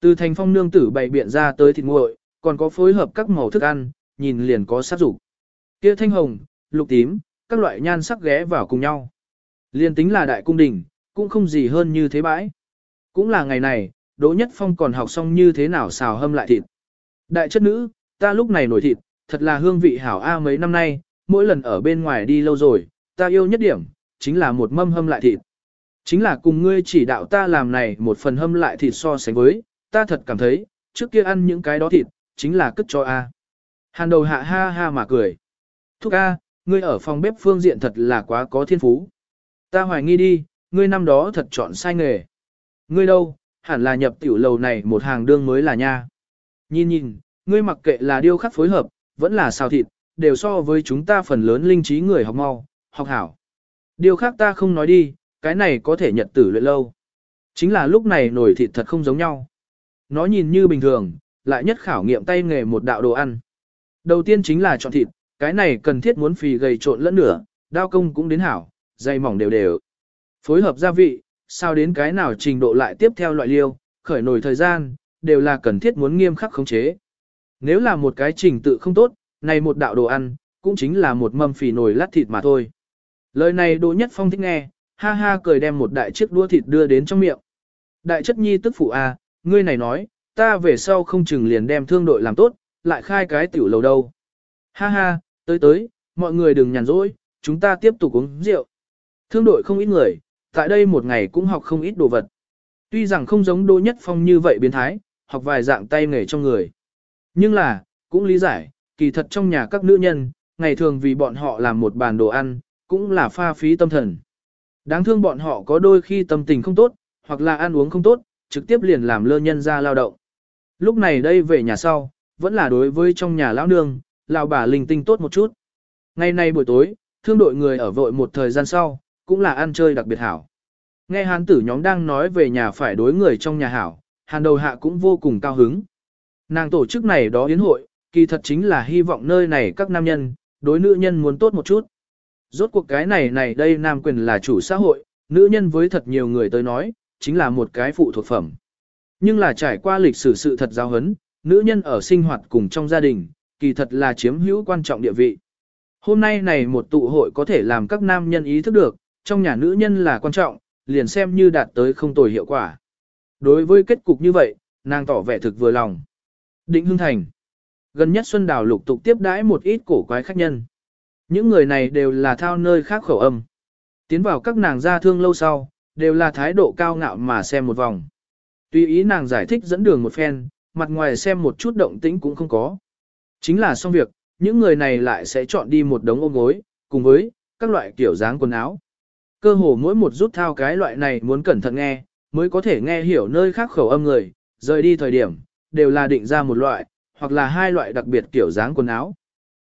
Từ thành phong nương tử bày biện ra tới thịt nguội, còn có phối hợp các màu thức ăn, nhìn liền có sát dục. Kia thanh hồng, lục tím, các loại nhan sắc ghé vào cùng nhau. liền tính là đại cung đình, cũng không gì hơn như thế bãi. Cũng là ngày này, Đỗ Nhất Phong còn học xong như thế nào xào hâm lại thịt. Đại chất nữ, ta lúc này nổi thịt, thật là hương vị hảo A mấy năm nay, mỗi lần ở bên ngoài đi lâu rồi, ta yêu nhất điểm, chính là một mâm hâm lại thịt. Chính là cùng ngươi chỉ đạo ta làm này một phần hâm lại thịt so sánh với, ta thật cảm thấy, trước kia ăn những cái đó thịt, chính là cất cho A. Hàn đầu hạ ha ha mà cười. Thúc A, ngươi ở phòng bếp phương diện thật là quá có thiên phú. Ta hoài nghi đi, ngươi năm đó thật chọn sai nghề. Ngươi đâu, hẳn là nhập tiểu lầu này một hàng đương mới là nha. Nhìn nhìn, ngươi mặc kệ là điêu khắc phối hợp, vẫn là xào thịt, đều so với chúng ta phần lớn linh trí người học mau, học hảo. Điều khác ta không nói đi, cái này có thể nhật tử luyện lâu. Chính là lúc này nổi thịt thật không giống nhau. Nó nhìn như bình thường, lại nhất khảo nghiệm tay nghề một đạo đồ ăn. Đầu tiên chính là chọn thịt, cái này cần thiết muốn phì gầy trộn lẫn nửa, đao công cũng đến hảo, dày mỏng đều đều. Phối hợp gia vị, sao đến cái nào trình độ lại tiếp theo loại liêu, khởi nổi thời gian, đều là cần thiết muốn nghiêm khắc khống chế. Nếu là một cái trình tự không tốt, này một đạo đồ ăn, cũng chính là một mâm phì nồi lát thịt mà thôi. Lời này Đỗ Nhất Phong thích nghe, ha ha cười đem một đại chiếc đũa thịt đưa đến trong miệng. Đại chất nhi tức phụ a, à, ngươi này nói, ta về sau không chừng liền đem thương đội làm tốt, lại khai cái tiểu lầu đâu. Ha ha, tới tới, mọi người đừng nhàn rỗi, chúng ta tiếp tục uống rượu. Thương đội không ít người, tại đây một ngày cũng học không ít đồ vật. Tuy rằng không giống Đỗ Nhất Phong như vậy biến thái, học vài dạng tay nghề trong người. Nhưng là, cũng lý giải, kỳ thật trong nhà các nữ nhân, ngày thường vì bọn họ làm một bàn đồ ăn, cũng là pha phí tâm thần. Đáng thương bọn họ có đôi khi tâm tình không tốt, hoặc là ăn uống không tốt, trực tiếp liền làm lơ nhân ra lao động. Lúc này đây về nhà sau, vẫn là đối với trong nhà lão nương, lão bà linh tinh tốt một chút. Ngày nay buổi tối, thương đội người ở vội một thời gian sau, cũng là ăn chơi đặc biệt hảo. Nghe hán tử nhóm đang nói về nhà phải đối người trong nhà hảo, hàn đầu hạ cũng vô cùng cao hứng. Nàng tổ chức này đó yến hội, kỳ thật chính là hy vọng nơi này các nam nhân, đối nữ nhân muốn tốt một chút. Rốt cuộc cái này này đây nam quyền là chủ xã hội, nữ nhân với thật nhiều người tới nói, chính là một cái phụ thuộc phẩm. Nhưng là trải qua lịch sử sự thật giáo hấn, nữ nhân ở sinh hoạt cùng trong gia đình, kỳ thật là chiếm hữu quan trọng địa vị. Hôm nay này một tụ hội có thể làm các nam nhân ý thức được, trong nhà nữ nhân là quan trọng, liền xem như đạt tới không tồi hiệu quả. Đối với kết cục như vậy, nàng tỏ vẻ thực vừa lòng. Định Hưng Thành Gần nhất Xuân Đào lục tục tiếp đãi một ít cổ quái khách nhân. Những người này đều là thao nơi khác khẩu âm. Tiến vào các nàng gia thương lâu sau, đều là thái độ cao ngạo mà xem một vòng. Tùy ý nàng giải thích dẫn đường một phen, mặt ngoài xem một chút động tĩnh cũng không có. Chính là xong việc, những người này lại sẽ chọn đi một đống ôm gối, cùng với các loại kiểu dáng quần áo. Cơ hồ mỗi một rút thao cái loại này muốn cẩn thận nghe, mới có thể nghe hiểu nơi khác khẩu âm người, rời đi thời điểm, đều là định ra một loại, hoặc là hai loại đặc biệt kiểu dáng quần áo.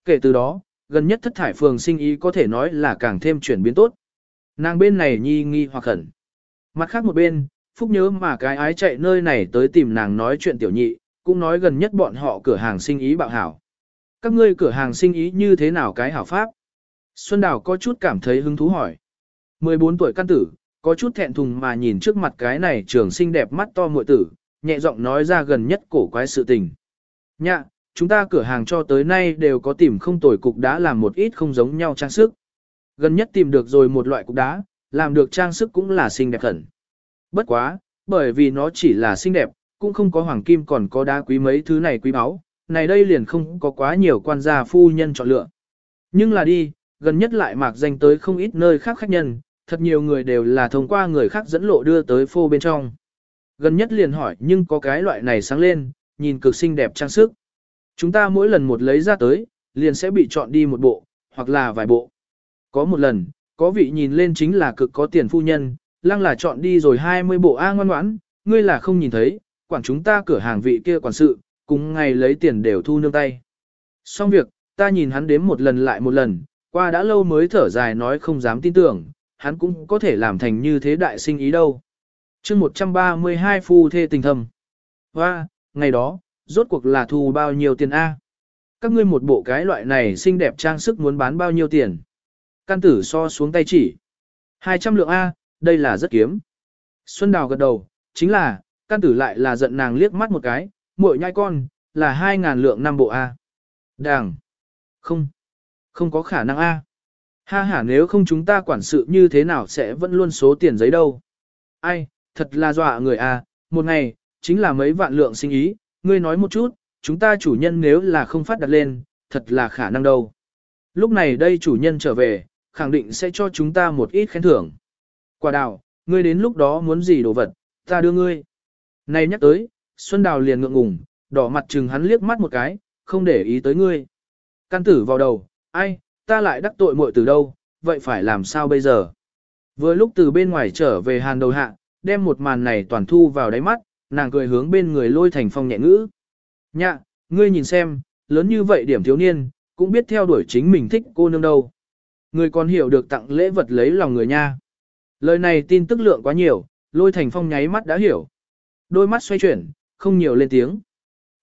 Kể từ đó, gần nhất thất thải phường sinh ý có thể nói là càng thêm chuyển biến tốt. Nàng bên này nhi nghi hoặc khẩn. Mặt khác một bên, Phúc nhớ mà cái ái chạy nơi này tới tìm nàng nói chuyện tiểu nhị, cũng nói gần nhất bọn họ cửa hàng sinh ý bạo hảo. Các ngươi cửa hàng sinh ý như thế nào cái hảo pháp? Xuân Đào có chút cảm thấy hứng thú hỏi. 14 tuổi căn tử, có chút thẹn thùng mà nhìn trước mặt cái này trường sinh đẹp mắt to muội tử, nhẹ giọng nói ra gần nhất cổ quái sự tình. Nhạ, chúng ta cửa hàng cho tới nay đều có tìm không tồi cục đá làm một ít không giống nhau trang sức. Gần nhất tìm được rồi một loại cục đá, làm được trang sức cũng là xinh đẹp thần. Bất quá, bởi vì nó chỉ là xinh đẹp, cũng không có hoàng kim còn có đá quý mấy thứ này quý báu, này đây liền không có quá nhiều quan gia phu nhân chọn lựa. Nhưng là đi, gần nhất lại mạc danh tới không ít nơi khác khách nhân, thật nhiều người đều là thông qua người khác dẫn lộ đưa tới phô bên trong. Gần nhất liền hỏi nhưng có cái loại này sáng lên, nhìn cực xinh đẹp trang sức. Chúng ta mỗi lần một lấy ra tới, liền sẽ bị chọn đi một bộ, hoặc là vài bộ. Có một lần, có vị nhìn lên chính là cực có tiền phu nhân, lăng là chọn đi rồi 20 bộ A ngoan ngoãn, ngươi là không nhìn thấy, quản chúng ta cửa hàng vị kia quản sự, cùng ngày lấy tiền đều thu nương tay. Xong việc, ta nhìn hắn đếm một lần lại một lần, qua đã lâu mới thở dài nói không dám tin tưởng, hắn cũng có thể làm thành như thế đại sinh ý đâu. chương 132 phu thê tình thầm. Và, ngày đó, rốt cuộc là thu bao nhiêu tiền A. Các ngươi một bộ cái loại này xinh đẹp trang sức muốn bán bao nhiêu tiền. Căn tử so xuống tay chỉ. 200 lượng A, đây là rất kiếm. Xuân Đào gật đầu, chính là, căn tử lại là giận nàng liếc mắt một cái, muội nhai con, là hai ngàn lượng năm bộ A. Đảng, Không. Không có khả năng A. Ha ha nếu không chúng ta quản sự như thế nào sẽ vẫn luôn số tiền giấy đâu. Ai, thật là dọa người A, một ngày, chính là mấy vạn lượng sinh ý, ngươi nói một chút, chúng ta chủ nhân nếu là không phát đặt lên, thật là khả năng đâu. Lúc này đây chủ nhân trở về, khẳng định sẽ cho chúng ta một ít khen thưởng. Quả đào, ngươi đến lúc đó muốn gì đồ vật, ta đưa ngươi. Này nhắc tới, Xuân Đào liền ngượng ngùng, đỏ mặt chừng hắn liếc mắt một cái, không để ý tới ngươi. Căn tử vào đầu, ai, ta lại đắc tội muội từ đâu, vậy phải làm sao bây giờ? Vừa lúc từ bên ngoài trở về hàn đầu hạ, đem một màn này toàn thu vào đáy mắt, nàng cười hướng bên người lôi thành phong nhẹ ngữ. Nhạ, ngươi nhìn xem, lớn như vậy điểm thiếu niên, cũng biết theo đuổi chính mình thích cô nương đâu. Người còn hiểu được tặng lễ vật lấy lòng người nha. Lời này tin tức lượng quá nhiều, lôi thành phong nháy mắt đã hiểu. Đôi mắt xoay chuyển, không nhiều lên tiếng.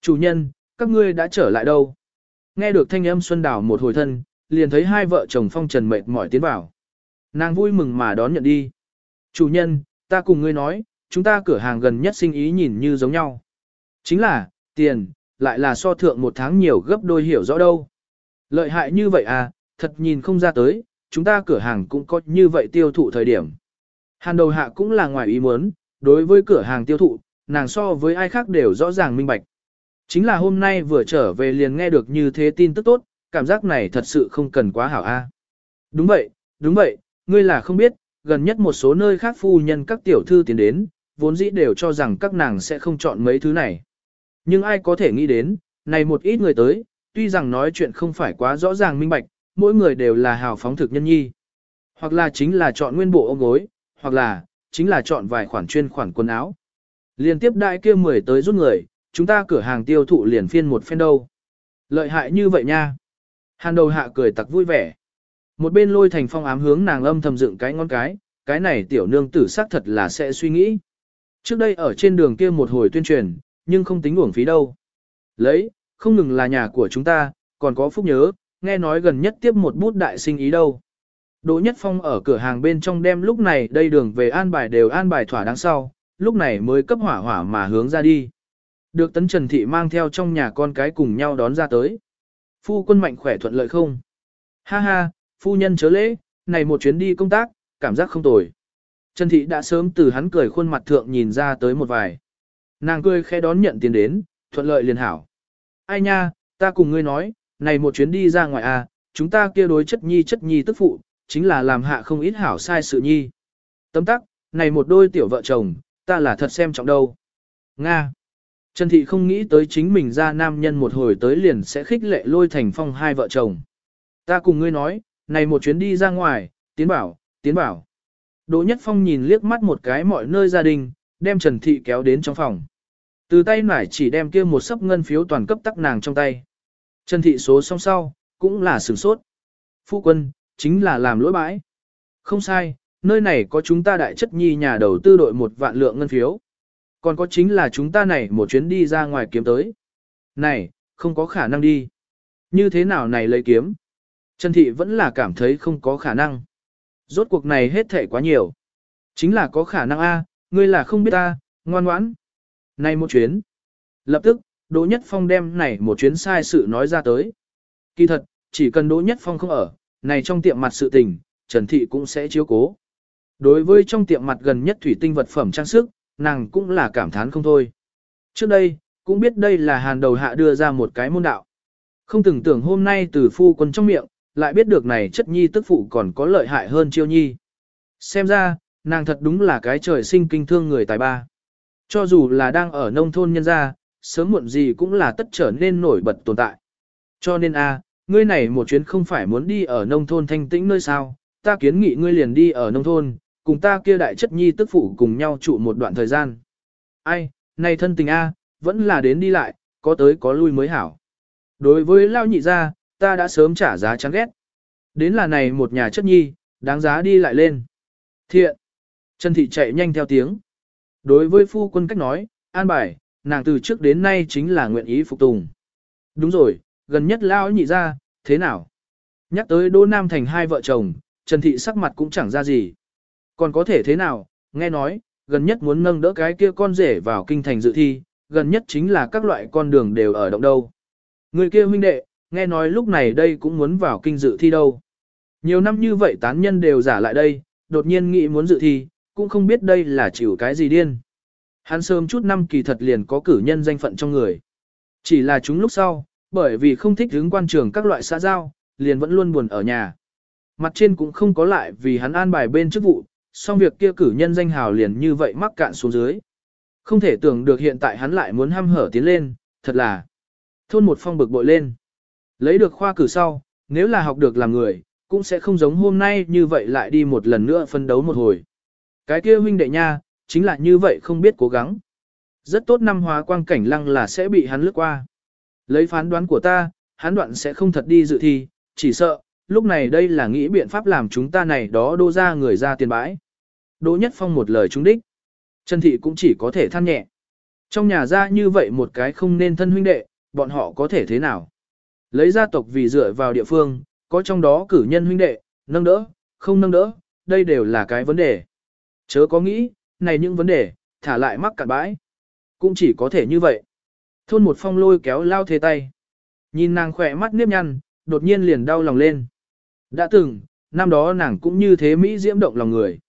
Chủ nhân, các ngươi đã trở lại đâu? Nghe được thanh âm Xuân Đào một hồi thân, liền thấy hai vợ chồng phong trần mệt mỏi tiến vào. Nàng vui mừng mà đón nhận đi. Chủ nhân, ta cùng ngươi nói, chúng ta cửa hàng gần nhất sinh ý nhìn như giống nhau. Chính là, tiền, lại là so thượng một tháng nhiều gấp đôi hiểu rõ đâu. Lợi hại như vậy à, thật nhìn không ra tới, chúng ta cửa hàng cũng có như vậy tiêu thụ thời điểm. Hàn đầu hạ cũng là ngoài ý muốn, đối với cửa hàng tiêu thụ, nàng so với ai khác đều rõ ràng minh bạch. Chính là hôm nay vừa trở về liền nghe được như thế tin tức tốt, cảm giác này thật sự không cần quá hảo a. À. Đúng vậy, đúng vậy, ngươi là không biết, gần nhất một số nơi khác phu nhân các tiểu thư tiến đến, vốn dĩ đều cho rằng các nàng sẽ không chọn mấy thứ này. Nhưng ai có thể nghĩ đến, này một ít người tới, tuy rằng nói chuyện không phải quá rõ ràng minh bạch, mỗi người đều là hào phóng thực nhân nhi. Hoặc là chính là chọn nguyên bộ ôm gối, hoặc là, chính là chọn vài khoản chuyên khoản quần áo. Liên tiếp đại kia mười tới rút người, chúng ta cửa hàng tiêu thụ liền phiên một phen đâu. Lợi hại như vậy nha. Hàn đầu hạ cười tặc vui vẻ. Một bên lôi thành phong ám hướng nàng âm thầm dựng cái ngón cái, cái này tiểu nương tử xác thật là sẽ suy nghĩ. Trước đây ở trên đường kia một hồi tuyên truyền, nhưng không tính uổng phí đâu. Lấy, không ngừng là nhà của chúng ta, còn có phúc nhớ, nghe nói gần nhất tiếp một bút đại sinh ý đâu. Đỗ Nhất Phong ở cửa hàng bên trong đem lúc này đây đường về an bài đều an bài thỏa đáng sau, lúc này mới cấp hỏa hỏa mà hướng ra đi. Được Tấn Trần Thị mang theo trong nhà con cái cùng nhau đón ra tới. Phu quân mạnh khỏe thuận lợi không? Ha ha, phu nhân chớ lễ, này một chuyến đi công tác, cảm giác không tồi. Trần Thị đã sớm từ hắn cười khuôn mặt thượng nhìn ra tới một vài. Nàng cười khẽ đón nhận tiền đến, thuận lợi liền hảo. Ai nha, ta cùng ngươi nói, này một chuyến đi ra ngoài à, chúng ta kia đối chất nhi chất nhi tức phụ, chính là làm hạ không ít hảo sai sự nhi. Tấm tắc, này một đôi tiểu vợ chồng, ta là thật xem trọng đâu. Nga. Trần Thị không nghĩ tới chính mình ra nam nhân một hồi tới liền sẽ khích lệ lôi thành phong hai vợ chồng. Ta cùng ngươi nói, này một chuyến đi ra ngoài, tiến bảo, tiến bảo. Đỗ Nhất Phong nhìn liếc mắt một cái mọi nơi gia đình, đem Trần Thị kéo đến trong phòng. Từ tay nải chỉ đem kia một sấp ngân phiếu toàn cấp tắc nàng trong tay. Trần Thị số song sau, cũng là sửng sốt. Phu quân, chính là làm lỗi bãi. Không sai, nơi này có chúng ta đại chất nhi nhà đầu tư đội một vạn lượng ngân phiếu. Còn có chính là chúng ta này một chuyến đi ra ngoài kiếm tới. Này, không có khả năng đi. Như thế nào này lấy kiếm? Trần Thị vẫn là cảm thấy không có khả năng. Rốt cuộc này hết thể quá nhiều. Chính là có khả năng A, ngươi là không biết ta, ngoan ngoãn. Này một chuyến. Lập tức, Đỗ Nhất Phong đem này một chuyến sai sự nói ra tới. Kỳ thật, chỉ cần Đỗ Nhất Phong không ở, này trong tiệm mặt sự tình, Trần Thị cũng sẽ chiếu cố. Đối với trong tiệm mặt gần nhất thủy tinh vật phẩm trang sức, nàng cũng là cảm thán không thôi. Trước đây, cũng biết đây là hàn đầu hạ đưa ra một cái môn đạo. Không từng tưởng hôm nay từ phu quân trong miệng, lại biết được này chất nhi tức phụ còn có lợi hại hơn chiêu nhi. Xem ra, nàng thật đúng là cái trời sinh kinh thương người tài ba. Cho dù là đang ở nông thôn nhân gia, sớm muộn gì cũng là tất trở nên nổi bật tồn tại. Cho nên a, ngươi này một chuyến không phải muốn đi ở nông thôn thanh tĩnh nơi sao, ta kiến nghị ngươi liền đi ở nông thôn, cùng ta kia đại chất nhi tức phụ cùng nhau trụ một đoạn thời gian. Ai, này thân tình a, vẫn là đến đi lại, có tới có lui mới hảo. Đối với lao nhị gia, ta đã sớm trả giá chán ghét. Đến là này một nhà chất nhi, đáng giá đi lại lên. Thiện. Trần Thị chạy nhanh theo tiếng. Đối với phu quân cách nói, an bài, nàng từ trước đến nay chính là nguyện ý phục tùng. Đúng rồi, gần nhất lao nhị ra, thế nào? Nhắc tới Đỗ Nam Thành hai vợ chồng, Trần Thị sắc mặt cũng chẳng ra gì. Còn có thể thế nào, nghe nói, gần nhất muốn nâng đỡ cái kia con rể vào kinh thành dự thi, gần nhất chính là các loại con đường đều ở động đâu. Người kia huynh đệ, nghe nói lúc này đây cũng muốn vào kinh dự thi đâu. Nhiều năm như vậy tán nhân đều giả lại đây, đột nhiên nghĩ muốn dự thi, cũng không biết đây là chịu cái gì điên. Hắn sớm chút năm kỳ thật liền có cử nhân danh phận trong người. Chỉ là chúng lúc sau, bởi vì không thích hướng quan trường các loại xã giao, liền vẫn luôn buồn ở nhà. Mặt trên cũng không có lại vì hắn an bài bên chức vụ, song việc kia cử nhân danh hào liền như vậy mắc cạn xuống dưới. Không thể tưởng được hiện tại hắn lại muốn ham hở tiến lên, thật là thôn một phong bực bội lên. Lấy được khoa cử sau, nếu là học được làm người, cũng sẽ không giống hôm nay như vậy lại đi một lần nữa phân đấu một hồi. Cái kia huynh đệ nha, chính là như vậy không biết cố gắng. Rất tốt năm hóa quang cảnh lăng là sẽ bị hắn lướt qua. Lấy phán đoán của ta, hắn đoạn sẽ không thật đi dự thi, chỉ sợ, lúc này đây là nghĩ biện pháp làm chúng ta này đó đô ra người ra tiền bãi. Đỗ Nhất Phong một lời trúng đích. Trần Thị cũng chỉ có thể than nhẹ. Trong nhà ra như vậy một cái không nên thân huynh đệ, bọn họ có thể thế nào? Lấy gia tộc vì dựa vào địa phương, có trong đó cử nhân huynh đệ, nâng đỡ, không nâng đỡ, đây đều là cái vấn đề. Chớ có nghĩ, này những vấn đề, thả lại mắc cạn bãi. Cũng chỉ có thể như vậy. Thôn một phong lôi kéo lao thế tay. Nhìn nàng khỏe mắt nếp nhăn, đột nhiên liền đau lòng lên. Đã từng, năm đó nàng cũng như thế Mỹ diễm động lòng người.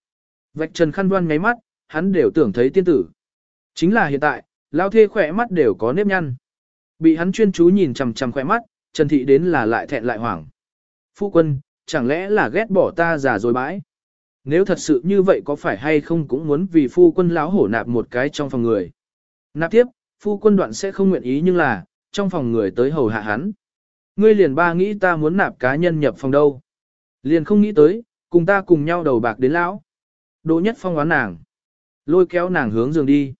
Vạch trần khăn đoan ngáy mắt, hắn đều tưởng thấy tiên tử. Chính là hiện tại, lao thê khỏe mắt đều có nếp nhăn. Bị hắn chuyên chú nhìn chằm chằm khỏe mắt, Trần Thị đến là lại thẹn lại hoảng. Phu quân, chẳng lẽ là ghét bỏ ta già rồi bãi? Nếu thật sự như vậy có phải hay không cũng muốn vì phu quân lão hổ nạp một cái trong phòng người. Nạp tiếp, phu quân đoạn sẽ không nguyện ý nhưng là, trong phòng người tới hầu hạ hắn. Ngươi liền ba nghĩ ta muốn nạp cá nhân nhập phòng đâu. Liền không nghĩ tới, cùng ta cùng nhau đầu bạc đến lão. Đỗ nhất phong oán nàng. Lôi kéo nàng hướng giường đi.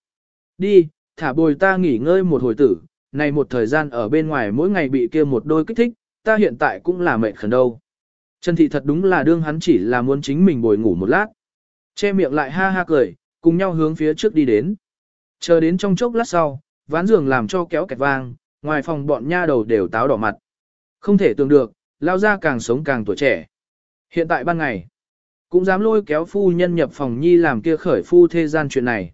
Đi, thả bồi ta nghỉ ngơi một hồi tử, này một thời gian ở bên ngoài mỗi ngày bị kia một đôi kích thích, ta hiện tại cũng là mệt khẩn đâu. Trần Thị thật đúng là đương hắn chỉ là muốn chính mình bồi ngủ một lát. Che miệng lại ha ha cười, cùng nhau hướng phía trước đi đến. Chờ đến trong chốc lát sau, ván giường làm cho kéo kẹt vang, ngoài phòng bọn nha đầu đều táo đỏ mặt. Không thể tưởng được, lao ra càng sống càng tuổi trẻ. Hiện tại ban ngày, cũng dám lôi kéo phu nhân nhập phòng nhi làm kia khởi phu thế gian chuyện này.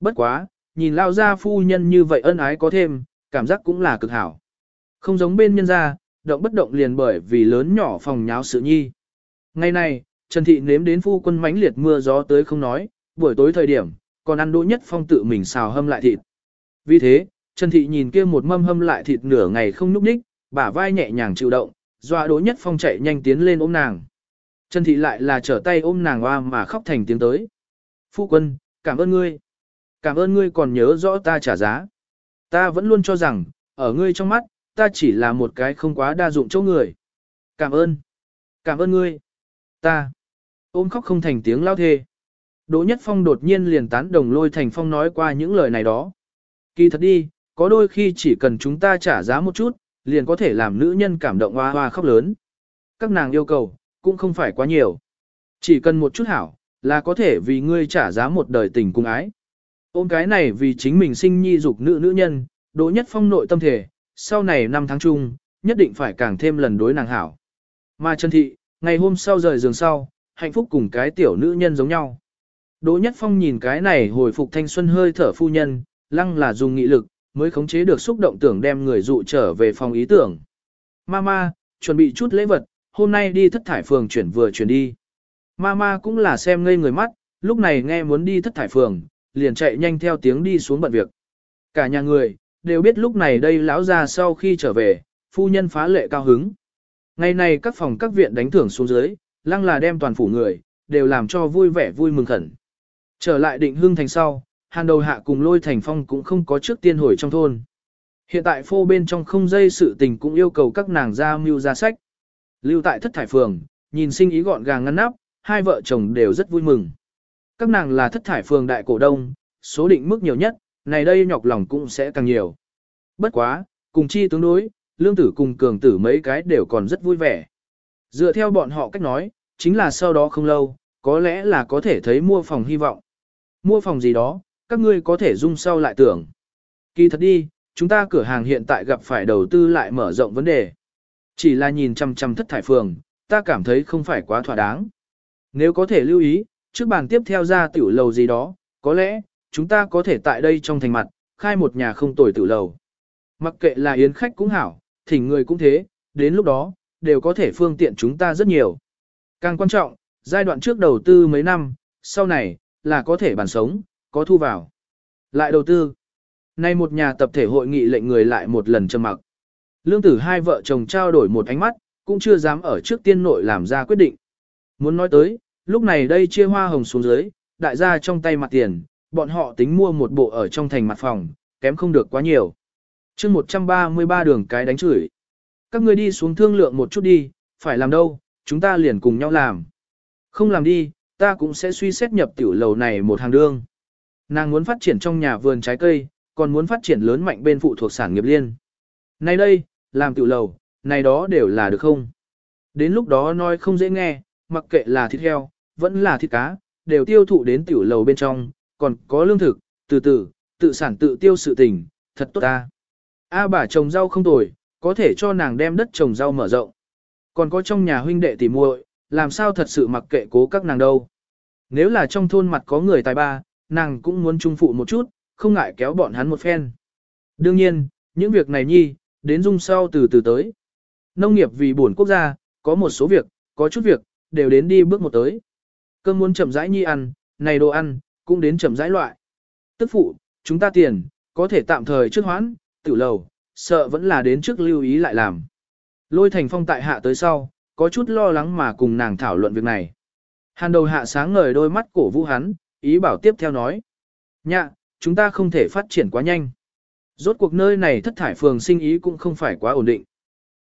Bất quá, nhìn lao ra phu nhân như vậy ân ái có thêm, cảm giác cũng là cực hảo. Không giống bên nhân gia, động bất động liền bởi vì lớn nhỏ phòng nháo sự nhi. Ngày này, Trần Thị nếm đến phu quân mãnh liệt mưa gió tới không nói, buổi tối thời điểm, còn ăn đỗ nhất phong tự mình xào hâm lại thịt. Vì thế, Trần Thị nhìn kia một mâm hâm lại thịt nửa ngày không nhúc đích, bả vai nhẹ nhàng chịu động, doa đỗ nhất phong chạy nhanh tiến lên ôm nàng. Trần Thị lại là trở tay ôm nàng hoa mà khóc thành tiếng tới. Phu quân, cảm ơn ngươi. Cảm ơn ngươi còn nhớ rõ ta trả giá. Ta vẫn luôn cho rằng, ở ngươi trong mắt, ta chỉ là một cái không quá đa dụng chỗ người. Cảm ơn. Cảm ơn ngươi. Ta. Ôm khóc không thành tiếng lao thê. Đỗ Nhất Phong đột nhiên liền tán đồng lôi thành phong nói qua những lời này đó. Kỳ thật đi, có đôi khi chỉ cần chúng ta trả giá một chút, liền có thể làm nữ nhân cảm động hoa hoa khóc lớn. Các nàng yêu cầu, cũng không phải quá nhiều. Chỉ cần một chút hảo, là có thể vì ngươi trả giá một đời tình cung ái. Ôm cái này vì chính mình sinh nhi dục nữ nữ nhân, Đỗ Nhất Phong nội tâm thể, sau này năm tháng chung, nhất định phải càng thêm lần đối nàng hảo. Mà Trần Thị, ngày hôm sau rời giường sau, hạnh phúc cùng cái tiểu nữ nhân giống nhau. Đỗ Nhất Phong nhìn cái này hồi phục thanh xuân hơi thở phu nhân, lăng là dùng nghị lực, mới khống chế được xúc động tưởng đem người dụ trở về phòng ý tưởng. Mama, chuẩn bị chút lễ vật, hôm nay đi thất thải phường chuyển vừa chuyển đi. Mama cũng là xem ngây người mắt, lúc này nghe muốn đi thất thải phường, liền chạy nhanh theo tiếng đi xuống bận việc. Cả nhà người, đều biết lúc này đây lão ra sau khi trở về, phu nhân phá lệ cao hứng. Ngày này các phòng các viện đánh thưởng xuống dưới, lăng là đem toàn phủ người, đều làm cho vui vẻ vui mừng khẩn. Trở lại định hương thành sau, hàn đầu hạ cùng lôi thành phong cũng không có trước tiên hồi trong thôn. Hiện tại phô bên trong không dây sự tình cũng yêu cầu các nàng ra mưu ra sách. Lưu tại thất thải phường, nhìn sinh ý gọn gàng ngăn nắp, hai vợ chồng đều rất vui mừng. Các nàng là thất thải phường đại cổ đông, số định mức nhiều nhất, này đây nhọc lòng cũng sẽ càng nhiều. Bất quá, cùng chi tương đối, lương tử cùng cường tử mấy cái đều còn rất vui vẻ. Dựa theo bọn họ cách nói, chính là sau đó không lâu, có lẽ là có thể thấy mua phòng hy vọng. Mua phòng gì đó, các ngươi có thể dung sau lại tưởng. Kỳ thật đi, chúng ta cửa hàng hiện tại gặp phải đầu tư lại mở rộng vấn đề. Chỉ là nhìn chăm chăm thất thải phường, ta cảm thấy không phải quá thỏa đáng. Nếu có thể lưu ý, trước bàn tiếp theo ra tiểu lầu gì đó, có lẽ, chúng ta có thể tại đây trong thành mặt, khai một nhà không tồi tử lầu. Mặc kệ là yến khách cũng hảo, thỉnh người cũng thế, đến lúc đó, đều có thể phương tiện chúng ta rất nhiều. Càng quan trọng, giai đoạn trước đầu tư mấy năm, sau này, là có thể bàn sống, có thu vào. Lại đầu tư. Nay một nhà tập thể hội nghị lệnh người lại một lần trầm mặc. Lương tử hai vợ chồng trao đổi một ánh mắt, cũng chưa dám ở trước tiên nội làm ra quyết định. Muốn nói tới, lúc này đây chia hoa hồng xuống dưới, đại gia trong tay mặt tiền, bọn họ tính mua một bộ ở trong thành mặt phòng, kém không được quá nhiều. chương 133 đường cái đánh chửi. Các người đi xuống thương lượng một chút đi, phải làm đâu, chúng ta liền cùng nhau làm. Không làm đi, ta cũng sẽ suy xét nhập tiểu lầu này một hàng đương. Nàng muốn phát triển trong nhà vườn trái cây, còn muốn phát triển lớn mạnh bên phụ thuộc sản nghiệp liên. Này đây, làm tiểu lầu, này đó đều là được không? Đến lúc đó nói không dễ nghe, mặc kệ là thịt heo, vẫn là thịt cá, đều tiêu thụ đến tiểu lầu bên trong, còn có lương thực, từ từ, tự sản tự tiêu sự tình, thật tốt ta. A bà trồng rau không tồi, có thể cho nàng đem đất trồng rau mở rộng. Còn có trong nhà huynh đệ tỉ muội, làm sao thật sự mặc kệ cố các nàng đâu. Nếu là trong thôn mặt có người tài ba, nàng cũng muốn trung phụ một chút, không ngại kéo bọn hắn một phen. Đương nhiên, những việc này nhi, đến dung sau từ từ tới. Nông nghiệp vì buồn quốc gia, có một số việc, có chút việc, đều đến đi bước một tới. Cơm muốn chậm rãi nhi ăn, này đồ ăn, cũng đến chậm rãi loại. Tức phụ, chúng ta tiền, có thể tạm thời trước hoãn, tiểu lầu, sợ vẫn là đến trước lưu ý lại làm. Lôi thành phong tại hạ tới sau, có chút lo lắng mà cùng nàng thảo luận việc này. Hàn đầu hạ sáng ngời đôi mắt cổ vũ hắn, ý bảo tiếp theo nói. Nhạ, chúng ta không thể phát triển quá nhanh. Rốt cuộc nơi này thất thải phường sinh ý cũng không phải quá ổn định.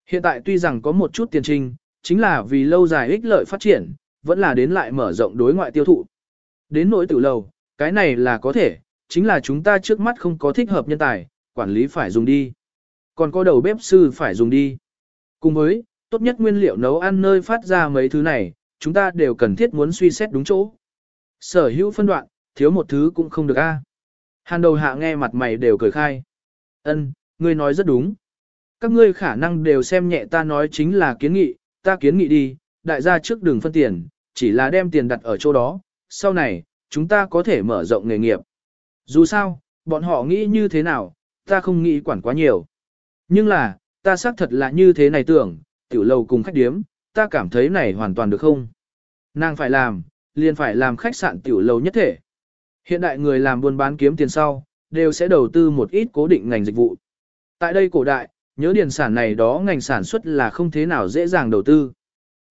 Hiện tại tuy rằng có một chút tiền trình, chính là vì lâu dài ích lợi phát triển, vẫn là đến lại mở rộng đối ngoại tiêu thụ. Đến nỗi tử lầu, cái này là có thể, chính là chúng ta trước mắt không có thích hợp nhân tài, quản lý phải dùng đi. Còn có đầu bếp sư phải dùng đi. Cùng với, tốt nhất nguyên liệu nấu ăn nơi phát ra mấy thứ này, chúng ta đều cần thiết muốn suy xét đúng chỗ. Sở hữu phân đoạn, thiếu một thứ cũng không được a. Hàn đầu hạ nghe mặt mày đều cười khai. Ân, ngươi nói rất đúng. Các ngươi khả năng đều xem nhẹ ta nói chính là kiến nghị, ta kiến nghị đi, đại gia trước đừng phân tiền, chỉ là đem tiền đặt ở chỗ đó, sau này, chúng ta có thể mở rộng nghề nghiệp. Dù sao, bọn họ nghĩ như thế nào, ta không nghĩ quản quá nhiều. Nhưng là, ta xác thật là như thế này tưởng, tiểu lầu cùng khách điếm, ta cảm thấy này hoàn toàn được không? Nàng phải làm, liền phải làm khách sạn tiểu lầu nhất thể. Hiện đại người làm buôn bán kiếm tiền sau, đều sẽ đầu tư một ít cố định ngành dịch vụ. Tại đây cổ đại, nhớ điền sản này đó ngành sản xuất là không thế nào dễ dàng đầu tư.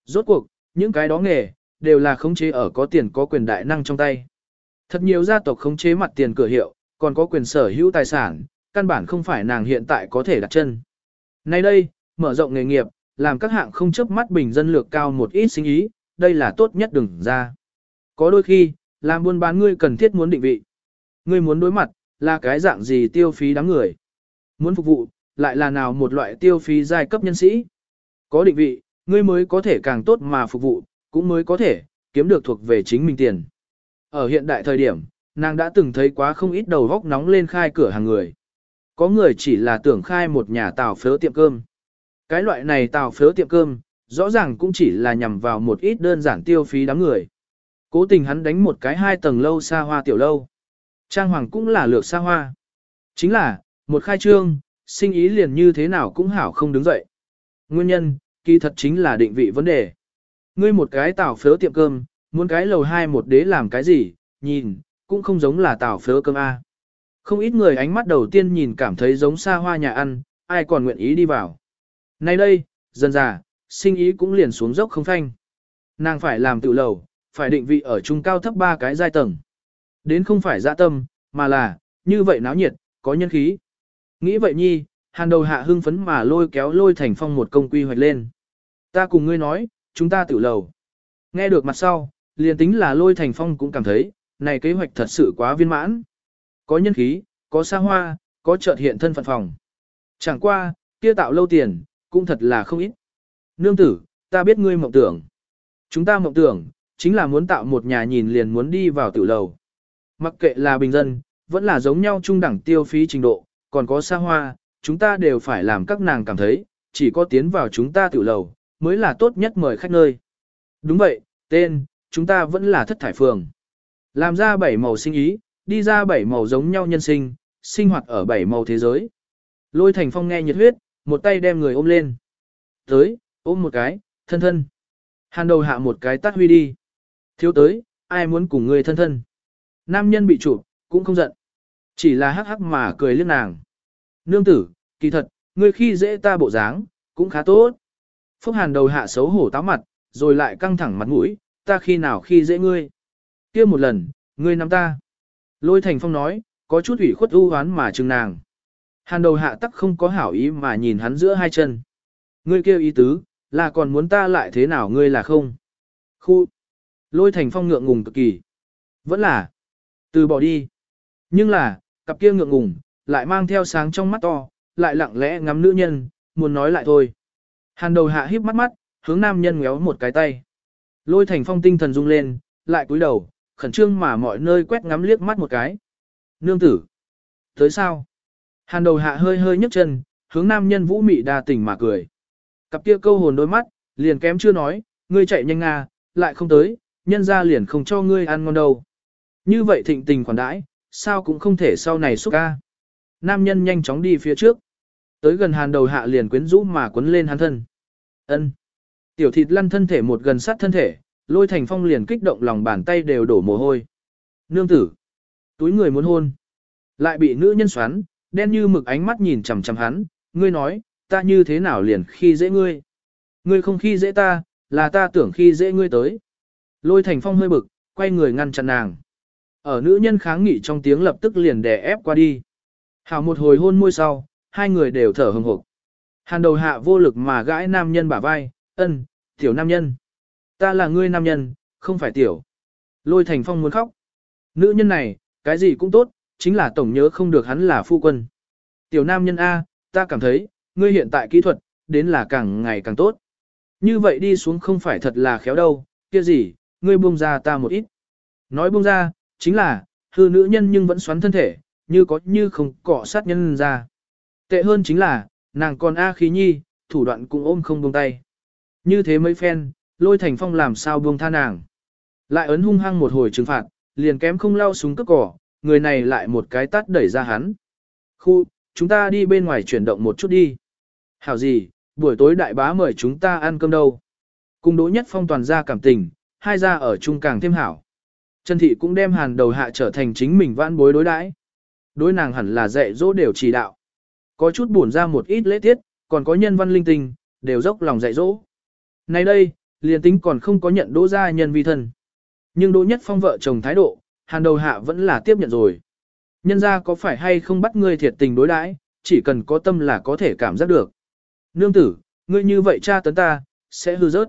Rốt cuộc, những cái đó nghề, đều là khống chế ở có tiền có quyền đại năng trong tay. Thật nhiều gia tộc khống chế mặt tiền cửa hiệu, còn có quyền sở hữu tài sản, căn bản không phải nàng hiện tại có thể đặt chân. Nay đây, mở rộng nghề nghiệp, làm các hạng không chấp mắt bình dân lược cao một ít sinh ý, đây là tốt nhất đừng ra. Có đôi khi, làm buôn bán ngươi cần thiết muốn định vị. Ngươi muốn đối mặt, là cái dạng gì tiêu phí đáng người. Muốn phục vụ, lại là nào một loại tiêu phí giai cấp nhân sĩ. Có định vị, ngươi mới có thể càng tốt mà phục vụ, cũng mới có thể, kiếm được thuộc về chính mình tiền. Ở hiện đại thời điểm, nàng đã từng thấy quá không ít đầu góc nóng lên khai cửa hàng người. Có người chỉ là tưởng khai một nhà tàu phớ tiệm cơm. Cái loại này tàu phớ tiệm cơm, rõ ràng cũng chỉ là nhằm vào một ít đơn giản tiêu phí đám người. Cố tình hắn đánh một cái hai tầng lâu xa hoa tiểu lâu. Trang hoàng cũng là lược xa hoa. Chính là, một khai trương, sinh ý liền như thế nào cũng hảo không đứng dậy. Nguyên nhân, kỳ thật chính là định vị vấn đề. Ngươi một cái tảo phớ tiệm cơm, muốn cái lầu hai một đế làm cái gì, nhìn, cũng không giống là tảo phớ cơm A. Không ít người ánh mắt đầu tiên nhìn cảm thấy giống xa hoa nhà ăn, ai còn nguyện ý đi vào. Nay đây, dần già, sinh ý cũng liền xuống dốc không phanh. Nàng phải làm tự lầu, phải định vị ở trung cao thấp ba cái giai tầng. Đến không phải dạ tâm, mà là, như vậy náo nhiệt, có nhân khí. Nghĩ vậy nhi, hàn đầu hạ hưng phấn mà lôi kéo lôi thành phong một công quy hoạch lên. Ta cùng ngươi nói, chúng ta tự lầu. Nghe được mặt sau, liền tính là lôi thành phong cũng cảm thấy, này kế hoạch thật sự quá viên mãn. Có nhân khí, có xa hoa, có chợt hiện thân phận phòng. Chẳng qua, kia tạo lâu tiền, cũng thật là không ít. Nương tử, ta biết ngươi mộng tưởng. Chúng ta mộng tưởng, chính là muốn tạo một nhà nhìn liền muốn đi vào tiểu lầu. Mặc kệ là bình dân, vẫn là giống nhau trung đẳng tiêu phí trình độ, còn có xa hoa, chúng ta đều phải làm các nàng cảm thấy, chỉ có tiến vào chúng ta tiểu lầu, mới là tốt nhất mời khách nơi. Đúng vậy, tên, chúng ta vẫn là thất thải phường. Làm ra bảy màu sinh ý, đi ra bảy màu giống nhau nhân sinh, sinh hoạt ở bảy màu thế giới. Lôi thành phong nghe nhiệt huyết, một tay đem người ôm lên. Tới, ôm một cái, thân thân. Hàn đầu hạ một cái tắt huy đi. Thiếu tới, ai muốn cùng người thân thân. Nam nhân bị chụp, cũng không giận. Chỉ là hắc hắc mà cười liếc nàng. Nương tử, kỳ thật, ngươi khi dễ ta bộ dáng, cũng khá tốt. Phúc hàn đầu hạ xấu hổ táo mặt, rồi lại căng thẳng mặt mũi, ta khi nào khi dễ ngươi. kia một lần, ngươi nắm ta. Lôi thành phong nói, có chút ủy khuất u hoán mà chừng nàng. Hàn đầu hạ tắc không có hảo ý mà nhìn hắn giữa hai chân. Ngươi kêu ý tứ, là còn muốn ta lại thế nào ngươi là không? Khu! Lôi thành phong ngượng ngùng cực kỳ. Vẫn là. Từ bỏ đi. Nhưng là, cặp kia ngượng ngùng, lại mang theo sáng trong mắt to, lại lặng lẽ ngắm nữ nhân, muốn nói lại thôi. Hàn đầu hạ híp mắt mắt, hướng nam nhân ngéo một cái tay. Lôi thành phong tinh thần rung lên, lại cúi đầu, khẩn trương mà mọi nơi quét ngắm liếc mắt một cái. Nương tử. Tới sao? Hàn đầu hạ hơi hơi nhấc chân, hướng nam nhân vũ mị đa tình mà cười. Cặp kia câu hồn đôi mắt, liền kém chưa nói, ngươi chạy nhanh nga, lại không tới, nhân ra liền không cho ngươi ăn ngon đâu. Như vậy thịnh tình khoản đãi, sao cũng không thể sau này xúc ca. Nam nhân nhanh chóng đi phía trước. Tới gần hàn đầu hạ liền quyến rũ mà quấn lên hắn thân. ân Tiểu thịt lăn thân thể một gần sát thân thể, lôi thành phong liền kích động lòng bàn tay đều đổ mồ hôi. Nương tử. Túi người muốn hôn. Lại bị nữ nhân xoắn, đen như mực ánh mắt nhìn chằm chằm hắn, ngươi nói, ta như thế nào liền khi dễ ngươi. Ngươi không khi dễ ta, là ta tưởng khi dễ ngươi tới. Lôi thành phong hơi bực, quay người ngăn chặn nàng. Ở nữ nhân kháng nghị trong tiếng lập tức liền đè ép qua đi. Hào một hồi hôn môi sau, hai người đều thở hừng hực. Hàn đầu hạ vô lực mà gãi nam nhân bả vai, ân, tiểu nam nhân. Ta là ngươi nam nhân, không phải tiểu. Lôi thành phong muốn khóc. Nữ nhân này, cái gì cũng tốt, chính là tổng nhớ không được hắn là phu quân. Tiểu nam nhân A, ta cảm thấy, ngươi hiện tại kỹ thuật, đến là càng ngày càng tốt. Như vậy đi xuống không phải thật là khéo đâu, kia gì, ngươi buông ra ta một ít. Nói buông ra, chính là, hư nữ nhân nhưng vẫn xoắn thân thể, như có như không cọ sát nhân ra. Tệ hơn chính là, nàng còn A khí nhi, thủ đoạn cũng ôm không buông tay. Như thế mấy phen, lôi thành phong làm sao buông tha nàng. Lại ấn hung hăng một hồi trừng phạt, liền kém không lao súng cướp cỏ, người này lại một cái tát đẩy ra hắn. Khu, chúng ta đi bên ngoài chuyển động một chút đi. Hảo gì, buổi tối đại bá mời chúng ta ăn cơm đâu. Cùng đỗ nhất phong toàn ra cảm tình, hai ra ở chung càng thêm hảo. Trần Thị cũng đem hàn đầu hạ trở thành chính mình vãn bối đối đãi. Đối nàng hẳn là dạy dỗ đều chỉ đạo. Có chút buồn ra một ít lễ tiết, còn có nhân văn linh tinh, đều dốc lòng dạy dỗ. Nay đây, liền tính còn không có nhận đỗ gia nhân vi thân. Nhưng đỗ nhất phong vợ chồng thái độ, hàn đầu hạ vẫn là tiếp nhận rồi. Nhân gia có phải hay không bắt ngươi thiệt tình đối đãi, chỉ cần có tâm là có thể cảm giác được. Nương tử, ngươi như vậy cha tấn ta, sẽ hư rớt.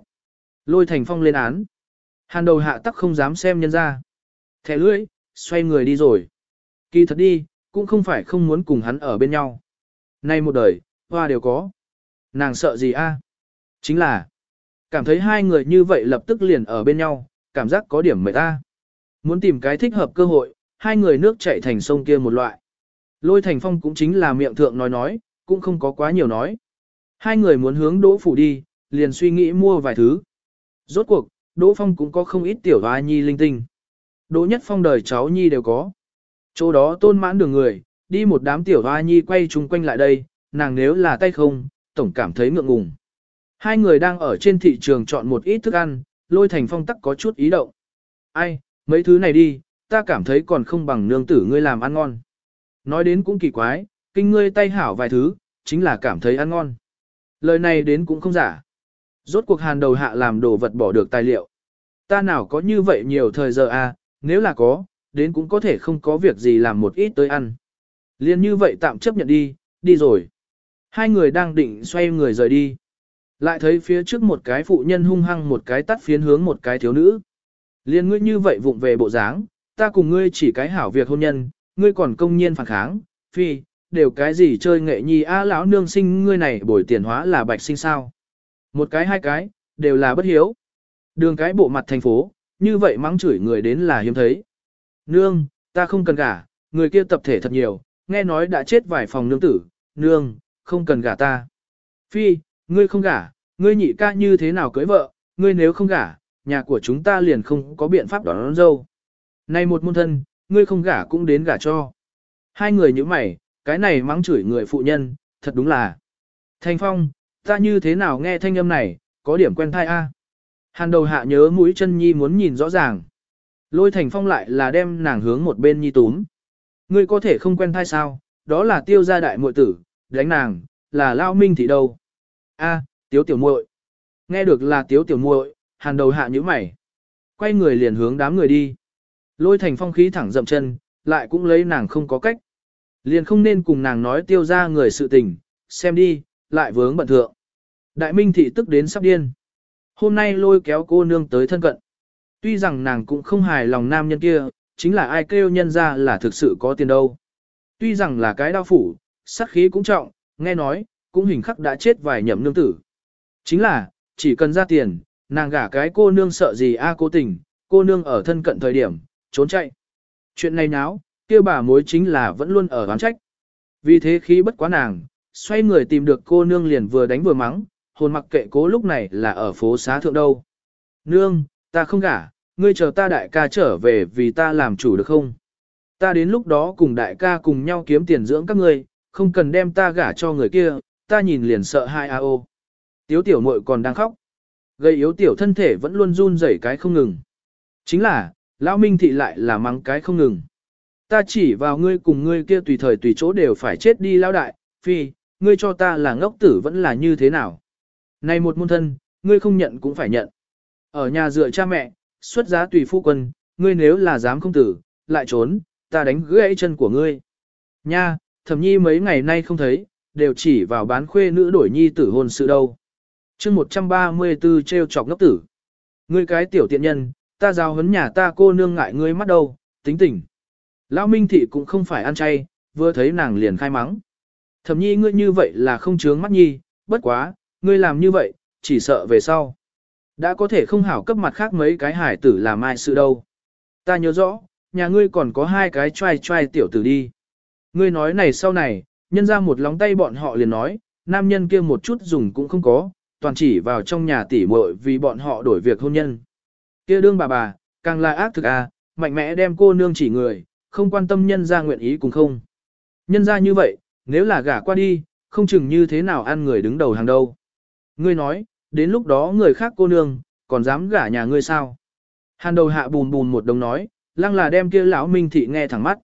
Lôi thành phong lên án. Hàn đầu hạ tắc không dám xem nhân ra. Thẻ lưỡi, xoay người đi rồi. Kỳ thật đi, cũng không phải không muốn cùng hắn ở bên nhau. Nay một đời, hoa đều có. Nàng sợ gì a? Chính là, cảm thấy hai người như vậy lập tức liền ở bên nhau, cảm giác có điểm mệt ta. Muốn tìm cái thích hợp cơ hội, hai người nước chạy thành sông kia một loại. Lôi thành phong cũng chính là miệng thượng nói nói, cũng không có quá nhiều nói. Hai người muốn hướng đỗ phủ đi, liền suy nghĩ mua vài thứ. Rốt cuộc, đỗ phong cũng có không ít tiểu hoa nhi linh tinh. Đỗ nhất phong đời cháu nhi đều có. Chỗ đó tôn mãn đường người, đi một đám tiểu hoa nhi quay chung quanh lại đây, nàng nếu là tay không, tổng cảm thấy ngượng ngùng. Hai người đang ở trên thị trường chọn một ít thức ăn, lôi thành phong tắc có chút ý động. Ai, mấy thứ này đi, ta cảm thấy còn không bằng nương tử ngươi làm ăn ngon. Nói đến cũng kỳ quái, kinh ngươi tay hảo vài thứ, chính là cảm thấy ăn ngon. Lời này đến cũng không giả. Rốt cuộc hàn đầu hạ làm đồ vật bỏ được tài liệu. Ta nào có như vậy nhiều thời giờ à, nếu là có, đến cũng có thể không có việc gì làm một ít tới ăn. Liên như vậy tạm chấp nhận đi, đi rồi. Hai người đang định xoay người rời đi. Lại thấy phía trước một cái phụ nhân hung hăng một cái tắt phiến hướng một cái thiếu nữ. Liên ngươi như vậy vụng về bộ dáng, ta cùng ngươi chỉ cái hảo việc hôn nhân, ngươi còn công nhiên phản kháng, phi, đều cái gì chơi nghệ nhi a lão nương sinh ngươi này bồi tiền hóa là bạch sinh sao. Một cái hai cái, đều là bất hiếu. Đường cái bộ mặt thành phố, như vậy mắng chửi người đến là hiếm thấy. Nương, ta không cần gả, người kia tập thể thật nhiều, nghe nói đã chết vài phòng nương tử, nương, không cần gả ta. Phi, ngươi không gả, ngươi nhị ca như thế nào cưới vợ, ngươi nếu không gả, nhà của chúng ta liền không có biện pháp đón, đón dâu. Này một môn thân, ngươi không gả cũng đến gả cho. Hai người như mày, cái này mắng chửi người phụ nhân, thật đúng là. Thanh Phong, ta như thế nào nghe thanh âm này, có điểm quen thai a. Hàn đầu hạ nhớ mũi chân nhi muốn nhìn rõ ràng. Lôi Thành Phong lại là đem nàng hướng một bên nhi túm. Ngươi có thể không quen thai sao, đó là tiêu gia đại muội tử, đánh nàng, là lao minh thì đâu. A, tiếu tiểu muội. Nghe được là tiếu tiểu muội, hàn đầu hạ nhíu mày. Quay người liền hướng đám người đi. Lôi thành phong khí thẳng dậm chân, lại cũng lấy nàng không có cách. Liền không nên cùng nàng nói tiêu ra người sự tình, xem đi, lại vướng bận thượng. Đại minh thị tức đến sắp điên. Hôm nay lôi kéo cô nương tới thân cận. Tuy rằng nàng cũng không hài lòng nam nhân kia, chính là ai kêu nhân ra là thực sự có tiền đâu. Tuy rằng là cái đau phủ, sát khí cũng trọng, nghe nói, cũng hình khắc đã chết vài nhậm nương tử. Chính là, chỉ cần ra tiền, nàng gả cái cô nương sợ gì a à, cố tình, cô nương ở thân cận thời điểm, trốn chạy. Chuyện này náo, kia bà mối chính là vẫn luôn ở oán trách. Vì thế khí bất quá nàng, xoay người tìm được cô nương liền vừa đánh vừa mắng, hồn mặc kệ cố lúc này là ở phố xá thượng đâu. Nương, ta không gả, ngươi chờ ta đại ca trở về vì ta làm chủ được không? Ta đến lúc đó cùng đại ca cùng nhau kiếm tiền dưỡng các ngươi, không cần đem ta gả cho người kia, ta nhìn liền sợ hai a ô. Tiếu tiểu muội còn đang khóc. Gây yếu tiểu thân thể vẫn luôn run rẩy cái không ngừng. Chính là, lão minh thị lại là mắng cái không ngừng. Ta chỉ vào ngươi cùng ngươi kia tùy thời tùy chỗ đều phải chết đi lão đại, phi, ngươi cho ta là ngốc tử vẫn là như thế nào. Này một môn thân, ngươi không nhận cũng phải nhận. Ở nhà dựa cha mẹ, xuất giá tùy phu quân, ngươi nếu là dám không tử, lại trốn, ta đánh gãy chân của ngươi. Nha, thẩm nhi mấy ngày nay không thấy, đều chỉ vào bán khuê nữ đổi nhi tử hôn sự đâu. chương 134 treo chọc ngốc tử. Ngươi cái tiểu tiện nhân, ta giao hấn nhà ta cô nương ngại ngươi mắt đâu, tính tình. Lão Minh Thị cũng không phải ăn chay, vừa thấy nàng liền khai mắng. Thẩm nhi ngươi như vậy là không chướng mắt nhi, bất quá, ngươi làm như vậy, chỉ sợ về sau. Đã có thể không hảo cấp mặt khác mấy cái hải tử làm ai sự đâu. Ta nhớ rõ, nhà ngươi còn có hai cái trai trai tiểu tử đi. Ngươi nói này sau này, nhân ra một lóng tay bọn họ liền nói, nam nhân kia một chút dùng cũng không có, toàn chỉ vào trong nhà tỉ muội vì bọn họ đổi việc hôn nhân. Kia đương bà bà, càng là ác thực à, mạnh mẽ đem cô nương chỉ người, không quan tâm nhân ra nguyện ý cùng không. Nhân ra như vậy, nếu là gả qua đi, không chừng như thế nào ăn người đứng đầu hàng đâu. Ngươi nói, đến lúc đó người khác cô nương, còn dám gả nhà ngươi sao? Hàn đầu hạ bùn bùn một đồng nói, lăng là đem kia lão minh thị nghe thẳng mắt.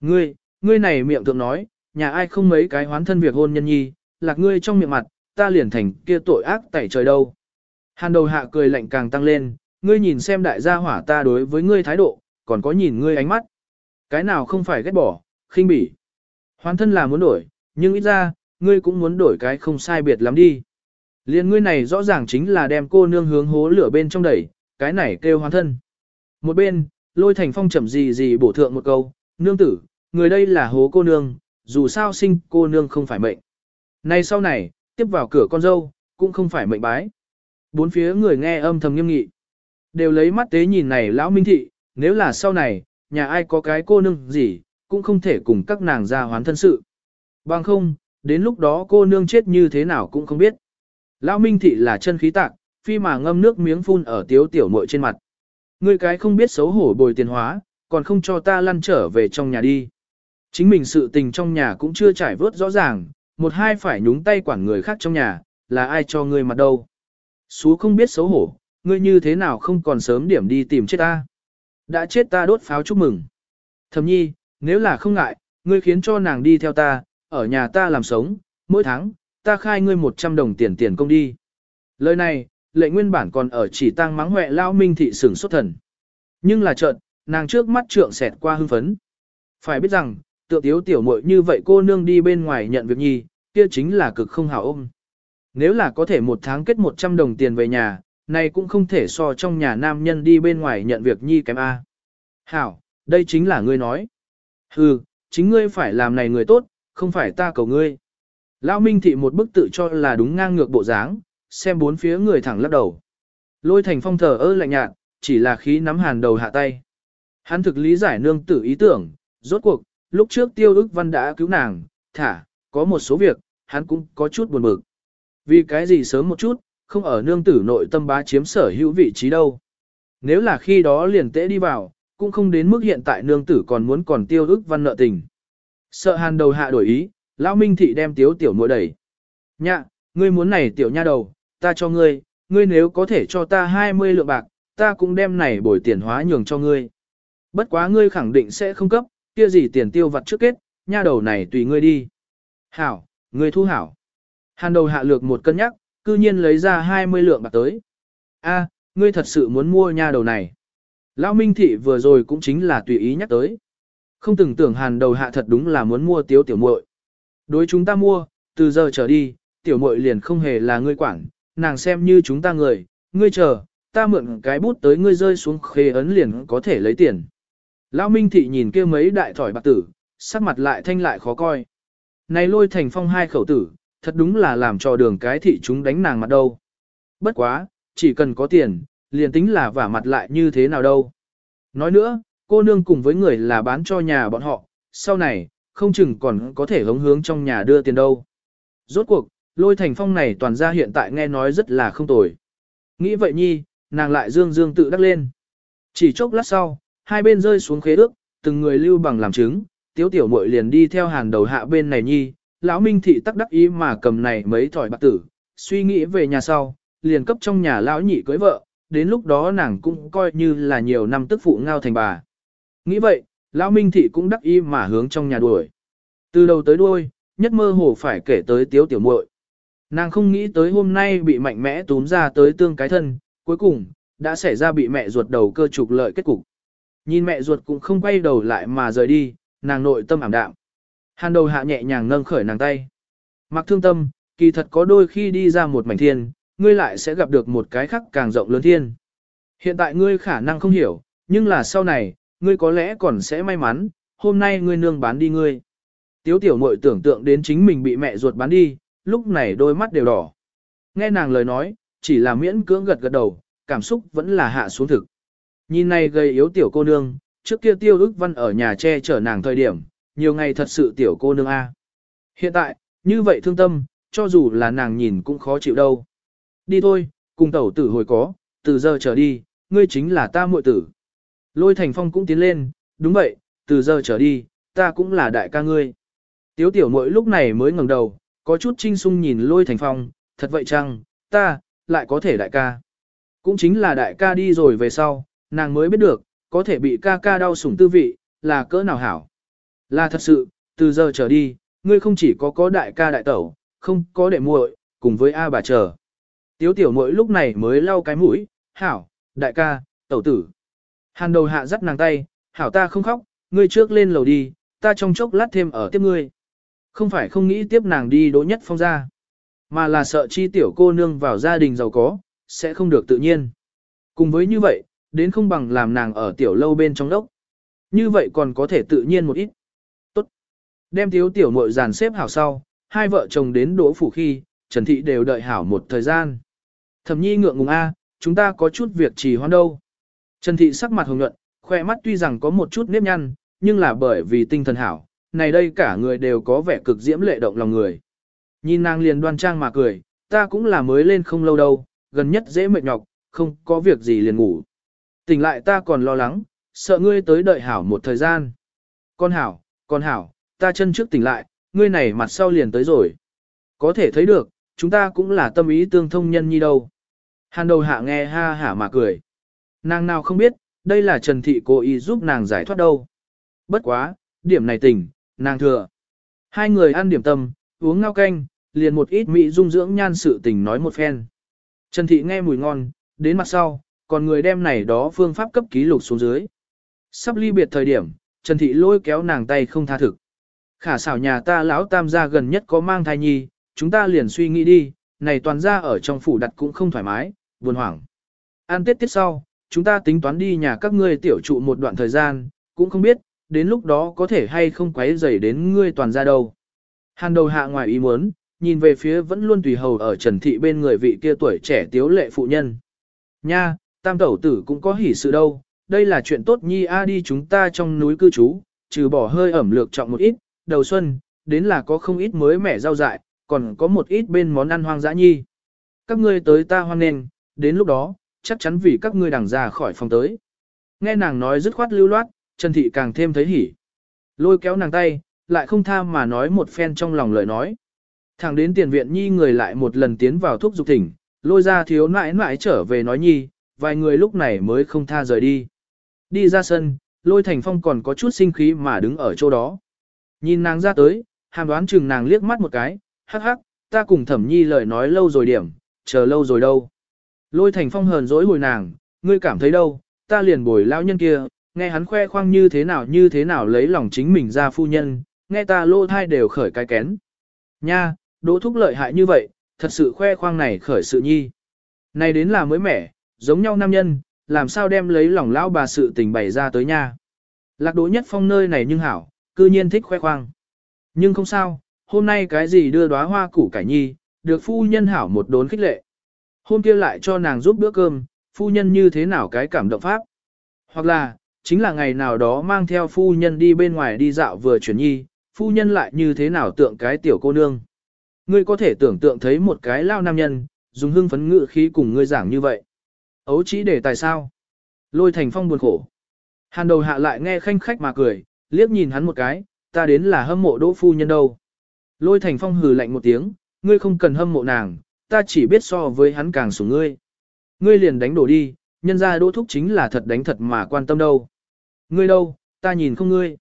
Ngươi, ngươi này miệng thượng nói, nhà ai không mấy cái hoán thân việc hôn nhân nhi, lạc ngươi trong miệng mặt, ta liền thành kia tội ác tẩy trời đâu. Hàn đầu hạ cười lạnh càng tăng lên, ngươi nhìn xem đại gia hỏa ta đối với ngươi thái độ, còn có nhìn ngươi ánh mắt. Cái nào không phải ghét bỏ, khinh bỉ. Hoán thân là muốn đổi, nhưng ít ra, ngươi cũng muốn đổi cái không sai biệt lắm đi. Liên ngươi này rõ ràng chính là đem cô nương hướng hố lửa bên trong đẩy, cái này kêu hoán thân. Một bên, lôi thành phong chậm gì gì bổ thượng một câu, nương tử, người đây là hố cô nương, dù sao sinh cô nương không phải mệnh. Nay sau này, tiếp vào cửa con dâu, cũng không phải mệnh bái. Bốn phía người nghe âm thầm nghiêm nghị. Đều lấy mắt tế nhìn này lão minh thị, nếu là sau này, nhà ai có cái cô nương gì, cũng không thể cùng các nàng ra hoán thân sự. Bằng không, đến lúc đó cô nương chết như thế nào cũng không biết. Lão minh thị là chân khí tạc, phi mà ngâm nước miếng phun ở tiếu tiểu muội trên mặt. Ngươi cái không biết xấu hổ bồi tiền hóa, còn không cho ta lăn trở về trong nhà đi. Chính mình sự tình trong nhà cũng chưa trải vớt rõ ràng, một hai phải nhúng tay quản người khác trong nhà, là ai cho ngươi mặt đâu. Sú không biết xấu hổ, ngươi như thế nào không còn sớm điểm đi tìm chết ta. Đã chết ta đốt pháo chúc mừng. Thầm nhi, nếu là không ngại, ngươi khiến cho nàng đi theo ta, ở nhà ta làm sống, mỗi tháng, ta khai ngươi 100 đồng tiền tiền công đi. Lời này, lệ nguyên bản còn ở chỉ tăng mắng huệ lao minh thị sửng xuất thần. Nhưng là chợt, nàng trước mắt trượng xẹt qua hưng phấn. Phải biết rằng, tựa tiếu tiểu muội như vậy cô nương đi bên ngoài nhận việc nhi, kia chính là cực không hảo ôm. Nếu là có thể một tháng kết 100 đồng tiền về nhà, này cũng không thể so trong nhà nam nhân đi bên ngoài nhận việc nhi kém A. Hảo, đây chính là ngươi nói. Hừ, chính ngươi phải làm này người tốt, không phải ta cầu ngươi. Lão Minh Thị một bức tự cho là đúng ngang ngược bộ dáng, xem bốn phía người thẳng lắc đầu. Lôi thành phong thờ ơ lạnh nhạt, chỉ là khí nắm hàn đầu hạ tay. Hắn thực lý giải nương tử ý tưởng, rốt cuộc, lúc trước tiêu ức văn đã cứu nàng, thả, có một số việc, hắn cũng có chút buồn bực. Vì cái gì sớm một chút, không ở nương tử nội tâm bá chiếm sở hữu vị trí đâu. Nếu là khi đó liền tễ đi vào, cũng không đến mức hiện tại nương tử còn muốn còn tiêu ức văn nợ tình. Sợ hàn đầu hạ đổi ý, lão minh thị đem tiếu tiểu muội đẩy. Nhạ, ngươi muốn này tiểu nha đầu, ta cho ngươi, ngươi nếu có thể cho ta 20 lượng bạc, ta cũng đem này bồi tiền hóa nhường cho ngươi. Bất quá ngươi khẳng định sẽ không cấp, kia gì tiền tiêu vặt trước kết, nha đầu này tùy ngươi đi. Hảo, ngươi thu hảo. Hàn đầu hạ lược một cân nhắc, cư nhiên lấy ra 20 lượng bạc tới. A, ngươi thật sự muốn mua nha đầu này. Lão Minh Thị vừa rồi cũng chính là tùy ý nhắc tới. Không từng tưởng hàn đầu hạ thật đúng là muốn mua tiếu tiểu muội. Đối chúng ta mua, từ giờ trở đi, tiểu muội liền không hề là ngươi quản, nàng xem như chúng ta người, ngươi chờ, ta mượn cái bút tới ngươi rơi xuống khê ấn liền có thể lấy tiền. Lão Minh Thị nhìn kia mấy đại thỏi bạc tử, sắc mặt lại thanh lại khó coi. Này lôi thành phong hai khẩu tử, thật đúng là làm cho đường cái thị chúng đánh nàng mặt đâu. Bất quá, chỉ cần có tiền, liền tính là vả mặt lại như thế nào đâu. Nói nữa, cô nương cùng với người là bán cho nhà bọn họ, sau này, không chừng còn có thể hống hướng trong nhà đưa tiền đâu. Rốt cuộc, lôi thành phong này toàn ra hiện tại nghe nói rất là không tồi. Nghĩ vậy nhi, nàng lại dương dương tự đắc lên. Chỉ chốc lát sau, hai bên rơi xuống khế ước, từng người lưu bằng làm chứng, tiếu tiểu muội liền đi theo hàng đầu hạ bên này nhi, lão minh thị tắc đắc ý mà cầm này mấy thỏi bạc tử, suy nghĩ về nhà sau, liền cấp trong nhà lão nhị cưới vợ, đến lúc đó nàng cũng coi như là nhiều năm tức phụ ngao thành bà. Nghĩ vậy, lão minh thị cũng đắc ý mà hướng trong nhà đuổi. Từ đầu tới đuôi, nhất mơ hồ phải kể tới tiếu tiểu muội. Nàng không nghĩ tới hôm nay bị mạnh mẽ túm ra tới tương cái thân, cuối cùng, đã xảy ra bị mẹ ruột đầu cơ trục lợi kết cục. Nhìn mẹ ruột cũng không quay đầu lại mà rời đi, nàng nội tâm ảm đạm. Hàn đầu hạ nhẹ nhàng nâng khởi nàng tay. Mặc thương tâm, kỳ thật có đôi khi đi ra một mảnh thiên, ngươi lại sẽ gặp được một cái khác càng rộng lớn thiên. Hiện tại ngươi khả năng không hiểu, nhưng là sau này, ngươi có lẽ còn sẽ may mắn, hôm nay ngươi nương bán đi ngươi. Tiếu tiểu mội tưởng tượng đến chính mình bị mẹ ruột bán đi, lúc này đôi mắt đều đỏ. Nghe nàng lời nói, chỉ là miễn cưỡng gật gật đầu, cảm xúc vẫn là hạ xuống thực. Nhìn này gây yếu tiểu cô nương, trước kia tiêu ức văn ở nhà che chở nàng thời điểm, nhiều ngày thật sự tiểu cô nương A. Hiện tại, như vậy thương tâm, cho dù là nàng nhìn cũng khó chịu đâu. Đi thôi, cùng tẩu tử hồi có, từ giờ trở đi, ngươi chính là ta muội tử. Lôi thành phong cũng tiến lên, đúng vậy, từ giờ trở đi, ta cũng là đại ca ngươi. Tiếu tiểu muội lúc này mới ngẩng đầu, có chút trinh sung nhìn lôi thành phong, thật vậy chăng, ta, lại có thể đại ca. Cũng chính là đại ca đi rồi về sau, nàng mới biết được, có thể bị ca ca đau sủng tư vị, là cỡ nào hảo. Là thật sự, từ giờ trở đi, ngươi không chỉ có có đại ca đại tẩu, không có đệ muội, cùng với A bà chờ. Tiếu tiểu muội lúc này mới lau cái mũi, hảo, đại ca, tẩu tử. Hàn đầu hạ dắt nàng tay, hảo ta không khóc, ngươi trước lên lầu đi, ta trong chốc lát thêm ở tiếp ngươi. Không phải không nghĩ tiếp nàng đi đỗ nhất phong ra, mà là sợ chi tiểu cô nương vào gia đình giàu có, sẽ không được tự nhiên. Cùng với như vậy, đến không bằng làm nàng ở tiểu lâu bên trong đốc. Như vậy còn có thể tự nhiên một ít. Tốt. Đem thiếu tiểu muội dàn xếp hảo sau, hai vợ chồng đến đỗ phủ khi, Trần Thị đều đợi hảo một thời gian. Thẩm nhi ngượng ngùng A, chúng ta có chút việc trì hoãn đâu. Trần Thị sắc mặt hồng nhuận, khoe mắt tuy rằng có một chút nếp nhăn, nhưng là bởi vì tinh thần hảo, này đây cả người đều có vẻ cực diễm lệ động lòng người. Nhìn nàng liền đoan trang mà cười, ta cũng là mới lên không lâu đâu, gần nhất dễ mệt nhọc, không có việc gì liền ngủ. Tỉnh lại ta còn lo lắng, sợ ngươi tới đợi hảo một thời gian. Con hảo, con hảo, ta chân trước tỉnh lại, ngươi này mặt sau liền tới rồi. Có thể thấy được, chúng ta cũng là tâm ý tương thông nhân nhi đâu. Hàn đầu hạ nghe ha hả mà cười. Nàng nào không biết, đây là Trần Thị cố ý giúp nàng giải thoát đâu. Bất quá, điểm này tỉnh, nàng thừa. Hai người ăn điểm tâm, uống ngao canh, liền một ít mỹ dung dưỡng nhan sự tình nói một phen. Trần Thị nghe mùi ngon, đến mặt sau, còn người đem này đó phương pháp cấp ký lục xuống dưới. Sắp ly biệt thời điểm, Trần Thị lôi kéo nàng tay không tha thực. Khả xảo nhà ta lão tam gia gần nhất có mang thai nhi, chúng ta liền suy nghĩ đi, này toàn ra ở trong phủ đặt cũng không thoải mái, buồn hoảng. An tết tiết sau, chúng ta tính toán đi nhà các ngươi tiểu trụ một đoạn thời gian, cũng không biết, đến lúc đó có thể hay không quấy rầy đến ngươi toàn ra đâu. Hàn đầu hạ ngoài ý muốn, nhìn về phía vẫn luôn tùy hầu ở Trần Thị bên người vị kia tuổi trẻ tiếu lệ phụ nhân. Nha, tam tẩu tử cũng có hỉ sự đâu, đây là chuyện tốt nhi a đi chúng ta trong núi cư trú, trừ bỏ hơi ẩm lược trọng một ít, đầu xuân, đến là có không ít mới mẻ rau dại, còn có một ít bên món ăn hoang dã nhi. Các ngươi tới ta hoan nền, đến lúc đó, chắc chắn vì các ngươi đằng ra khỏi phòng tới. Nghe nàng nói dứt khoát lưu loát, Trần Thị càng thêm thấy hỉ. Lôi kéo nàng tay, lại không tha mà nói một phen trong lòng lời nói. Thẳng đến tiền viện nhi người lại một lần tiến vào thuốc dục thỉnh, lôi ra thiếu nãi nãi trở về nói nhi, vài người lúc này mới không tha rời đi. Đi ra sân, lôi thành phong còn có chút sinh khí mà đứng ở chỗ đó. Nhìn nàng ra tới, hàm đoán chừng nàng liếc mắt một cái, hắc hắc, ta cùng thẩm nhi lời nói lâu rồi điểm, chờ lâu rồi đâu. Lôi thành phong hờn dỗi hồi nàng, ngươi cảm thấy đâu, ta liền bồi lao nhân kia, nghe hắn khoe khoang như thế nào như thế nào lấy lòng chính mình ra phu nhân, nghe ta lô thai đều khởi cái kén. Nha, đỗ thúc lợi hại như vậy, thật sự khoe khoang này khởi sự nhi. Này đến là mới mẻ, giống nhau nam nhân, làm sao đem lấy lòng lão bà sự tình bày ra tới nha. Lạc đỗ nhất phong nơi này nhưng hảo, cư nhiên thích khoe khoang. Nhưng không sao, hôm nay cái gì đưa đóa hoa củ cải nhi, được phu nhân hảo một đốn khích lệ. Hôm kia lại cho nàng giúp bữa cơm, phu nhân như thế nào cái cảm động pháp. Hoặc là, chính là ngày nào đó mang theo phu nhân đi bên ngoài đi dạo vừa chuyển nhi, phu nhân lại như thế nào tượng cái tiểu cô nương. Ngươi có thể tưởng tượng thấy một cái lao nam nhân, dùng hưng phấn ngự khí cùng ngươi giảng như vậy. Ấu chỉ để tại sao? Lôi thành phong buồn khổ. Hàn đầu hạ lại nghe khanh khách mà cười, liếc nhìn hắn một cái, ta đến là hâm mộ đỗ phu nhân đâu. Lôi thành phong hừ lạnh một tiếng, ngươi không cần hâm mộ nàng, ta chỉ biết so với hắn càng sủng ngươi. Ngươi liền đánh đổ đi, nhân ra đỗ thúc chính là thật đánh thật mà quan tâm đâu. Ngươi đâu, ta nhìn không ngươi.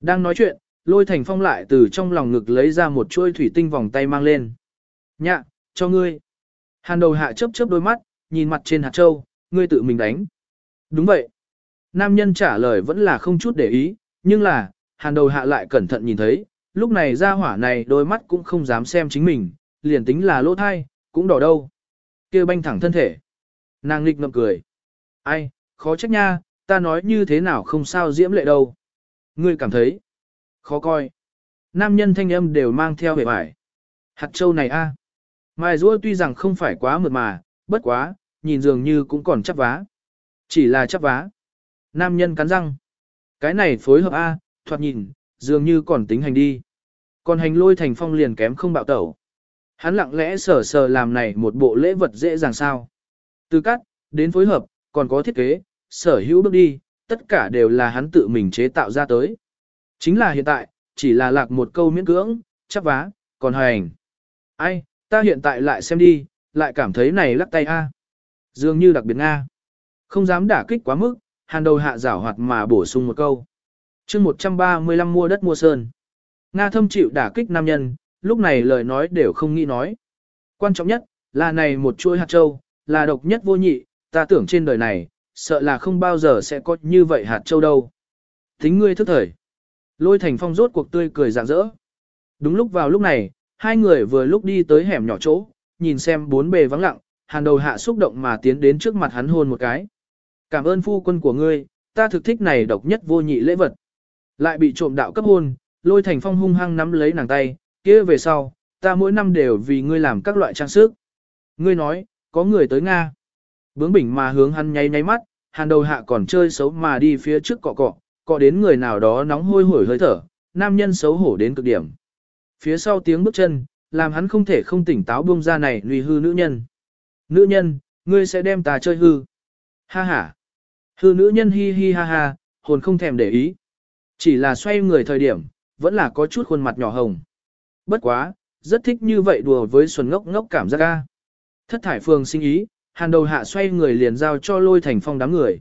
Đang nói chuyện, lôi thành phong lại từ trong lòng ngực lấy ra một chuôi thủy tinh vòng tay mang lên. Nhạ, cho ngươi. Hàn đầu hạ chớp chớp đôi mắt, nhìn mặt trên hạt châu, ngươi tự mình đánh. Đúng vậy. Nam nhân trả lời vẫn là không chút để ý, nhưng là, hàn đầu hạ lại cẩn thận nhìn thấy, lúc này ra hỏa này đôi mắt cũng không dám xem chính mình, liền tính là lỗ thai, cũng đỏ đâu. kia banh thẳng thân thể. Nàng nghịch ngậm cười. Ai, khó trách nha, ta nói như thế nào không sao diễm lệ đâu. Ngươi cảm thấy khó coi. Nam nhân thanh âm đều mang theo vẻ vải. Hạt châu này a, Mài rua tuy rằng không phải quá mượt mà, bất quá, nhìn dường như cũng còn chắp vá. Chỉ là chắp vá. Nam nhân cắn răng. Cái này phối hợp A, thoạt nhìn, dường như còn tính hành đi. Còn hành lôi thành phong liền kém không bạo tẩu. Hắn lặng lẽ sờ sờ làm này một bộ lễ vật dễ dàng sao. Từ cắt, đến phối hợp, còn có thiết kế, sở hữu bước đi, tất cả đều là hắn tự mình chế tạo ra tới. Chính là hiện tại, chỉ là lạc một câu miễn cưỡng, chắp vá, còn hành. Ai, ta hiện tại lại xem đi, lại cảm thấy này lắc tay a, Dường như đặc biệt Nga. Không dám đả kích quá mức, hàn đầu hạ giảo hoạt mà bổ sung một câu. chương 135 mua đất mua sơn. Nga thâm chịu đả kích nam nhân, lúc này lời nói đều không nghĩ nói. Quan trọng nhất, là này một chuỗi hạt châu, là độc nhất vô nhị, ta tưởng trên đời này, sợ là không bao giờ sẽ có như vậy hạt châu đâu. Tính ngươi thức thời. Lôi thành phong rốt cuộc tươi cười rạng rỡ. Đúng lúc vào lúc này, hai người vừa lúc đi tới hẻm nhỏ chỗ, nhìn xem bốn bề vắng lặng, hàn đầu hạ xúc động mà tiến đến trước mặt hắn hôn một cái. Cảm ơn phu quân của ngươi, ta thực thích này độc nhất vô nhị lễ vật. Lại bị trộm đạo cấp hôn, lôi thành phong hung hăng nắm lấy nàng tay, kia về sau, ta mỗi năm đều vì ngươi làm các loại trang sức. Ngươi nói, có người tới Nga. Bướng bỉnh mà hướng hắn nháy nháy mắt, hàn đầu hạ còn chơi xấu mà đi phía trước cọ cọ, cọ đến người nào đó nóng hôi hổi hơi thở, nam nhân xấu hổ đến cực điểm. Phía sau tiếng bước chân, làm hắn không thể không tỉnh táo buông ra này lùi hư nữ nhân. Nữ nhân, ngươi sẽ đem ta chơi hư. Ha ha. Hư nữ nhân hi hi ha ha, hồn không thèm để ý. Chỉ là xoay người thời điểm, vẫn là có chút khuôn mặt nhỏ hồng. Bất quá, rất thích như vậy đùa với xuân ngốc ngốc cảm giác ga. Thất thải phương sinh ý, hàn đầu hạ xoay người liền giao cho lôi thành phong đám người.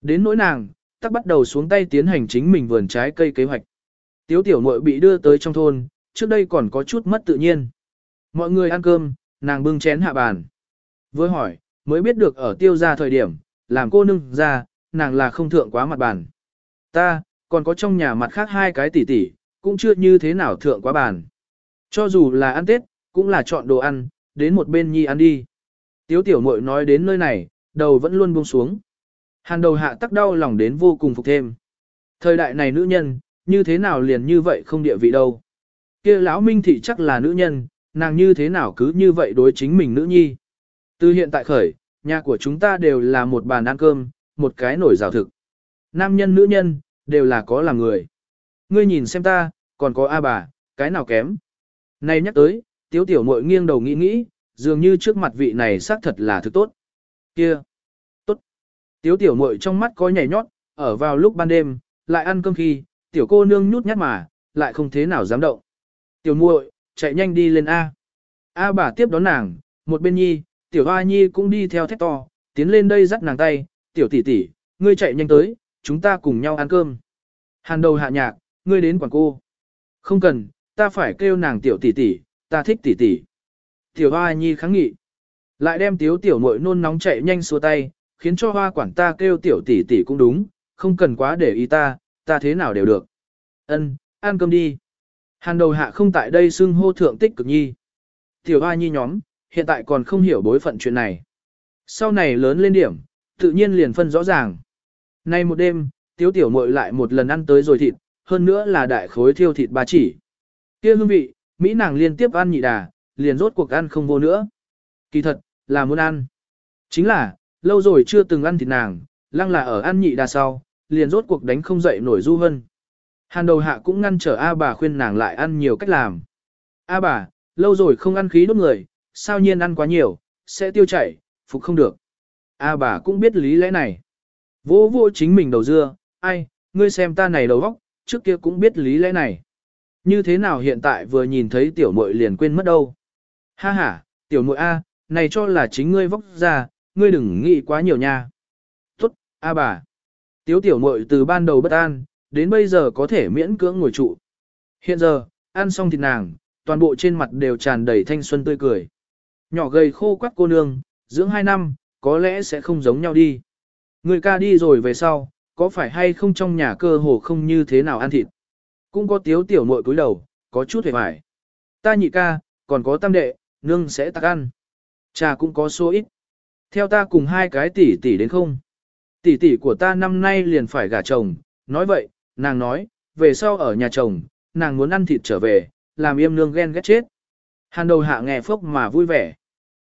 Đến nỗi nàng, tắc bắt đầu xuống tay tiến hành chính mình vườn trái cây kế hoạch. Tiếu tiểu muội bị đưa tới trong thôn, trước đây còn có chút mất tự nhiên. Mọi người ăn cơm, nàng bưng chén hạ bàn. Với hỏi, mới biết được ở tiêu gia thời điểm, làm cô nương ra, nàng là không thượng quá mặt bàn. Ta, còn có trong nhà mặt khác hai cái tỷ tỷ, cũng chưa như thế nào thượng quá bàn. Cho dù là ăn Tết, cũng là chọn đồ ăn, đến một bên nhi ăn đi. Tiếu tiểu muội nói đến nơi này, đầu vẫn luôn buông xuống. Hàn đầu hạ tắc đau lòng đến vô cùng phục thêm. Thời đại này nữ nhân, như thế nào liền như vậy không địa vị đâu kia lão minh thị chắc là nữ nhân, nàng như thế nào cứ như vậy đối chính mình nữ nhi. Từ hiện tại khởi, nhà của chúng ta đều là một bàn ăn cơm, một cái nổi rào thực. Nam nhân nữ nhân, đều là có làm người. Ngươi nhìn xem ta, còn có A bà, cái nào kém. Này nhắc tới, tiếu tiểu muội nghiêng đầu nghĩ nghĩ, dường như trước mặt vị này xác thật là thứ tốt. Kia! Tốt! Tiếu tiểu muội trong mắt có nhảy nhót, ở vào lúc ban đêm, lại ăn cơm khi, tiểu cô nương nhút nhát mà, lại không thế nào dám động. Tiểu muội, chạy nhanh đi lên A. A bà tiếp đón nàng, một bên nhi, tiểu hoa nhi cũng đi theo thét to, tiến lên đây dắt nàng tay, tiểu tỷ tỷ, ngươi chạy nhanh tới, chúng ta cùng nhau ăn cơm. Hàn đầu hạ nhạc, ngươi đến quản cô. Không cần, ta phải kêu nàng tiểu tỷ tỷ, ta thích tỷ tỷ. Tiểu hoa nhi kháng nghị. Lại đem tiếu tiểu muội nôn nóng chạy nhanh xua tay, khiến cho hoa quản ta kêu tiểu tỷ tỷ cũng đúng, không cần quá để ý ta, ta thế nào đều được. Ân, ăn cơm đi. Hàn đầu hạ không tại đây xưng hô thượng tích cực nhi. Tiểu hoa nhi nhóm, hiện tại còn không hiểu bối phận chuyện này. Sau này lớn lên điểm, tự nhiên liền phân rõ ràng. Nay một đêm, tiếu tiểu muội lại một lần ăn tới rồi thịt, hơn nữa là đại khối thiêu thịt ba chỉ. kia hương vị, Mỹ nàng liên tiếp ăn nhị đà, liền rốt cuộc ăn không vô nữa. Kỳ thật, là muốn ăn. Chính là, lâu rồi chưa từng ăn thịt nàng, lăng là ở ăn nhị đà sau, liền rốt cuộc đánh không dậy nổi du hân. Hàn đầu hạ cũng ngăn trở A bà khuyên nàng lại ăn nhiều cách làm. A bà, lâu rồi không ăn khí đốt người, sao nhiên ăn quá nhiều, sẽ tiêu chảy, phục không được. A bà cũng biết lý lẽ này. Vô vô chính mình đầu dưa, ai, ngươi xem ta này đầu óc, trước kia cũng biết lý lẽ này. Như thế nào hiện tại vừa nhìn thấy tiểu muội liền quên mất đâu. Ha ha, tiểu muội A, này cho là chính ngươi vóc ra, ngươi đừng nghĩ quá nhiều nha. Tốt, A bà. Tiếu tiểu muội từ ban đầu bất an, đến bây giờ có thể miễn cưỡng ngồi trụ. Hiện giờ, ăn xong thịt nàng, toàn bộ trên mặt đều tràn đầy thanh xuân tươi cười. Nhỏ gầy khô quắc cô nương, dưỡng hai năm, có lẽ sẽ không giống nhau đi. Người ca đi rồi về sau, có phải hay không trong nhà cơ hồ không như thế nào ăn thịt. Cũng có tiếu tiểu muội cúi đầu, có chút hề hoài. Ta nhị ca, còn có tam đệ, nương sẽ tạc ăn. Cha cũng có số ít. Theo ta cùng hai cái tỷ tỷ đến không? Tỷ tỷ của ta năm nay liền phải gả chồng, nói vậy, nàng nói, về sau ở nhà chồng, nàng muốn ăn thịt trở về, làm yêm nương ghen ghét chết. Hàn đầu hạ nghe phốc mà vui vẻ.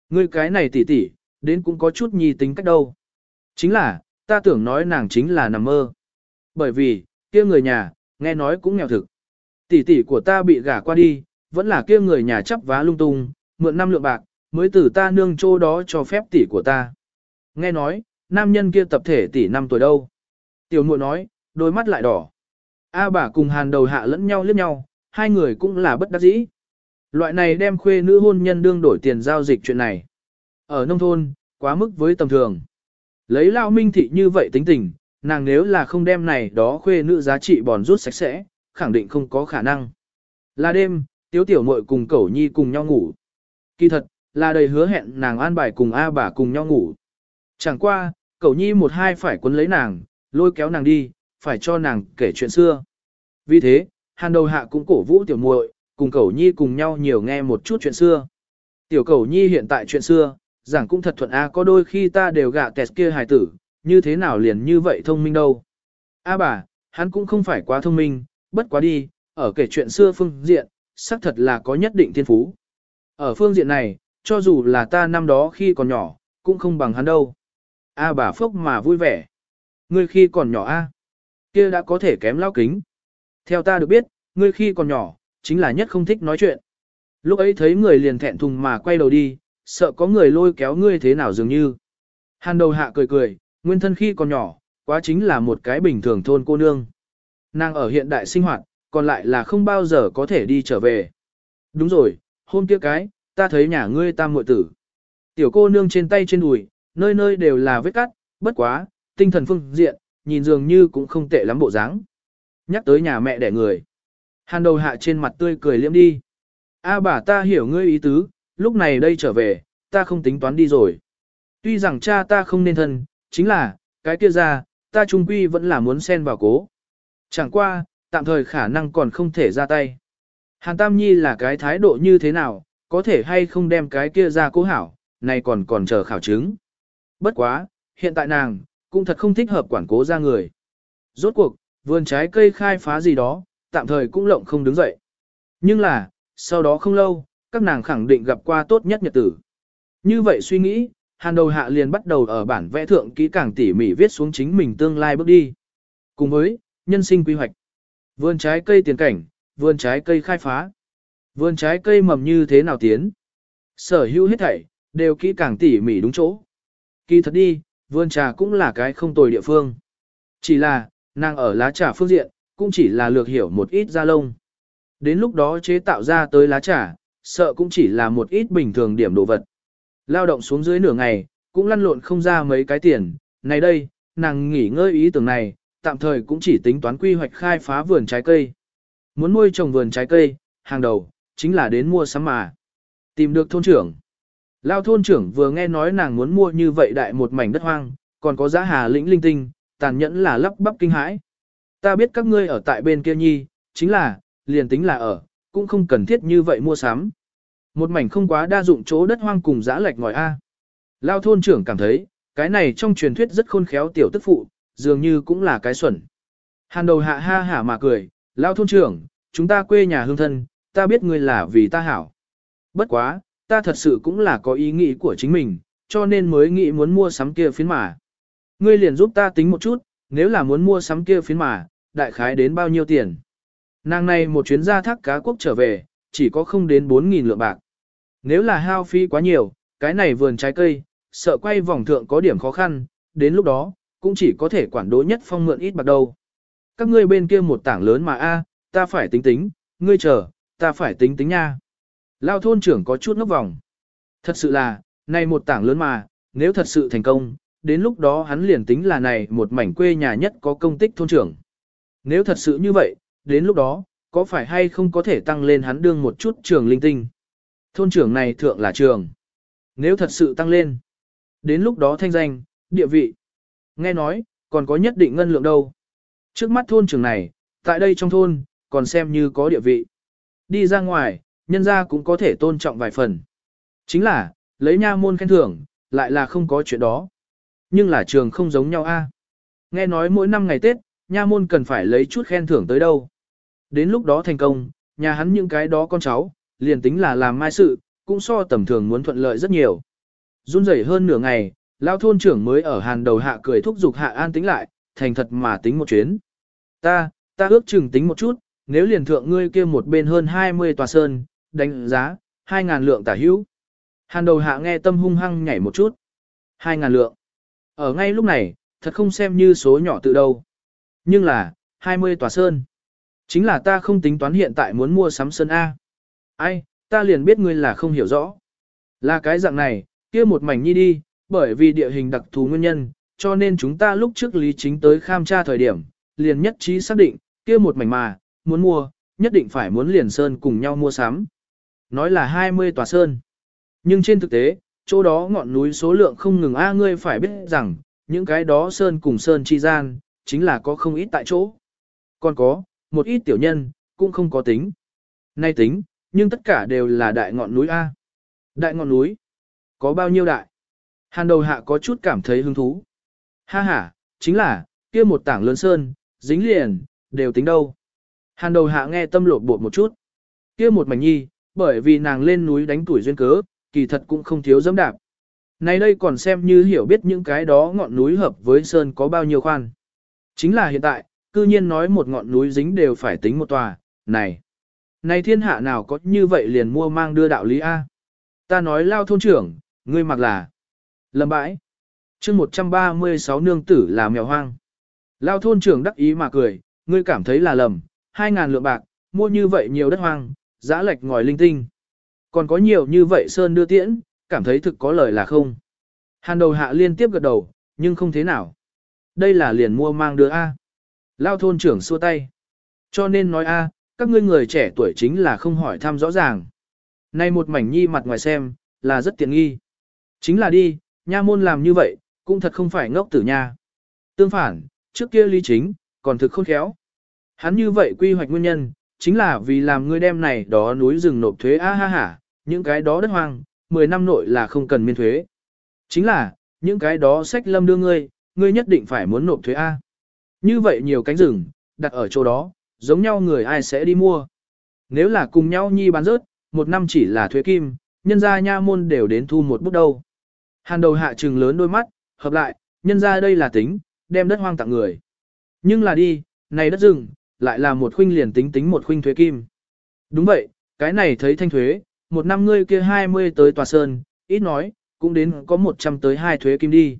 Ngươi cái này tỷ tỷ, đến cũng có chút nhi tính cách đâu. Chính là, ta tưởng nói nàng chính là nằm mơ. Bởi vì, kia người nhà, nghe nói cũng nghèo thực. Tỷ tỷ của ta bị gả qua đi, vẫn là kia người nhà chấp vá lung tung, mượn năm lượng bạc, mới từ ta nương chỗ đó cho phép tỷ của ta. Nghe nói, nam nhân kia tập thể tỷ năm tuổi đâu. Tiểu muội nói, đôi mắt lại đỏ. A bà cùng hàn đầu hạ lẫn nhau liếc nhau, hai người cũng là bất đắc dĩ. Loại này đem khuê nữ hôn nhân đương đổi tiền giao dịch chuyện này. Ở nông thôn, quá mức với tầm thường. Lấy lao minh thị như vậy tính tình, nàng nếu là không đem này đó khuê nữ giá trị bòn rút sạch sẽ, khẳng định không có khả năng. Là đêm, tiếu tiểu muội cùng cẩu nhi cùng nhau ngủ. Kỳ thật, là đầy hứa hẹn nàng an bài cùng A bà cùng nhau ngủ. Chẳng qua, cẩu nhi một hai phải quấn lấy nàng, lôi kéo nàng đi, phải cho nàng kể chuyện xưa. Vì thế, hàn đầu hạ cũng cổ vũ tiểu muội, cùng cẩu nhi cùng nhau nhiều nghe một chút chuyện xưa. Tiểu cẩu nhi hiện tại chuyện xưa, giảng cũng thật thuận A có đôi khi ta đều gạ tẹt kia hài tử, như thế nào liền như vậy thông minh đâu. A bà, hắn cũng không phải quá thông minh, bất quá đi, ở kể chuyện xưa phương diện, xác thật là có nhất định thiên phú. Ở phương diện này, cho dù là ta năm đó khi còn nhỏ, cũng không bằng hắn đâu. A bà phốc mà vui vẻ. Ngươi khi còn nhỏ A, kia đã có thể kém lao kính. Theo ta được biết, ngươi khi còn nhỏ, chính là nhất không thích nói chuyện. Lúc ấy thấy người liền thẹn thùng mà quay đầu đi, sợ có người lôi kéo ngươi thế nào dường như. Hàn đầu hạ cười cười, nguyên thân khi còn nhỏ, quá chính là một cái bình thường thôn cô nương. Nàng ở hiện đại sinh hoạt, còn lại là không bao giờ có thể đi trở về. Đúng rồi, hôm kia cái, ta thấy nhà ngươi tam muội tử. Tiểu cô nương trên tay trên đùi, nơi nơi đều là vết cắt, bất quá, tinh thần phương diện, nhìn dường như cũng không tệ lắm bộ dáng. Nhắc tới nhà mẹ đẻ người. Hàn đầu hạ trên mặt tươi cười liễm đi. A bà ta hiểu ngươi ý tứ, lúc này đây trở về, ta không tính toán đi rồi. Tuy rằng cha ta không nên thân, chính là, cái kia ra, ta trung quy vẫn là muốn xen vào cố. Chẳng qua, tạm thời khả năng còn không thể ra tay. Hàn Tam Nhi là cái thái độ như thế nào, có thể hay không đem cái kia ra cố hảo, này còn còn chờ khảo chứng. Bất quá, hiện tại nàng, cũng thật không thích hợp quản cố ra người. Rốt cuộc, vườn trái cây khai phá gì đó, tạm thời cũng lộng không đứng dậy. Nhưng là, sau đó không lâu, các nàng khẳng định gặp qua tốt nhất nhật tử. Như vậy suy nghĩ, hàn đầu hạ liền bắt đầu ở bản vẽ thượng kỹ càng tỉ mỉ viết xuống chính mình tương lai bước đi. Cùng với, nhân sinh quy hoạch. Vườn trái cây tiền cảnh, vườn trái cây khai phá. Vườn trái cây mầm như thế nào tiến. Sở hữu hết thảy, đều kỹ càng tỉ mỉ đúng chỗ. Kỳ thật đi, vườn trà cũng là cái không tồi địa phương. Chỉ là, nàng ở lá trà phương diện, cũng chỉ là lược hiểu một ít da lông. Đến lúc đó chế tạo ra tới lá trà, sợ cũng chỉ là một ít bình thường điểm đồ vật. Lao động xuống dưới nửa ngày, cũng lăn lộn không ra mấy cái tiền, này đây, nàng nghỉ ngơi ý tưởng này, tạm thời cũng chỉ tính toán quy hoạch khai phá vườn trái cây. Muốn nuôi trồng vườn trái cây, hàng đầu, chính là đến mua sắm mà. Tìm được thôn trưởng. Lao thôn trưởng vừa nghe nói nàng muốn mua như vậy đại một mảnh đất hoang, còn có giá hà lĩnh linh tinh, tàn nhẫn là lắp bắp kinh hãi. Ta biết các ngươi ở tại bên kia nhi, chính là, liền tính là ở, cũng không cần thiết như vậy mua sắm. Một mảnh không quá đa dụng chỗ đất hoang cùng giã lệch ngòi A. Lao thôn trưởng cảm thấy, cái này trong truyền thuyết rất khôn khéo tiểu tức phụ, dường như cũng là cái xuẩn. Hàn đầu hạ ha hả mà cười, Lao thôn trưởng, chúng ta quê nhà hương thân, ta biết ngươi là vì ta hảo. Bất quá, ta thật sự cũng là có ý nghĩ của chính mình, cho nên mới nghĩ muốn mua sắm kia phiến mà. Ngươi liền giúp ta tính một chút, nếu là muốn mua sắm kia phiến mà, đại khái đến bao nhiêu tiền. Nàng này một chuyến ra thác cá quốc trở về, chỉ có không đến 4.000 lượng bạc. Nếu là hao phí quá nhiều, cái này vườn trái cây, sợ quay vòng thượng có điểm khó khăn, đến lúc đó, cũng chỉ có thể quản đỗ nhất phong mượn ít bạc đâu. Các ngươi bên kia một tảng lớn mà a, ta phải tính tính, ngươi chờ, ta phải tính tính nha. Lao thôn trưởng có chút ngốc vòng. Thật sự là, này một tảng lớn mà, nếu thật sự thành công, đến lúc đó hắn liền tính là này một mảnh quê nhà nhất có công tích thôn trưởng. Nếu thật sự như vậy, đến lúc đó, có phải hay không có thể tăng lên hắn đương một chút trường linh tinh. Thôn trưởng này thượng là trường. Nếu thật sự tăng lên, đến lúc đó thanh danh, địa vị. Nghe nói, còn có nhất định ngân lượng đâu. Trước mắt thôn trưởng này, tại đây trong thôn, còn xem như có địa vị. Đi ra ngoài, nhân ra cũng có thể tôn trọng vài phần. Chính là, lấy nha môn khen thưởng, lại là không có chuyện đó. Nhưng là trường không giống nhau a. Nghe nói mỗi năm ngày Tết, nha môn cần phải lấy chút khen thưởng tới đâu. Đến lúc đó thành công, nhà hắn những cái đó con cháu, liền tính là làm mai sự, cũng so tầm thường muốn thuận lợi rất nhiều. Run rẩy hơn nửa ngày, lao thôn trưởng mới ở hàn đầu hạ cười thúc giục hạ an tính lại, thành thật mà tính một chuyến. Ta, ta ước chừng tính một chút, nếu liền thượng ngươi kia một bên hơn 20 tòa sơn, đánh giá, 2.000 lượng tả hữu. Hàn đầu hạ nghe tâm hung hăng nhảy một chút. 2.000 lượng. Ở ngay lúc này, thật không xem như số nhỏ tự đâu. Nhưng là, 20 tòa sơn. Chính là ta không tính toán hiện tại muốn mua sắm sơn A. Ai, ta liền biết ngươi là không hiểu rõ. Là cái dạng này, kia một mảnh nhi đi, bởi vì địa hình đặc thù nguyên nhân, cho nên chúng ta lúc trước lý chính tới kham tra thời điểm, liền nhất trí xác định, kia một mảnh mà, muốn mua, nhất định phải muốn liền sơn cùng nhau mua sắm. Nói là 20 tòa sơn. Nhưng trên thực tế, chỗ đó ngọn núi số lượng không ngừng A ngươi phải biết rằng, những cái đó sơn cùng sơn chi gian, chính là có không ít tại chỗ. Còn có, một ít tiểu nhân, cũng không có tính. Nay tính, nhưng tất cả đều là đại ngọn núi A. Đại ngọn núi, có bao nhiêu đại? Hàn đầu hạ có chút cảm thấy hứng thú. Ha ha, chính là, kia một tảng lớn sơn, dính liền, đều tính đâu. Hàn đầu hạ nghe tâm lột bột một chút. kia một mảnh nhi, bởi vì nàng lên núi đánh tuổi duyên cớ, kỳ thật cũng không thiếu dẫm đạp. Này đây còn xem như hiểu biết những cái đó ngọn núi hợp với sơn có bao nhiêu khoan. Chính là hiện tại, cư nhiên nói một ngọn núi dính đều phải tính một tòa, này. Này thiên hạ nào có như vậy liền mua mang đưa đạo lý A. Ta nói lao thôn trưởng, ngươi mặc là lầm bãi. chương 136 nương tử là mèo hoang. Lao thôn trưởng đắc ý mà cười, ngươi cảm thấy là lầm, hai ngàn lượng bạc, mua như vậy nhiều đất hoang, giã lệch ngòi linh tinh. Còn có nhiều như vậy Sơn đưa tiễn, cảm thấy thực có lời là không. Hàn đầu hạ liên tiếp gật đầu, nhưng không thế nào. Đây là liền mua mang đưa A. Lao thôn trưởng xua tay. Cho nên nói A, các ngươi người trẻ tuổi chính là không hỏi thăm rõ ràng. Nay một mảnh nhi mặt ngoài xem, là rất tiện nghi. Chính là đi, nha môn làm như vậy, cũng thật không phải ngốc tử nha. Tương phản, trước kia ly chính, còn thực khôn khéo. Hắn như vậy quy hoạch nguyên nhân, chính là vì làm ngươi đem này đó núi rừng nộp thuế a ha ha, những cái đó đất hoang, 10 năm nội là không cần miên thuế. Chính là, những cái đó sách lâm đưa ngươi, ngươi nhất định phải muốn nộp thuế A. Như vậy nhiều cánh rừng, đặt ở chỗ đó, giống nhau người ai sẽ đi mua. Nếu là cùng nhau nhi bán rớt, một năm chỉ là thuế kim, nhân gia nha môn đều đến thu một bút đâu. Hàn đầu hạ trừng lớn đôi mắt, hợp lại, nhân gia đây là tính, đem đất hoang tặng người. Nhưng là đi, này đất rừng, lại là một khuynh liền tính tính một khuynh thuế kim. Đúng vậy, cái này thấy thanh thuế, một năm ngươi kia 20 tới tòa sơn, ít nói, cũng đến có 100 tới hai thuế kim đi.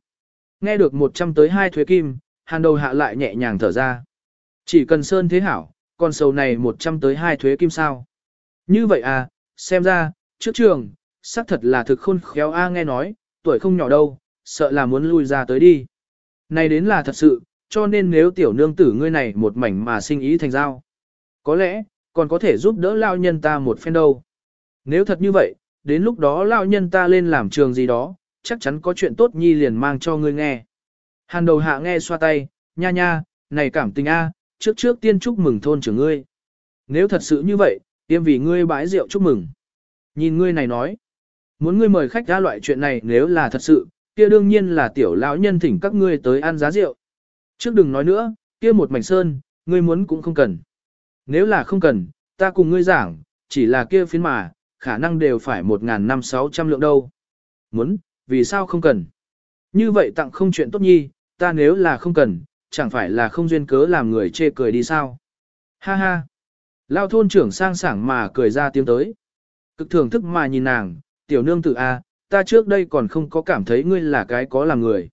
Nghe được 100 tới hai thuế kim, hàn đầu hạ lại nhẹ nhàng thở ra. Chỉ cần sơn thế hảo, còn sầu này 100 tới hai thuế kim sao. Như vậy à, xem ra, trước trường, xác thật là thực khôn khéo A nghe nói, tuổi không nhỏ đâu, sợ là muốn lui ra tới đi. Này đến là thật sự, cho nên nếu tiểu nương tử ngươi này một mảnh mà sinh ý thành giao. Có lẽ, còn có thể giúp đỡ lao nhân ta một phen đâu. Nếu thật như vậy, đến lúc đó lao nhân ta lên làm trường gì đó, chắc chắn có chuyện tốt nhi liền mang cho ngươi nghe. Hàn đầu hạ nghe xoa tay, nha nha, này cảm tình a, trước trước tiên chúc mừng thôn trưởng ngươi. Nếu thật sự như vậy, tiêm vì ngươi bãi rượu chúc mừng. Nhìn ngươi này nói, muốn ngươi mời khách ra loại chuyện này nếu là thật sự, kia đương nhiên là tiểu lão nhân thỉnh các ngươi tới ăn giá rượu. Trước đừng nói nữa, kia một mảnh sơn, ngươi muốn cũng không cần. Nếu là không cần, ta cùng ngươi giảng, chỉ là kia phiến mà, khả năng đều phải một ngàn năm sáu trăm lượng đâu. Muốn, vì sao không cần? Như vậy tặng không chuyện tốt nhi, ta nếu là không cần, chẳng phải là không duyên cớ làm người chê cười đi sao? Ha ha! Lao thôn trưởng sang sảng mà cười ra tiếng tới. Cực thưởng thức mà nhìn nàng, tiểu nương tử A, ta trước đây còn không có cảm thấy ngươi là cái có làm người.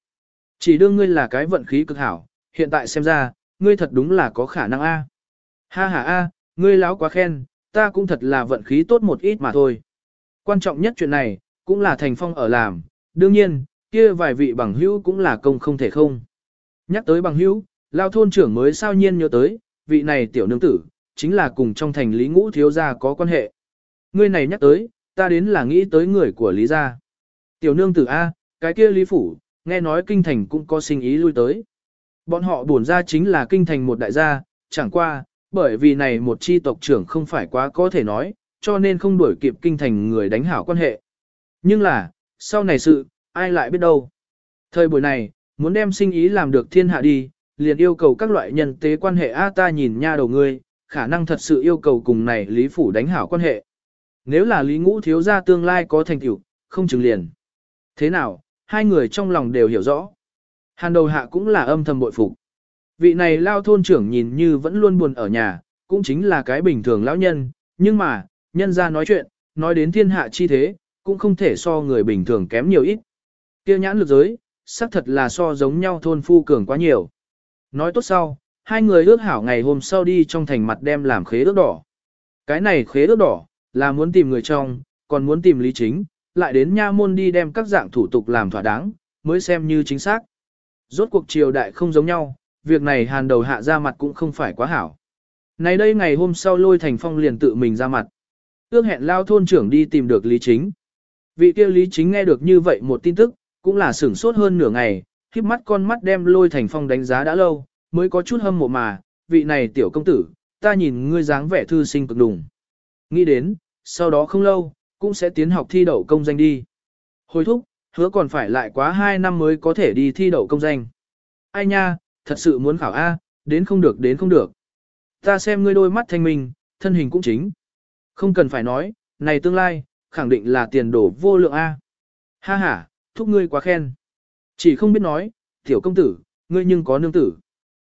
Chỉ đương ngươi là cái vận khí cực hảo, hiện tại xem ra, ngươi thật đúng là có khả năng A. Ha ha A, ngươi láo quá khen, ta cũng thật là vận khí tốt một ít mà thôi. Quan trọng nhất chuyện này, cũng là thành phong ở làm, đương nhiên, kia vài vị bằng hữu cũng là công không thể không. Nhắc tới bằng hữu, lao thôn trưởng mới sao nhiên nhớ tới, vị này tiểu nương tử, chính là cùng trong thành lý ngũ thiếu gia có quan hệ. Ngươi này nhắc tới, ta đến là nghĩ tới người của lý gia. Tiểu nương tử A, cái kia lý phủ, nghe nói kinh thành cũng có sinh ý lui tới. Bọn họ bổn ra chính là kinh thành một đại gia, chẳng qua, bởi vì này một chi tộc trưởng không phải quá có thể nói, cho nên không đuổi kịp kinh thành người đánh hảo quan hệ. Nhưng là, sau này sự, ai lại biết đâu. Thời buổi này, muốn đem sinh ý làm được thiên hạ đi, liền yêu cầu các loại nhân tế quan hệ A ta nhìn nha đầu ngươi, khả năng thật sự yêu cầu cùng này Lý Phủ đánh hảo quan hệ. Nếu là Lý Ngũ thiếu gia tương lai có thành tựu, không chừng liền. Thế nào, hai người trong lòng đều hiểu rõ. Hàn đầu hạ cũng là âm thầm bội phục. Vị này lao thôn trưởng nhìn như vẫn luôn buồn ở nhà, cũng chính là cái bình thường lão nhân, nhưng mà, nhân ra nói chuyện, nói đến thiên hạ chi thế, cũng không thể so người bình thường kém nhiều ít. Kia nhãn lực giới, xác thật là so giống nhau thôn phu cường quá nhiều. Nói tốt sau, hai người ước hảo ngày hôm sau đi trong thành mặt đem làm khế ước đỏ. Cái này khế ước đỏ, là muốn tìm người trong, còn muốn tìm lý chính, lại đến nha môn đi đem các dạng thủ tục làm thỏa đáng, mới xem như chính xác. Rốt cuộc triều đại không giống nhau, việc này hàn đầu hạ ra mặt cũng không phải quá hảo. Này đây ngày hôm sau lôi thành phong liền tự mình ra mặt. Ước hẹn lao thôn trưởng đi tìm được lý chính. Vị kia lý chính nghe được như vậy một tin tức, cũng là sửng sốt hơn nửa ngày, khiếp mắt con mắt đem lôi thành phong đánh giá đã lâu, mới có chút hâm mộ mà, vị này tiểu công tử, ta nhìn ngươi dáng vẻ thư sinh cực đùng. Nghĩ đến, sau đó không lâu, cũng sẽ tiến học thi đậu công danh đi. Hồi thúc, hứa còn phải lại quá 2 năm mới có thể đi thi đậu công danh. Ai nha, thật sự muốn khảo A, đến không được đến không được. Ta xem ngươi đôi mắt thanh minh, thân hình cũng chính. Không cần phải nói, này tương lai, khẳng định là tiền đổ vô lượng A. Ha ha, thúc ngươi quá khen. Chỉ không biết nói, tiểu công tử, ngươi nhưng có nương tử.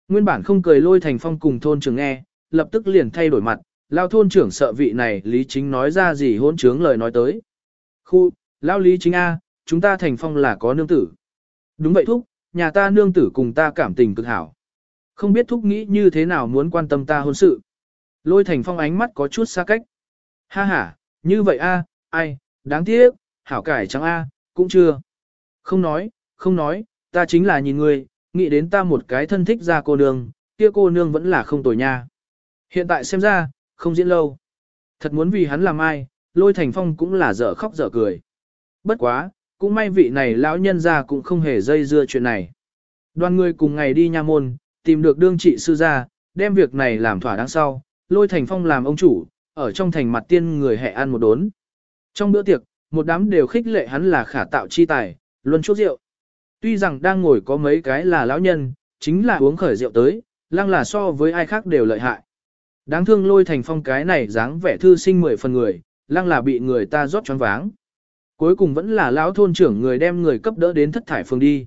Nguyên bản không cười lôi thành phong cùng thôn trưởng nghe, lập tức liền thay đổi mặt, lao thôn trưởng sợ vị này lý chính nói ra gì hôn trướng lời nói tới. Khu, lao lý chính A, chúng ta thành phong là có nương tử. Đúng vậy thúc, nhà ta nương tử cùng ta cảm tình cực hảo. Không biết thúc nghĩ như thế nào muốn quan tâm ta hôn sự. Lôi thành phong ánh mắt có chút xa cách. Ha ha, như vậy a, ai, đáng tiếc, hảo cải chẳng a, cũng chưa. Không nói, không nói, ta chính là nhìn ngươi, nghĩ đến ta một cái thân thích ra cô nương, kia cô nương vẫn là không tồi nha. Hiện tại xem ra, không diễn lâu. Thật muốn vì hắn làm ai, lôi thành phong cũng là dở khóc dở cười. Bất quá, cũng may vị này lão nhân ra cũng không hề dây dưa chuyện này. Đoàn người cùng ngày đi nha môn, tìm được đương trị sư gia, đem việc này làm thỏa đáng sau, lôi thành phong làm ông chủ, ở trong thành mặt tiên người hẹ ăn một đốn. Trong bữa tiệc, một đám đều khích lệ hắn là khả tạo chi tài, luôn chúc rượu. Tuy rằng đang ngồi có mấy cái là lão nhân, chính là uống khởi rượu tới, lăng là so với ai khác đều lợi hại. Đáng thương lôi thành phong cái này dáng vẻ thư sinh mười phần người, lăng là bị người ta rót choáng váng. Cuối cùng vẫn là lão thôn trưởng người đem người cấp đỡ đến thất thải phương đi.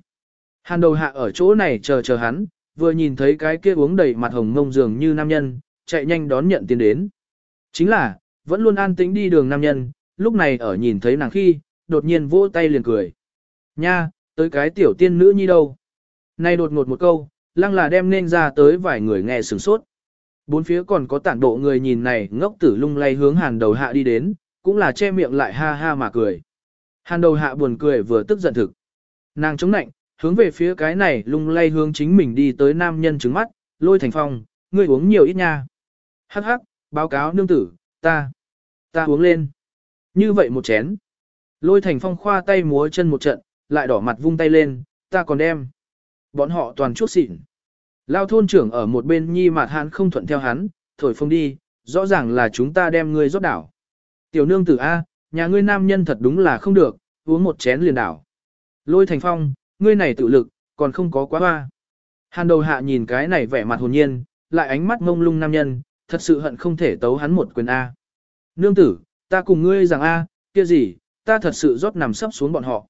Hàn đầu hạ ở chỗ này chờ chờ hắn, vừa nhìn thấy cái kia uống đầy mặt hồng ngông dường như nam nhân, chạy nhanh đón nhận tiền đến. Chính là, vẫn luôn an tĩnh đi đường nam nhân, lúc này ở nhìn thấy nàng khi, đột nhiên vỗ tay liền cười. Nha, Tới cái tiểu tiên nữ nhi đâu? Nay đột ngột một câu, lăng là đem nên ra tới vài người nghe sửng sốt. Bốn phía còn có tản độ người nhìn này ngốc tử lung lay hướng hàn đầu hạ đi đến, cũng là che miệng lại ha ha mà cười. Hàn đầu hạ buồn cười vừa tức giận thực. Nàng chống nạnh, hướng về phía cái này lung lay hướng chính mình đi tới nam nhân trứng mắt, lôi thành phong, ngươi uống nhiều ít nha. Hắc hắc, báo cáo nương tử, ta, ta uống lên. Như vậy một chén. Lôi thành phong khoa tay múa chân một trận, lại đỏ mặt vung tay lên, ta còn đem. Bọn họ toàn chút xịn. Lao thôn trưởng ở một bên nhi mặt hắn không thuận theo hắn, thổi phong đi, rõ ràng là chúng ta đem ngươi rót đảo. Tiểu nương tử A, nhà ngươi nam nhân thật đúng là không được, uống một chén liền đảo. Lôi thành phong, ngươi này tự lực, còn không có quá hoa. Hàn đầu hạ nhìn cái này vẻ mặt hồn nhiên, lại ánh mắt ngông lung nam nhân, thật sự hận không thể tấu hắn một quyền A. Nương tử, ta cùng ngươi rằng A, kia gì, ta thật sự rót nằm sắp xuống bọn họ.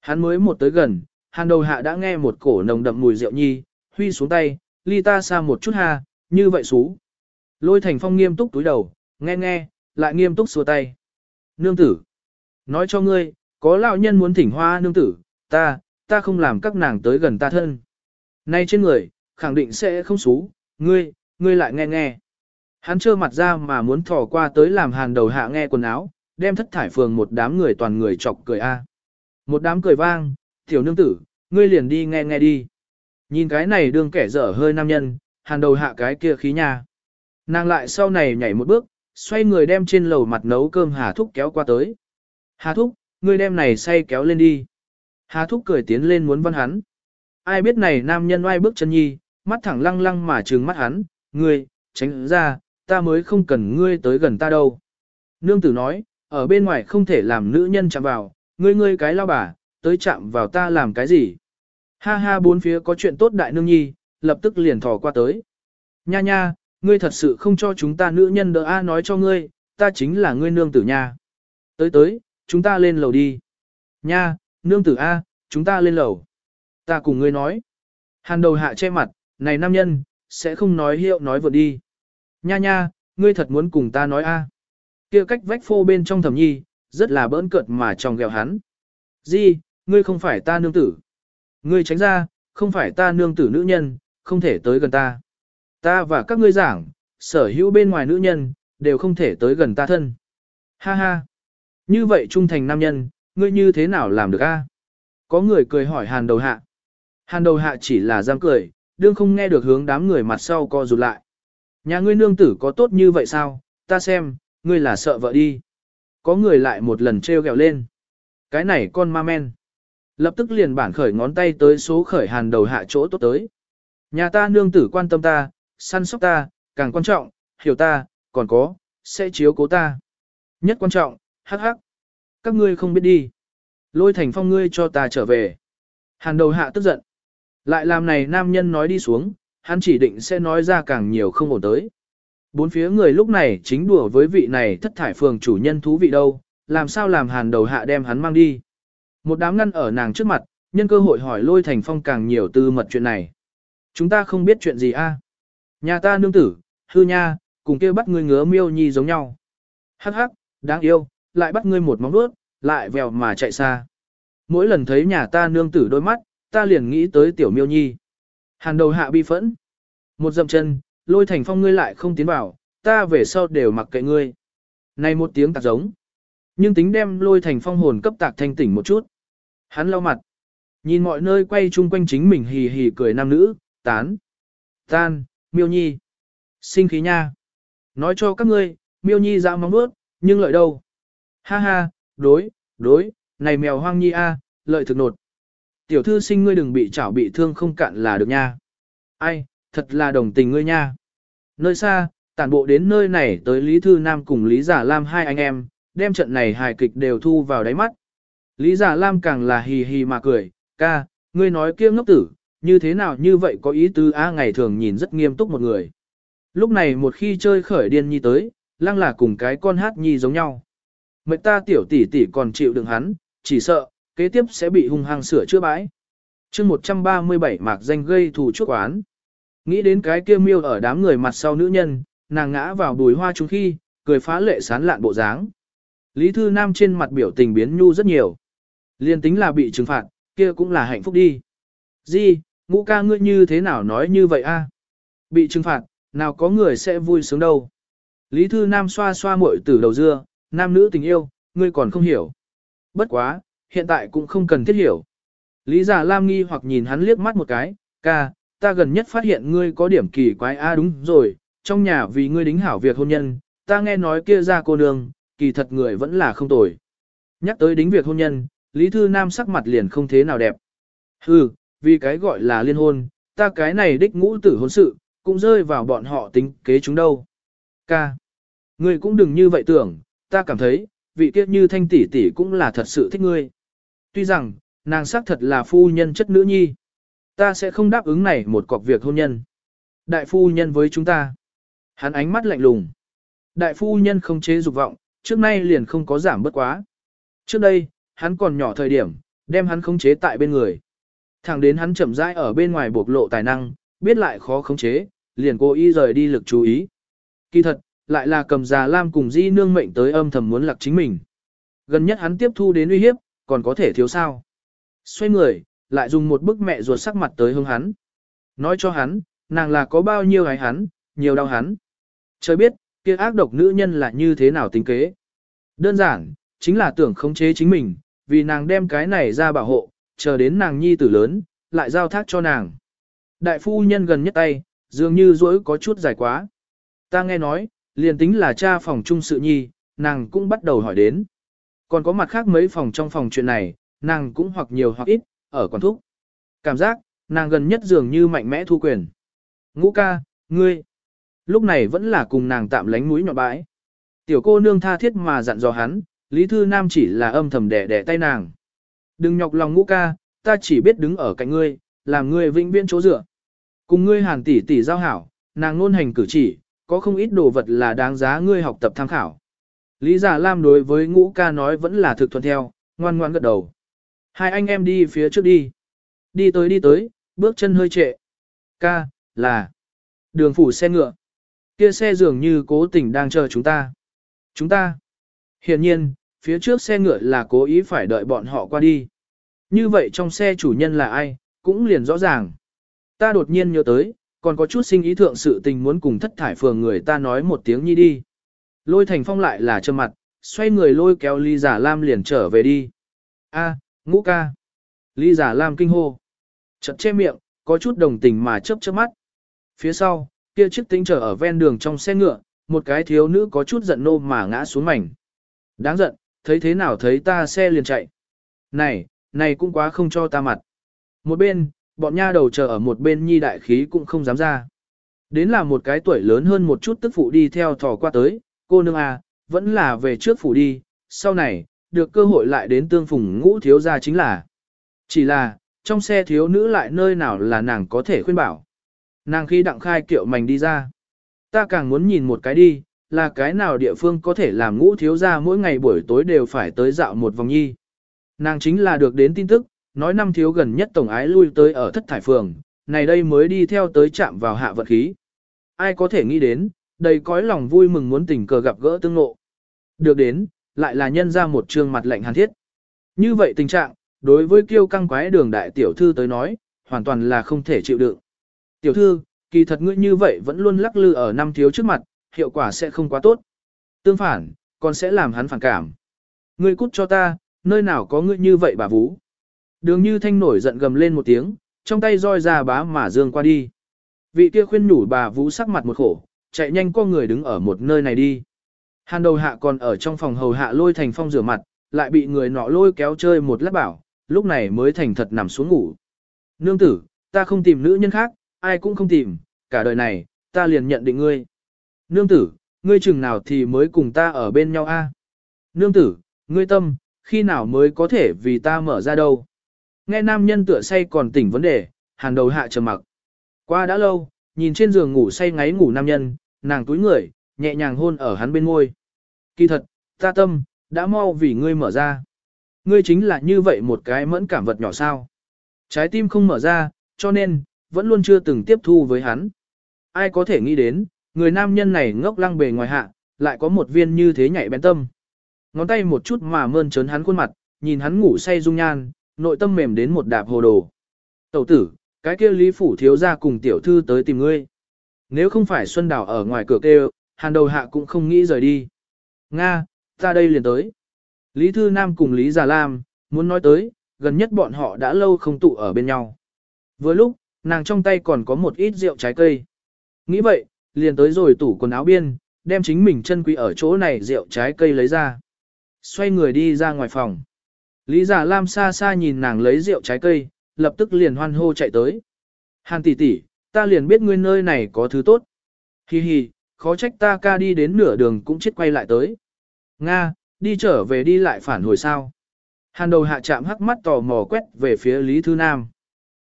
Hắn mới một tới gần, hàn đầu hạ đã nghe một cổ nồng đậm mùi rượu nhi, huy xuống tay, ly ta xa một chút ha, như vậy xú. Lôi thành phong nghiêm túc túi đầu, nghe nghe, lại nghiêm túc xua tay. Nương tử, nói cho ngươi, có lão nhân muốn thỉnh hoa nương tử, ta, ta không làm các nàng tới gần ta thân. Nay trên người, khẳng định sẽ không xú, ngươi, ngươi lại nghe nghe. Hắn trơ mặt ra mà muốn thò qua tới làm hàn đầu hạ nghe quần áo, đem thất thải phường một đám người toàn người chọc cười a. Một đám cười vang, tiểu nương tử, ngươi liền đi nghe nghe đi. Nhìn cái này đương kẻ dở hơi nam nhân, hàn đầu hạ cái kia khí nha. Nàng lại sau này nhảy một bước, xoay người đem trên lầu mặt nấu cơm Hà Thúc kéo qua tới. Hà Thúc, ngươi đem này say kéo lên đi. Hà Thúc cười tiến lên muốn văn hắn. Ai biết này nam nhân oai bước chân nhi, mắt thẳng lăng lăng mà trừng mắt hắn, ngươi, tránh ra, ta mới không cần ngươi tới gần ta đâu. Nương tử nói, ở bên ngoài không thể làm nữ nhân chạm vào, ngươi ngươi cái lao bà, tới chạm vào ta làm cái gì. Ha ha bốn phía có chuyện tốt đại nương nhi, lập tức liền thò qua tới. Nha nha, ngươi thật sự không cho chúng ta nữ nhân đỡ A nói cho ngươi, ta chính là ngươi nương tử nha. Tới tới, chúng ta lên lầu đi. Nha, nương tử A, chúng ta lên lầu. Ta cùng ngươi nói. Hàn đầu hạ che mặt, này nam nhân, sẽ không nói hiệu nói vượt đi. Nha nha, ngươi thật muốn cùng ta nói A. kia cách vách phô bên trong thẩm nhi, rất là bỡn cợt mà tròng ghẹo hắn. Di, ngươi không phải ta nương tử. Ngươi tránh ra, không phải ta nương tử nữ nhân, không thể tới gần ta. Ta và các ngươi giảng, sở hữu bên ngoài nữ nhân, đều không thể tới gần ta thân. Ha ha. Như vậy trung thành nam nhân, ngươi như thế nào làm được a? Có người cười hỏi hàn đầu hạ. Hàn đầu hạ chỉ là giam cười, đương không nghe được hướng đám người mặt sau co rụt lại. Nhà ngươi nương tử có tốt như vậy sao? Ta xem, ngươi là sợ vợ đi. Có người lại một lần treo gẹo lên. Cái này con ma men. Lập tức liền bản khởi ngón tay tới số khởi hàn đầu hạ chỗ tốt tới. Nhà ta nương tử quan tâm ta, săn sóc ta, càng quan trọng, hiểu ta, còn có, sẽ chiếu cố ta. Nhất quan trọng, hắc hắc. Các ngươi không biết đi. Lôi thành phong ngươi cho ta trở về. Hàn đầu hạ tức giận. Lại làm này nam nhân nói đi xuống, hắn chỉ định sẽ nói ra càng nhiều không ổn tới. Bốn phía người lúc này chính đùa với vị này thất thải phường chủ nhân thú vị đâu, làm sao làm hàn đầu hạ đem hắn mang đi. Một đám ngăn ở nàng trước mặt, nhân cơ hội hỏi lôi thành phong càng nhiều tư mật chuyện này. Chúng ta không biết chuyện gì a. Nhà ta nương tử, hư nha, cùng kia bắt ngươi ngứa miêu nhi giống nhau. Hắc hắc, đáng yêu, lại bắt ngươi một móng vuốt, lại vèo mà chạy xa. Mỗi lần thấy nhà ta nương tử đôi mắt, ta liền nghĩ tới tiểu miêu nhi. Hàn đầu hạ bi phẫn. Một dậm chân, lôi thành phong ngươi lại không tiến vào, ta về sau đều mặc kệ ngươi. Này một tiếng tạc giống. Nhưng tính đem lôi thành phong hồn cấp tạc thanh tỉnh một chút. Hắn lau mặt. Nhìn mọi nơi quay chung quanh chính mình hì hì cười nam nữ, tán. Tan, miêu nhi. Sinh khí nha. Nói cho các ngươi, miêu nhi dạo móng bước, nhưng lợi đâu. Ha ha, đối, đối, này mèo hoang nhi a, lợi thực nột. Tiểu thư sinh ngươi đừng bị chảo bị thương không cạn là được nha. Ai, thật là đồng tình ngươi nha. Nơi xa, tản bộ đến nơi này tới Lý Thư Nam cùng Lý Giả Lam hai anh em, đem trận này hài kịch đều thu vào đáy mắt. Lý Giả Lam càng là hì hì mà cười, ca, ngươi nói kia ngốc tử, như thế nào như vậy có ý tứ a ngày thường nhìn rất nghiêm túc một người. Lúc này một khi chơi khởi điên nhi tới, lăng là cùng cái con hát nhi giống nhau. Mệnh ta tiểu tỷ tỷ còn chịu đựng hắn, chỉ sợ, kế tiếp sẽ bị hung hăng sửa chữa bãi. chương 137 mạc danh gây thù chuốc oán. Nghĩ đến cái kia miêu ở đám người mặt sau nữ nhân, nàng ngã vào bùi hoa chúng khi, cười phá lệ sán lạn bộ dáng. Lý Thư Nam trên mặt biểu tình biến nhu rất nhiều. Liên tính là bị trừng phạt, kia cũng là hạnh phúc đi. Di, ngũ ca ngươi như thế nào nói như vậy a? Bị trừng phạt, nào có người sẽ vui sướng đâu. Lý Thư Nam xoa xoa muội từ đầu dưa, nam nữ tình yêu, ngươi còn không hiểu. Bất quá, hiện tại cũng không cần thiết hiểu. Lý Giả Lam nghi hoặc nhìn hắn liếc mắt một cái, ca, ta gần nhất phát hiện ngươi có điểm kỳ quái a đúng rồi, trong nhà vì ngươi đính hảo việc hôn nhân, ta nghe nói kia ra cô nương, kỳ thật người vẫn là không tồi. Nhắc tới đính việc hôn nhân, Lý Thư Nam sắc mặt liền không thế nào đẹp. Hừ, vì cái gọi là liên hôn, ta cái này đích ngũ tử hôn sự, cũng rơi vào bọn họ tính kế chúng đâu. Ca. Ngươi cũng đừng như vậy tưởng, ta cảm thấy, vị tiết như thanh tỷ tỷ cũng là thật sự thích ngươi. Tuy rằng, nàng xác thật là phu nhân chất nữ nhi. Ta sẽ không đáp ứng này một cọc việc hôn nhân. Đại phu nhân với chúng ta. Hắn ánh mắt lạnh lùng. Đại phu nhân không chế dục vọng, trước nay liền không có giảm bất quá. Trước đây, hắn còn nhỏ thời điểm, đem hắn khống chế tại bên người. Thẳng đến hắn chậm rãi ở bên ngoài bộc lộ tài năng, biết lại khó khống chế, liền cố ý rời đi lực chú ý. Kỳ thật, lại là cầm già lam cùng di nương mệnh tới âm thầm muốn lạc chính mình. Gần nhất hắn tiếp thu đến uy hiếp, còn có thể thiếu sao. Xoay người, lại dùng một bức mẹ ruột sắc mặt tới hướng hắn. Nói cho hắn, nàng là có bao nhiêu gái hắn, nhiều đau hắn. Trời biết, kia ác độc nữ nhân là như thế nào tính kế. Đơn giản, chính là tưởng khống chế chính mình, vì nàng đem cái này ra bảo hộ, chờ đến nàng nhi tử lớn, lại giao thác cho nàng. Đại phu nhân gần nhất tay, dường như rỗi có chút dài quá. Ta nghe nói, liền tính là cha phòng trung sự nhi, nàng cũng bắt đầu hỏi đến. Còn có mặt khác mấy phòng trong phòng chuyện này, nàng cũng hoặc nhiều hoặc ít, ở quản thúc. Cảm giác, nàng gần nhất dường như mạnh mẽ thu quyền. Ngũ ca, ngươi, lúc này vẫn là cùng nàng tạm lánh mũi nhọn bãi. Tiểu cô nương tha thiết mà dặn dò hắn, Lý Thư Nam chỉ là âm thầm đẻ đẻ tay nàng. Đừng nhọc lòng ngũ ca, ta chỉ biết đứng ở cạnh ngươi, làm ngươi vĩnh viễn chỗ dựa. Cùng ngươi hàn tỷ tỷ giao hảo, nàng ngôn hành cử chỉ, có không ít đồ vật là đáng giá ngươi học tập tham khảo. Lý Giả Lam đối với ngũ ca nói vẫn là thực thuận theo, ngoan ngoan gật đầu. Hai anh em đi phía trước đi. Đi tới đi tới, bước chân hơi trệ. Ca, là đường phủ xe ngựa. Kia xe dường như cố tình đang chờ chúng ta. Chúng ta. Hiện nhiên, phía trước xe ngựa là cố ý phải đợi bọn họ qua đi. Như vậy trong xe chủ nhân là ai, cũng liền rõ ràng. Ta đột nhiên nhớ tới, còn có chút sinh ý thượng sự tình muốn cùng thất thải phường người ta nói một tiếng nhi đi. Lôi thành phong lại là trơ mặt, xoay người lôi kéo ly giả lam liền trở về đi. A, ngũ ca. Ly giả lam kinh hô. Chật che miệng, có chút đồng tình mà chớp chớp mắt. Phía sau, kia chiếc tính trở ở ven đường trong xe ngựa, một cái thiếu nữ có chút giận nô mà ngã xuống mảnh. Đáng giận, thấy thế nào thấy ta xe liền chạy. Này, này cũng quá không cho ta mặt. Một bên, bọn nha đầu chờ ở một bên nhi đại khí cũng không dám ra. Đến là một cái tuổi lớn hơn một chút tức phụ đi theo thò qua tới, cô nương à, vẫn là về trước phủ đi, sau này, được cơ hội lại đến tương phùng ngũ thiếu gia chính là. Chỉ là, trong xe thiếu nữ lại nơi nào là nàng có thể khuyên bảo. Nàng khi đặng khai kiệu mảnh đi ra. Ta càng muốn nhìn một cái đi, là cái nào địa phương có thể làm ngũ thiếu gia mỗi ngày buổi tối đều phải tới dạo một vòng nhi. Nàng chính là được đến tin tức, nói năm thiếu gần nhất tổng ái lui tới ở thất thải phường, này đây mới đi theo tới chạm vào hạ vật khí. Ai có thể nghĩ đến, đầy cõi lòng vui mừng muốn tình cờ gặp gỡ tương ngộ. Được đến, lại là nhân ra một trương mặt lạnh hàn thiết. Như vậy tình trạng, đối với kiêu căng quái đường đại tiểu thư tới nói, hoàn toàn là không thể chịu đựng. Tiểu thư, kỳ thật ngươi như vậy vẫn luôn lắc lư ở năm thiếu trước mặt, hiệu quả sẽ không quá tốt. Tương phản, còn sẽ làm hắn phản cảm. Ngươi cút cho ta, nơi nào có ngươi như vậy bà vũ. Đường như thanh nổi giận gầm lên một tiếng, trong tay roi ra bá mà dương qua đi. Vị kia khuyên nhủ bà vũ sắc mặt một khổ, chạy nhanh con người đứng ở một nơi này đi. Hàn đầu hạ còn ở trong phòng hầu hạ lôi thành phong rửa mặt, lại bị người nọ lôi kéo chơi một lát bảo, lúc này mới thành thật nằm xuống ngủ. Nương tử, ta không tìm nữ nhân khác, ai cũng không tìm, cả đời này, ta liền nhận định ngươi. Nương tử, ngươi chừng nào thì mới cùng ta ở bên nhau a? Nương tử, ngươi tâm, khi nào mới có thể vì ta mở ra đâu? Nghe nam nhân tựa say còn tỉnh vấn đề, hàn đầu hạ trầm mặc. Qua đã lâu, nhìn trên giường ngủ say ngáy ngủ nam nhân, nàng túi người, nhẹ nhàng hôn ở hắn bên môi. Kỳ thật, ta tâm, đã mau vì ngươi mở ra. Ngươi chính là như vậy một cái mẫn cảm vật nhỏ sao. Trái tim không mở ra, cho nên, vẫn luôn chưa từng tiếp thu với hắn. Ai có thể nghĩ đến, người nam nhân này ngốc lăng bề ngoài hạ, lại có một viên như thế nhạy bén tâm. Ngón tay một chút mà mơn trớn hắn khuôn mặt, nhìn hắn ngủ say dung nhan, nội tâm mềm đến một đạp hồ đồ. Tẩu tử, cái kia Lý Phủ thiếu ra cùng tiểu thư tới tìm ngươi. Nếu không phải Xuân Đào ở ngoài cửa kêu, hàn đầu hạ cũng không nghĩ rời đi. Nga, ta đây liền tới. Lý Thư Nam cùng Lý Già Lam, muốn nói tới, gần nhất bọn họ đã lâu không tụ ở bên nhau. Với lúc, nàng trong tay còn có một ít rượu trái cây. Nghĩ vậy, liền tới rồi tủ quần áo biên, đem chính mình chân quý ở chỗ này rượu trái cây lấy ra. Xoay người đi ra ngoài phòng. Lý giả Lam xa xa nhìn nàng lấy rượu trái cây, lập tức liền hoan hô chạy tới. Hàn tỷ tỷ, ta liền biết ngươi nơi này có thứ tốt. Hi hi, khó trách ta ca đi đến nửa đường cũng chết quay lại tới. Nga, đi trở về đi lại phản hồi sao. Hàn đầu hạ chạm hắc mắt tò mò quét về phía Lý Thư Nam.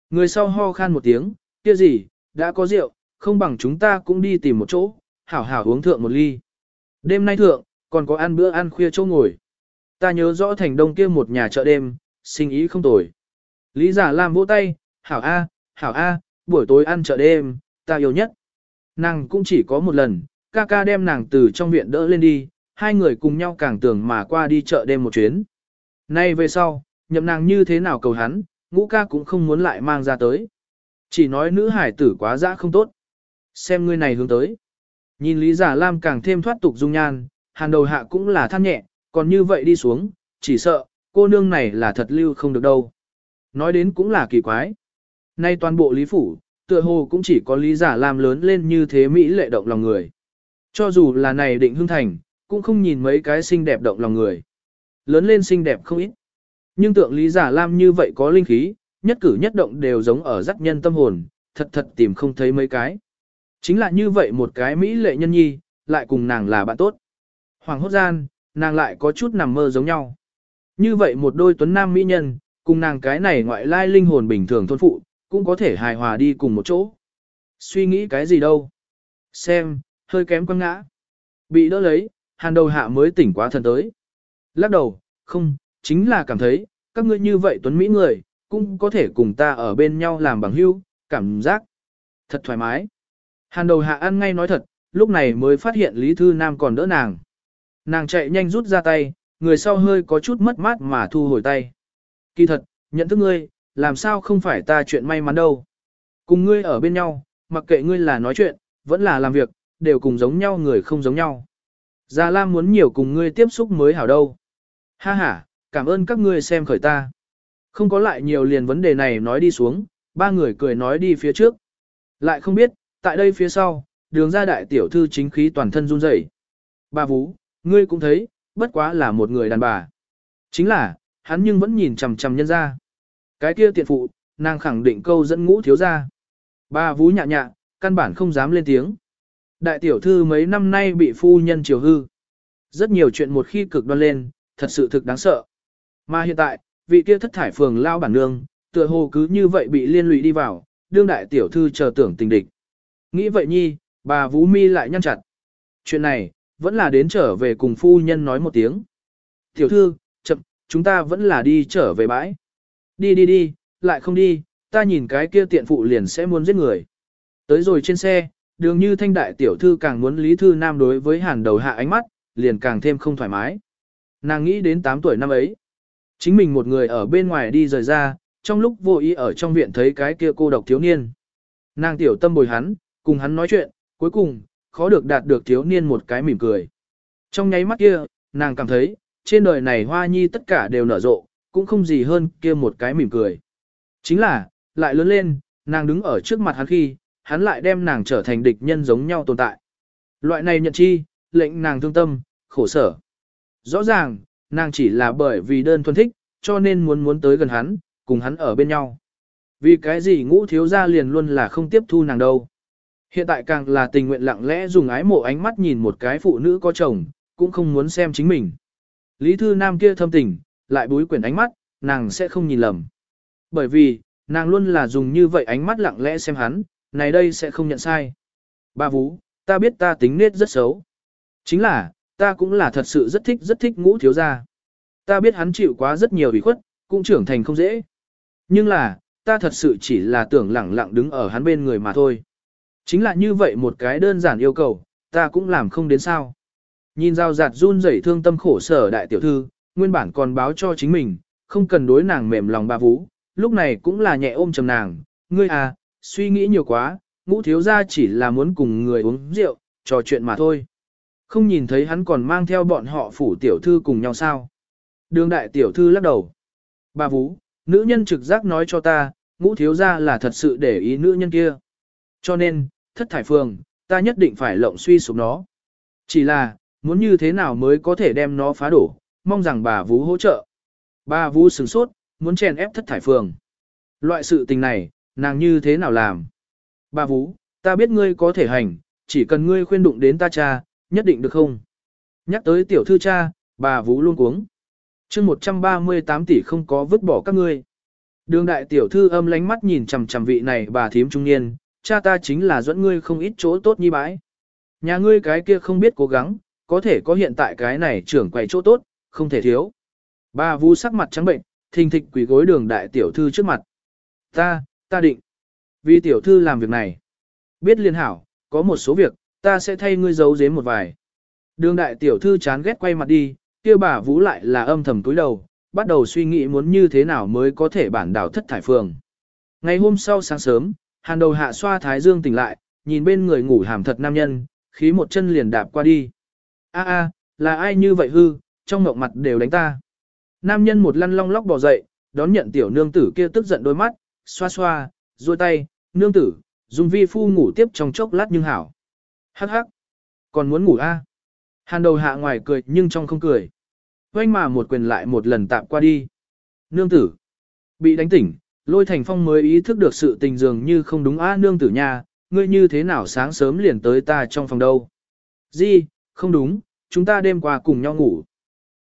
Người sau ho khan một tiếng, kia gì, đã có rượu, không bằng chúng ta cũng đi tìm một chỗ, hảo hảo uống thượng một ly. Đêm nay thượng, còn có ăn bữa ăn khuya chỗ ngồi. Ta nhớ rõ thành đông kia một nhà chợ đêm, sinh ý không tồi. Lý giả làm vỗ tay, hảo A, hảo A, buổi tối ăn chợ đêm, ta yêu nhất. Nàng cũng chỉ có một lần, ca ca đem nàng từ trong viện đỡ lên đi, hai người cùng nhau càng tưởng mà qua đi chợ đêm một chuyến. Nay về sau, nhậm nàng như thế nào cầu hắn, ngũ ca cũng không muốn lại mang ra tới. Chỉ nói nữ hải tử quá dã không tốt. Xem ngươi này hướng tới. Nhìn Lý Giả Lam càng thêm thoát tục dung nhan, hàn đầu hạ cũng là than nhẹ, còn như vậy đi xuống, chỉ sợ, cô nương này là thật lưu không được đâu. Nói đến cũng là kỳ quái. Nay toàn bộ Lý Phủ, tựa hồ cũng chỉ có Lý Giả Lam lớn lên như thế Mỹ lệ động lòng người. Cho dù là này định hương thành, cũng không nhìn mấy cái xinh đẹp động lòng người. Lớn lên xinh đẹp không ít. Nhưng tượng Lý Giả Lam như vậy có linh khí, nhất cử nhất động đều giống ở giác nhân tâm hồn, thật thật tìm không thấy mấy cái. Chính là như vậy một cái Mỹ lệ nhân nhi, lại cùng nàng là bạn tốt. Hoàng hốt gian, nàng lại có chút nằm mơ giống nhau. Như vậy một đôi tuấn nam mỹ nhân, cùng nàng cái này ngoại lai linh hồn bình thường thôn phụ, cũng có thể hài hòa đi cùng một chỗ. Suy nghĩ cái gì đâu? Xem, hơi kém quăng ngã. Bị đỡ lấy, hàn đầu hạ mới tỉnh quá thần tới. Lắc đầu, không, chính là cảm thấy, các ngươi như vậy tuấn mỹ người, cũng có thể cùng ta ở bên nhau làm bằng hữu, cảm giác thật thoải mái. Hàn đầu hạ ăn ngay nói thật, lúc này mới phát hiện Lý Thư Nam còn đỡ nàng. Nàng chạy nhanh rút ra tay, người sau hơi có chút mất mát mà thu hồi tay. Kỳ thật, nhận thức ngươi, làm sao không phải ta chuyện may mắn đâu. Cùng ngươi ở bên nhau, mặc kệ ngươi là nói chuyện, vẫn là làm việc, đều cùng giống nhau người không giống nhau. Gia Lam muốn nhiều cùng ngươi tiếp xúc mới hảo đâu. Ha ha, cảm ơn các ngươi xem khởi ta. Không có lại nhiều liền vấn đề này nói đi xuống, ba người cười nói đi phía trước. Lại không biết, tại đây phía sau, đường ra đại tiểu thư chính khí toàn thân run rẩy. Ba Vũ, ngươi cũng thấy, bất quá là một người đàn bà. Chính là, hắn nhưng vẫn nhìn chằm chằm nhân ra. Cái kia tiện phụ, nàng khẳng định câu dẫn ngũ thiếu ra. Ba Vũ nhạ nhạ, căn bản không dám lên tiếng. Đại tiểu thư mấy năm nay bị phu nhân chiều hư. Rất nhiều chuyện một khi cực đoan lên, thật sự thực đáng sợ. Mà hiện tại, vị kia thất thải phường lao bản nương, tựa hồ cứ như vậy bị liên lụy đi vào, đương đại tiểu thư chờ tưởng tình địch. Nghĩ vậy nhi, bà Vũ Mi lại nhăn chặt. Chuyện này, vẫn là đến trở về cùng phu nhân nói một tiếng. Tiểu thư, chậm, chúng ta vẫn là đi trở về bãi. Đi đi đi, lại không đi, ta nhìn cái kia tiện phụ liền sẽ muốn giết người. Tới rồi trên xe, đường như thanh đại tiểu thư càng muốn Lý Thư Nam đối với hàn đầu hạ ánh mắt, liền càng thêm không thoải mái. Nàng nghĩ đến 8 tuổi năm ấy. Chính mình một người ở bên ngoài đi rời ra, trong lúc vô ý ở trong viện thấy cái kia cô độc thiếu niên. Nàng tiểu tâm bồi hắn, cùng hắn nói chuyện, cuối cùng, khó được đạt được thiếu niên một cái mỉm cười. Trong nháy mắt kia, nàng cảm thấy, trên đời này hoa nhi tất cả đều nở rộ, cũng không gì hơn kia một cái mỉm cười. Chính là, lại lớn lên, nàng đứng ở trước mặt hắn khi, hắn lại đem nàng trở thành địch nhân giống nhau tồn tại. Loại này nhận chi, lệnh nàng thương tâm, khổ sở. Rõ ràng, nàng chỉ là bởi vì đơn thuần thích, cho nên muốn muốn tới gần hắn, cùng hắn ở bên nhau. Vì cái gì ngũ thiếu gia liền luôn là không tiếp thu nàng đâu. Hiện tại càng là tình nguyện lặng lẽ dùng ái mộ ánh mắt nhìn một cái phụ nữ có chồng, cũng không muốn xem chính mình. Lý thư nam kia thâm tình, lại búi quyển ánh mắt, nàng sẽ không nhìn lầm. Bởi vì, nàng luôn là dùng như vậy ánh mắt lặng lẽ xem hắn, này đây sẽ không nhận sai. Ba Vũ, ta biết ta tính nết rất xấu. Chính là, ta cũng là thật sự rất thích rất thích ngũ thiếu gia. Ta biết hắn chịu quá rất nhiều ủy khuất, cũng trưởng thành không dễ. Nhưng là, ta thật sự chỉ là tưởng lẳng lặng đứng ở hắn bên người mà thôi. Chính là như vậy một cái đơn giản yêu cầu, ta cũng làm không đến sao. Nhìn rào rạt run rẩy thương tâm khổ sở đại tiểu thư, nguyên bản còn báo cho chính mình, không cần đối nàng mềm lòng bà vũ, lúc này cũng là nhẹ ôm chầm nàng, ngươi à, suy nghĩ nhiều quá, ngũ thiếu gia chỉ là muốn cùng người uống rượu, trò chuyện mà thôi. Không nhìn thấy hắn còn mang theo bọn họ phủ tiểu thư cùng nhau sao. Đường đại tiểu thư lắc đầu. Bà Vũ, nữ nhân trực giác nói cho ta, ngũ thiếu gia là thật sự để ý nữ nhân kia. Cho nên, thất thải phường, ta nhất định phải lộng suy sụp nó. Chỉ là, muốn như thế nào mới có thể đem nó phá đổ, mong rằng bà Vũ hỗ trợ. Bà Vũ sửng sốt, muốn chèn ép thất thải phường. Loại sự tình này, nàng như thế nào làm? Bà Vũ, ta biết ngươi có thể hành, chỉ cần ngươi khuyên đụng đến ta cha, nhất định được không? Nhắc tới tiểu thư cha, bà Vũ luôn cuống. chương 138 tỷ không có vứt bỏ các ngươi. Đường đại tiểu thư âm lánh mắt nhìn chằm chằm vị này bà thím trung niên, cha ta chính là dẫn ngươi không ít chỗ tốt như bãi. Nhà ngươi cái kia không biết cố gắng, có thể có hiện tại cái này trưởng quầy chỗ tốt, không thể thiếu. Bà Vũ sắc mặt trắng bệnh, thình thịch quỷ gối đường đại tiểu thư trước mặt. Ta, ta định. Vì tiểu thư làm việc này. Biết liên hảo, có một số việc, ta sẽ thay ngươi giấu giếm một vài. Đường đại tiểu thư chán ghét quay mặt đi, kia bà Vũ lại là âm thầm túi đầu, bắt đầu suy nghĩ muốn như thế nào mới có thể bản đảo thất thải phường. Ngày hôm sau sáng sớm, hàn đầu hạ xoa thái dương tỉnh lại, nhìn bên người ngủ hàm thật nam nhân, khí một chân liền đạp qua đi. A a, là ai như vậy hư, trong mộng mặt đều đánh ta. Nam nhân một lăn long lóc bò dậy, đón nhận tiểu nương tử kia tức giận đôi mắt, xoa xoa, duỗi tay, nương tử, dùng vi phu ngủ tiếp trong chốc lát nhưng hảo. Hắc hắc, còn muốn ngủ a? À? Hàn đầu hạ ngoài cười nhưng trong không cười. Quanh mà một quyền lại một lần tạm qua đi. Nương tử, bị đánh tỉnh, lôi thành phong mới ý thức được sự tình dường như không đúng á nương tử nha, ngươi như thế nào sáng sớm liền tới ta trong phòng đâu. Di, không đúng, chúng ta đêm qua cùng nhau ngủ.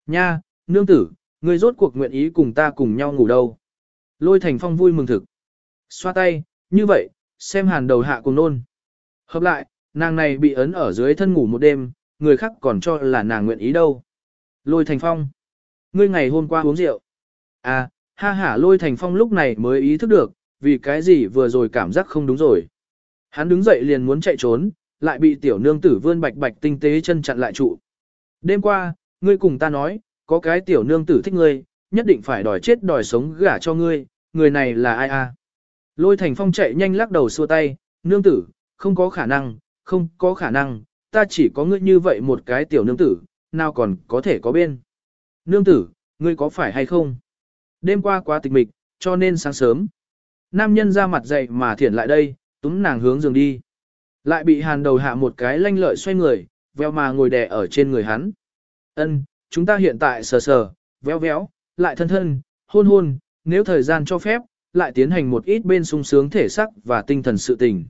Nha, nương tử, ngươi rốt cuộc nguyện ý cùng ta cùng nhau ngủ đâu. Lôi thành phong vui mừng thực. Xoa tay, như vậy, xem hàn đầu hạ cùng nôn. Hợp lại, nàng này bị ấn ở dưới thân ngủ một đêm, người khác còn cho là nàng nguyện ý đâu. Lôi thành phong. Ngươi ngày hôm qua uống rượu. À, ha ha lôi thành phong lúc này mới ý thức được, vì cái gì vừa rồi cảm giác không đúng rồi. Hắn đứng dậy liền muốn chạy trốn, lại bị tiểu nương tử vươn bạch bạch tinh tế chân chặn lại trụ. Đêm qua, ngươi cùng ta nói, có cái tiểu nương tử thích ngươi, nhất định phải đòi chết đòi sống gả cho ngươi, người này là ai a? Lôi thành phong chạy nhanh lắc đầu xua tay, nương tử, không có khả năng, không có khả năng, ta chỉ có ngươi như vậy một cái tiểu nương tử, nào còn có thể có bên. Nương tử, ngươi có phải hay không? Đêm qua quá tịch mịch, cho nên sáng sớm. Nam nhân ra mặt dậy mà thiển lại đây, túm nàng hướng giường đi. Lại bị hàn đầu hạ một cái lanh lợi xoay người, veo mà ngồi đè ở trên người hắn. Ân, chúng ta hiện tại sờ sờ, véo véo, lại thân thân, hôn hôn, nếu thời gian cho phép, lại tiến hành một ít bên sung sướng thể sắc và tinh thần sự tình.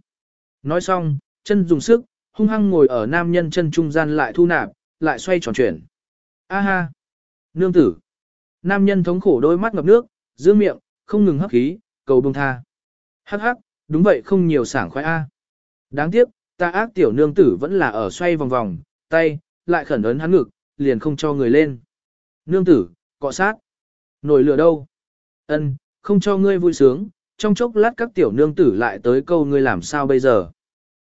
Nói xong, chân dùng sức, hung hăng ngồi ở nam nhân chân trung gian lại thu nạp, lại xoay tròn chuyển. A ha! Nương tử! Nam nhân thống khổ đôi mắt ngập nước, giữ miệng, không ngừng hấp khí, cầu bông tha. Hắc hắc, đúng vậy không nhiều sảng khoái A. À. Đáng tiếc, ta ác tiểu nương tử vẫn là ở xoay vòng vòng, tay, lại khẩn ấn hắn ngực, liền không cho người lên. Nương tử, cọ sát. Nổi lửa đâu? Ân, không cho ngươi vui sướng, trong chốc lát các tiểu nương tử lại tới câu ngươi làm sao bây giờ.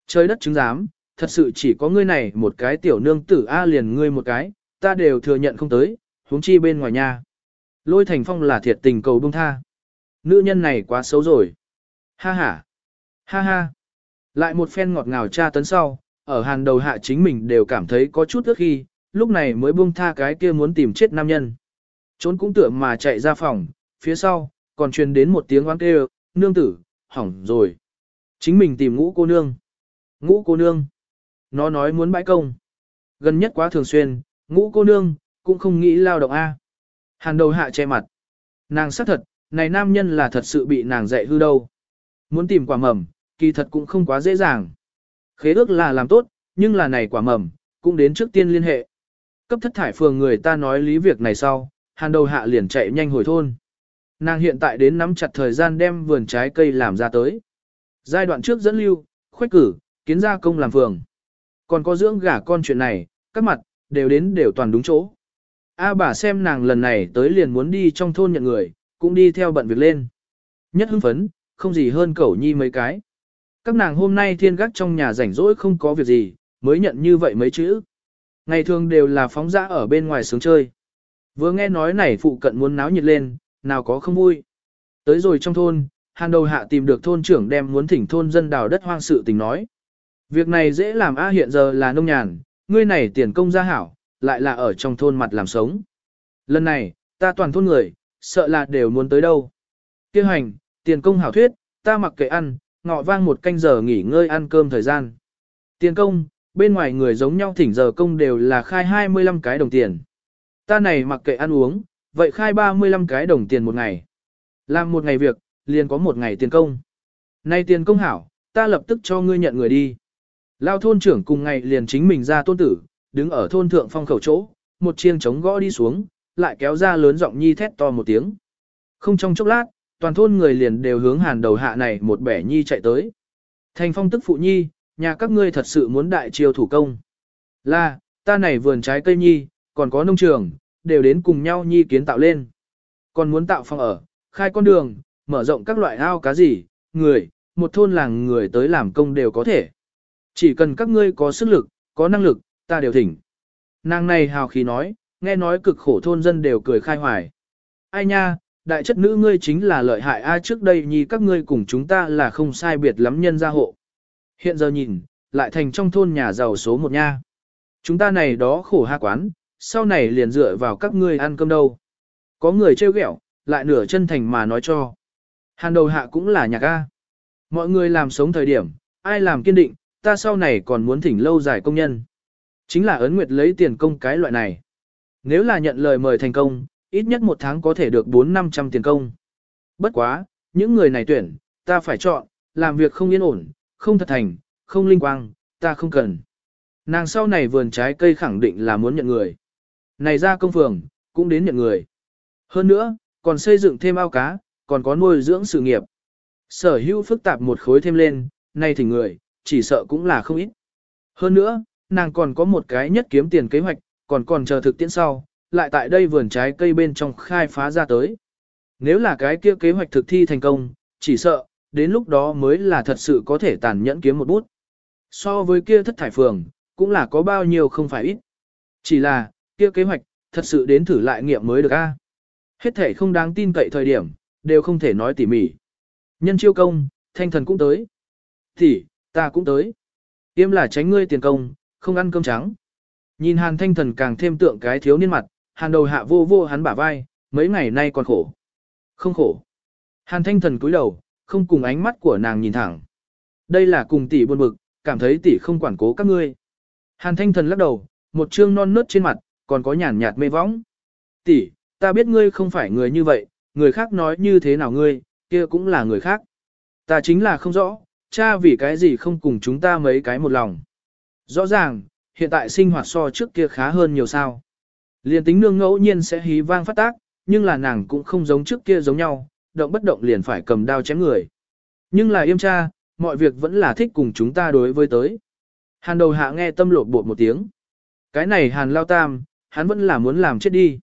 Trời đất chứng giám, thật sự chỉ có ngươi này một cái tiểu nương tử A liền ngươi một cái, ta đều thừa nhận không tới, huống chi bên ngoài nhà. Lôi thành phong là thiệt tình cầu bông tha. Nữ nhân này quá xấu rồi. Ha ha. Ha ha. Lại một phen ngọt ngào tra tấn sau, ở hàng đầu hạ chính mình đều cảm thấy có chút ước khi, lúc này mới buông tha cái kia muốn tìm chết nam nhân. Trốn cũng tưởng mà chạy ra phòng, phía sau, còn truyền đến một tiếng oán kêu, nương tử, hỏng rồi. Chính mình tìm ngũ cô nương. Ngũ cô nương. Nó nói muốn bãi công. Gần nhất quá thường xuyên, ngũ cô nương, cũng không nghĩ lao động A. Hàn đầu hạ che mặt. Nàng xác thật, này nam nhân là thật sự bị nàng dạy hư đâu. Muốn tìm quả mầm, kỳ thật cũng không quá dễ dàng. Khế ước là làm tốt, nhưng là này quả mầm, cũng đến trước tiên liên hệ. Cấp thất thải phường người ta nói lý việc này sau, hàn đầu hạ liền chạy nhanh hồi thôn. Nàng hiện tại đến nắm chặt thời gian đem vườn trái cây làm ra tới. Giai đoạn trước dẫn lưu, khuếch cử, kiến gia công làm phường. Còn có dưỡng gả con chuyện này, các mặt, đều đến đều toàn đúng chỗ. A bà xem nàng lần này tới liền muốn đi trong thôn nhận người, cũng đi theo bận việc lên. Nhất hưng phấn, không gì hơn cẩu nhi mấy cái. Các nàng hôm nay thiên gác trong nhà rảnh rỗi không có việc gì, mới nhận như vậy mấy chữ. Ngày thường đều là phóng dã ở bên ngoài sướng chơi. Vừa nghe nói này phụ cận muốn náo nhiệt lên, nào có không vui. Tới rồi trong thôn, hàng đầu hạ tìm được thôn trưởng đem muốn thỉnh thôn dân đào đất hoang sự tình nói. Việc này dễ làm A hiện giờ là nông nhàn, ngươi này tiền công gia hảo, lại là ở trong thôn mặt làm sống. Lần này, ta toàn thôn người, sợ là đều muốn tới đâu. Kêu hành, tiền công hảo thuyết, ta mặc kệ ăn, ngọ vang một canh giờ nghỉ ngơi ăn cơm thời gian. Tiền công, bên ngoài người giống nhau thỉnh giờ công đều là khai 25 cái đồng tiền. Ta này mặc kệ ăn uống, vậy khai 35 cái đồng tiền một ngày. Làm một ngày việc, liền có một ngày tiền công. Nay tiền công hảo, ta lập tức cho ngươi nhận người đi. Lao thôn trưởng cùng ngày liền chính mình ra tôn tử, đứng ở thôn thượng phong khẩu chỗ, một chiêng trống gõ đi xuống, lại kéo ra lớn giọng nhi thét to một tiếng. Không trong chốc lát, toàn thôn người liền đều hướng hàn đầu hạ này một bẻ nhi chạy tới. Thành phong tức phụ nhi, nhà các ngươi thật sự muốn đại triều thủ công. Là, ta này vườn trái cây nhi, còn có nông trường, đều đến cùng nhau nhi kiến tạo lên. Còn muốn tạo phòng ở, khai con đường, mở rộng các loại ao cá gì, người, một thôn làng người tới làm công đều có thể. Chỉ cần các ngươi có sức lực, có năng lực, ta đều thỉnh. Nàng này hào khí nói, nghe nói cực khổ thôn dân đều cười khai hoài. Ai nha, đại chất nữ ngươi chính là lợi hại ai trước đây nhi các ngươi cùng chúng ta là không sai biệt lắm nhân gia hộ. Hiện giờ nhìn, lại thành trong thôn nhà giàu số một nha. Chúng ta này đó khổ ha quán, sau này liền dựa vào các ngươi ăn cơm đâu. Có người trêu ghẹo, lại nửa chân thành mà nói cho. Hàn đầu hạ cũng là nhạc A. Mọi người làm sống thời điểm, ai làm kiên định, ta sau này còn muốn thỉnh lâu dài công nhân. Chính là ấn nguyệt lấy tiền công cái loại này. Nếu là nhận lời mời thành công, ít nhất một tháng có thể được 4-500 tiền công. Bất quá, những người này tuyển, ta phải chọn, làm việc không yên ổn, không thật thành, không linh quang, ta không cần. Nàng sau này vườn trái cây khẳng định là muốn nhận người. Này ra công phường, cũng đến nhận người. Hơn nữa, còn xây dựng thêm ao cá, còn có nuôi dưỡng sự nghiệp. Sở hữu phức tạp một khối thêm lên, nay thì người, chỉ sợ cũng là không ít. Hơn nữa, nàng còn có một cái nhất kiếm tiền kế hoạch, còn còn chờ thực tiễn sau, lại tại đây vườn trái cây bên trong khai phá ra tới. Nếu là cái kia kế hoạch thực thi thành công, chỉ sợ, đến lúc đó mới là thật sự có thể tàn nhẫn kiếm một bút. So với kia thất thải phường, cũng là có bao nhiêu không phải ít. Chỉ là, kia kế hoạch, thật sự đến thử lại nghiệm mới được a. Hết thể không đáng tin cậy thời điểm, đều không thể nói tỉ mỉ. Nhân chiêu công, thanh thần cũng tới. Thì, ta cũng tới. Yêm là tránh ngươi tiền công, không ăn cơm trắng. Nhìn hàn thanh thần càng thêm tượng cái thiếu niên mặt, hàn đầu hạ vô vô hắn bả vai, mấy ngày nay còn khổ. Không khổ. Hàn thanh thần cúi đầu, không cùng ánh mắt của nàng nhìn thẳng. Đây là cùng tỷ buồn bực, cảm thấy tỷ không quản cố các ngươi. Hàn thanh thần lắc đầu, một trương non nớt trên mặt, còn có nhàn nhạt mê võng. Tỷ, ta biết ngươi không phải người như vậy, người khác nói như thế nào ngươi, kia cũng là người khác. Ta chính là không rõ, cha vì cái gì không cùng chúng ta mấy cái một lòng. Rõ ràng, hiện tại sinh hoạt so trước kia khá hơn nhiều sao. Liên tính nương ngẫu nhiên sẽ hí vang phát tác, nhưng là nàng cũng không giống trước kia giống nhau, động bất động liền phải cầm đao chém người. Nhưng là yêm cha, mọi việc vẫn là thích cùng chúng ta đối với tới. Hàn đầu hạ nghe tâm lột bột một tiếng. Cái này hàn lao tam, hắn vẫn là muốn làm chết đi.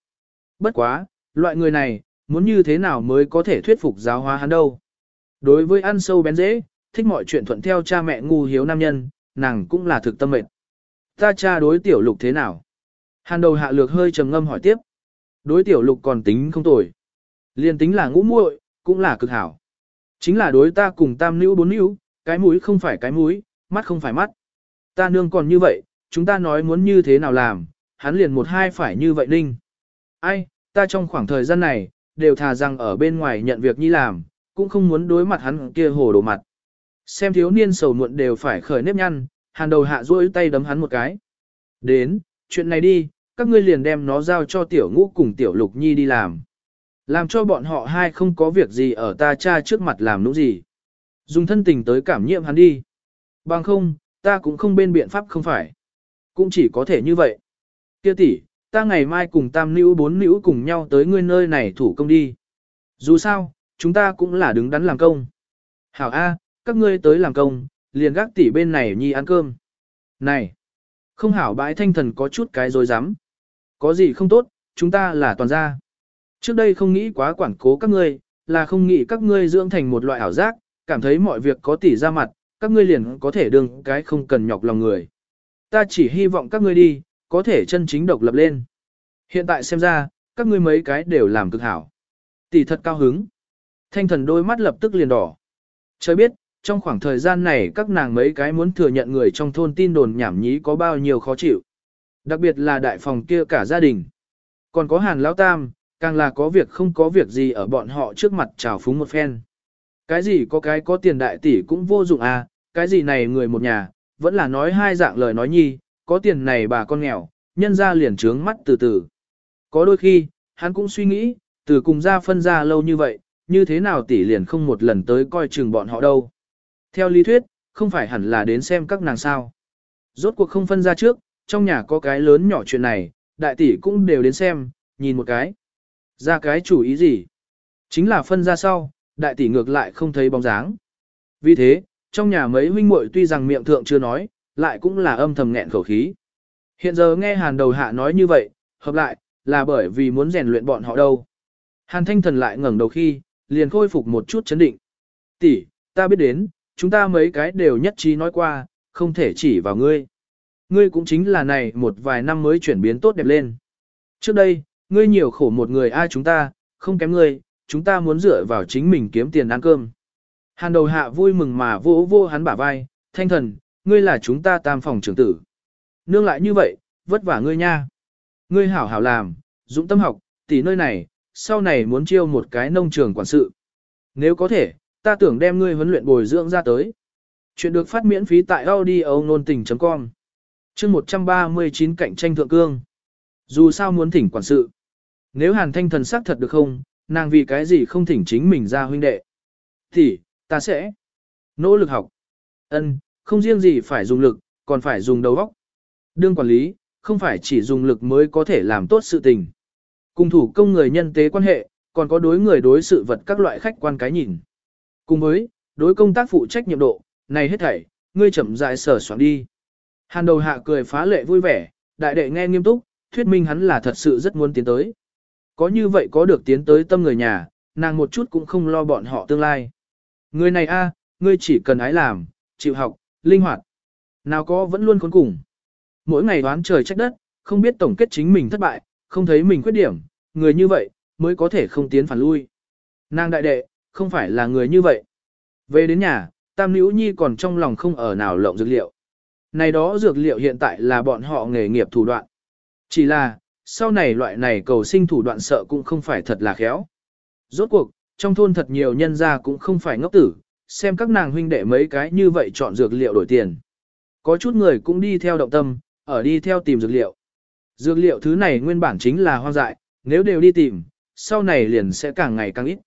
Bất quá, loại người này, muốn như thế nào mới có thể thuyết phục giáo hóa hắn đâu. Đối với ăn sâu bén dễ, thích mọi chuyện thuận theo cha mẹ ngu hiếu nam nhân, nàng cũng là thực tâm mệnh. Ta cha đối tiểu lục thế nào? Hàn đầu hạ lược hơi trầm ngâm hỏi tiếp. Đối tiểu lục còn tính không tồi. Liên tính là ngũ muội, cũng là cực hảo. Chính là đối ta cùng tam nữ bốn nữ, cái mũi không phải cái mũi, mắt không phải mắt. Ta nương còn như vậy, chúng ta nói muốn như thế nào làm, hắn liền một hai phải như vậy ninh. Ai, ta trong khoảng thời gian này, đều thà rằng ở bên ngoài nhận việc nhi làm, cũng không muốn đối mặt hắn kia hồ đồ mặt. Xem thiếu niên sầu muộn đều phải khởi nếp nhăn, hàn đầu hạ duỗi tay đấm hắn một cái. Đến, chuyện này đi, các ngươi liền đem nó giao cho tiểu ngũ cùng tiểu lục nhi đi làm. Làm cho bọn họ hai không có việc gì ở ta cha trước mặt làm nũng gì. Dùng thân tình tới cảm nhiệm hắn đi. Bằng không, ta cũng không bên biện pháp không phải. Cũng chỉ có thể như vậy. Kia tỷ, ta ngày mai cùng tam nữ bốn nữ cùng nhau tới ngươi nơi này thủ công đi. Dù sao, chúng ta cũng là đứng đắn làm công. Hảo A, các ngươi tới làm công, liền gác tỷ bên này nhi ăn cơm. Này, không hảo bãi thanh thần có chút cái dối rắm Có gì không tốt, chúng ta là toàn gia. Trước đây không nghĩ quá quản cố các ngươi, là không nghĩ các ngươi dưỡng thành một loại ảo giác, cảm thấy mọi việc có tỷ ra mặt, các ngươi liền có thể đương cái không cần nhọc lòng người. Ta chỉ hy vọng các ngươi đi, có thể chân chính độc lập lên. Hiện tại xem ra, các ngươi mấy cái đều làm cực hảo. Tỷ thật cao hứng. Thanh thần đôi mắt lập tức liền đỏ. Trời biết, trong khoảng thời gian này các nàng mấy cái muốn thừa nhận người trong thôn tin đồn nhảm nhí có bao nhiêu khó chịu. Đặc biệt là đại phòng kia cả gia đình. Còn có hàn lão tam, càng là có việc không có việc gì ở bọn họ trước mặt trào phúng một phen. Cái gì có cái có tiền đại tỷ cũng vô dụng à, cái gì này người một nhà, vẫn là nói hai dạng lời nói nhi, có tiền này bà con nghèo, nhân ra liền trướng mắt từ từ. Có đôi khi, hắn cũng suy nghĩ, từ cùng ra phân ra lâu như vậy, như thế nào tỷ liền không một lần tới coi chừng bọn họ đâu. Theo lý thuyết, không phải hẳn là đến xem các nàng sao. Rốt cuộc không phân ra trước, trong nhà có cái lớn nhỏ chuyện này, đại tỷ cũng đều đến xem, nhìn một cái. Ra cái chủ ý gì? Chính là phân ra sau, đại tỷ ngược lại không thấy bóng dáng. Vì thế, trong nhà mấy huynh muội tuy rằng miệng thượng chưa nói, lại cũng là âm thầm nghẹn khẩu khí. Hiện giờ nghe hàn đầu hạ nói như vậy, hợp lại, là bởi vì muốn rèn luyện bọn họ đâu. Hàn thanh thần lại ngẩng đầu khi, liền khôi phục một chút chấn định. Tỷ, ta biết đến, chúng ta mấy cái đều nhất trí nói qua, không thể chỉ vào ngươi. Ngươi cũng chính là này một vài năm mới chuyển biến tốt đẹp lên. Trước đây, ngươi nhiều khổ một người ai chúng ta, không kém ngươi, chúng ta muốn dựa vào chính mình kiếm tiền ăn cơm. Hàn đầu hạ vui mừng mà vỗ vô hắn bả vai, thanh thần, ngươi là chúng ta tam phòng trưởng tử. Nương lại như vậy, vất vả ngươi nha. Ngươi hảo hảo làm, dũng tâm học, tỷ nơi này, sau này muốn chiêu một cái nông trường quản sự. Nếu có thể, ta tưởng đem ngươi huấn luyện bồi dưỡng ra tới. Chuyện được phát miễn phí tại audio nôn tình.com chương 139 cạnh tranh thượng cương. Dù sao muốn thỉnh quản sự. Nếu hàn thanh thần xác thật được không, nàng vì cái gì không thỉnh chính mình ra huynh đệ. Thì, ta sẽ nỗ lực học. Ân, không riêng gì phải dùng lực, còn phải dùng đầu óc. Đương quản lý, không phải chỉ dùng lực mới có thể làm tốt sự tình. Cùng thủ công người nhân tế quan hệ, còn có đối người đối sự vật các loại khách quan cái nhìn. Cùng với, đối công tác phụ trách nhiệm độ, này hết thảy, ngươi chậm rãi sở soạn đi. Hàn đầu hạ cười phá lệ vui vẻ, đại đệ nghe nghiêm túc, thuyết minh hắn là thật sự rất muốn tiến tới. Có như vậy có được tiến tới tâm người nhà, nàng một chút cũng không lo bọn họ tương lai. Người này a, ngươi chỉ cần ái làm, chịu học, linh hoạt. Nào có vẫn luôn khốn cùng. Mỗi ngày đoán trời trách đất, không biết tổng kết chính mình thất bại, không thấy mình khuyết điểm, người như vậy, mới có thể không tiến phản lui. Nàng đại đệ, không phải là người như vậy. Về đến nhà, Tam Nữ Nhi còn trong lòng không ở nào lộng dược liệu. Này đó dược liệu hiện tại là bọn họ nghề nghiệp thủ đoạn. Chỉ là, sau này loại này cầu sinh thủ đoạn sợ cũng không phải thật là khéo. Rốt cuộc, trong thôn thật nhiều nhân gia cũng không phải ngốc tử, xem các nàng huynh đệ mấy cái như vậy chọn dược liệu đổi tiền. Có chút người cũng đi theo động tâm, ở đi theo tìm dược liệu. Dược liệu thứ này nguyên bản chính là hoang dại, nếu đều đi tìm, sau này liền sẽ càng ngày càng ít.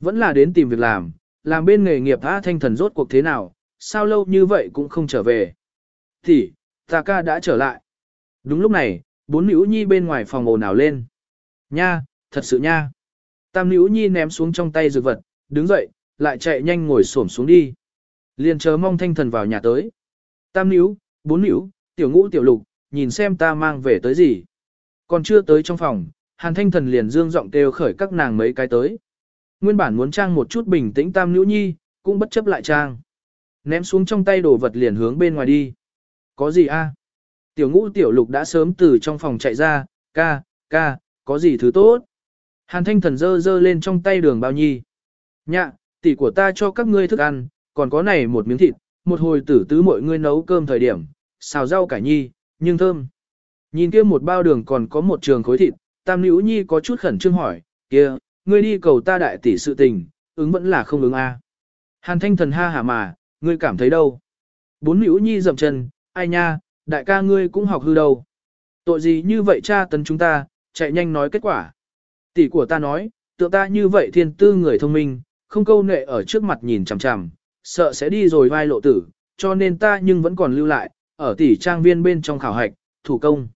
Vẫn là đến tìm việc làm, làm bên nghề nghiệp tha thanh thần rốt cuộc thế nào, sao lâu như vậy cũng không trở về. Thì, ta ca đã trở lại. Đúng lúc này, bốn nữ nhi bên ngoài phòng ồn ào lên. Nha, thật sự nha. Tam nữ nhi ném xuống trong tay dược vật, đứng dậy, lại chạy nhanh ngồi xổm xuống đi. Liền chờ mong thanh thần vào nhà tới. Tam nữ, bốn nữ, tiểu ngũ tiểu lục, nhìn xem ta mang về tới gì. Còn chưa tới trong phòng, hàn thanh thần liền dương giọng kêu khởi các nàng mấy cái tới. Nguyên bản muốn trang một chút bình tĩnh tam nữ nhi, cũng bất chấp lại trang. Ném xuống trong tay đồ vật liền hướng bên ngoài đi. Có gì a? Tiểu ngũ tiểu lục đã sớm từ trong phòng chạy ra, ca, ca, có gì thứ tốt? Hàn thanh thần dơ dơ lên trong tay đường bao nhi. Nhạ, tỷ của ta cho các ngươi thức ăn, còn có này một miếng thịt, một hồi tử tứ mọi ngươi nấu cơm thời điểm, xào rau cải nhi, nhưng thơm. Nhìn kia một bao đường còn có một trường khối thịt, tam nữ nhi có chút khẩn trương hỏi, kia, ngươi đi cầu ta đại tỷ sự tình, ứng vẫn là không ứng a. Hàn thanh thần ha hả mà, ngươi cảm thấy đâu? Bốn nữ nhi dậm chân, ai nha, đại ca ngươi cũng học hư đâu. Tội gì như vậy cha tấn chúng ta, chạy nhanh nói kết quả. Tỷ của ta nói, tựa ta như vậy thiên tư người thông minh, không câu nệ ở trước mặt nhìn chằm chằm, sợ sẽ đi rồi vai lộ tử, cho nên ta nhưng vẫn còn lưu lại, ở tỷ trang viên bên trong khảo hạch, thủ công.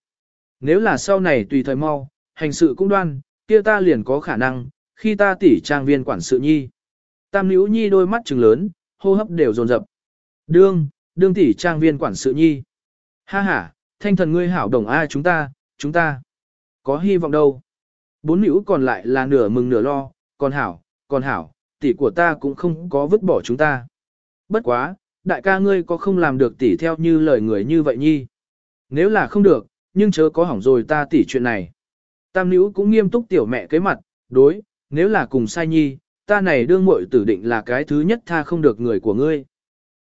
Nếu là sau này tùy thời mau, hành sự cũng đoan, kia ta liền có khả năng, khi ta tỷ trang viên quản sự nhi. Tam nữ nhi đôi mắt trừng lớn, hô hấp đều dồn dập. Đương, đương tỷ trang viên quản sự nhi. Ha ha, thanh thần ngươi hảo đồng ai chúng ta, chúng ta. Có hy vọng đâu. Bốn nữ còn lại là nửa mừng nửa lo, còn hảo, còn hảo, tỷ của ta cũng không có vứt bỏ chúng ta. Bất quá, đại ca ngươi có không làm được tỷ theo như lời người như vậy nhi. Nếu là không được, nhưng chớ có hỏng rồi ta tỷ chuyện này. Tam nữ cũng nghiêm túc tiểu mẹ cái mặt, đối, nếu là cùng sai nhi, ta này đương muội tử định là cái thứ nhất tha không được người của ngươi.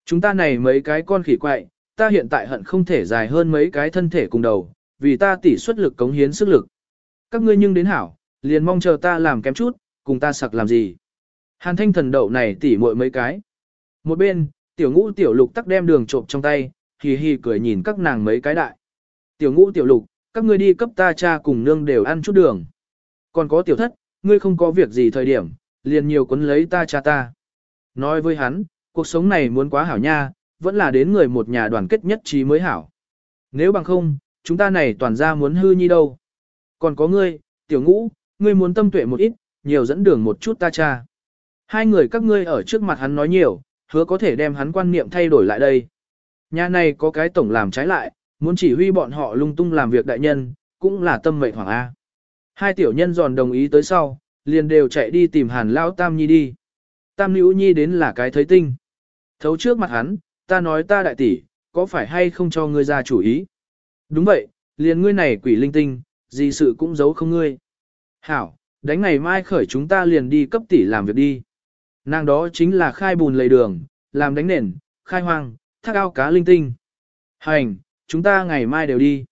Chúng ta này mấy cái con khỉ quậy, ta hiện tại hận không thể dài hơn mấy cái thân thể cùng đầu, vì ta tỷ suất lực cống hiến sức lực. Các ngươi nhưng đến hảo, liền mong chờ ta làm kém chút, cùng ta sặc làm gì. Hàn thanh thần đậu này tỉ muội mấy cái. Một bên, tiểu ngũ tiểu lục tắc đem đường trộm trong tay, hì hì cười nhìn các nàng mấy cái đại. Tiểu ngũ tiểu lục, các ngươi đi cấp ta cha cùng nương đều ăn chút đường. Còn có tiểu thất, ngươi không có việc gì thời điểm, liền nhiều cuốn lấy ta cha ta. Nói với hắn, cuộc sống này muốn quá hảo nha, vẫn là đến người một nhà đoàn kết nhất trí mới hảo. Nếu bằng không, chúng ta này toàn ra muốn hư nhi đâu. Còn có ngươi, tiểu ngũ, ngươi muốn tâm tuệ một ít, nhiều dẫn đường một chút ta cha. Hai người các ngươi ở trước mặt hắn nói nhiều, hứa có thể đem hắn quan niệm thay đổi lại đây. Nhà này có cái tổng làm trái lại, muốn chỉ huy bọn họ lung tung làm việc đại nhân, cũng là tâm mệnh hoàng A. Hai tiểu nhân giòn đồng ý tới sau, liền đều chạy đi tìm hàn lao tam nhi đi. Tam nữ nhi đến là cái thấy tinh. Thấu trước mặt hắn, ta nói ta đại tỷ, có phải hay không cho ngươi ra chủ ý? Đúng vậy, liền ngươi này quỷ linh tinh, gì sự cũng giấu không ngươi. Hảo, đánh ngày mai khởi chúng ta liền đi cấp tỷ làm việc đi. Nàng đó chính là khai bùn lầy đường, làm đánh nền, khai hoang, thác ao cá linh tinh. Hành, chúng ta ngày mai đều đi.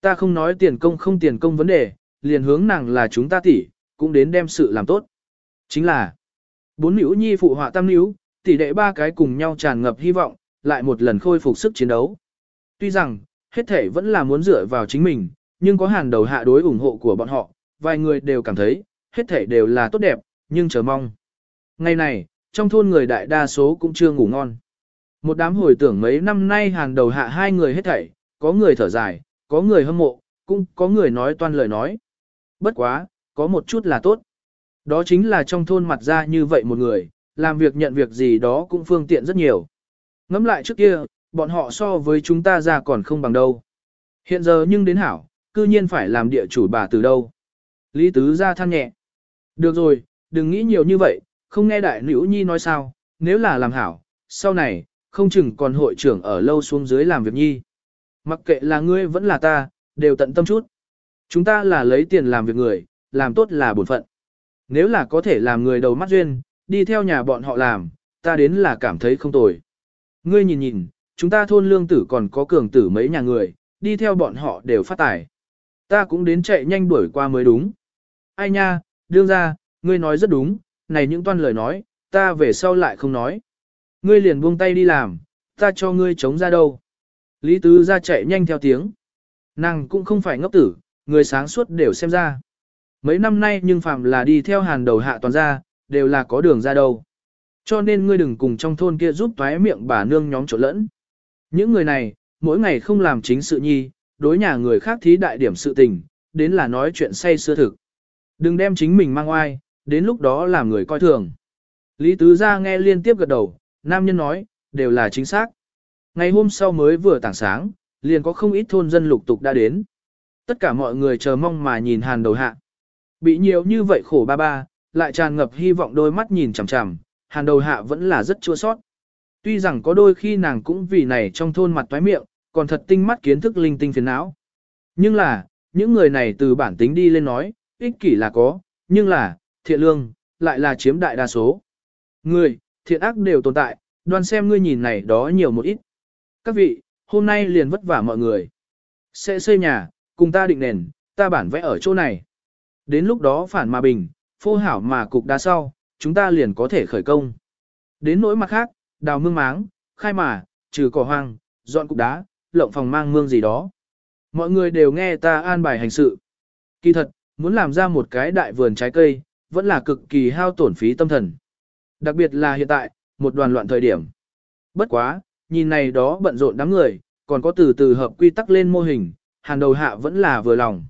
Ta không nói tiền công không tiền công vấn đề, liền hướng nàng là chúng ta tỷ, cũng đến đem sự làm tốt. Chính là, bốn nữ nhi phụ họa tam nữ, tỷ đệ ba cái cùng nhau tràn ngập hy vọng, lại một lần khôi phục sức chiến đấu. Tuy rằng, hết thể vẫn là muốn dựa vào chính mình, nhưng có hàng đầu hạ đối ủng hộ của bọn họ, vài người đều cảm thấy, hết thể đều là tốt đẹp, nhưng chờ mong. Ngày này, trong thôn người đại đa số cũng chưa ngủ ngon. Một đám hồi tưởng mấy năm nay hàng đầu hạ hai người hết thảy, có người thở dài, có người hâm mộ, cũng có người nói toan lời nói. Bất quá, có một chút là tốt. Đó chính là trong thôn mặt ra như vậy một người, làm việc nhận việc gì đó cũng phương tiện rất nhiều. Ngắm lại trước kia, bọn họ so với chúng ta ra còn không bằng đâu. Hiện giờ nhưng đến hảo, cư nhiên phải làm địa chủ bà từ đâu. Lý Tứ ra than nhẹ. Được rồi, đừng nghĩ nhiều như vậy, không nghe đại nữ nhi nói sao, nếu là làm hảo, sau này, không chừng còn hội trưởng ở lâu xuống dưới làm việc nhi. Mặc kệ là ngươi vẫn là ta, đều tận tâm chút. Chúng ta là lấy tiền làm việc người, làm tốt là bổn phận. Nếu là có thể làm người đầu mắt duyên, đi theo nhà bọn họ làm, ta đến là cảm thấy không tồi. Ngươi nhìn nhìn, chúng ta thôn lương tử còn có cường tử mấy nhà người, đi theo bọn họ đều phát tài. Ta cũng đến chạy nhanh đuổi qua mới đúng. Ai nha, đương ra, ngươi nói rất đúng, này những toan lời nói, ta về sau lại không nói. Ngươi liền buông tay đi làm, ta cho ngươi chống ra đâu. Lý Tứ ra chạy nhanh theo tiếng. Nàng cũng không phải ngốc tử, người sáng suốt đều xem ra. Mấy năm nay nhưng phạm là đi theo hàn đầu hạ toàn ra, đều là có đường ra đâu. Cho nên ngươi đừng cùng trong thôn kia giúp toái miệng bà nương nhóm trộn lẫn. Những người này, mỗi ngày không làm chính sự nhi, đối nhà người khác thí đại điểm sự tình, đến là nói chuyện say xưa thực. Đừng đem chính mình mang oai, đến lúc đó làm người coi thường. Lý Tứ Gia nghe liên tiếp gật đầu, nam nhân nói, đều là chính xác. Ngày hôm sau mới vừa tảng sáng, liền có không ít thôn dân lục tục đã đến. Tất cả mọi người chờ mong mà nhìn hàn đầu hạ. Bị nhiều như vậy khổ ba ba, lại tràn ngập hy vọng đôi mắt nhìn chằm chằm, hàn đầu hạ vẫn là rất chua sót. Tuy rằng có đôi khi nàng cũng vì này trong thôn mặt toái miệng, còn thật tinh mắt kiến thức linh tinh phiền não. Nhưng là, những người này từ bản tính đi lên nói, ích kỷ là có, nhưng là, thiện lương, lại là chiếm đại đa số. Người, thiện ác đều tồn tại, đoan xem ngươi nhìn này đó nhiều một ít. Các vị, hôm nay liền vất vả mọi người. Sẽ xây nhà, cùng ta định nền, ta bản vẽ ở chỗ này. Đến lúc đó phản mà bình, phô hảo mà cục đá sau, chúng ta liền có thể khởi công. Đến nỗi mặt khác, đào mương máng, khai mà, trừ cỏ hoang, dọn cục đá, lộng phòng mang mương gì đó. Mọi người đều nghe ta an bài hành sự. Kỳ thật, muốn làm ra một cái đại vườn trái cây, vẫn là cực kỳ hao tổn phí tâm thần. Đặc biệt là hiện tại, một đoàn loạn thời điểm. Bất quá, nhìn này đó bận rộn đám người, còn có từ từ hợp quy tắc lên mô hình, hàng đầu hạ vẫn là vừa lòng.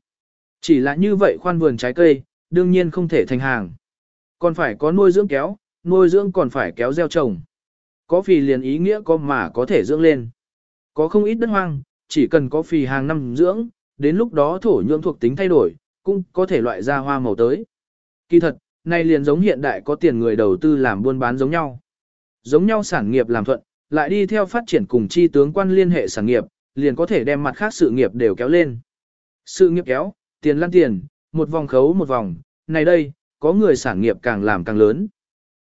Chỉ là như vậy khoan vườn trái cây, đương nhiên không thể thành hàng. Còn phải có nuôi dưỡng kéo, nuôi dưỡng còn phải kéo gieo trồng. Có phì liền ý nghĩa có mà có thể dưỡng lên. Có không ít đất hoang, chỉ cần có phì hàng năm dưỡng, đến lúc đó thổ nhưỡng thuộc tính thay đổi, cũng có thể loại ra hoa màu tới. Kỳ thật, này liền giống hiện đại có tiền người đầu tư làm buôn bán giống nhau. Giống nhau sản nghiệp làm thuận, lại đi theo phát triển cùng chi tướng quan liên hệ sản nghiệp, liền có thể đem mặt khác sự nghiệp đều kéo lên. Sự nghiệp kéo, tiền lăn tiền, một vòng khấu một vòng, này đây, có người sản nghiệp càng làm càng lớn.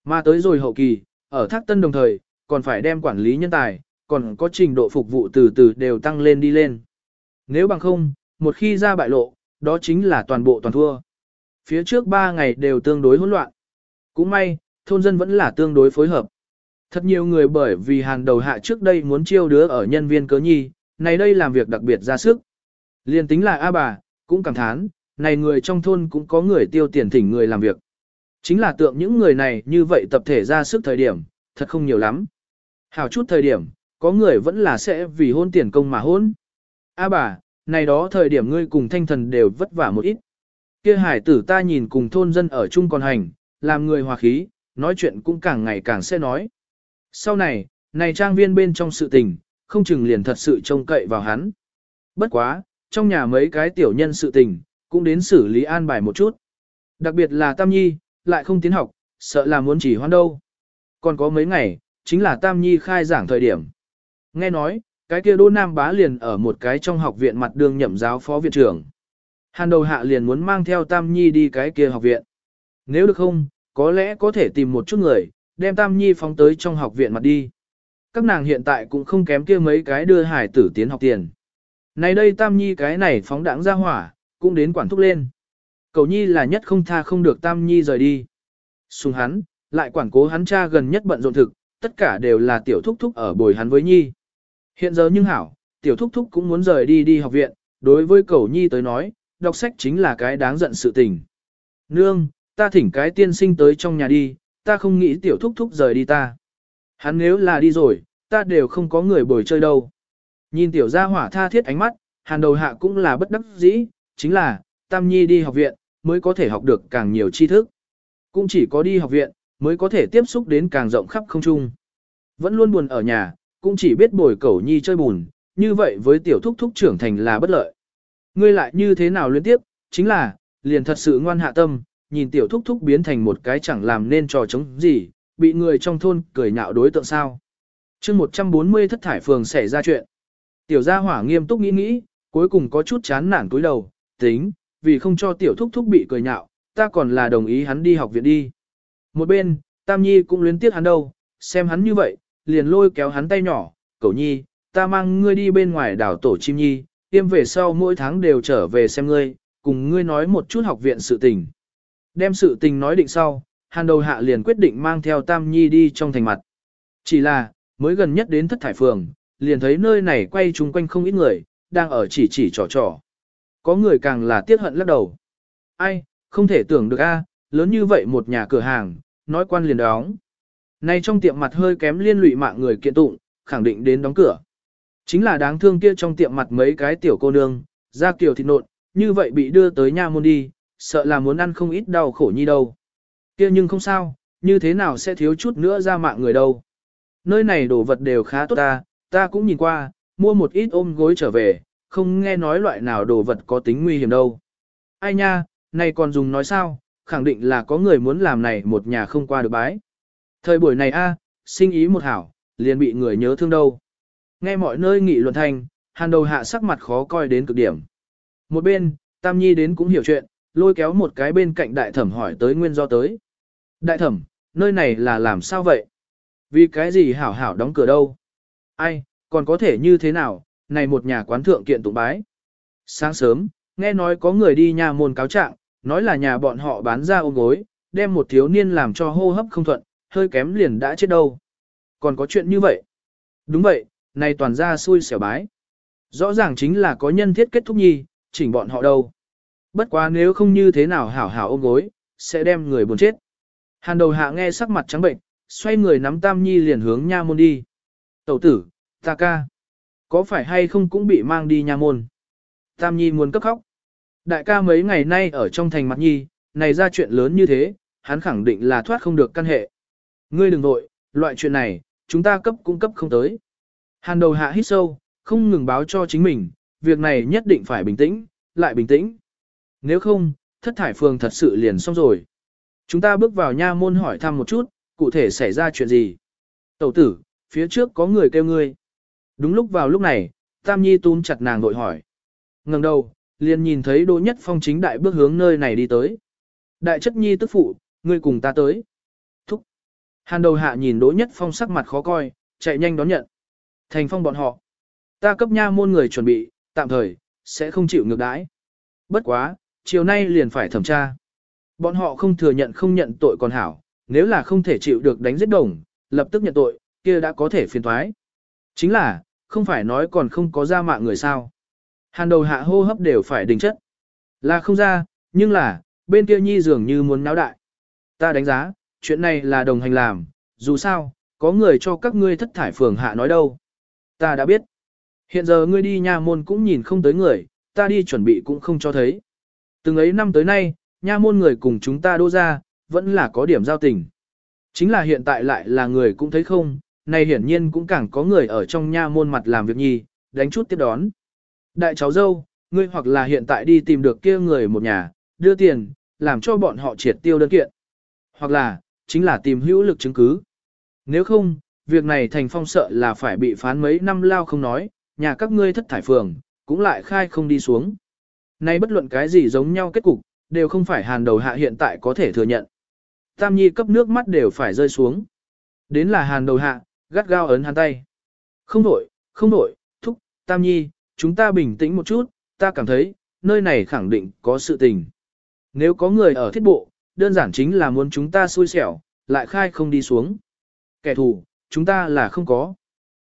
Mà tới rồi hậu kỳ, ở thác tân đồng thời, còn phải đem quản lý nhân tài, còn có trình độ phục vụ từ từ đều tăng lên đi lên. Nếu bằng không, một khi ra bại lộ, đó chính là toàn bộ toàn thua. Phía trước 3 ngày đều tương đối hỗn loạn. Cũng may, thôn dân vẫn là tương đối phối hợp. Thật nhiều người bởi vì hàng đầu hạ trước đây muốn chiêu đứa ở nhân viên cớ nhi, này đây làm việc đặc biệt ra sức. Liên tính là A bà, cũng cảm thán, này người trong thôn cũng có người tiêu tiền thỉnh người làm việc. Chính là tượng những người này như vậy tập thể ra sức thời điểm, thật không nhiều lắm. Hảo chút thời điểm, có người vẫn là sẽ vì hôn tiền công mà hôn. A bà, này đó thời điểm ngươi cùng thanh thần đều vất vả một ít. Kia hải tử ta nhìn cùng thôn dân ở chung còn hành, làm người hòa khí, nói chuyện cũng càng ngày càng sẽ nói. Sau này, này trang viên bên trong sự tình, không chừng liền thật sự trông cậy vào hắn. Bất quá, trong nhà mấy cái tiểu nhân sự tình, cũng đến xử lý an bài một chút. Đặc biệt là Tam Nhi, lại không tiến học, sợ là muốn chỉ hoan đâu. Còn có mấy ngày, chính là Tam Nhi khai giảng thời điểm. Nghe nói, cái kia Đô Nam Bá liền ở một cái trong học viện mặt đường nhậm giáo phó viện trưởng. Hàn đầu hạ liền muốn mang theo Tam Nhi đi cái kia học viện. Nếu được không, có lẽ có thể tìm một chút người, đem Tam Nhi phóng tới trong học viện mặt đi. Các nàng hiện tại cũng không kém kia mấy cái đưa hải tử tiến học tiền. Này đây Tam Nhi cái này phóng đảng ra hỏa, cũng đến quản thúc lên. Cầu Nhi là nhất không tha không được Tam Nhi rời đi. Xuống hắn, lại quản cố hắn cha gần nhất bận rộn thực, tất cả đều là tiểu thúc thúc ở bồi hắn với Nhi. Hiện giờ nhưng hảo, tiểu thúc thúc cũng muốn rời đi đi học viện, đối với cầu Nhi tới nói, đọc sách chính là cái đáng giận sự tình. Nương, ta thỉnh cái tiên sinh tới trong nhà đi, ta không nghĩ tiểu thúc thúc rời đi ta. Hắn nếu là đi rồi, ta đều không có người bồi chơi đâu. Nhìn tiểu gia hỏa tha thiết ánh mắt, hàn đầu hạ cũng là bất đắc dĩ, chính là, Tam Nhi đi học viện, mới có thể học được càng nhiều tri thức. Cũng chỉ có đi học viện, mới có thể tiếp xúc đến càng rộng khắp không trung. Vẫn luôn buồn ở nhà, cũng chỉ biết bồi cẩu Nhi chơi bùn, như vậy với tiểu thúc thúc trưởng thành là bất lợi. Ngươi lại như thế nào liên tiếp, chính là, liền thật sự ngoan hạ tâm, nhìn tiểu thúc thúc biến thành một cái chẳng làm nên trò chống gì, bị người trong thôn cười nhạo đối tượng sao. chương 140 thất thải phường xảy ra chuyện. Tiểu gia hỏa nghiêm túc nghĩ nghĩ, cuối cùng có chút chán nản túi đầu, tính, vì không cho tiểu thúc thúc bị cười nhạo, ta còn là đồng ý hắn đi học viện đi. Một bên, Tam Nhi cũng luyến tiếc hắn đâu, xem hắn như vậy, liền lôi kéo hắn tay nhỏ, cậu Nhi, ta mang ngươi đi bên ngoài đảo tổ chim Nhi, tiêm về sau mỗi tháng đều trở về xem ngươi, cùng ngươi nói một chút học viện sự tình. Đem sự tình nói định sau, hàn đầu hạ liền quyết định mang theo Tam Nhi đi trong thành mặt. Chỉ là, mới gần nhất đến thất thải phường, liền thấy nơi này quay chung quanh không ít người, đang ở chỉ chỉ trò trò. Có người càng là tiếc hận lắc đầu. Ai, không thể tưởng được a, lớn như vậy một nhà cửa hàng, nói quan liền đóng. Nay trong tiệm mặt hơi kém liên lụy mạng người kiện tụng, khẳng định đến đóng cửa. Chính là đáng thương kia trong tiệm mặt mấy cái tiểu cô nương, da kiểu thịt nộn, như vậy bị đưa tới nha môn đi, sợ là muốn ăn không ít đau khổ như đâu. Kia nhưng không sao, như thế nào sẽ thiếu chút nữa ra mạng người đâu. Nơi này đồ vật đều khá tốt ta, ta cũng nhìn qua, mua một ít ôm gối trở về, không nghe nói loại nào đồ vật có tính nguy hiểm đâu. Ai nha, này còn dùng nói sao, khẳng định là có người muốn làm này một nhà không qua được bái. Thời buổi này a, sinh ý một hảo, liền bị người nhớ thương đâu. Nghe mọi nơi nghị luận thành, hàn đầu hạ sắc mặt khó coi đến cực điểm. Một bên, Tam Nhi đến cũng hiểu chuyện, lôi kéo một cái bên cạnh đại thẩm hỏi tới nguyên do tới. Đại thẩm, nơi này là làm sao vậy? Vì cái gì hảo hảo đóng cửa đâu? Ai, còn có thể như thế nào, này một nhà quán thượng kiện tụng bái. Sáng sớm, nghe nói có người đi nhà môn cáo trạng, nói là nhà bọn họ bán ra ôm gối, đem một thiếu niên làm cho hô hấp không thuận, hơi kém liền đã chết đâu. Còn có chuyện như vậy? Đúng vậy, này toàn ra xui xẻo bái. Rõ ràng chính là có nhân thiết kết thúc nhi, chỉnh bọn họ đâu. Bất quá nếu không như thế nào hảo hảo ôm gối, sẽ đem người buồn chết. Hàn đầu hạ nghe sắc mặt trắng bệnh, xoay người nắm Tam Nhi liền hướng nha môn đi. Tẩu tử, ta ca. Có phải hay không cũng bị mang đi nha môn. Tam Nhi muốn cấp khóc. Đại ca mấy ngày nay ở trong thành mặt Nhi, này ra chuyện lớn như thế, hắn khẳng định là thoát không được căn hệ. Ngươi đừng vội, loại chuyện này, chúng ta cấp cũng cấp không tới. Hàn đầu hạ hít sâu, không ngừng báo cho chính mình, việc này nhất định phải bình tĩnh, lại bình tĩnh. Nếu không, thất thải phường thật sự liền xong rồi. Chúng ta bước vào nha môn hỏi thăm một chút, cụ thể xảy ra chuyện gì. Tẩu tử, phía trước có người kêu ngươi. Đúng lúc vào lúc này, Tam Nhi túm chặt nàng vội hỏi. ngẩng đầu, liền nhìn thấy Đỗ Nhất Phong chính đại bước hướng nơi này đi tới. Đại chất nhi tức phụ, ngươi cùng ta tới. Thúc. Hàn đầu hạ nhìn Đỗ Nhất Phong sắc mặt khó coi, chạy nhanh đón nhận. Thành phong bọn họ. Ta cấp nha môn người chuẩn bị, tạm thời, sẽ không chịu ngược đãi. Bất quá, chiều nay liền phải thẩm tra. Bọn họ không thừa nhận không nhận tội còn hảo, nếu là không thể chịu được đánh giết đồng, lập tức nhận tội, kia đã có thể phiền thoái. Chính là, không phải nói còn không có ra mạng người sao. Hàn đầu hạ hô hấp đều phải đình chất. Là không ra, nhưng là, bên kia nhi dường như muốn náo đại. Ta đánh giá, chuyện này là đồng hành làm, dù sao, có người cho các ngươi thất thải phường hạ nói đâu. Ta đã biết. Hiện giờ ngươi đi nha môn cũng nhìn không tới người, ta đi chuẩn bị cũng không cho thấy. Từng ấy năm tới nay, nha môn người cùng chúng ta đô ra, vẫn là có điểm giao tình. Chính là hiện tại lại là người cũng thấy không, này hiển nhiên cũng càng có người ở trong nha môn mặt làm việc nhi, đánh chút tiếp đón. Đại cháu dâu, ngươi hoặc là hiện tại đi tìm được kia người một nhà, đưa tiền, làm cho bọn họ triệt tiêu đơn kiện. Hoặc là, chính là tìm hữu lực chứng cứ. Nếu không, việc này thành phong sợ là phải bị phán mấy năm lao không nói, nhà các ngươi thất thải phường, cũng lại khai không đi xuống. Nay bất luận cái gì giống nhau kết cục, đều không phải hàn đầu hạ hiện tại có thể thừa nhận. Tam Nhi cấp nước mắt đều phải rơi xuống. Đến là hàn đầu hạ, gắt gao ấn hắn tay. Không đổi, không đổi, thúc, Tam Nhi, chúng ta bình tĩnh một chút, ta cảm thấy, nơi này khẳng định có sự tình. Nếu có người ở thiết bộ, đơn giản chính là muốn chúng ta xui xẻo, lại khai không đi xuống. Kẻ thù, chúng ta là không có.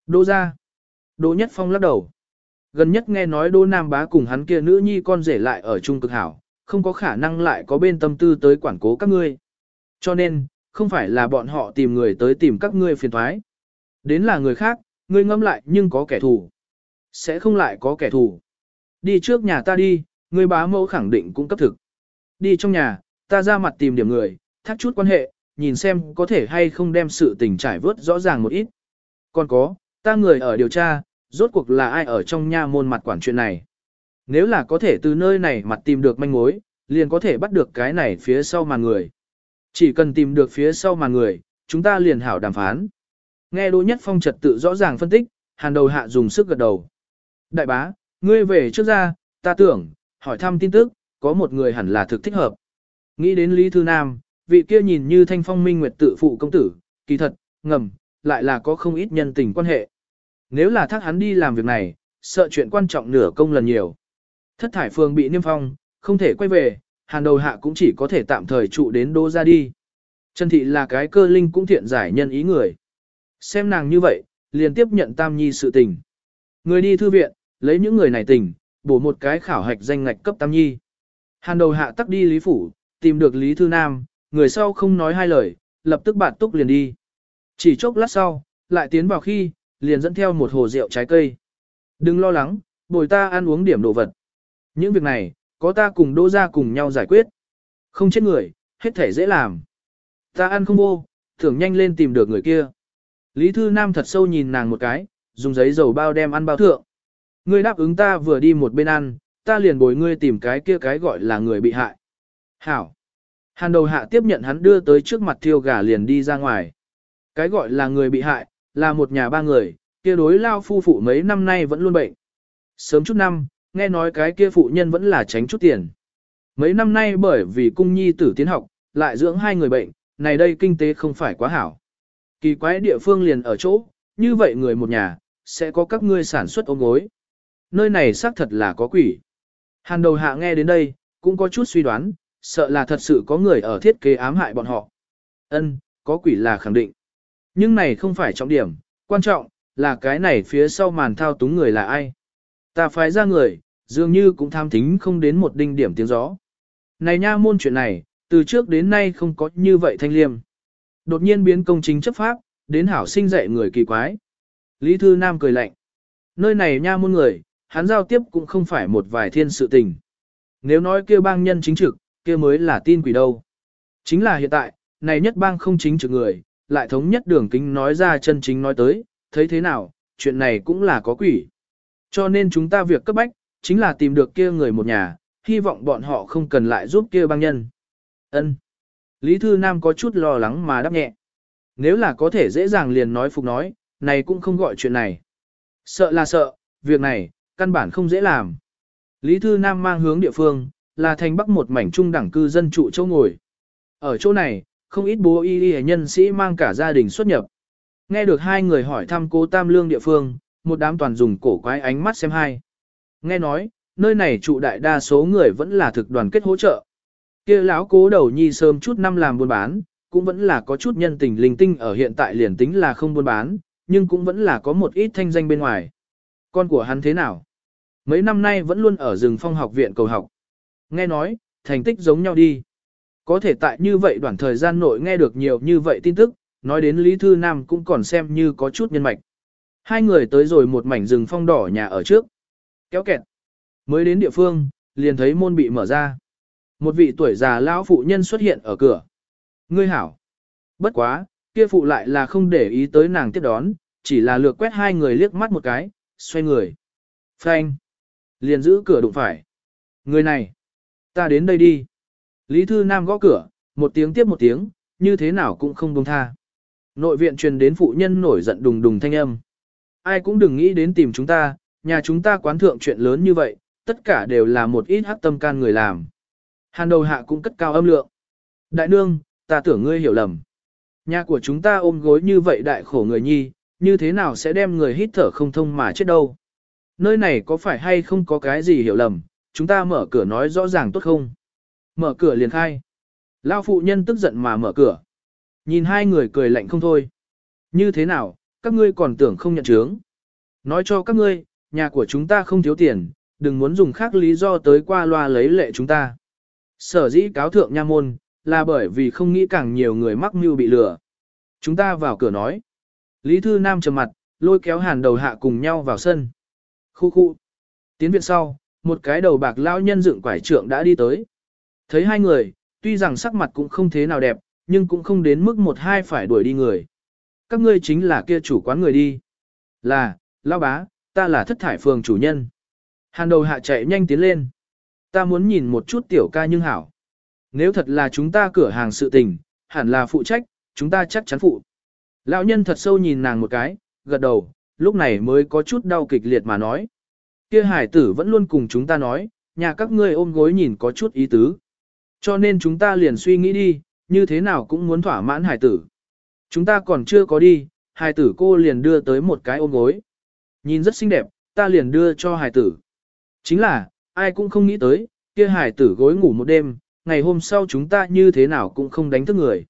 Đô ra. Đô Nhất Phong lắc đầu. Gần nhất nghe nói Đô Nam Bá cùng hắn kia nữ nhi con rể lại ở trung cực hảo, không có khả năng lại có bên tâm tư tới quản cố các ngươi. Cho nên, không phải là bọn họ tìm người tới tìm các ngươi phiền thoái. Đến là người khác, ngươi ngâm lại nhưng có kẻ thù. Sẽ không lại có kẻ thù. Đi trước nhà ta đi, ngươi bá mẫu khẳng định cũng cấp thực. Đi trong nhà, ta ra mặt tìm điểm người, thắt chút quan hệ, nhìn xem có thể hay không đem sự tình trải vớt rõ ràng một ít. Còn có, ta người ở điều tra, rốt cuộc là ai ở trong nha môn mặt quản chuyện này. Nếu là có thể từ nơi này mặt tìm được manh mối, liền có thể bắt được cái này phía sau màn người. Chỉ cần tìm được phía sau màn người, chúng ta liền hảo đàm phán. Nghe Đỗ Nhất Phong trật tự rõ ràng phân tích, hàn đầu hạ dùng sức gật đầu. Đại bá, ngươi về trước ra, ta tưởng, hỏi thăm tin tức, có một người hẳn là thực thích hợp. Nghĩ đến Lý Thư Nam, vị kia nhìn như thanh phong minh nguyệt tự phụ công tử, kỳ thật, ngầm, lại là có không ít nhân tình quan hệ. Nếu là thác hắn đi làm việc này, sợ chuyện quan trọng nửa công lần nhiều. Thất thải phương bị niêm phong, không thể quay về, hàn đầu hạ cũng chỉ có thể tạm thời trụ đến đô ra đi. Trần thị là cái cơ linh cũng thiện giải nhân ý người. Xem nàng như vậy, liền tiếp nhận tam nhi sự tình. Người đi thư viện, lấy những người này tình, bổ một cái khảo hạch danh ngạch cấp tam nhi. Hàn đầu hạ tắc đi Lý Phủ, tìm được Lý Thư Nam, người sau không nói hai lời, lập tức bạn túc liền đi. Chỉ chốc lát sau, lại tiến vào khi, liền dẫn theo một hồ rượu trái cây. Đừng lo lắng, bồi ta ăn uống điểm đồ vật. Những việc này, có ta cùng đô ra cùng nhau giải quyết. Không chết người, hết thể dễ làm. Ta ăn không vô, thưởng nhanh lên tìm được người kia. Lý Thư Nam thật sâu nhìn nàng một cái, dùng giấy dầu bao đem ăn bao thượng. Ngươi đáp ứng ta vừa đi một bên ăn, ta liền bồi ngươi tìm cái kia cái gọi là người bị hại. Hảo. Hàn đầu hạ tiếp nhận hắn đưa tới trước mặt thiêu gà liền đi ra ngoài. Cái gọi là người bị hại, là một nhà ba người, kia đối lao phu phụ mấy năm nay vẫn luôn bệnh. Sớm chút năm, nghe nói cái kia phụ nhân vẫn là tránh chút tiền. Mấy năm nay bởi vì cung nhi tử tiến học, lại dưỡng hai người bệnh, này đây kinh tế không phải quá hảo. Kỳ quái địa phương liền ở chỗ, như vậy người một nhà, sẽ có các ngươi sản xuất ôm gối. Nơi này xác thật là có quỷ. Hàn đầu hạ nghe đến đây, cũng có chút suy đoán, sợ là thật sự có người ở thiết kế ám hại bọn họ. Ân, có quỷ là khẳng định. Nhưng này không phải trọng điểm, quan trọng, là cái này phía sau màn thao túng người là ai. Ta phái ra người, dường như cũng tham tính không đến một đinh điểm tiếng gió. Này nha môn chuyện này, từ trước đến nay không có như vậy thanh liêm. Đột nhiên biến công chính chấp pháp, đến hảo sinh dạy người kỳ quái. Lý Thư Nam cười lạnh. Nơi này nha môn người, hắn giao tiếp cũng không phải một vài thiên sự tình. Nếu nói kêu bang nhân chính trực, kia mới là tin quỷ đâu. Chính là hiện tại, này nhất bang không chính trực người, lại thống nhất đường kính nói ra chân chính nói tới, thấy thế nào, chuyện này cũng là có quỷ. Cho nên chúng ta việc cấp bách, chính là tìm được kia người một nhà, hy vọng bọn họ không cần lại giúp kia băng nhân. Ân. Lý Thư Nam có chút lo lắng mà đáp nhẹ. Nếu là có thể dễ dàng liền nói phục nói, này cũng không gọi chuyện này. Sợ là sợ, việc này, căn bản không dễ làm. Lý Thư Nam mang hướng địa phương, là thành bắc một mảnh trung đẳng cư dân trụ châu ngồi. Ở chỗ này, không ít bố y y nhân sĩ mang cả gia đình xuất nhập. Nghe được hai người hỏi thăm cố tam lương địa phương, một đám toàn dùng cổ quái ánh mắt xem hai. Nghe nói, nơi này trụ đại đa số người vẫn là thực đoàn kết hỗ trợ. kia lão cố đầu nhi sớm chút năm làm buôn bán, cũng vẫn là có chút nhân tình linh tinh ở hiện tại liền tính là không buôn bán, nhưng cũng vẫn là có một ít thanh danh bên ngoài. Con của hắn thế nào? Mấy năm nay vẫn luôn ở rừng phong học viện cầu học. Nghe nói, thành tích giống nhau đi. Có thể tại như vậy đoạn thời gian nội nghe được nhiều như vậy tin tức, nói đến Lý Thư Nam cũng còn xem như có chút nhân mạch. Hai người tới rồi một mảnh rừng phong đỏ nhà ở trước. Kéo kẹt. Mới đến địa phương, liền thấy môn bị mở ra. Một vị tuổi già lão phụ nhân xuất hiện ở cửa. Ngươi hảo. Bất quá, kia phụ lại là không để ý tới nàng tiếp đón, chỉ là lược quét hai người liếc mắt một cái, xoay người. Phanh. Liền giữ cửa đụng phải. Người này. Ta đến đây đi. Lý Thư Nam gõ cửa, một tiếng tiếp một tiếng, như thế nào cũng không buông tha. Nội viện truyền đến phụ nhân nổi giận đùng đùng thanh âm. Ai cũng đừng nghĩ đến tìm chúng ta, nhà chúng ta quán thượng chuyện lớn như vậy, tất cả đều là một ít hắc tâm can người làm. Hàn đầu hạ cũng cất cao âm lượng. Đại nương, ta tưởng ngươi hiểu lầm. Nhà của chúng ta ôm gối như vậy đại khổ người nhi, như thế nào sẽ đem người hít thở không thông mà chết đâu. Nơi này có phải hay không có cái gì hiểu lầm, chúng ta mở cửa nói rõ ràng tốt không? Mở cửa liền khai. Lao phụ nhân tức giận mà mở cửa. Nhìn hai người cười lạnh không thôi. Như thế nào, các ngươi còn tưởng không nhận chướng. Nói cho các ngươi, nhà của chúng ta không thiếu tiền, đừng muốn dùng khác lý do tới qua loa lấy lệ chúng ta. Sở dĩ cáo thượng nha môn, là bởi vì không nghĩ càng nhiều người mắc mưu bị lừa. Chúng ta vào cửa nói. Lý Thư Nam trầm mặt, lôi kéo hàn đầu hạ cùng nhau vào sân. Khu khu. Tiến viện sau, một cái đầu bạc lao nhân dựng quải trượng đã đi tới. Thấy hai người, tuy rằng sắc mặt cũng không thế nào đẹp, nhưng cũng không đến mức một hai phải đuổi đi người. Các ngươi chính là kia chủ quán người đi. Là, lao bá, ta là thất thải phường chủ nhân. Hàn đầu hạ chạy nhanh tiến lên. Ta muốn nhìn một chút tiểu ca nhưng hảo. Nếu thật là chúng ta cửa hàng sự tình, hẳn là phụ trách, chúng ta chắc chắn phụ. Lão nhân thật sâu nhìn nàng một cái, gật đầu, lúc này mới có chút đau kịch liệt mà nói. Kia hải tử vẫn luôn cùng chúng ta nói, nhà các ngươi ôm gối nhìn có chút ý tứ. Cho nên chúng ta liền suy nghĩ đi, như thế nào cũng muốn thỏa mãn hải tử. Chúng ta còn chưa có đi, hải tử cô liền đưa tới một cái ôm gối. Nhìn rất xinh đẹp, ta liền đưa cho hải tử. Chính là, ai cũng không nghĩ tới, kia hải tử gối ngủ một đêm, ngày hôm sau chúng ta như thế nào cũng không đánh thức người.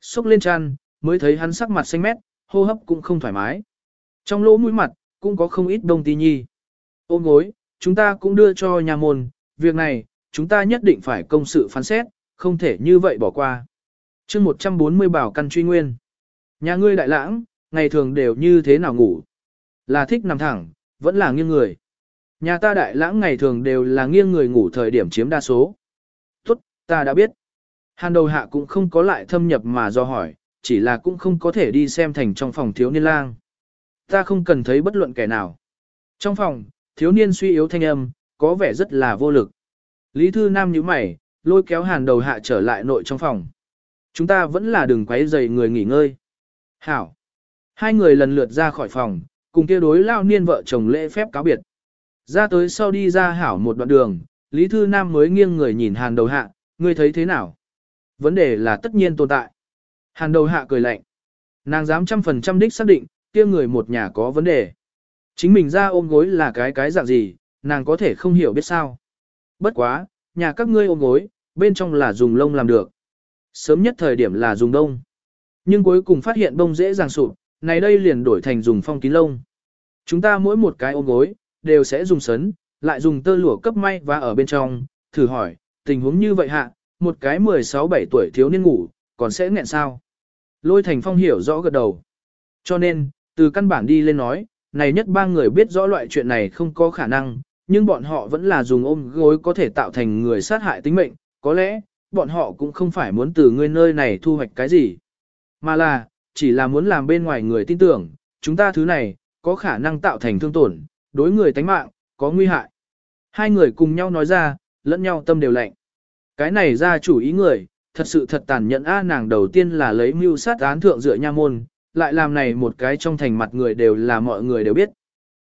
Xúc lên chăn, mới thấy hắn sắc mặt xanh mét, hô hấp cũng không thoải mái. Trong lỗ mũi mặt, cũng có không ít đông tì nhi. Ôm gối, chúng ta cũng đưa cho nhà môn, việc này, chúng ta nhất định phải công sự phán xét, không thể như vậy bỏ qua. chương 140 bảo căn truy nguyên. Nhà ngươi đại lãng, ngày thường đều như thế nào ngủ? Là thích nằm thẳng, vẫn là nghiêng người. Nhà ta đại lãng ngày thường đều là nghiêng người ngủ thời điểm chiếm đa số. Tốt, ta đã biết. Hàn đầu hạ cũng không có lại thâm nhập mà do hỏi, chỉ là cũng không có thể đi xem thành trong phòng thiếu niên lang. Ta không cần thấy bất luận kẻ nào. Trong phòng, thiếu niên suy yếu thanh âm, có vẻ rất là vô lực. Lý Thư Nam nhíu mày, lôi kéo hàn đầu hạ trở lại nội trong phòng. Chúng ta vẫn là đừng quấy rầy người nghỉ ngơi. Hảo. Hai người lần lượt ra khỏi phòng, cùng kia đối lao niên vợ chồng lễ phép cáo biệt. Ra tới sau đi ra hảo một đoạn đường, Lý Thư Nam mới nghiêng người nhìn hàn đầu hạ, ngươi thấy thế nào? Vấn đề là tất nhiên tồn tại. Hàn đầu hạ cười lạnh. Nàng dám trăm phần trăm đích xác định, kia người một nhà có vấn đề. Chính mình ra ôm gối là cái cái dạng gì, nàng có thể không hiểu biết sao. Bất quá, nhà các ngươi ôm gối, bên trong là dùng lông làm được. Sớm nhất thời điểm là dùng đông. Nhưng cuối cùng phát hiện bông dễ dàng sụp, này đây liền đổi thành dùng phong kín lông. Chúng ta mỗi một cái ôm gối, đều sẽ dùng sấn, lại dùng tơ lụa cấp may và ở bên trong, thử hỏi, tình huống như vậy hạ, một cái 16-17 tuổi thiếu niên ngủ, còn sẽ nghẹn sao? Lôi thành phong hiểu rõ gật đầu. Cho nên, từ căn bản đi lên nói, này nhất ba người biết rõ loại chuyện này không có khả năng, nhưng bọn họ vẫn là dùng ôm gối có thể tạo thành người sát hại tính mệnh, có lẽ, bọn họ cũng không phải muốn từ người nơi này thu hoạch cái gì, mà là, chỉ là muốn làm bên ngoài người tin tưởng, chúng ta thứ này, có khả năng tạo thành thương tổn, đối người tánh mạng, có nguy hại. Hai người cùng nhau nói ra, lẫn nhau tâm đều lạnh. Cái này ra chủ ý người, thật sự thật tàn nhẫn a nàng đầu tiên là lấy mưu sát án thượng dựa nha môn, lại làm này một cái trong thành mặt người đều là mọi người đều biết.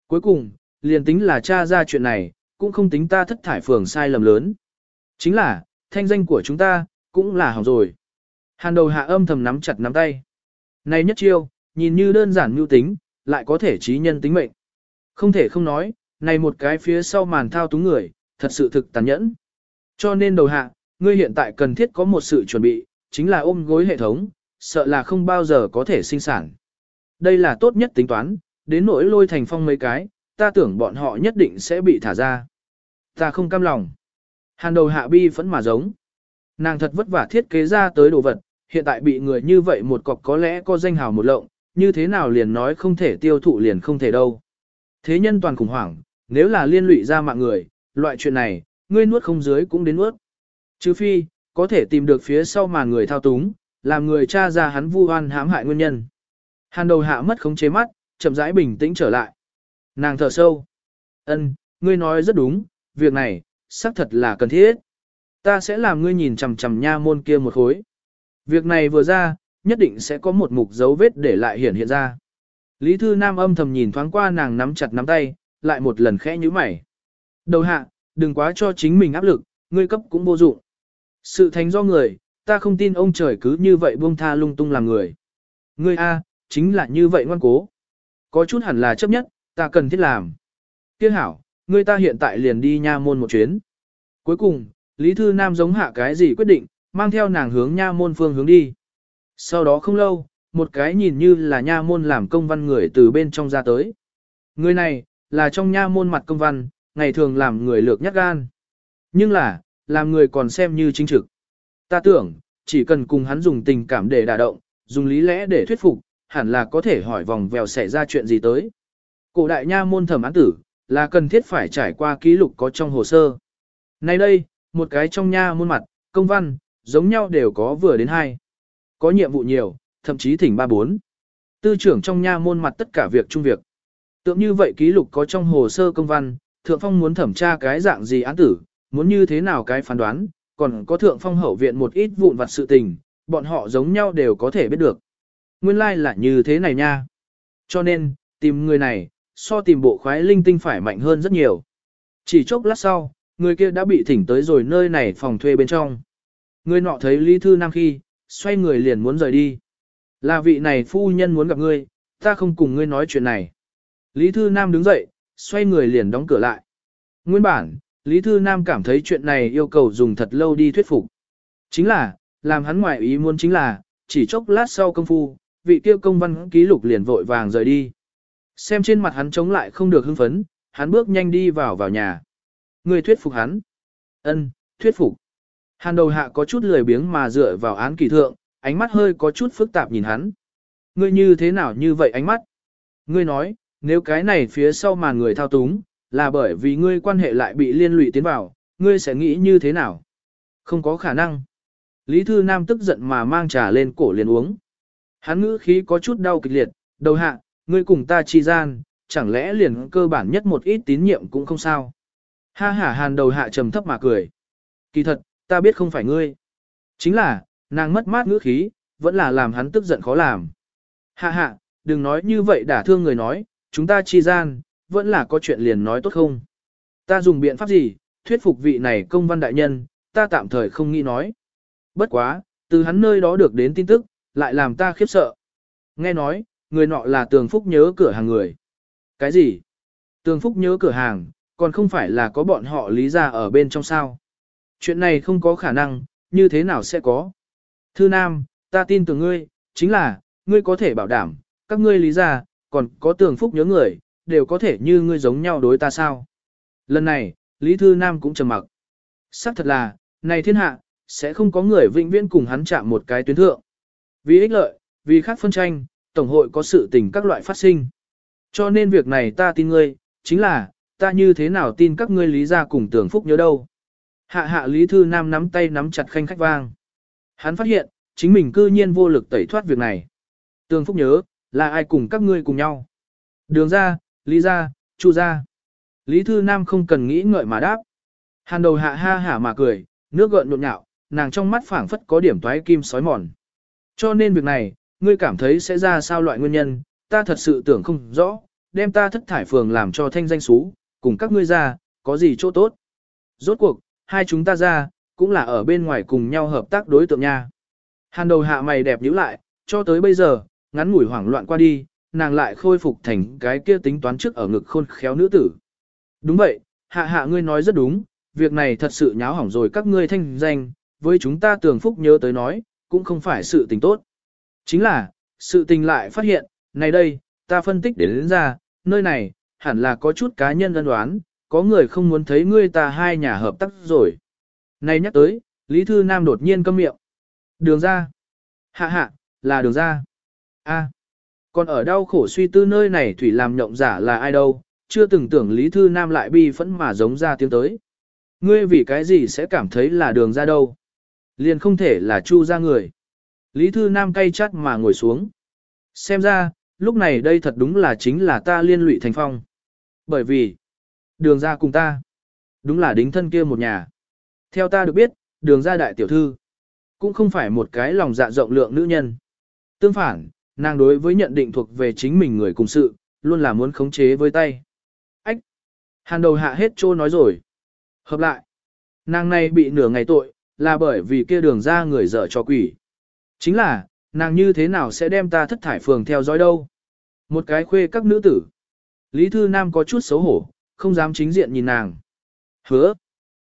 Cuối cùng, liền tính là cha ra chuyện này, cũng không tính ta thất thải phường sai lầm lớn. Chính là, thanh danh của chúng ta, cũng là hỏng rồi. Hàn đầu hạ âm thầm nắm chặt nắm tay. Này nhất chiêu, nhìn như đơn giản mưu tính, lại có thể trí nhân tính mệnh. Không thể không nói, này một cái phía sau màn thao túng người, thật sự thực tàn nhẫn. Cho nên đầu hạ, ngươi hiện tại cần thiết có một sự chuẩn bị, chính là ôm gối hệ thống, sợ là không bao giờ có thể sinh sản. Đây là tốt nhất tính toán, đến nỗi lôi thành phong mấy cái, ta tưởng bọn họ nhất định sẽ bị thả ra. Ta không cam lòng. Hàn đầu hạ bi vẫn mà giống. Nàng thật vất vả thiết kế ra tới đồ vật, hiện tại bị người như vậy một cọc có lẽ có danh hào một lộng, như thế nào liền nói không thể tiêu thụ liền không thể đâu. Thế nhân toàn khủng hoảng, nếu là liên lụy ra mạng người, loại chuyện này, ngươi nuốt không dưới cũng đến nuốt. Chứ phi, có thể tìm được phía sau mà người thao túng, làm người cha ra hắn vu oan hãm hại nguyên nhân. Hàn đầu hạ mất khống chế mắt, chậm rãi bình tĩnh trở lại. Nàng thở sâu. Ân, ngươi nói rất đúng, việc này, xác thật là cần thiết. Ta sẽ làm ngươi nhìn chằm chằm nha môn kia một khối. Việc này vừa ra, nhất định sẽ có một mục dấu vết để lại hiển hiện ra. Lý Thư Nam âm thầm nhìn thoáng qua nàng nắm chặt nắm tay, lại một lần khẽ nhíu mày. Đầu hạ, đừng quá cho chính mình áp lực, ngươi cấp cũng vô dụng. Sự thành do người, ta không tin ông trời cứ như vậy buông tha lung tung làm người. Ngươi A, chính là như vậy ngoan cố. Có chút hẳn là chấp nhất, ta cần thiết làm. Tiếc hảo, ngươi ta hiện tại liền đi nha môn một chuyến. Cuối cùng, Lý Thư Nam giống hạ cái gì quyết định, mang theo nàng hướng nha môn phương hướng đi. Sau đó không lâu, một cái nhìn như là nha môn làm công văn người từ bên trong ra tới. Người này, là trong nha môn mặt công văn, ngày thường làm người lược nhát gan. Nhưng là, làm người còn xem như chính trực. Ta tưởng, chỉ cần cùng hắn dùng tình cảm để đả động, dùng lý lẽ để thuyết phục, hẳn là có thể hỏi vòng vèo xảy ra chuyện gì tới. Cổ đại nha môn thẩm án tử, là cần thiết phải trải qua ký lục có trong hồ sơ. Nay đây, một cái trong nha môn mặt, công văn, giống nhau đều có vừa đến hai. Có nhiệm vụ nhiều, thậm chí thỉnh ba bốn. Tư trưởng trong nha môn mặt tất cả việc chung việc. Tượng như vậy ký lục có trong hồ sơ công văn, thượng phong muốn thẩm tra cái dạng gì án tử, muốn như thế nào cái phán đoán, còn có thượng phong hậu viện một ít vụn vặt sự tình, bọn họ giống nhau đều có thể biết được. Nguyên lai like là như thế này nha. Cho nên, tìm người này, so tìm bộ khoái linh tinh phải mạnh hơn rất nhiều. Chỉ chốc lát sau, người kia đã bị thỉnh tới rồi nơi này phòng thuê bên trong. Người nọ thấy Lý Thư Nam khi, xoay người liền muốn rời đi. Là vị này phu nhân muốn gặp ngươi, ta không cùng ngươi nói chuyện này. Lý Thư Nam đứng dậy, xoay người liền đóng cửa lại. Nguyên bản, Lý Thư Nam cảm thấy chuyện này yêu cầu dùng thật lâu đi thuyết phục. Chính là, làm hắn ngoại ý muốn chính là, chỉ chốc lát sau công phu, vị kia công văn ký lục liền vội vàng rời đi. Xem trên mặt hắn chống lại không được hưng phấn, hắn bước nhanh đi vào vào nhà. Người thuyết phục hắn. ân thuyết phục. Hàn đầu hạ có chút lười biếng mà dựa vào án kỳ thượng, ánh mắt hơi có chút phức tạp nhìn hắn. Ngươi như thế nào như vậy ánh mắt? Ngươi nói, nếu cái này phía sau mà người thao túng, là bởi vì ngươi quan hệ lại bị liên lụy tiến vào, ngươi sẽ nghĩ như thế nào? Không có khả năng. Lý Thư Nam tức giận mà mang trà lên cổ liền uống. Hắn ngữ khí có chút đau kịch liệt, đầu hạ, ngươi cùng ta chi gian, chẳng lẽ liền cơ bản nhất một ít tín nhiệm cũng không sao. Ha hả hàn đầu hạ trầm thấp mà cười. Kỳ thật, ta biết không phải ngươi. Chính là, nàng mất mát ngữ khí, vẫn là làm hắn tức giận khó làm. Hạ hạ, đừng nói như vậy đả thương người nói, chúng ta chi gian, vẫn là có chuyện liền nói tốt không. Ta dùng biện pháp gì, thuyết phục vị này công văn đại nhân, ta tạm thời không nghĩ nói. Bất quá, từ hắn nơi đó được đến tin tức, lại làm ta khiếp sợ. Nghe nói, người nọ là tường phúc nhớ cửa hàng người. Cái gì? Tường phúc nhớ cửa hàng, còn không phải là có bọn họ lý ra ở bên trong sao? Chuyện này không có khả năng, như thế nào sẽ có? Thư Nam, ta tin tưởng ngươi, chính là, ngươi có thể bảo đảm, các ngươi lý ra, còn có tường phúc nhớ người, đều có thể như ngươi giống nhau đối ta sao? Lần này, Lý Thư Nam cũng trầm mặc. Sắc thật là, này thiên hạ, sẽ không có người vĩnh viễn cùng hắn chạm một cái tuyến thượng. Vì ích lợi, vì khác phân tranh, Tổng hội có sự tình các loại phát sinh. Cho nên việc này ta tin ngươi, chính là, ta như thế nào tin các ngươi lý ra cùng tưởng phúc nhớ đâu. Hạ hạ Lý Thư Nam nắm tay nắm chặt khanh khách vang. Hắn phát hiện, chính mình cư nhiên vô lực tẩy thoát việc này. Tường phúc nhớ, là ai cùng các ngươi cùng nhau. Đường ra, Lý ra, Chu ra. Lý Thư Nam không cần nghĩ ngợi mà đáp. Hàn đầu hạ ha hả mà cười, nước gợn nhộn nhạo, nàng trong mắt phảng phất có điểm toái kim sói mòn. Cho nên việc này, ngươi cảm thấy sẽ ra sao loại nguyên nhân, ta thật sự tưởng không rõ, đem ta thất thải phường làm cho thanh danh xú, cùng các ngươi ra, có gì chỗ tốt. Rốt cuộc, hai chúng ta ra, cũng là ở bên ngoài cùng nhau hợp tác đối tượng nha. Hàn đầu hạ mày đẹp nhíu lại, cho tới bây giờ, ngắn ngủi hoảng loạn qua đi, nàng lại khôi phục thành cái kia tính toán trước ở ngực khôn khéo nữ tử. Đúng vậy, hạ hạ ngươi nói rất đúng, việc này thật sự nháo hỏng rồi các ngươi thanh danh, với chúng ta tường phúc nhớ tới nói, cũng không phải sự tình tốt. Chính là, sự tình lại phát hiện, này đây, ta phân tích đến, đến ra, nơi này, hẳn là có chút cá nhân ân đoán, có người không muốn thấy ngươi ta hai nhà hợp tác rồi. Này nhắc tới, Lý Thư Nam đột nhiên câm miệng. Đường ra. Hạ hạ, là đường ra. a còn ở đau khổ suy tư nơi này Thủy làm nhộng giả là ai đâu, chưa từng tưởng Lý Thư Nam lại bi phẫn mà giống ra tiếng tới. Ngươi vì cái gì sẽ cảm thấy là đường ra đâu? Liền không thể là chu ra người. Lý Thư Nam cay chát mà ngồi xuống. Xem ra, lúc này đây thật đúng là chính là ta liên lụy thành phong. Bởi vì, đường ra cùng ta, đúng là đính thân kia một nhà. Theo ta được biết, đường ra đại tiểu thư, cũng không phải một cái lòng dạ rộng lượng nữ nhân. Tương phản, nàng đối với nhận định thuộc về chính mình người cùng sự, luôn là muốn khống chế với tay. Ách! Hàn đầu hạ hết trô nói rồi. Hợp lại, nàng này bị nửa ngày tội, là bởi vì kia đường ra người dở cho quỷ. Chính là, nàng như thế nào sẽ đem ta thất thải phường theo dõi đâu? Một cái khuê các nữ tử. Lý Thư Nam có chút xấu hổ, không dám chính diện nhìn nàng. Hứa,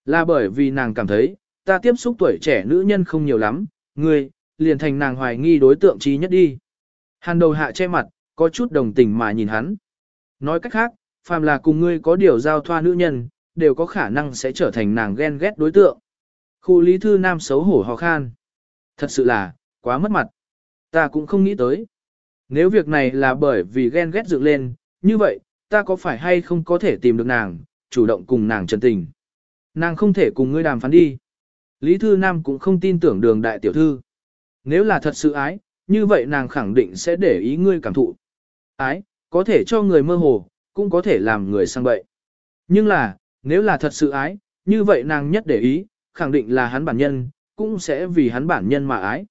là bởi vì nàng cảm thấy, ta tiếp xúc tuổi trẻ nữ nhân không nhiều lắm, ngươi, liền thành nàng hoài nghi đối tượng trí nhất đi. Hàn đầu hạ che mặt, có chút đồng tình mà nhìn hắn. Nói cách khác, phàm là cùng ngươi có điều giao thoa nữ nhân, đều có khả năng sẽ trở thành nàng ghen ghét đối tượng. Khu Lý Thư Nam xấu hổ hò khan. Thật sự là, quá mất mặt. Ta cũng không nghĩ tới. Nếu việc này là bởi vì ghen ghét dựng lên, như vậy, ta có phải hay không có thể tìm được nàng, chủ động cùng nàng chân tình. Nàng không thể cùng ngươi đàm phán đi. Lý Thư Nam cũng không tin tưởng đường đại tiểu thư. Nếu là thật sự ái, như vậy nàng khẳng định sẽ để ý ngươi cảm thụ. Ái, có thể cho người mơ hồ, cũng có thể làm người sang bậy. Nhưng là, nếu là thật sự ái, như vậy nàng nhất để ý, khẳng định là hắn bản nhân, cũng sẽ vì hắn bản nhân mà ái.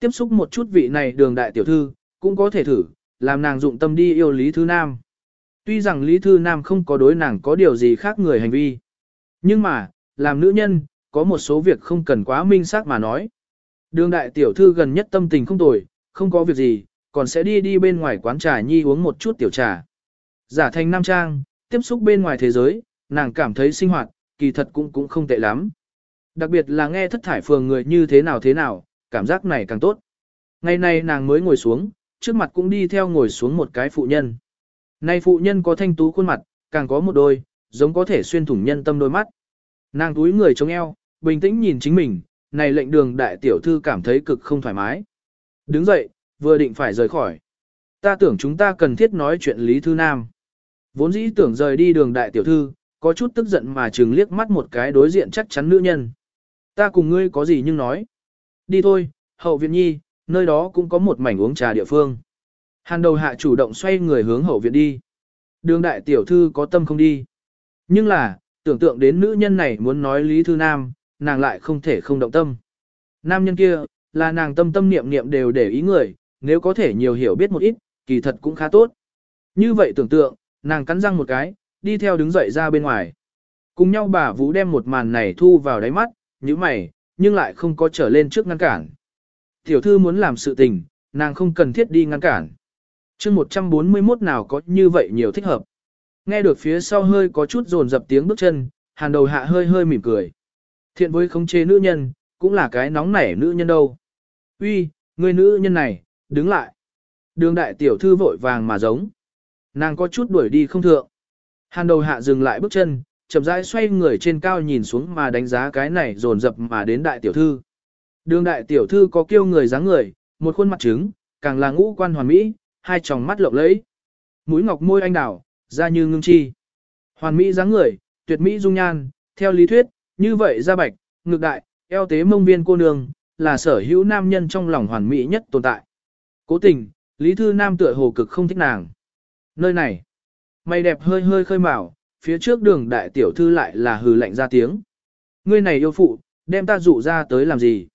Tiếp xúc một chút vị này đường đại tiểu thư, cũng có thể thử, làm nàng dụng tâm đi yêu Lý Thư Nam. Tuy rằng Lý Thư Nam không có đối nàng có điều gì khác người hành vi. Nhưng mà, làm nữ nhân, có một số việc không cần quá minh xác mà nói. Đường đại tiểu thư gần nhất tâm tình không tồi, không có việc gì, còn sẽ đi đi bên ngoài quán trà nhi uống một chút tiểu trà. Giả thành nam trang, tiếp xúc bên ngoài thế giới, nàng cảm thấy sinh hoạt, kỳ thật cũng cũng không tệ lắm. Đặc biệt là nghe thất thải phường người như thế nào thế nào, cảm giác này càng tốt. Ngày nay nàng mới ngồi xuống, trước mặt cũng đi theo ngồi xuống một cái phụ nhân. Nay phụ nhân có thanh tú khuôn mặt, càng có một đôi, giống có thể xuyên thủng nhân tâm đôi mắt. Nàng túi người chống eo, bình tĩnh nhìn chính mình, này lệnh đường đại tiểu thư cảm thấy cực không thoải mái. Đứng dậy, vừa định phải rời khỏi. Ta tưởng chúng ta cần thiết nói chuyện Lý Thư Nam. Vốn dĩ tưởng rời đi đường đại tiểu thư, có chút tức giận mà chừng liếc mắt một cái đối diện chắc chắn nữ nhân. Ta cùng ngươi có gì nhưng nói. Đi thôi, hậu viện nhi, nơi đó cũng có một mảnh uống trà địa phương. Hàn đầu hạ chủ động xoay người hướng hậu viện đi. Đường đại tiểu thư có tâm không đi. Nhưng là, tưởng tượng đến nữ nhân này muốn nói Lý Thư Nam, nàng lại không thể không động tâm. Nam nhân kia, là nàng tâm tâm niệm niệm đều để ý người, nếu có thể nhiều hiểu biết một ít, kỳ thật cũng khá tốt. Như vậy tưởng tượng, nàng cắn răng một cái, đi theo đứng dậy ra bên ngoài. Cùng nhau bà Vũ đem một màn này thu vào đáy mắt, như mày, nhưng lại không có trở lên trước ngăn cản. Tiểu thư muốn làm sự tình, nàng không cần thiết đi ngăn cản chương 141 nào có như vậy nhiều thích hợp. Nghe được phía sau hơi có chút rồn dập tiếng bước chân, hàn đầu hạ hơi hơi mỉm cười. Thiện với khống chế nữ nhân, cũng là cái nóng nảy nữ nhân đâu. Uy, người nữ nhân này, đứng lại. Đường đại tiểu thư vội vàng mà giống. Nàng có chút đuổi đi không thượng. Hàn đầu hạ dừng lại bước chân, chậm rãi xoay người trên cao nhìn xuống mà đánh giá cái này dồn dập mà đến đại tiểu thư. Đường đại tiểu thư có kiêu người dáng người, một khuôn mặt trứng, càng là ngũ quan hoàn mỹ, hai tròng mắt lộng lẫy. Mũi ngọc môi anh đào, da như ngưng chi. Hoàn mỹ dáng người, tuyệt mỹ dung nhan, theo lý thuyết, như vậy da bạch, ngực đại, eo tế mông viên cô nương, là sở hữu nam nhân trong lòng hoàn mỹ nhất tồn tại. Cố tình, Lý Thư Nam tựa hồ cực không thích nàng. Nơi này, mày đẹp hơi hơi khơi mào, phía trước đường đại tiểu thư lại là hừ lạnh ra tiếng. Ngươi này yêu phụ, đem ta dụ ra tới làm gì?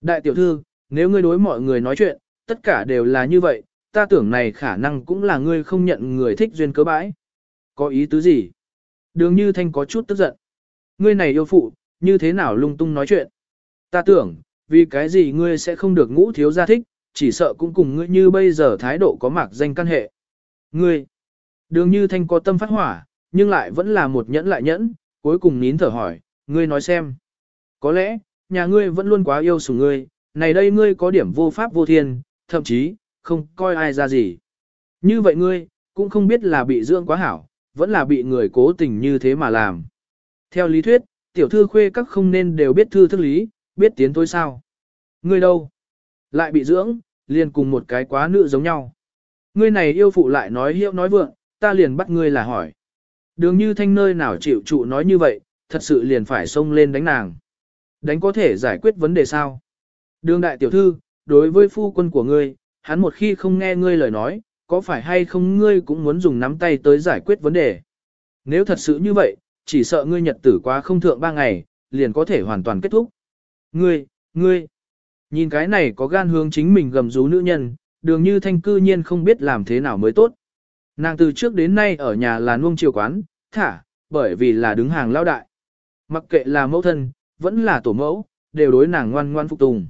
Đại tiểu thư, nếu ngươi đối mọi người nói chuyện, tất cả đều là như vậy, ta tưởng này khả năng cũng là ngươi không nhận người thích duyên cớ bãi. Có ý tứ gì? Đường như thanh có chút tức giận. Ngươi này yêu phụ, như thế nào lung tung nói chuyện. Ta tưởng, vì cái gì ngươi sẽ không được ngũ thiếu gia thích, chỉ sợ cũng cùng ngươi như bây giờ thái độ có mạc danh căn hệ. Ngươi, đường như thanh có tâm phát hỏa, nhưng lại vẫn là một nhẫn lại nhẫn, cuối cùng nín thở hỏi, ngươi nói xem. Có lẽ, nhà ngươi vẫn luôn quá yêu sủng ngươi, này đây ngươi có điểm vô pháp vô thiên, thậm chí, không coi ai ra gì. Như vậy ngươi, cũng không biết là bị dưỡng quá hảo, vẫn là bị người cố tình như thế mà làm. Theo lý thuyết, tiểu thư khuê các không nên đều biết thư thức lý, biết tiến thôi sao. Ngươi đâu? Lại bị dưỡng, liền cùng một cái quá nữ giống nhau. Ngươi này yêu phụ lại nói hiệu nói vượng, ta liền bắt ngươi là hỏi. Đường như thanh nơi nào chịu trụ nói như vậy, thật sự liền phải xông lên đánh nàng. Đánh có thể giải quyết vấn đề sao? Đường đại tiểu thư, đối với phu quân của ngươi, hắn một khi không nghe ngươi lời nói, có phải hay không ngươi cũng muốn dùng nắm tay tới giải quyết vấn đề? Nếu thật sự như vậy, chỉ sợ ngươi nhật tử quá không thượng ba ngày, liền có thể hoàn toàn kết thúc. Ngươi, ngươi, nhìn cái này có gan hướng chính mình gầm rú nữ nhân, đường như thanh cư nhiên không biết làm thế nào mới tốt. Nàng từ trước đến nay ở nhà là nuông chiều quán, thả, bởi vì là đứng hàng lao đại. Mặc kệ là mẫu thân, vẫn là tổ mẫu, đều đối nàng ngoan ngoan phục tùng.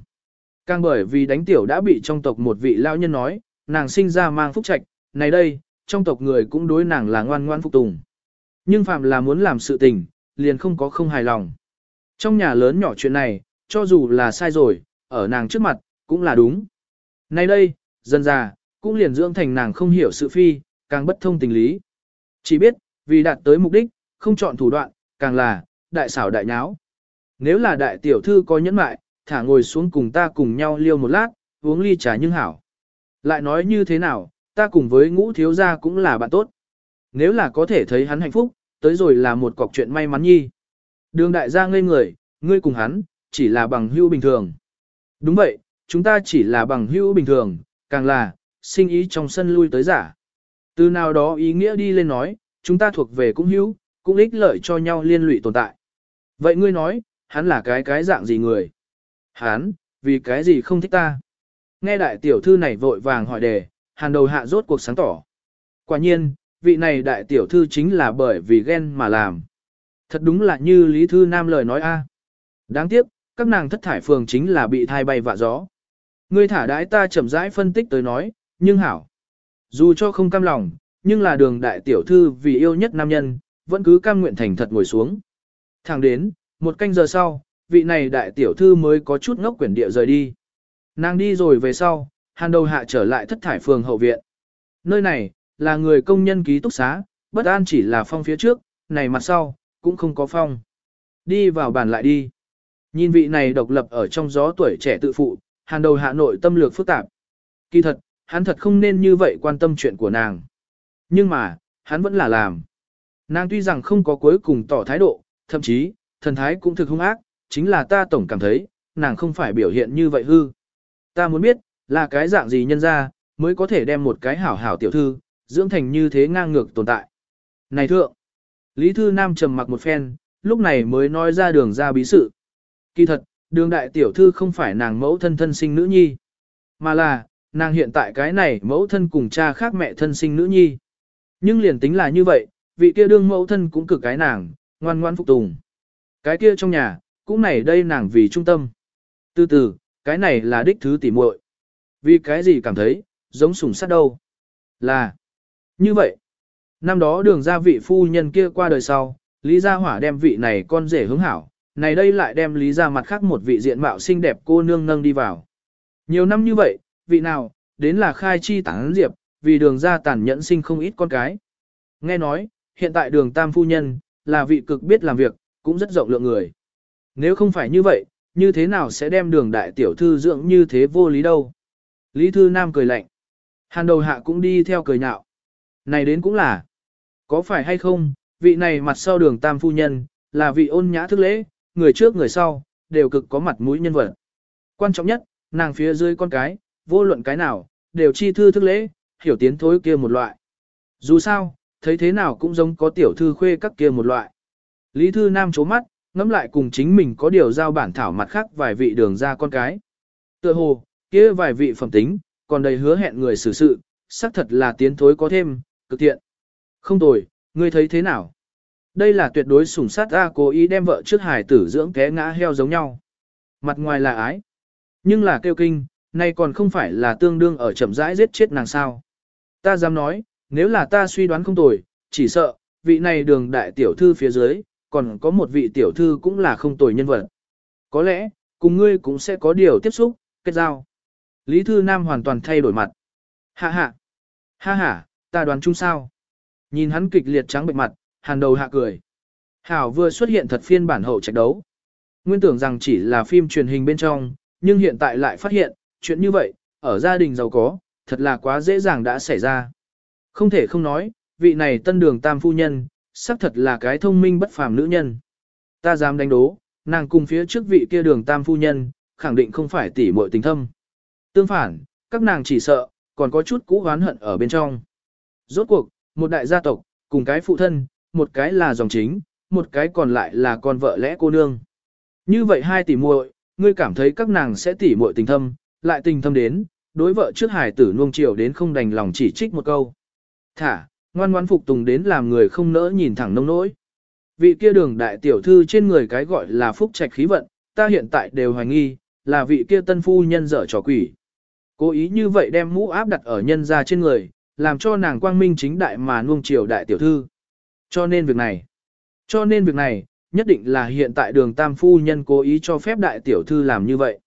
Càng bởi vì đánh tiểu đã bị trong tộc một vị lao nhân nói, nàng sinh ra mang phúc trạch, này đây, trong tộc người cũng đối nàng là ngoan ngoan phục tùng. Nhưng phạm là muốn làm sự tình, liền không có không hài lòng. Trong nhà lớn nhỏ chuyện này, cho dù là sai rồi, ở nàng trước mặt, cũng là đúng. Nay đây, dần già, cũng liền dưỡng thành nàng không hiểu sự phi, càng bất thông tình lý. Chỉ biết, vì đạt tới mục đích, không chọn thủ đoạn, càng là, đại xảo đại nháo. Nếu là đại tiểu thư có nhẫn mại, thả ngồi xuống cùng ta cùng nhau liêu một lát, uống ly trà nhưng hảo. Lại nói như thế nào, ta cùng với ngũ thiếu gia cũng là bạn tốt. Nếu là có thể thấy hắn hạnh phúc, tới rồi là một cọc chuyện may mắn nhi. Đường đại gia ngây người, ngươi cùng hắn, chỉ là bằng hữu bình thường. Đúng vậy, chúng ta chỉ là bằng hữu bình thường, càng là, sinh ý trong sân lui tới giả. Từ nào đó ý nghĩa đi lên nói, chúng ta thuộc về cũng hữu, cũng ích lợi cho nhau liên lụy tồn tại. Vậy ngươi nói, hắn là cái cái dạng gì người? Hán vì cái gì không thích ta? Nghe đại tiểu thư này vội vàng hỏi đề, hàn đầu hạ rốt cuộc sáng tỏ. Quả nhiên, vị này đại tiểu thư chính là bởi vì ghen mà làm. Thật đúng là như Lý Thư Nam lời nói a. Đáng tiếc, các nàng thất thải phường chính là bị thai bay vạ gió. Ngươi thả đãi ta chậm rãi phân tích tới nói, nhưng hảo. Dù cho không cam lòng, nhưng là đường đại tiểu thư vì yêu nhất nam nhân, vẫn cứ cam nguyện thành thật ngồi xuống. Thẳng đến, một canh giờ sau, vị này đại tiểu thư mới có chút ngốc quyển địa rời đi. Nàng đi rồi về sau, hàn đầu hạ trở lại thất thải phường hậu viện. Nơi này, là người công nhân ký túc xá, bất an chỉ là phong phía trước, này mặt sau, cũng không có phong. Đi vào bàn lại đi. Nhìn vị này độc lập ở trong gió tuổi trẻ tự phụ, hàn đầu hạ nội tâm lược phức tạp. Kỳ thật, hắn thật không nên như vậy quan tâm chuyện của nàng. Nhưng mà, hắn vẫn là làm. Nàng tuy rằng không có cuối cùng tỏ thái độ, thậm chí, thần thái cũng thực hung ác, chính là ta tổng cảm thấy, nàng không phải biểu hiện như vậy hư. Ta muốn biết, là cái dạng gì nhân ra, mới có thể đem một cái hảo hảo tiểu thư, dưỡng thành như thế ngang ngược tồn tại. Này thượng, Lý Thư Nam trầm mặc một phen, lúc này mới nói ra đường ra bí sự. Kỳ thật, đường đại tiểu thư không phải nàng mẫu thân thân sinh nữ nhi, mà là, nàng hiện tại cái này mẫu thân cùng cha khác mẹ thân sinh nữ nhi. Nhưng liền tính là như vậy, vị kia đương mẫu thân cũng cực cái nàng, ngoan ngoan phục tùng. Cái kia trong nhà, cũng này đây nàng vì trung tâm. Từ từ, cái này là đích thứ tỉ muội. Vì cái gì cảm thấy, giống sủng sát đâu. Là, như vậy. Năm đó đường ra vị phu nhân kia qua đời sau, Lý Gia Hỏa đem vị này con rể hướng hảo, này đây lại đem Lý Gia mặt khác một vị diện mạo xinh đẹp cô nương nâng đi vào. Nhiều năm như vậy, vị nào, đến là khai chi tán diệp, vì đường ra tàn nhẫn sinh không ít con cái. Nghe nói, hiện tại đường tam phu nhân, là vị cực biết làm việc, cũng rất rộng lượng người. Nếu không phải như vậy, như thế nào sẽ đem đường đại tiểu thư dưỡng như thế vô lý đâu? Lý Thư Nam cười lạnh. Hàn đầu hạ cũng đi theo cười nhạo. Này đến cũng là. Có phải hay không, vị này mặt sau đường tam phu nhân, là vị ôn nhã thức lễ, người trước người sau, đều cực có mặt mũi nhân vật. Quan trọng nhất, nàng phía dưới con cái, vô luận cái nào, đều chi thư thức lễ, hiểu tiến thối kia một loại. Dù sao, thấy thế nào cũng giống có tiểu thư khuê các kia một loại. Lý Thư Nam chố mắt, ngẫm lại cùng chính mình có điều giao bản thảo mặt khác vài vị đường ra con cái. Tựa hồ, kia vài vị phẩm tính, còn đầy hứa hẹn người xử sự, xác thật là tiến thối có thêm, cực thiện. Không tồi, ngươi thấy thế nào? Đây là tuyệt đối sủng sát ra cố ý đem vợ trước hài tử dưỡng té ngã heo giống nhau. Mặt ngoài là ái, nhưng là kêu kinh, nay còn không phải là tương đương ở chậm rãi giết chết nàng sao. Ta dám nói, nếu là ta suy đoán không tồi, chỉ sợ, vị này đường đại tiểu thư phía dưới, còn có một vị tiểu thư cũng là không tồi nhân vật. Có lẽ, cùng ngươi cũng sẽ có điều tiếp xúc, kết giao. Lý Thư Nam hoàn toàn thay đổi mặt. Hạ hạ. Ha ha, ta đoán chung sao. Nhìn hắn kịch liệt trắng bệnh mặt, hàn đầu hạ cười. Hảo vừa xuất hiện thật phiên bản hậu trạch đấu. Nguyên tưởng rằng chỉ là phim truyền hình bên trong, nhưng hiện tại lại phát hiện, chuyện như vậy, ở gia đình giàu có, thật là quá dễ dàng đã xảy ra. Không thể không nói, vị này tân đường tam phu nhân, xác thật là cái thông minh bất phàm nữ nhân. Ta dám đánh đố, nàng cùng phía trước vị kia đường tam phu nhân, khẳng định không phải tỷ muội tình thâm. Tương phản, các nàng chỉ sợ, còn có chút cũ oán hận ở bên trong. Rốt cuộc, một đại gia tộc, cùng cái phụ thân, một cái là dòng chính, một cái còn lại là con vợ lẽ cô nương. Như vậy hai tỷ muội, ngươi cảm thấy các nàng sẽ tỷ muội tình thâm, lại tình thâm đến, đối vợ trước hải tử nuông chiều đến không đành lòng chỉ trích một câu. Thả, ngoan ngoãn phục tùng đến làm người không nỡ nhìn thẳng nông nỗi. Vị kia đường đại tiểu thư trên người cái gọi là phúc trạch khí vận, ta hiện tại đều hoài nghi, là vị kia tân phu nhân dở trò quỷ. Cố ý như vậy đem mũ áp đặt ở nhân ra trên người, làm cho nàng quang minh chính đại mà nuông chiều đại tiểu thư. Cho nên việc này, cho nên việc này, nhất định là hiện tại đường tam phu nhân cố ý cho phép đại tiểu thư làm như vậy.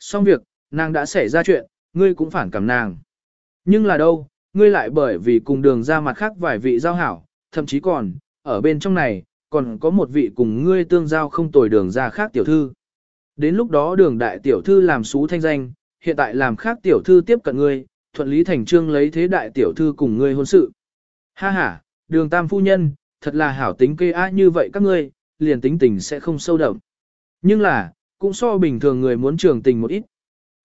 Xong việc, nàng đã xảy ra chuyện, ngươi cũng phản cảm nàng. Nhưng là đâu, ngươi lại bởi vì cùng đường ra mặt khác vài vị giao hảo, thậm chí còn, ở bên trong này, còn có một vị cùng ngươi tương giao không tồi đường ra khác tiểu thư. Đến lúc đó đường đại tiểu thư làm xú thanh danh, hiện tại làm khác tiểu thư tiếp cận ngươi, thuận lý thành trương lấy thế đại tiểu thư cùng ngươi hôn sự. Ha ha, đường tam phu nhân, thật là hảo tính kê á như vậy các ngươi, liền tính tình sẽ không sâu đậm. Nhưng là, cũng so bình thường người muốn trường tình một ít.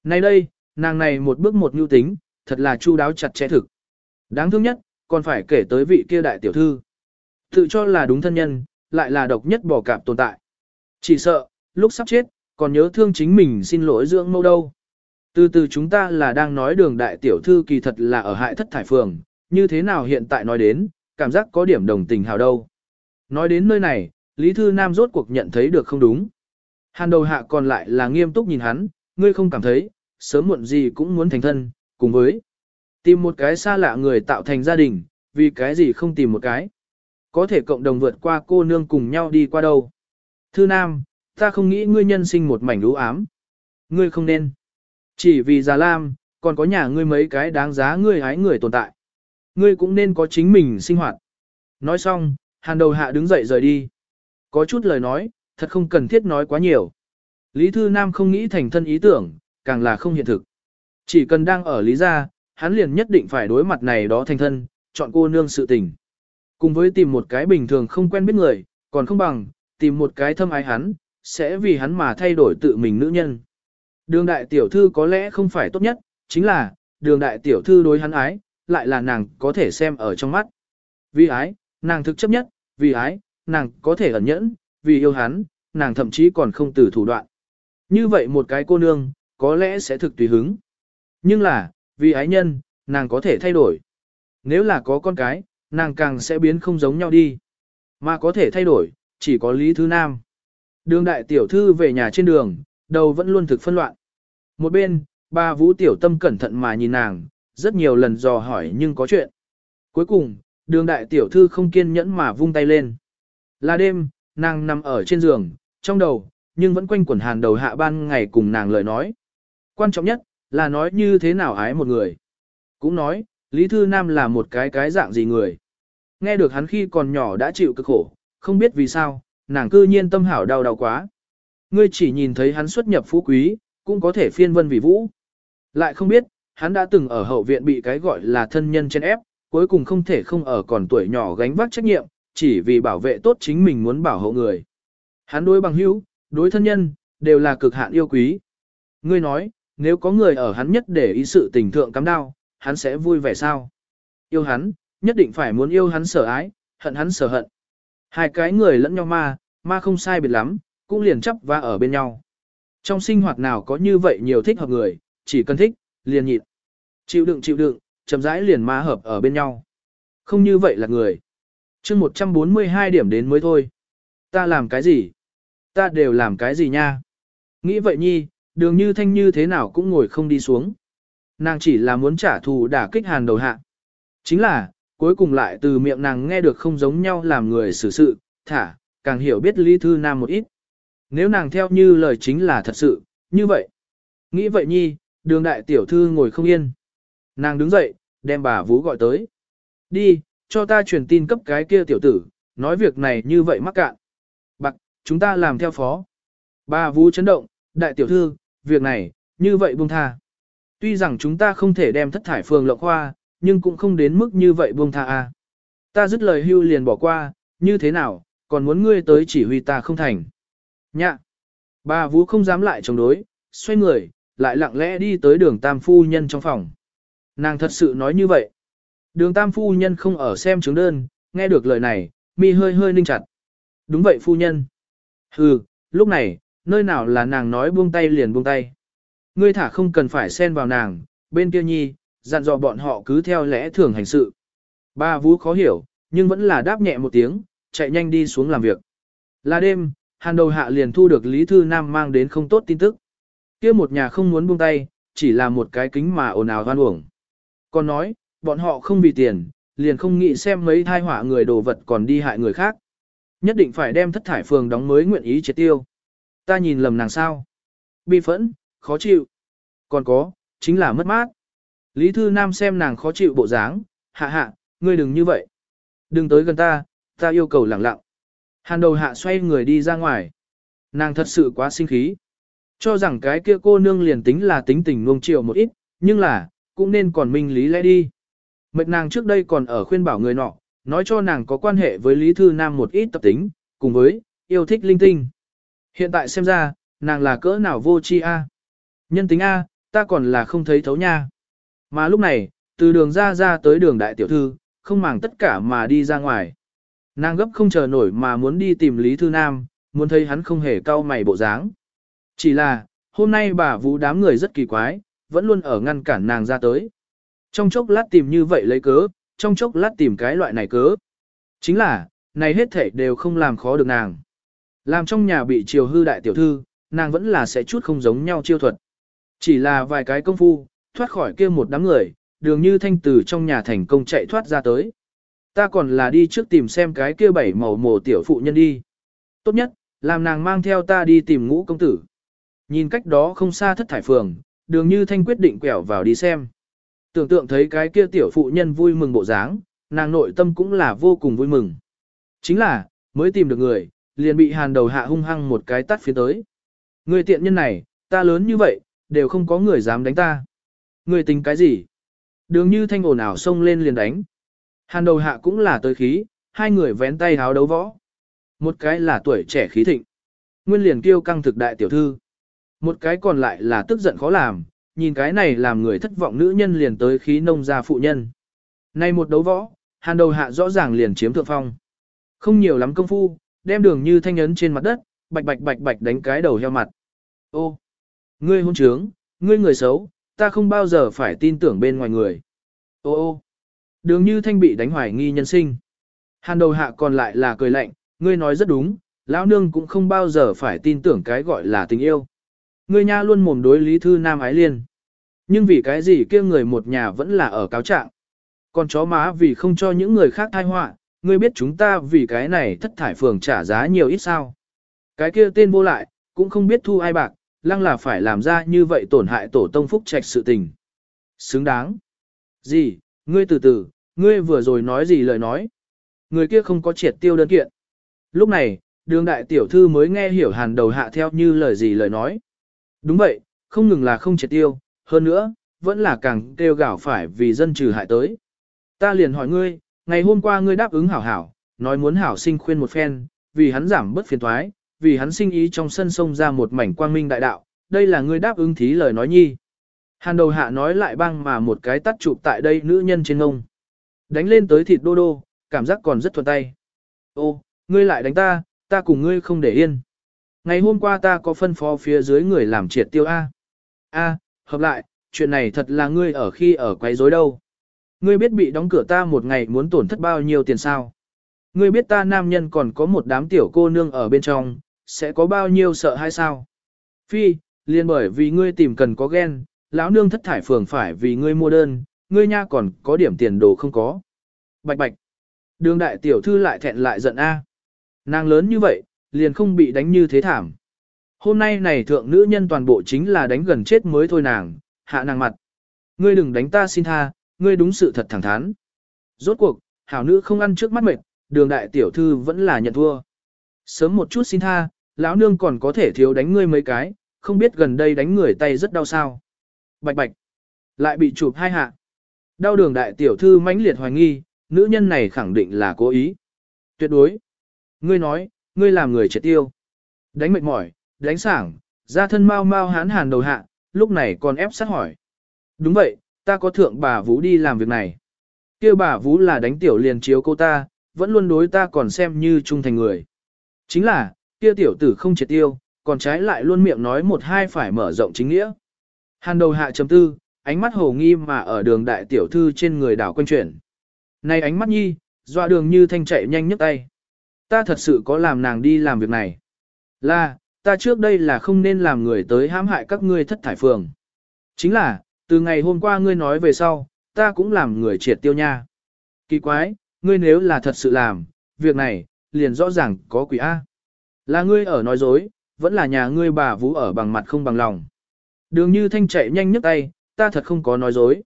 Nay đây, nàng này một bước một nhu tính, thật là chu đáo chặt chẽ thực. Đáng thương nhất, còn phải kể tới vị kia đại tiểu thư. Tự cho là đúng thân nhân, lại là độc nhất bỏ cạp tồn tại. Chỉ sợ, lúc sắp chết, còn nhớ thương chính mình xin lỗi dưỡng mâu đâu. Từ từ chúng ta là đang nói đường đại tiểu thư kỳ thật là ở hại thất thải phường, như thế nào hiện tại nói đến, cảm giác có điểm đồng tình hào đâu. Nói đến nơi này, Lý Thư Nam rốt cuộc nhận thấy được không đúng. Hàn đầu hạ còn lại là nghiêm túc nhìn hắn, ngươi không cảm thấy, sớm muộn gì cũng muốn thành thân, cùng với tìm một cái xa lạ người tạo thành gia đình, vì cái gì không tìm một cái. Có thể cộng đồng vượt qua cô nương cùng nhau đi qua đâu. Thư Nam, ta không nghĩ ngươi nhân sinh một mảnh lũ ám. Ngươi không nên. Chỉ vì già lam, còn có nhà ngươi mấy cái đáng giá ngươi hái người tồn tại. Ngươi cũng nên có chính mình sinh hoạt. Nói xong, hàn đầu hạ đứng dậy rời đi. Có chút lời nói, thật không cần thiết nói quá nhiều. Lý Thư Nam không nghĩ thành thân ý tưởng, càng là không hiện thực. Chỉ cần đang ở Lý gia, hắn liền nhất định phải đối mặt này đó thành thân, chọn cô nương sự tình. Cùng với tìm một cái bình thường không quen biết người, còn không bằng, tìm một cái thâm ái hắn, sẽ vì hắn mà thay đổi tự mình nữ nhân. Đường đại tiểu thư có lẽ không phải tốt nhất, chính là, đường đại tiểu thư đối hắn ái, lại là nàng có thể xem ở trong mắt. Vì ái, nàng thực chấp nhất, vì ái, nàng có thể ẩn nhẫn, vì yêu hắn, nàng thậm chí còn không từ thủ đoạn. Như vậy một cái cô nương, có lẽ sẽ thực tùy hứng. Nhưng là, vì ái nhân, nàng có thể thay đổi. Nếu là có con cái, nàng càng sẽ biến không giống nhau đi. Mà có thể thay đổi, chỉ có Lý Thứ Nam. Đường đại tiểu thư về nhà trên đường, đầu vẫn luôn thực phân loạn. Một bên, ba vũ tiểu tâm cẩn thận mà nhìn nàng, rất nhiều lần dò hỏi nhưng có chuyện. Cuối cùng, đường đại tiểu thư không kiên nhẫn mà vung tay lên. Là đêm, nàng nằm ở trên giường, trong đầu, nhưng vẫn quanh quẩn hàn đầu hạ ban ngày cùng nàng lời nói. Quan trọng nhất, là nói như thế nào ái một người. Cũng nói, Lý Thư Nam là một cái cái dạng gì người. Nghe được hắn khi còn nhỏ đã chịu cực khổ, không biết vì sao, nàng cư nhiên tâm hảo đau đau quá. Ngươi chỉ nhìn thấy hắn xuất nhập phú quý, cũng có thể phiên vân vì vũ. Lại không biết, hắn đã từng ở hậu viện bị cái gọi là thân nhân trên ép, cuối cùng không thể không ở còn tuổi nhỏ gánh vác trách nhiệm, chỉ vì bảo vệ tốt chính mình muốn bảo hộ người. Hắn đối bằng hữu, đối thân nhân, đều là cực hạn yêu quý. Ngươi nói, nếu có người ở hắn nhất để ý sự tình thượng cắm đau, hắn sẽ vui vẻ sao? Yêu hắn, nhất định phải muốn yêu hắn sở ái, hận hắn sở hận. Hai cái người lẫn nhau ma, ma không sai biệt lắm, cũng liền chấp và ở bên nhau. Trong sinh hoạt nào có như vậy nhiều thích hợp người, chỉ cần thích, liền nhịn. Chịu đựng chịu đựng, chậm rãi liền ma hợp ở bên nhau. Không như vậy là người. chương 142 điểm đến mới thôi. Ta làm cái gì? Ta đều làm cái gì nha? Nghĩ vậy nhi, đường như thanh như thế nào cũng ngồi không đi xuống. Nàng chỉ là muốn trả thù đả kích hàn đầu hạ. Chính là, cuối cùng lại từ miệng nàng nghe được không giống nhau làm người xử sự, thả, càng hiểu biết Lý Thư Nam một ít. Nếu nàng theo như lời chính là thật sự, như vậy. Nghĩ vậy nhi, đường đại tiểu thư ngồi không yên. Nàng đứng dậy, đem bà vú gọi tới. Đi, cho ta truyền tin cấp cái kia tiểu tử, nói việc này như vậy mắc cạn. Bạc, chúng ta làm theo phó. Bà vú chấn động, đại tiểu thư, việc này, như vậy buông tha. Tuy rằng chúng ta không thể đem thất thải phường lộng khoa, nhưng cũng không đến mức như vậy buông tha a. Ta dứt lời hưu liền bỏ qua, như thế nào, còn muốn ngươi tới chỉ huy ta không thành. Nhạ. Bà Vũ không dám lại chống đối, xoay người, lại lặng lẽ đi tới đường tam phu nhân trong phòng. Nàng thật sự nói như vậy. Đường tam phu nhân không ở xem chứng đơn, nghe được lời này, mi hơi hơi ninh chặt. Đúng vậy phu nhân. Hừ, lúc này, nơi nào là nàng nói buông tay liền buông tay. Ngươi thả không cần phải xen vào nàng, bên kia nhi, dặn dò bọn họ cứ theo lẽ thường hành sự. Ba Vũ khó hiểu, nhưng vẫn là đáp nhẹ một tiếng, chạy nhanh đi xuống làm việc. Là đêm, hàn đầu hạ liền thu được Lý Thư Nam mang đến không tốt tin tức. kia một nhà không muốn buông tay, chỉ là một cái kính mà ồn ào hoan uổng. Còn nói, bọn họ không vì tiền, liền không nghĩ xem mấy thai họa người đồ vật còn đi hại người khác. Nhất định phải đem thất thải phường đóng mới nguyện ý triệt tiêu. Ta nhìn lầm nàng sao. Bi phẫn, khó chịu. Còn có, chính là mất mát. Lý Thư Nam xem nàng khó chịu bộ dáng, hạ hạ, ngươi đừng như vậy. Đừng tới gần ta, ta yêu cầu lặng lặng. Hàn đầu hạ xoay người đi ra ngoài. Nàng thật sự quá sinh khí. Cho rằng cái kia cô nương liền tính là tính tình nuông chiều một ít, nhưng là, cũng nên còn minh lý lẽ đi. Mệt nàng trước đây còn ở khuyên bảo người nọ, nói cho nàng có quan hệ với Lý Thư Nam một ít tập tính, cùng với, yêu thích linh tinh. Hiện tại xem ra, nàng là cỡ nào vô chi a Nhân tính A, ta còn là không thấy thấu nha. Mà lúc này, từ đường ra ra tới đường đại tiểu thư, không màng tất cả mà đi ra ngoài. Nàng gấp không chờ nổi mà muốn đi tìm Lý Thư Nam, muốn thấy hắn không hề cau mày bộ dáng. Chỉ là, hôm nay bà vũ đám người rất kỳ quái, vẫn luôn ở ngăn cản nàng ra tới. Trong chốc lát tìm như vậy lấy cớ, trong chốc lát tìm cái loại này cớ. Chính là, này hết thể đều không làm khó được nàng. Làm trong nhà bị chiều hư đại tiểu thư, nàng vẫn là sẽ chút không giống nhau chiêu thuật. Chỉ là vài cái công phu, thoát khỏi kia một đám người, đường như thanh từ trong nhà thành công chạy thoát ra tới. Ta còn là đi trước tìm xem cái kia bảy màu mồ tiểu phụ nhân đi. Tốt nhất, làm nàng mang theo ta đi tìm ngũ công tử. Nhìn cách đó không xa thất thải phường, đường như thanh quyết định quẹo vào đi xem. Tưởng tượng thấy cái kia tiểu phụ nhân vui mừng bộ dáng, nàng nội tâm cũng là vô cùng vui mừng. Chính là, mới tìm được người, liền bị hàn đầu hạ hung hăng một cái tắt phía tới. Người tiện nhân này, ta lớn như vậy, đều không có người dám đánh ta. Người tính cái gì? Đường như thanh ồn ảo xông lên liền đánh. Hàn đầu hạ cũng là tới khí, hai người vén tay háo đấu võ. Một cái là tuổi trẻ khí thịnh. Nguyên liền kêu căng thực đại tiểu thư. Một cái còn lại là tức giận khó làm, nhìn cái này làm người thất vọng nữ nhân liền tới khí nông gia phụ nhân. Nay một đấu võ, hàn đầu hạ rõ ràng liền chiếm thượng phong. Không nhiều lắm công phu, đem đường như thanh ấn trên mặt đất, bạch bạch bạch bạch đánh cái đầu heo mặt. Ô, ngươi hôn trướng, ngươi người xấu, ta không bao giờ phải tin tưởng bên ngoài người. Ô ô, đường như thanh bị đánh hoài nghi nhân sinh. Hàn đầu hạ còn lại là cười lạnh, ngươi nói rất đúng, lão nương cũng không bao giờ phải tin tưởng cái gọi là tình yêu. Ngươi nha luôn mồm đối lý thư nam ái liên. Nhưng vì cái gì kia người một nhà vẫn là ở cáo trạng. Còn chó má vì không cho những người khác thai họa, ngươi biết chúng ta vì cái này thất thải phường trả giá nhiều ít sao. Cái kia tên vô lại, cũng không biết thu ai bạc, lăng là phải làm ra như vậy tổn hại tổ tông phúc trạch sự tình. Xứng đáng. Gì, ngươi từ từ, ngươi vừa rồi nói gì lời nói. Người kia không có triệt tiêu đơn kiện. Lúc này, đường đại tiểu thư mới nghe hiểu hàn đầu hạ theo như lời gì lời nói. Đúng vậy, không ngừng là không triệt tiêu, hơn nữa, vẫn là càng kêu gạo phải vì dân trừ hại tới. Ta liền hỏi ngươi, ngày hôm qua ngươi đáp ứng hảo hảo, nói muốn hảo sinh khuyên một phen, vì hắn giảm bớt phiền toái, vì hắn sinh ý trong sân sông ra một mảnh quang minh đại đạo, đây là ngươi đáp ứng thí lời nói nhi. Hàn đầu hạ nói lại băng mà một cái tắt chụp tại đây nữ nhân trên ngông. Đánh lên tới thịt đô đô, cảm giác còn rất thuận tay. Ô, ngươi lại đánh ta, ta cùng ngươi không để yên. Ngày hôm qua ta có phân phó phía dưới người làm triệt tiêu A. A, hợp lại, chuyện này thật là ngươi ở khi ở quấy rối đâu. Ngươi biết bị đóng cửa ta một ngày muốn tổn thất bao nhiêu tiền sao? ngươi biết ta nam nhân còn có một đám tiểu cô nương ở bên trong, sẽ có bao nhiêu sợ hay sao? Phi, liền bởi vì ngươi tìm cần có ghen, lão nương thất thải phường phải vì ngươi mua đơn, ngươi nha còn có điểm tiền đồ không có. Bạch bạch. Đường đại tiểu thư lại thẹn lại giận a. Nàng lớn như vậy, liền không bị đánh như thế thảm. Hôm nay này thượng nữ nhân toàn bộ chính là đánh gần chết mới thôi nàng, hạ nàng mặt. Ngươi đừng đánh ta xin tha, ngươi đúng sự thật thẳng thắn. Rốt cuộc, hảo nữ không ăn trước mắt mệt, đường đại tiểu thư vẫn là nhận thua. Sớm một chút xin tha, lão nương còn có thể thiếu đánh ngươi mấy cái, không biết gần đây đánh người tay rất đau sao. Bạch bạch, lại bị chụp hai hạ. Đau đường đại tiểu thư mãnh liệt hoài nghi, nữ nhân này khẳng định là cố ý. Tuyệt đối. Ngươi nói, ngươi làm người triệt tiêu. Đánh mệt mỏi, đánh sảng, ra thân mau mau hán hàn đầu hạ, lúc này còn ép sát hỏi. Đúng vậy, ta có thượng bà Vũ đi làm việc này. kia bà Vũ là đánh tiểu liền chiếu cô ta, vẫn luôn đối ta còn xem như trung thành người. Chính là, kia tiểu tử không triệt tiêu, còn trái lại luôn miệng nói một hai phải mở rộng chính nghĩa. Hàn đầu hạ chấm tư, ánh mắt hồ nghi mà ở đường đại tiểu thư trên người đảo quanh chuyển. Này ánh mắt nhi, dọa đường như thanh chạy nhanh nhấc tay. Ta thật sự có làm nàng đi làm việc này. Là, ta trước đây là không nên làm người tới hãm hại các ngươi thất thải phường. Chính là, từ ngày hôm qua ngươi nói về sau, ta cũng làm người triệt tiêu nha. Kỳ quái, ngươi nếu là thật sự làm, việc này, liền rõ ràng có quỷ A. Là ngươi ở nói dối, vẫn là nhà ngươi bà vũ ở bằng mặt không bằng lòng. Đường như thanh chạy nhanh nhấc tay, ta thật không có nói dối.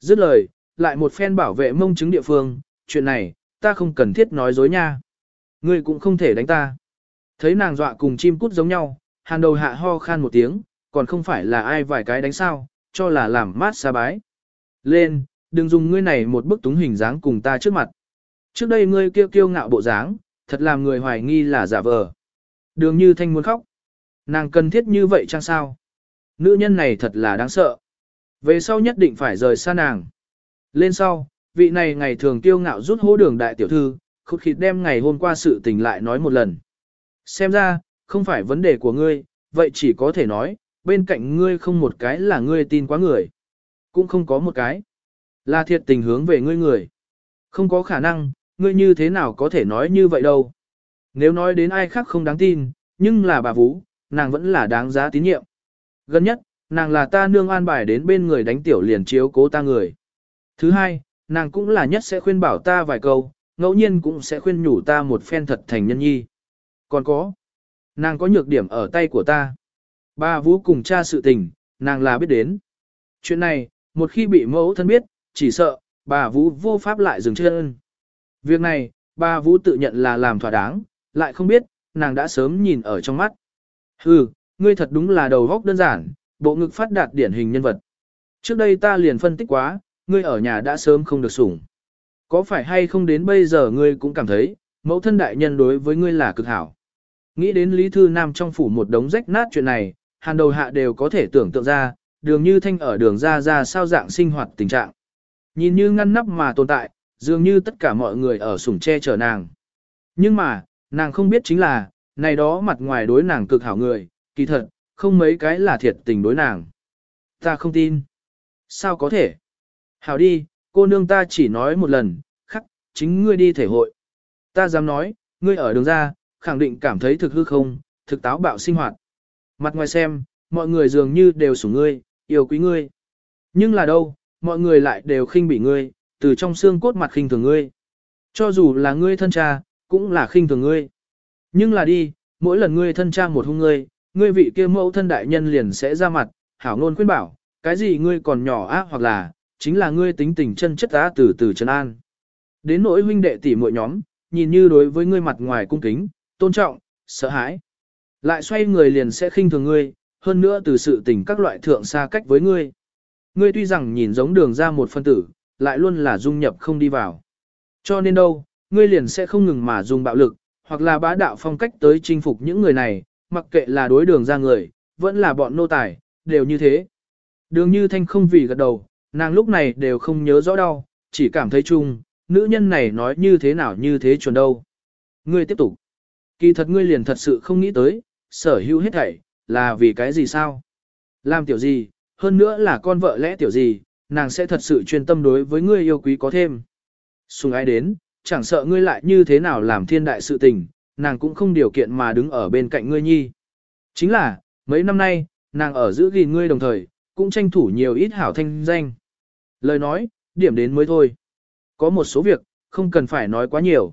Dứt lời, lại một phen bảo vệ mông chứng địa phương, chuyện này, ta không cần thiết nói dối nha. Ngươi cũng không thể đánh ta. Thấy nàng dọa cùng chim cút giống nhau, hàn đầu hạ ho khan một tiếng, còn không phải là ai vài cái đánh sao, cho là làm mát xa bái. Lên, đừng dùng ngươi này một bức túng hình dáng cùng ta trước mặt. Trước đây ngươi kêu kiêu ngạo bộ dáng, thật làm người hoài nghi là giả vờ. Đường như thanh muốn khóc. Nàng cần thiết như vậy chăng sao? Nữ nhân này thật là đáng sợ. Về sau nhất định phải rời xa nàng. Lên sau, vị này ngày thường kiêu ngạo rút hố đường đại tiểu thư, khúc khịt đem ngày hôm qua sự tình lại nói một lần. Xem ra, không phải vấn đề của ngươi, vậy chỉ có thể nói, bên cạnh ngươi không một cái là ngươi tin quá người. Cũng không có một cái. Là thiệt tình hướng về ngươi người. Không có khả năng, ngươi như thế nào có thể nói như vậy đâu. Nếu nói đến ai khác không đáng tin, nhưng là bà Vũ, nàng vẫn là đáng giá tín nhiệm. Gần nhất, nàng là ta nương an bài đến bên người đánh tiểu liền chiếu cố ta người. Thứ hai, nàng cũng là nhất sẽ khuyên bảo ta vài câu, ngẫu nhiên cũng sẽ khuyên nhủ ta một phen thật thành nhân nhi. Còn có, nàng có nhược điểm ở tay của ta. Ba Vũ cùng cha sự tình, nàng là biết đến. Chuyện này, một khi bị mẫu thân biết, chỉ sợ, bà Vũ vô pháp lại dừng chân. Việc này, bà Vũ tự nhận là làm thỏa đáng, lại không biết, nàng đã sớm nhìn ở trong mắt. Hừ, ngươi thật đúng là đầu góc đơn giản, bộ ngực phát đạt điển hình nhân vật. Trước đây ta liền phân tích quá, ngươi ở nhà đã sớm không được sủng. Có phải hay không đến bây giờ ngươi cũng cảm thấy, mẫu thân đại nhân đối với ngươi là cực hảo. Nghĩ đến Lý Thư Nam trong phủ một đống rách nát chuyện này, hàn đầu hạ đều có thể tưởng tượng ra, đường như thanh ở đường ra ra sao dạng sinh hoạt tình trạng. Nhìn như ngăn nắp mà tồn tại, dường như tất cả mọi người ở sủng che chở nàng. Nhưng mà, nàng không biết chính là, này đó mặt ngoài đối nàng cực hảo người, kỳ thật, không mấy cái là thiệt tình đối nàng. Ta không tin. Sao có thể? Hảo đi, cô nương ta chỉ nói một lần, khắc, chính ngươi đi thể hội. Ta dám nói, ngươi ở đường ra, khẳng định cảm thấy thực hư không, thực táo bạo sinh hoạt. Mặt ngoài xem, mọi người dường như đều sủng ngươi, yêu quý ngươi. Nhưng là đâu, mọi người lại đều khinh bỉ ngươi, từ trong xương cốt mặt khinh thường ngươi. Cho dù là ngươi thân cha, cũng là khinh thường ngươi. Nhưng là đi, mỗi lần ngươi thân cha một hung ngươi, ngươi vị kia mẫu thân đại nhân liền sẽ ra mặt, hảo ngôn khuyên bảo, cái gì ngươi còn nhỏ ác hoặc là, chính là ngươi tính tình chân chất á từ từ chân an. Đến nỗi huynh đệ tỷ muội nhóm, nhìn như đối với ngươi mặt ngoài cung kính, tôn trọng, sợ hãi. Lại xoay người liền sẽ khinh thường ngươi, hơn nữa từ sự tình các loại thượng xa cách với ngươi. Ngươi tuy rằng nhìn giống đường ra một phân tử, lại luôn là dung nhập không đi vào. Cho nên đâu, ngươi liền sẽ không ngừng mà dùng bạo lực, hoặc là bá đạo phong cách tới chinh phục những người này, mặc kệ là đối đường ra người, vẫn là bọn nô tài, đều như thế. Đường như thanh không vì gật đầu, nàng lúc này đều không nhớ rõ đâu, chỉ cảm thấy chung, nữ nhân này nói như thế nào như thế chuẩn đâu. Ngươi tiếp tục. Kỳ thật ngươi liền thật sự không nghĩ tới, sở hữu hết thảy, là vì cái gì sao? Làm tiểu gì, hơn nữa là con vợ lẽ tiểu gì, nàng sẽ thật sự chuyên tâm đối với ngươi yêu quý có thêm. Sùng ai đến, chẳng sợ ngươi lại như thế nào làm thiên đại sự tình, nàng cũng không điều kiện mà đứng ở bên cạnh ngươi nhi. Chính là, mấy năm nay, nàng ở giữ gìn ngươi đồng thời, cũng tranh thủ nhiều ít hảo thanh danh. Lời nói, điểm đến mới thôi. Có một số việc, không cần phải nói quá nhiều.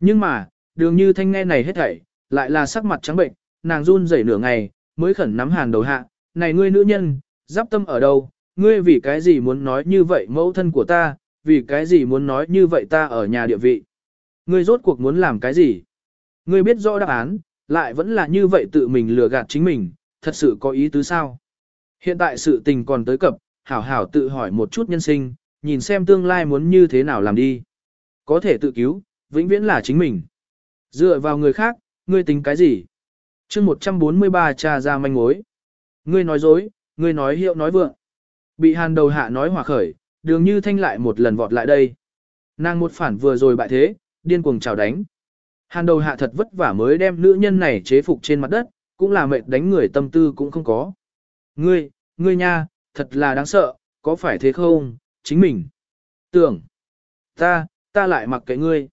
Nhưng mà, đường như thanh nghe này hết thảy, lại là sắc mặt trắng bệnh, nàng run rẩy nửa ngày, mới khẩn nắm hàn đầu hạ, này ngươi nữ nhân, giáp tâm ở đâu, ngươi vì cái gì muốn nói như vậy mẫu thân của ta, vì cái gì muốn nói như vậy ta ở nhà địa vị. Ngươi rốt cuộc muốn làm cái gì? Ngươi biết rõ đáp án, lại vẫn là như vậy tự mình lừa gạt chính mình, thật sự có ý tứ sao? Hiện tại sự tình còn tới cập, hảo hảo tự hỏi một chút nhân sinh, nhìn xem tương lai muốn như thế nào làm đi. Có thể tự cứu, vĩnh viễn là chính mình. Dựa vào người khác, ngươi tính cái gì? Chương 143 trà ra manh mối. Ngươi nói dối, ngươi nói hiệu nói vượng. Bị hàn đầu hạ nói hòa khởi, đường như thanh lại một lần vọt lại đây. Nàng một phản vừa rồi bại thế, điên cuồng chào đánh. Hàn đầu hạ thật vất vả mới đem nữ nhân này chế phục trên mặt đất, cũng là mệt đánh người tâm tư cũng không có. Ngươi, ngươi nha, thật là đáng sợ, có phải thế không, chính mình. Tưởng, ta, ta lại mặc kệ ngươi.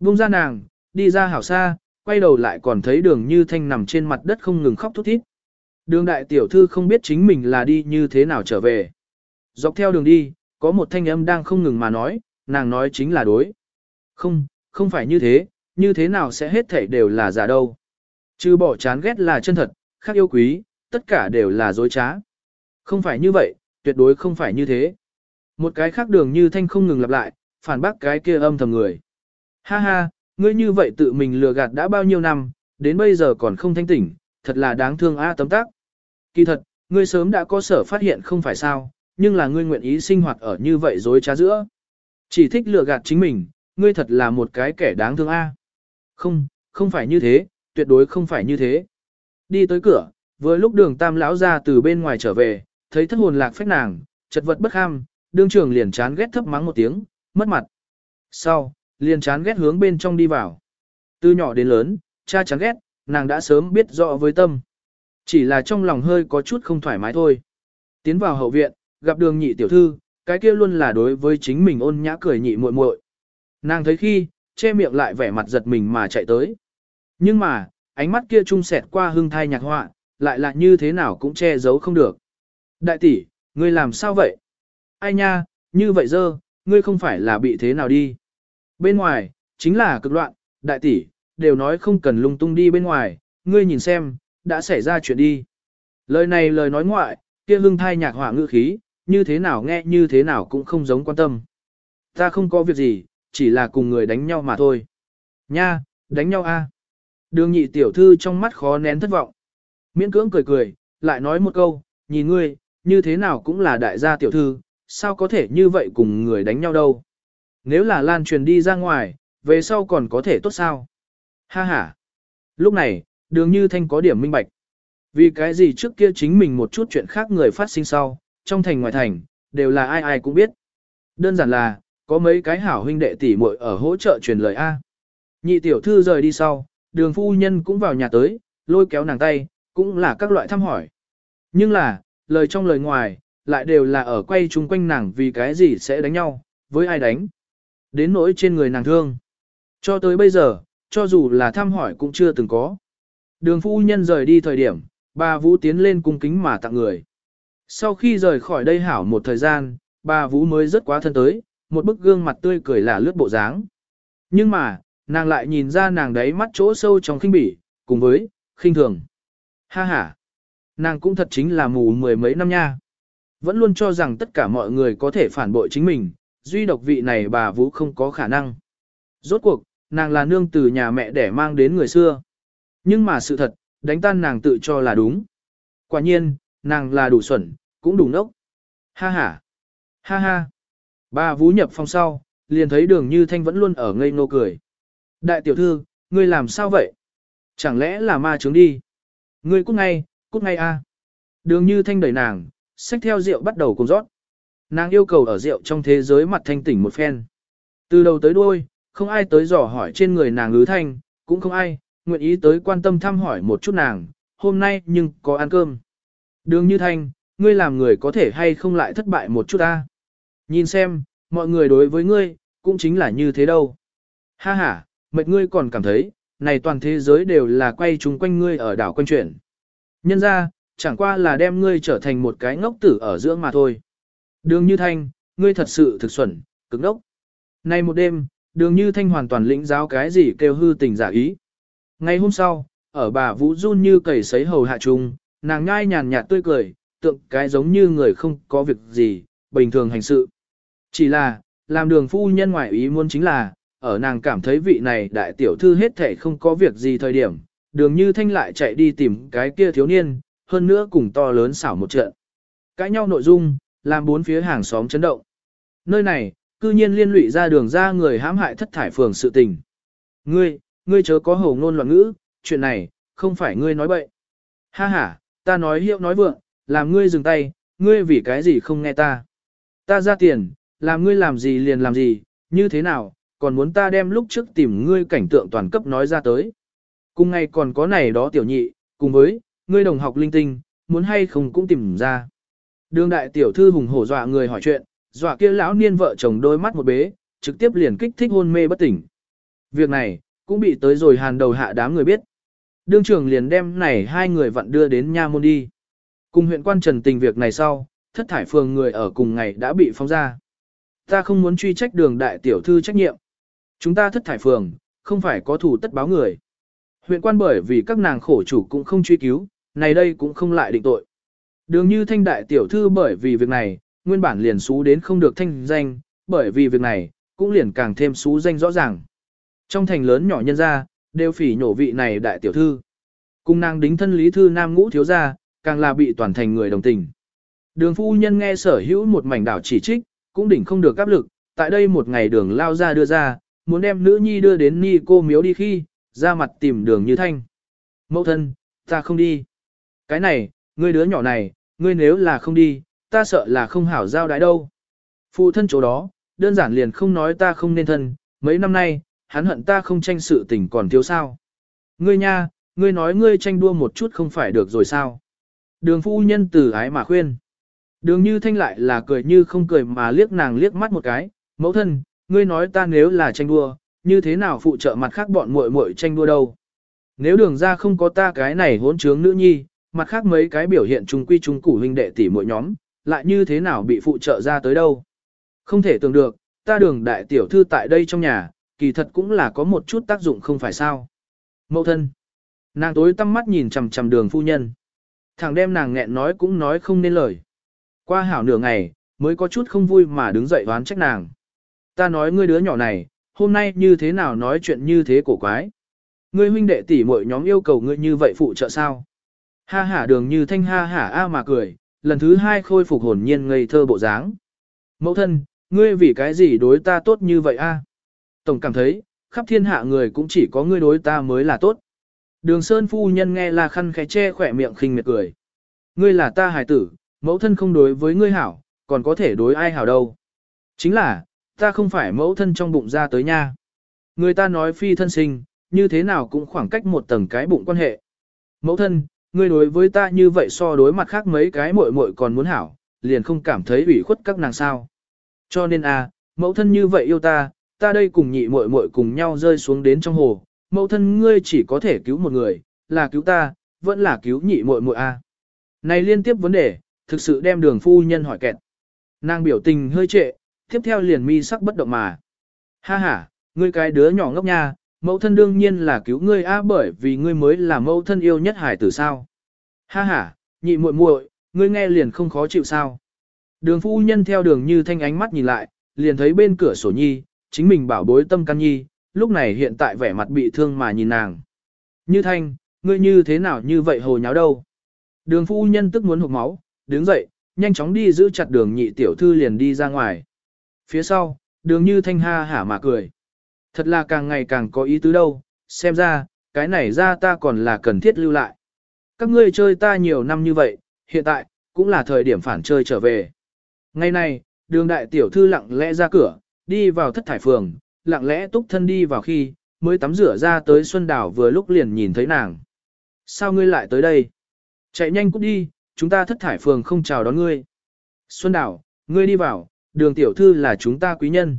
Buông ra nàng, đi ra hảo xa, quay đầu lại còn thấy đường như thanh nằm trên mặt đất không ngừng khóc thút thít. Đường đại tiểu thư không biết chính mình là đi như thế nào trở về. Dọc theo đường đi, có một thanh âm đang không ngừng mà nói, nàng nói chính là đối. Không, không phải như thế, như thế nào sẽ hết thảy đều là giả đâu. Chứ bỏ chán ghét là chân thật, khác yêu quý, tất cả đều là dối trá. Không phải như vậy, tuyệt đối không phải như thế. Một cái khác đường như thanh không ngừng lặp lại, phản bác cái kia âm thầm người. Ha ha, ngươi như vậy tự mình lừa gạt đã bao nhiêu năm, đến bây giờ còn không thanh tỉnh, thật là đáng thương a tấm tác. Kỳ thật, ngươi sớm đã có sở phát hiện không phải sao, nhưng là ngươi nguyện ý sinh hoạt ở như vậy dối trá giữa. Chỉ thích lừa gạt chính mình, ngươi thật là một cái kẻ đáng thương a. Không, không phải như thế, tuyệt đối không phải như thế. Đi tới cửa, vừa lúc đường tam lão ra từ bên ngoài trở về, thấy thất hồn lạc phách nàng, chật vật bất ham, đương Trường liền chán ghét thấp mắng một tiếng, mất mặt. Sau, liền chán ghét hướng bên trong đi vào. Từ nhỏ đến lớn, cha chán ghét, nàng đã sớm biết rõ với tâm. Chỉ là trong lòng hơi có chút không thoải mái thôi. Tiến vào hậu viện, gặp đường nhị tiểu thư, cái kia luôn là đối với chính mình ôn nhã cười nhị muội muội. Nàng thấy khi, che miệng lại vẻ mặt giật mình mà chạy tới. Nhưng mà, ánh mắt kia trung sẹt qua hương thai nhạc họa, lại là như thế nào cũng che giấu không được. Đại tỷ, ngươi làm sao vậy? Ai nha, như vậy dơ, ngươi không phải là bị thế nào đi? Bên ngoài, chính là cực loạn, đại tỷ, đều nói không cần lung tung đi bên ngoài, ngươi nhìn xem, đã xảy ra chuyện đi. Lời này lời nói ngoại, kia hương thai nhạc hỏa ngữ khí, như thế nào nghe như thế nào cũng không giống quan tâm. Ta không có việc gì, chỉ là cùng người đánh nhau mà thôi. Nha, đánh nhau a. Đường nhị tiểu thư trong mắt khó nén thất vọng. Miễn cưỡng cười cười, lại nói một câu, nhìn ngươi, như thế nào cũng là đại gia tiểu thư, sao có thể như vậy cùng người đánh nhau đâu. Nếu là lan truyền đi ra ngoài, về sau còn có thể tốt sao? Ha ha. Lúc này, đường như thanh có điểm minh bạch. Vì cái gì trước kia chính mình một chút chuyện khác người phát sinh sau, trong thành ngoài thành, đều là ai ai cũng biết. Đơn giản là, có mấy cái hảo huynh đệ tỷ muội ở hỗ trợ truyền lời A. Nhị tiểu thư rời đi sau, đường phu nhân cũng vào nhà tới, lôi kéo nàng tay, cũng là các loại thăm hỏi. Nhưng là, lời trong lời ngoài, lại đều là ở quay chung quanh nàng vì cái gì sẽ đánh nhau, với ai đánh. Đến nỗi trên người nàng thương. Cho tới bây giờ, cho dù là thăm hỏi cũng chưa từng có. Đường phu nhân rời đi thời điểm, bà Vũ tiến lên cung kính mà tặng người. Sau khi rời khỏi đây hảo một thời gian, bà Vũ mới rất quá thân tới, một bức gương mặt tươi cười là lướt bộ dáng. Nhưng mà, nàng lại nhìn ra nàng đấy mắt chỗ sâu trong khinh bỉ, cùng với, khinh thường. Ha ha, nàng cũng thật chính là mù mười mấy năm nha. Vẫn luôn cho rằng tất cả mọi người có thể phản bội chính mình, duy độc vị này bà Vũ không có khả năng. Rốt cuộc, nàng là nương từ nhà mẹ để mang đến người xưa. Nhưng mà sự thật, đánh tan nàng tự cho là đúng. Quả nhiên, nàng là đủ xuẩn, cũng đủ nốc. Ha ha, ha ha. Bà Vũ nhập phòng sau, liền thấy đường như thanh vẫn luôn ở ngây ngô cười. Đại tiểu thư, ngươi làm sao vậy? Chẳng lẽ là ma trướng đi? Ngươi cút ngay, cút ngay a. Đường như thanh đẩy nàng, xách theo rượu bắt đầu cùng rót. Nàng yêu cầu ở rượu trong thế giới mặt thanh tỉnh một phen. Từ đầu tới đuôi, không ai tới dò hỏi trên người nàng ứ thanh, cũng không ai, nguyện ý tới quan tâm thăm hỏi một chút nàng, hôm nay nhưng có ăn cơm. Đường như thanh, ngươi làm người có thể hay không lại thất bại một chút ta. Nhìn xem, mọi người đối với ngươi, cũng chính là như thế đâu. Ha ha, mệt ngươi còn cảm thấy, này toàn thế giới đều là quay chung quanh ngươi ở đảo quanh chuyển. Nhân ra, chẳng qua là đem ngươi trở thành một cái ngốc tử ở giữa mà thôi. Đường Như Thanh, ngươi thật sự thực xuẩn, cực đốc. Nay một đêm, đường Như Thanh hoàn toàn lĩnh giáo cái gì kêu hư tình giả ý. Ngày hôm sau, ở bà Vũ run như cầy sấy hầu hạ trung, nàng nhai nhàn nhạt tươi cười, tượng cái giống như người không có việc gì, bình thường hành sự. Chỉ là, làm đường phu nhân ngoại ý muốn chính là, ở nàng cảm thấy vị này đại tiểu thư hết thể không có việc gì thời điểm, đường như thanh lại chạy đi tìm cái kia thiếu niên, hơn nữa cùng to lớn xảo một trận. Cãi nhau nội dung, làm bốn phía hàng xóm chấn động. Nơi này, cư nhiên liên lụy ra đường ra người hãm hại thất thải phường sự tình. Ngươi, ngươi chớ có hồ ngôn loạn ngữ, chuyện này, không phải ngươi nói bậy. Ha ha, ta nói hiệu nói vượng, làm ngươi dừng tay, ngươi vì cái gì không nghe ta. Ta ra tiền, làm ngươi làm gì liền làm gì, như thế nào, còn muốn ta đem lúc trước tìm ngươi cảnh tượng toàn cấp nói ra tới. Cùng ngày còn có này đó tiểu nhị, cùng với, ngươi đồng học linh tinh, muốn hay không cũng tìm ra. Đường đại tiểu thư hùng hổ dọa người hỏi chuyện, dọa kia lão niên vợ chồng đôi mắt một bế, trực tiếp liền kích thích hôn mê bất tỉnh. Việc này, cũng bị tới rồi hàn đầu hạ đám người biết. Đương trưởng liền đem này hai người vặn đưa đến nha môn đi. Cùng huyện quan trần tình việc này sau, thất thải phường người ở cùng ngày đã bị phóng ra. Ta không muốn truy trách đường đại tiểu thư trách nhiệm. Chúng ta thất thải phường, không phải có thủ tất báo người. Huyện quan bởi vì các nàng khổ chủ cũng không truy cứu, này đây cũng không lại định tội. Đường như thanh đại tiểu thư bởi vì việc này, nguyên bản liền xú đến không được thanh danh, bởi vì việc này, cũng liền càng thêm xú danh rõ ràng. Trong thành lớn nhỏ nhân gia, đều phỉ nhổ vị này đại tiểu thư. Cung nàng đính thân lý thư nam ngũ thiếu gia, càng là bị toàn thành người đồng tình. Đường phu nhân nghe sở hữu một mảnh đảo chỉ trích, cũng đỉnh không được áp lực, tại đây một ngày đường lao ra đưa ra, muốn đem nữ nhi đưa đến ni cô miếu đi khi, ra mặt tìm đường như thanh. Mẫu thân, ta không đi. Cái này, ngươi đứa nhỏ này, ngươi nếu là không đi, ta sợ là không hảo giao đái đâu. Phụ thân chỗ đó, đơn giản liền không nói ta không nên thân, mấy năm nay, hắn hận ta không tranh sự tình còn thiếu sao. Ngươi nha, ngươi nói ngươi tranh đua một chút không phải được rồi sao. Đường phu nhân từ ái mà khuyên. Đường như thanh lại là cười như không cười mà liếc nàng liếc mắt một cái, mẫu thân, ngươi nói ta nếu là tranh đua, như thế nào phụ trợ mặt khác bọn muội muội tranh đua đâu. Nếu đường ra không có ta cái này hỗn trướng nữ nhi, mặt khác mấy cái biểu hiện trung quy trung củ huynh đệ tỷ muội nhóm, lại như thế nào bị phụ trợ ra tới đâu. Không thể tưởng được, ta đường đại tiểu thư tại đây trong nhà, kỳ thật cũng là có một chút tác dụng không phải sao. Mẫu thân. Nàng tối tăm mắt nhìn chằm chằm đường phu nhân. Thằng đem nàng nghẹn nói cũng nói không nên lời. Qua hảo nửa ngày, mới có chút không vui mà đứng dậy đoán trách nàng. Ta nói ngươi đứa nhỏ này, hôm nay như thế nào nói chuyện như thế cổ quái. Ngươi huynh đệ tỷ muội nhóm yêu cầu ngươi như vậy phụ trợ sao? Ha hả đường như thanh ha hả a mà cười, lần thứ hai khôi phục hồn nhiên ngây thơ bộ dáng. Mẫu thân, ngươi vì cái gì đối ta tốt như vậy a? Tổng cảm thấy, khắp thiên hạ người cũng chỉ có ngươi đối ta mới là tốt. Đường Sơn phu nhân nghe là khăn khẽ che khỏe miệng khinh miệt cười. Ngươi là ta hài tử, mẫu thân không đối với ngươi hảo, còn có thể đối ai hảo đâu. Chính là, ta không phải mẫu thân trong bụng ra tới nha. Người ta nói phi thân sinh, như thế nào cũng khoảng cách một tầng cái bụng quan hệ. Mẫu thân, ngươi đối với ta như vậy so đối mặt khác mấy cái muội muội còn muốn hảo, liền không cảm thấy ủy khuất các nàng sao. Cho nên a, à, mẫu thân như vậy yêu ta, ta đây cùng nhị muội muội cùng nhau rơi xuống đến trong hồ, mẫu thân ngươi chỉ có thể cứu một người, là cứu ta, vẫn là cứu nhị muội muội a. Này liên tiếp vấn đề, thực sự đem đường phu nhân hỏi kẹt. Nàng biểu tình hơi trệ, tiếp theo liền mi sắc bất động mà. Ha ha, ngươi cái đứa nhỏ ngốc nha, mẫu thân đương nhiên là cứu ngươi a bởi vì ngươi mới là mẫu thân yêu nhất hải tử sao. Ha ha, nhị muội muội, ngươi nghe liền không khó chịu sao. Đường phu nhân theo đường như thanh ánh mắt nhìn lại, liền thấy bên cửa sổ nhi, chính mình bảo bối tâm căn nhi, lúc này hiện tại vẻ mặt bị thương mà nhìn nàng. Như thanh, ngươi như thế nào như vậy hồ nháo đâu. Đường phu nhân tức muốn hụt máu, đứng dậy, nhanh chóng đi giữ chặt đường nhị tiểu thư liền đi ra ngoài. Phía sau, đường như thanh ha hả mà cười. Thật là càng ngày càng có ý tứ đâu, xem ra, cái này ra ta còn là cần thiết lưu lại. Các ngươi chơi ta nhiều năm như vậy, hiện tại, cũng là thời điểm phản chơi trở về. Ngày nay đường đại tiểu thư lặng lẽ ra cửa, đi vào thất thải phường, lặng lẽ túc thân đi vào khi, mới tắm rửa ra tới Xuân Đảo vừa lúc liền nhìn thấy nàng. Sao ngươi lại tới đây? Chạy nhanh cút đi, chúng ta thất thải phường không chào đón ngươi. Xuân Đảo, ngươi đi vào, đường tiểu thư là chúng ta quý nhân.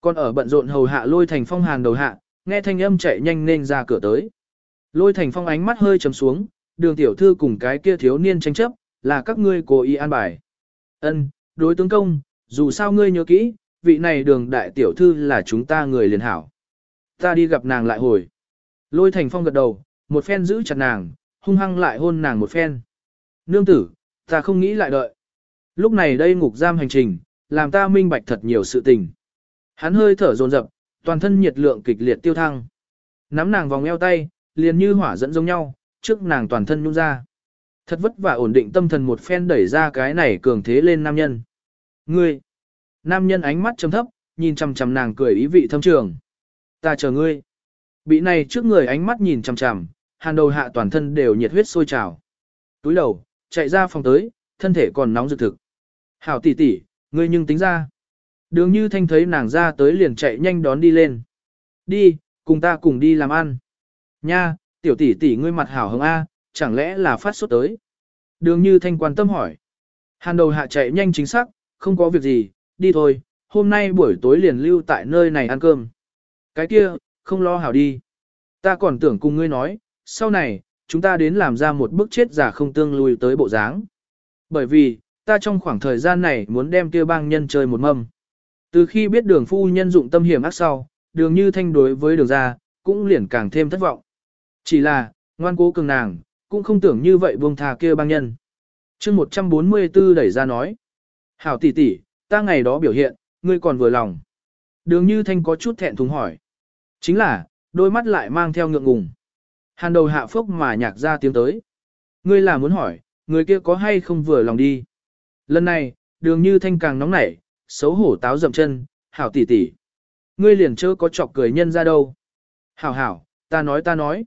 Còn ở bận rộn hầu hạ lôi thành phong hàn đầu hạ, nghe thanh âm chạy nhanh nên ra cửa tới. Lôi thành phong ánh mắt hơi trầm xuống, đường tiểu thư cùng cái kia thiếu niên tranh chấp, là các ngươi cố ý an bài. Ân, đối tướng công, dù sao ngươi nhớ kỹ, vị này đường đại tiểu thư là chúng ta người liền hảo. Ta đi gặp nàng lại hồi. Lôi thành phong gật đầu, một phen giữ chặt nàng, hung hăng lại hôn nàng một phen. Nương tử, ta không nghĩ lại đợi. Lúc này đây ngục giam hành trình, làm ta minh bạch thật nhiều sự tình. Hắn hơi thở dồn dập, toàn thân nhiệt lượng kịch liệt tiêu thăng. Nắm nàng vòng eo tay, liền như hỏa dẫn giống nhau, trước nàng toàn thân nhung ra. Thật vất vả ổn định tâm thần một phen đẩy ra cái này cường thế lên nam nhân. Ngươi! Nam nhân ánh mắt trầm thấp, nhìn chằm chằm nàng cười ý vị thâm trường. Ta chờ ngươi. Bị này trước người ánh mắt nhìn chằm chằm, hàn đầu hạ toàn thân đều nhiệt huyết sôi trào. Túi đầu, chạy ra phòng tới, thân thể còn nóng rực thực. Hảo tỷ tỷ, ngươi nhưng tính ra. Đường như thanh thấy nàng ra tới liền chạy nhanh đón đi lên. Đi, cùng ta cùng đi làm ăn. Nha, tiểu tỷ tỷ ngươi mặt hảo hứng A, chẳng lẽ là phát sốt tới. Đường như thanh quan tâm hỏi. Hàn đầu hạ chạy nhanh chính xác, không có việc gì, đi thôi, hôm nay buổi tối liền lưu tại nơi này ăn cơm. Cái kia, không lo hảo đi. Ta còn tưởng cùng ngươi nói, sau này, chúng ta đến làm ra một bức chết giả không tương lùi tới bộ dáng. Bởi vì, ta trong khoảng thời gian này muốn đem kia bang nhân chơi một mâm. Từ khi biết đường phu nhân dụng tâm hiểm ác sau, đường như thanh đối với đường ra, cũng liền càng thêm thất vọng. Chỉ là, ngoan cố cường nàng, cũng không tưởng như vậy buông thà kia bang nhân. chương 144 đẩy ra nói. Hảo tỷ tỷ, ta ngày đó biểu hiện, ngươi còn vừa lòng. Đường như thanh có chút thẹn thùng hỏi. Chính là, đôi mắt lại mang theo ngượng ngùng. Hàn đầu hạ phốc mà nhạc ra tiếng tới. Ngươi là muốn hỏi, người kia có hay không vừa lòng đi. Lần này, đường như thanh càng nóng nảy, xấu hổ táo dậm chân, hảo tỷ tỷ. Ngươi liền chớ có chọc cười nhân ra đâu. Hảo hảo, ta nói ta nói.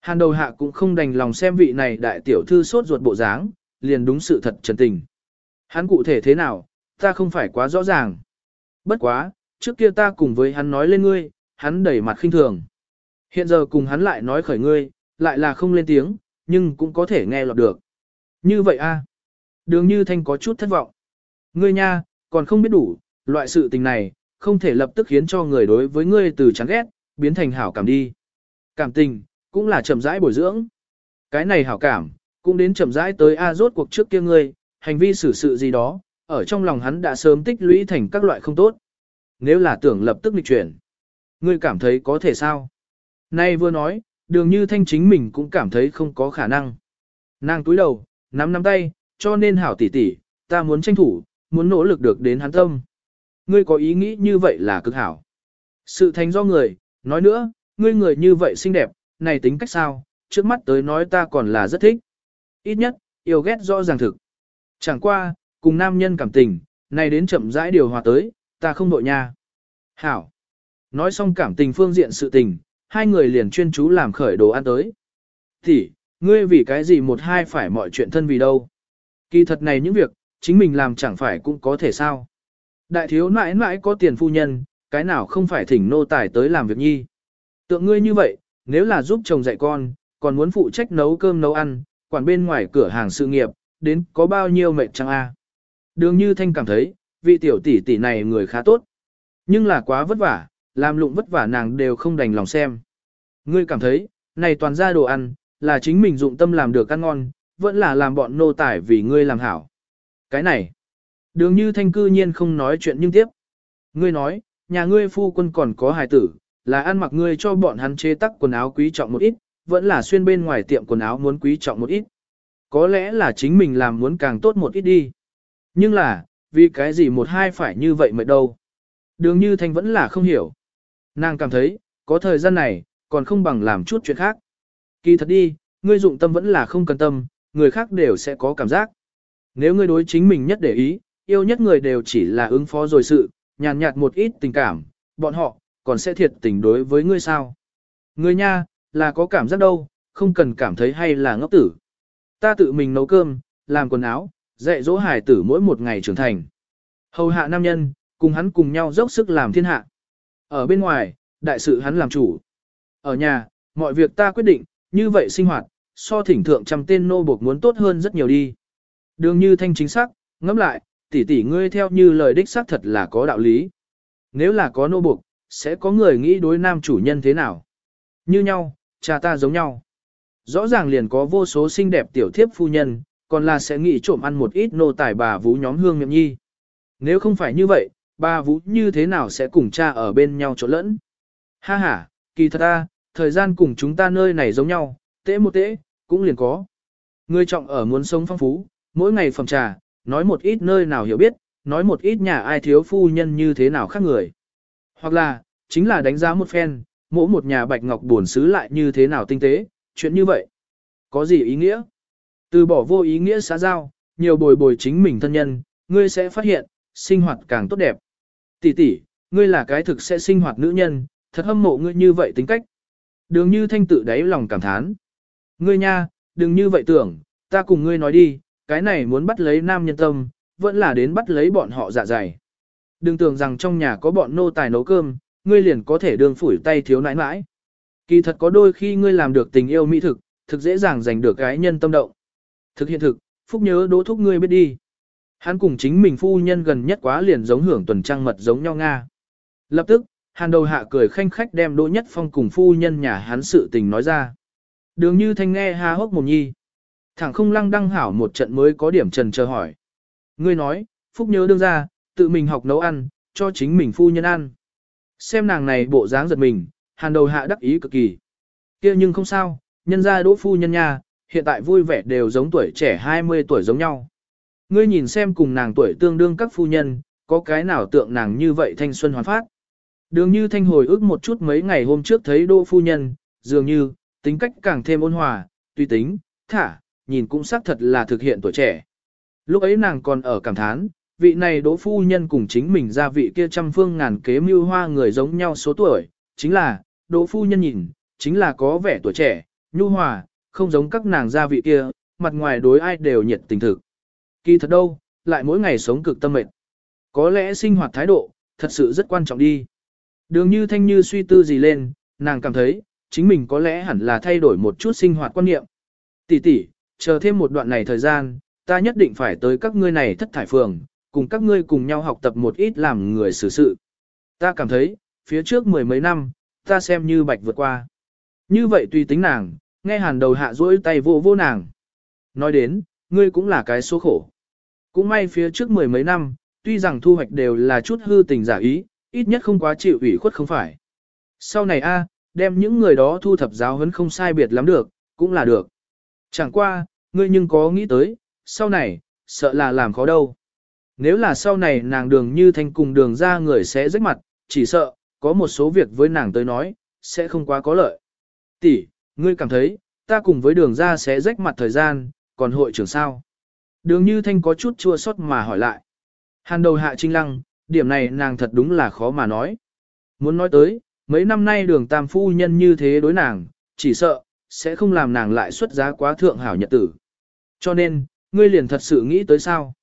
Hàn đầu hạ cũng không đành lòng xem vị này đại tiểu thư sốt ruột bộ dáng, liền đúng sự thật trần tình. Hắn cụ thể thế nào, ta không phải quá rõ ràng. Bất quá, trước kia ta cùng với hắn nói lên ngươi, hắn đẩy mặt khinh thường. Hiện giờ cùng hắn lại nói khởi ngươi, lại là không lên tiếng, nhưng cũng có thể nghe lọt được. Như vậy a Đường như thanh có chút thất vọng. Ngươi nha, còn không biết đủ, loại sự tình này, không thể lập tức khiến cho người đối với ngươi từ chán ghét, biến thành hảo cảm đi. Cảm tình, cũng là chậm rãi bồi dưỡng. Cái này hảo cảm, cũng đến chậm rãi tới A rốt cuộc trước kia ngươi, hành vi xử sự gì đó, ở trong lòng hắn đã sớm tích lũy thành các loại không tốt. Nếu là tưởng lập tức lịch chuyển, ngươi cảm thấy có thể sao? Nay vừa nói, đường như thanh chính mình cũng cảm thấy không có khả năng. Nàng túi đầu, nắm nắm tay, cho nên hảo tỷ tỷ, ta muốn tranh thủ, muốn nỗ lực được đến hắn tâm. Ngươi có ý nghĩ như vậy là cực hảo. Sự thành do người, nói nữa, ngươi người như vậy xinh đẹp, này tính cách sao, trước mắt tới nói ta còn là rất thích. Ít nhất, yêu ghét rõ ràng thực. Chẳng qua, cùng nam nhân cảm tình, này đến chậm rãi điều hòa tới, ta không đội nha. Hảo. Nói xong cảm tình phương diện sự tình, hai người liền chuyên chú làm khởi đồ ăn tới. Thì, ngươi vì cái gì một hai phải mọi chuyện thân vì đâu. Kỳ thật này những việc, chính mình làm chẳng phải cũng có thể sao. Đại thiếu nãi nãi có tiền phu nhân, cái nào không phải thỉnh nô tài tới làm việc nhi. Tượng ngươi như vậy, nếu là giúp chồng dạy con, còn muốn phụ trách nấu cơm nấu ăn, quản bên ngoài cửa hàng sự nghiệp, đến có bao nhiêu mệt chăng a? Đường như thanh cảm thấy, vị tiểu tỷ tỷ này người khá tốt. Nhưng là quá vất vả, làm lụng vất vả nàng đều không đành lòng xem. Ngươi cảm thấy, này toàn ra đồ ăn, là chính mình dụng tâm làm được ăn ngon, vẫn là làm bọn nô tải vì ngươi làm hảo. Cái này, đường như thanh cư nhiên không nói chuyện nhưng tiếp. Ngươi nói, nhà ngươi phu quân còn có hài tử, là ăn mặc ngươi cho bọn hắn chế tắc quần áo quý trọng một ít, vẫn là xuyên bên ngoài tiệm quần áo muốn quý trọng một ít. Có lẽ là chính mình làm muốn càng tốt một ít đi. Nhưng là, vì cái gì một hai phải như vậy mệt đâu. Đường như thanh vẫn là không hiểu. Nàng cảm thấy, có thời gian này, còn không bằng làm chút chuyện khác. Kỳ thật đi, ngươi dụng tâm vẫn là không cần tâm, người khác đều sẽ có cảm giác. Nếu ngươi đối chính mình nhất để ý, yêu nhất người đều chỉ là ứng phó rồi sự, nhàn nhạt một ít tình cảm, bọn họ, còn sẽ thiệt tình đối với ngươi sao. Ngươi nha, là có cảm giác đâu, không cần cảm thấy hay là ngốc tử. Ta tự mình nấu cơm, làm quần áo, dạy dỗ hải tử mỗi một ngày trưởng thành. Hầu hạ nam nhân, cùng hắn cùng nhau dốc sức làm thiên hạ. Ở bên ngoài, đại sự hắn làm chủ. Ở nhà, mọi việc ta quyết định, như vậy sinh hoạt, so thỉnh thượng trăm tên nô buộc muốn tốt hơn rất nhiều đi. Đường như thanh chính xác, ngẫm lại, tỷ tỷ ngươi theo như lời đích xác thật là có đạo lý. nếu là có nô buộc, sẽ có người nghĩ đối nam chủ nhân thế nào. Như nhau, cha ta giống nhau. Rõ ràng liền có vô số xinh đẹp tiểu thiếp phu nhân, còn là sẽ nghĩ trộm ăn một ít nô tài bà vũ nhóm hương miệng nhi. Nếu không phải như vậy, bà vũ như thế nào sẽ cùng cha ở bên nhau chỗ lẫn. Ha ha, kỳ thật ta, thời gian cùng chúng ta nơi này giống nhau, tễ một tễ, cũng liền có. Người trọng ở muốn sống phong phú, mỗi ngày phẩm trà, nói một ít nơi nào hiểu biết, nói một ít nhà ai thiếu phu nhân như thế nào khác người. Hoặc là, chính là đánh giá một phen, mỗi một nhà bạch ngọc buồn xứ lại như thế nào tinh tế, chuyện như vậy. Có gì ý nghĩa? Từ bỏ vô ý nghĩa xã giao, nhiều bồi bồi chính mình thân nhân, ngươi sẽ phát hiện, sinh hoạt càng tốt đẹp. Tỷ tỷ, ngươi là cái thực sẽ sinh hoạt nữ nhân, thật hâm mộ ngươi như vậy tính cách. Đường như thanh tự đáy lòng cảm thán. Ngươi nha, đừng như vậy tưởng, ta cùng ngươi nói đi, cái này muốn bắt lấy nam nhân tâm, vẫn là đến bắt lấy bọn họ dạ dày. Đừng tưởng rằng trong nhà có bọn nô tài nấu cơm, ngươi liền có thể đường phủi tay thiếu nãi nãi. Kỳ thật có đôi khi ngươi làm được tình yêu mỹ thực, thực dễ dàng giành được cái nhân tâm động. Thực hiện thực, phúc nhớ đỗ thúc ngươi biết đi. Hắn cùng chính mình phu nhân gần nhất quá liền giống hưởng tuần trăng mật giống nhau Nga. Lập tức, hàn đầu hạ cười khanh khách đem đỗ nhất phong cùng phu nhân nhà hắn sự tình nói ra. Đường như thanh nghe ha hốc một nhi. Thẳng không lăng đăng hảo một trận mới có điểm trần chờ hỏi. Ngươi nói, phúc nhớ đương ra, tự mình học nấu ăn, cho chính mình phu nhân ăn. Xem nàng này bộ dáng giật mình, hàn đầu hạ đắc ý cực kỳ. kia nhưng không sao, nhân ra đỗ phu nhân nha, hiện tại vui vẻ đều giống tuổi trẻ 20 tuổi giống nhau. Ngươi nhìn xem cùng nàng tuổi tương đương các phu nhân, có cái nào tượng nàng như vậy thanh xuân hoàn phát. Đường như thanh hồi ức một chút mấy ngày hôm trước thấy đỗ phu nhân, dường như, tính cách càng thêm ôn hòa, tùy tính, thả, nhìn cũng xác thật là thực hiện tuổi trẻ. Lúc ấy nàng còn ở cảm thán, vị này đỗ phu nhân cùng chính mình ra vị kia trăm phương ngàn kế mưu hoa người giống nhau số tuổi, chính là, đỗ phu nhân nhìn, chính là có vẻ tuổi trẻ, nhu hòa, không giống các nàng gia vị kia, mặt ngoài đối ai đều nhiệt tình thực. Kỳ thật đâu, lại mỗi ngày sống cực tâm mệt. Có lẽ sinh hoạt thái độ, thật sự rất quan trọng đi. Đường như thanh như suy tư gì lên, nàng cảm thấy, chính mình có lẽ hẳn là thay đổi một chút sinh hoạt quan niệm. Tỷ tỷ, chờ thêm một đoạn này thời gian, ta nhất định phải tới các ngươi này thất thải phường, cùng các ngươi cùng nhau học tập một ít làm người xử sự. Ta cảm thấy, phía trước mười mấy năm, ta xem như bạch vượt qua. Như vậy tùy tính nàng, nghe hàn đầu hạ duỗi tay vô vô nàng. Nói đến, ngươi cũng là cái số khổ. Cũng may phía trước mười mấy năm, tuy rằng thu hoạch đều là chút hư tình giả ý, ít nhất không quá chịu ủy khuất không phải. Sau này a, đem những người đó thu thập giáo huấn không sai biệt lắm được, cũng là được. Chẳng qua, ngươi nhưng có nghĩ tới, sau này, sợ là làm khó đâu. Nếu là sau này nàng đường như thanh cùng đường ra người sẽ rách mặt, chỉ sợ, có một số việc với nàng tới nói, sẽ không quá có lợi. Tỷ, ngươi cảm thấy, ta cùng với đường ra sẽ rách mặt thời gian, còn hội trưởng sao? Đường như thanh có chút chua xót mà hỏi lại. Hàn đầu hạ trinh lăng, điểm này nàng thật đúng là khó mà nói. Muốn nói tới, mấy năm nay đường tam phu nhân như thế đối nàng, chỉ sợ, sẽ không làm nàng lại xuất giá quá thượng hảo nhật tử. Cho nên, ngươi liền thật sự nghĩ tới sao?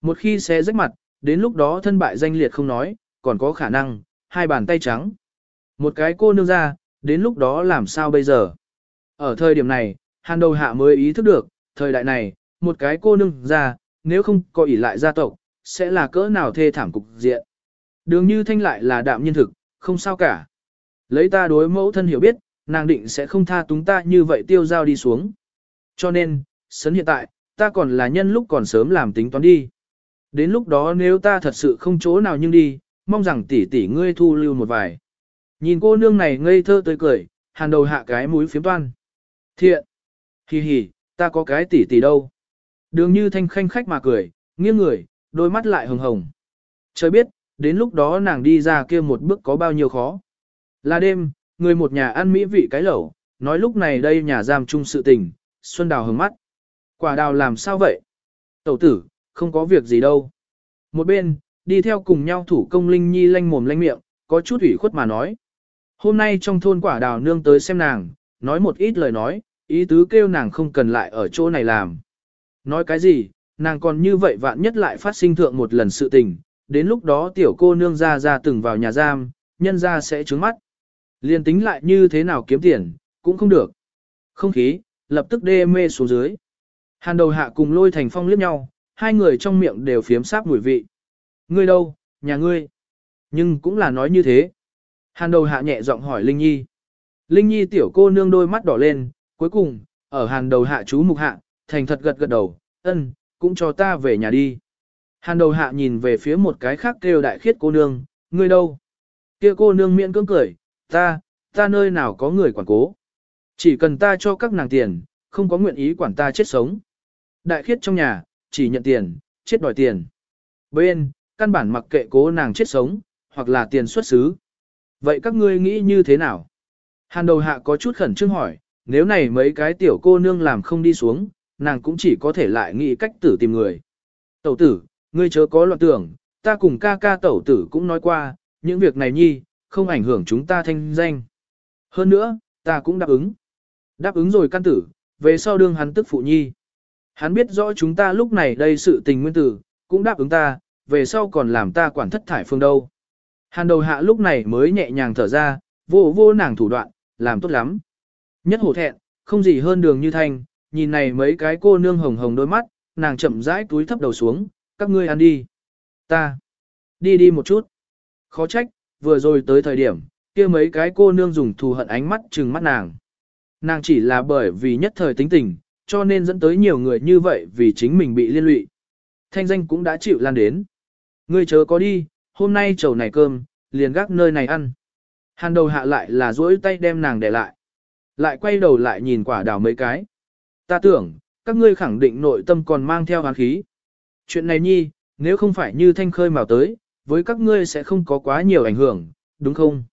Một khi xe rách mặt, đến lúc đó thân bại danh liệt không nói, còn có khả năng, hai bàn tay trắng. Một cái cô nương ra, đến lúc đó làm sao bây giờ? Ở thời điểm này, hàn đầu hạ mới ý thức được, thời đại này, một cái cô nương ra, nếu không có ỷ lại gia tộc, sẽ là cỡ nào thê thảm cục diện. Đường như thanh lại là đạm nhân thực, không sao cả. Lấy ta đối mẫu thân hiểu biết, nàng định sẽ không tha túng ta như vậy tiêu giao đi xuống. Cho nên, sấn hiện tại, ta còn là nhân lúc còn sớm làm tính toán đi. Đến lúc đó nếu ta thật sự không chỗ nào nhưng đi, mong rằng tỷ tỷ ngươi thu lưu một vài. Nhìn cô nương này ngây thơ tới cười, hàn đầu hạ cái mũi phiếm toan. Thiện! Hì hì, ta có cái tỷ tỷ đâu. Đường như thanh khanh khách mà cười, nghiêng người, đôi mắt lại hồng hồng. Trời biết, đến lúc đó nàng đi ra kia một bước có bao nhiêu khó. Là đêm, người một nhà ăn mỹ vị cái lẩu, nói lúc này đây nhà giam chung sự tình, Xuân Đào hứng mắt. Quả đào làm sao vậy? Tẩu tử, không có việc gì đâu. Một bên, đi theo cùng nhau thủ công Linh Nhi lanh mồm lanh miệng, có chút ủy khuất mà nói. Hôm nay trong thôn quả đào nương tới xem nàng, nói một ít lời nói, ý tứ kêu nàng không cần lại ở chỗ này làm. Nói cái gì, nàng còn như vậy vạn nhất lại phát sinh thượng một lần sự tình, đến lúc đó tiểu cô nương ra ra từng vào nhà giam, nhân ra sẽ trướng mắt. Liên tính lại như thế nào kiếm tiền, cũng không được. Không khí, lập tức đê mê xuống dưới. Hàn đầu hạ cùng lôi thành phong liếc nhau, hai người trong miệng đều phiếm sáp mùi vị. Ngươi đâu, nhà ngươi? Nhưng cũng là nói như thế. Hàn đầu hạ nhẹ giọng hỏi Linh Nhi. Linh Nhi tiểu cô nương đôi mắt đỏ lên, cuối cùng, ở hàn đầu hạ chú mục hạ, thành thật gật gật đầu, ân, cũng cho ta về nhà đi. Hàn đầu hạ nhìn về phía một cái khác kêu đại khiết cô nương, ngươi đâu? Kia cô nương miệng cưỡng cười, ta, ta nơi nào có người quản cố. Chỉ cần ta cho các nàng tiền, không có nguyện ý quản ta chết sống. Đại khiết trong nhà, chỉ nhận tiền, chết đòi tiền. Bên, căn bản mặc kệ cố nàng chết sống, hoặc là tiền xuất xứ. Vậy các ngươi nghĩ như thế nào? Hàn đầu hạ có chút khẩn trương hỏi, nếu này mấy cái tiểu cô nương làm không đi xuống, nàng cũng chỉ có thể lại nghĩ cách tử tìm người. Tẩu tử, ngươi chớ có loạn tưởng, ta cùng ca ca tẩu tử cũng nói qua, những việc này nhi, không ảnh hưởng chúng ta thanh danh. Hơn nữa, ta cũng đáp ứng. Đáp ứng rồi căn tử, về sau đương hắn tức phụ nhi. Hắn biết rõ chúng ta lúc này đây sự tình nguyên tử, cũng đáp ứng ta, về sau còn làm ta quản thất thải phương đâu. Hàn đầu hạ lúc này mới nhẹ nhàng thở ra, vô vô nàng thủ đoạn, làm tốt lắm. Nhất hổ thẹn, không gì hơn đường như thanh, nhìn này mấy cái cô nương hồng hồng đôi mắt, nàng chậm rãi túi thấp đầu xuống, các ngươi ăn đi. Ta, đi đi một chút. Khó trách, vừa rồi tới thời điểm, kia mấy cái cô nương dùng thù hận ánh mắt trừng mắt nàng. Nàng chỉ là bởi vì nhất thời tính tình, cho nên dẫn tới nhiều người như vậy vì chính mình bị liên lụy. Thanh danh cũng đã chịu lan đến. Ngươi chớ có đi, hôm nay chầu này cơm, liền gác nơi này ăn. Hàn đầu hạ lại là duỗi tay đem nàng để lại. Lại quay đầu lại nhìn quả đào mấy cái. Ta tưởng, các ngươi khẳng định nội tâm còn mang theo hán khí. Chuyện này nhi, nếu không phải như thanh khơi mào tới, với các ngươi sẽ không có quá nhiều ảnh hưởng, đúng không?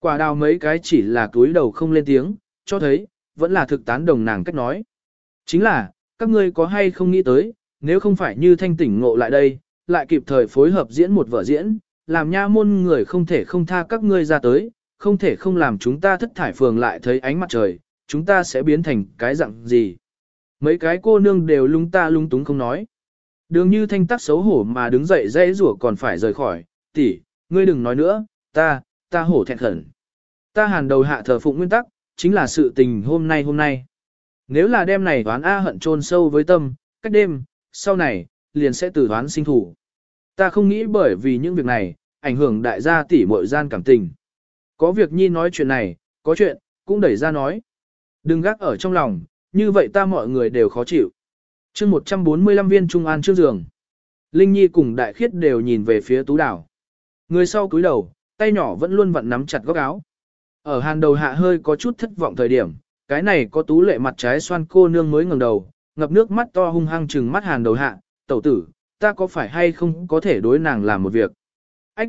Quả đào mấy cái chỉ là túi đầu không lên tiếng, cho thấy, vẫn là thực tán đồng nàng cách nói. Chính là, các ngươi có hay không nghĩ tới, nếu không phải như thanh tỉnh ngộ lại đây, lại kịp thời phối hợp diễn một vở diễn, làm nha môn người không thể không tha các ngươi ra tới, không thể không làm chúng ta thất thải phường lại thấy ánh mặt trời, chúng ta sẽ biến thành cái dạng gì. Mấy cái cô nương đều lung ta lung túng không nói. Đường như thanh tắc xấu hổ mà đứng dậy dây rủa còn phải rời khỏi, tỷ, ngươi đừng nói nữa, ta, ta hổ thẹn khẩn. Ta hàn đầu hạ thờ phụng nguyên tắc, chính là sự tình hôm nay hôm nay. Nếu là đêm này toán A hận trôn sâu với tâm, cách đêm, sau này, liền sẽ từ toán sinh thủ. Ta không nghĩ bởi vì những việc này, ảnh hưởng đại gia tỷ muội gian cảm tình. Có việc nhi nói chuyện này, có chuyện, cũng đẩy ra nói. Đừng gác ở trong lòng, như vậy ta mọi người đều khó chịu chương 145 viên trung an trước giường. Linh Nhi cùng đại khiết đều nhìn về phía tú đảo. Người sau cúi đầu, tay nhỏ vẫn luôn vặn nắm chặt góc áo. Ở hàn đầu hạ hơi có chút thất vọng thời điểm, cái này có tú lệ mặt trái xoan cô nương mới ngẩng đầu, ngập nước mắt to hung hăng trừng mắt hàn đầu hạ, tẩu tử, ta có phải hay không có thể đối nàng làm một việc. Ách!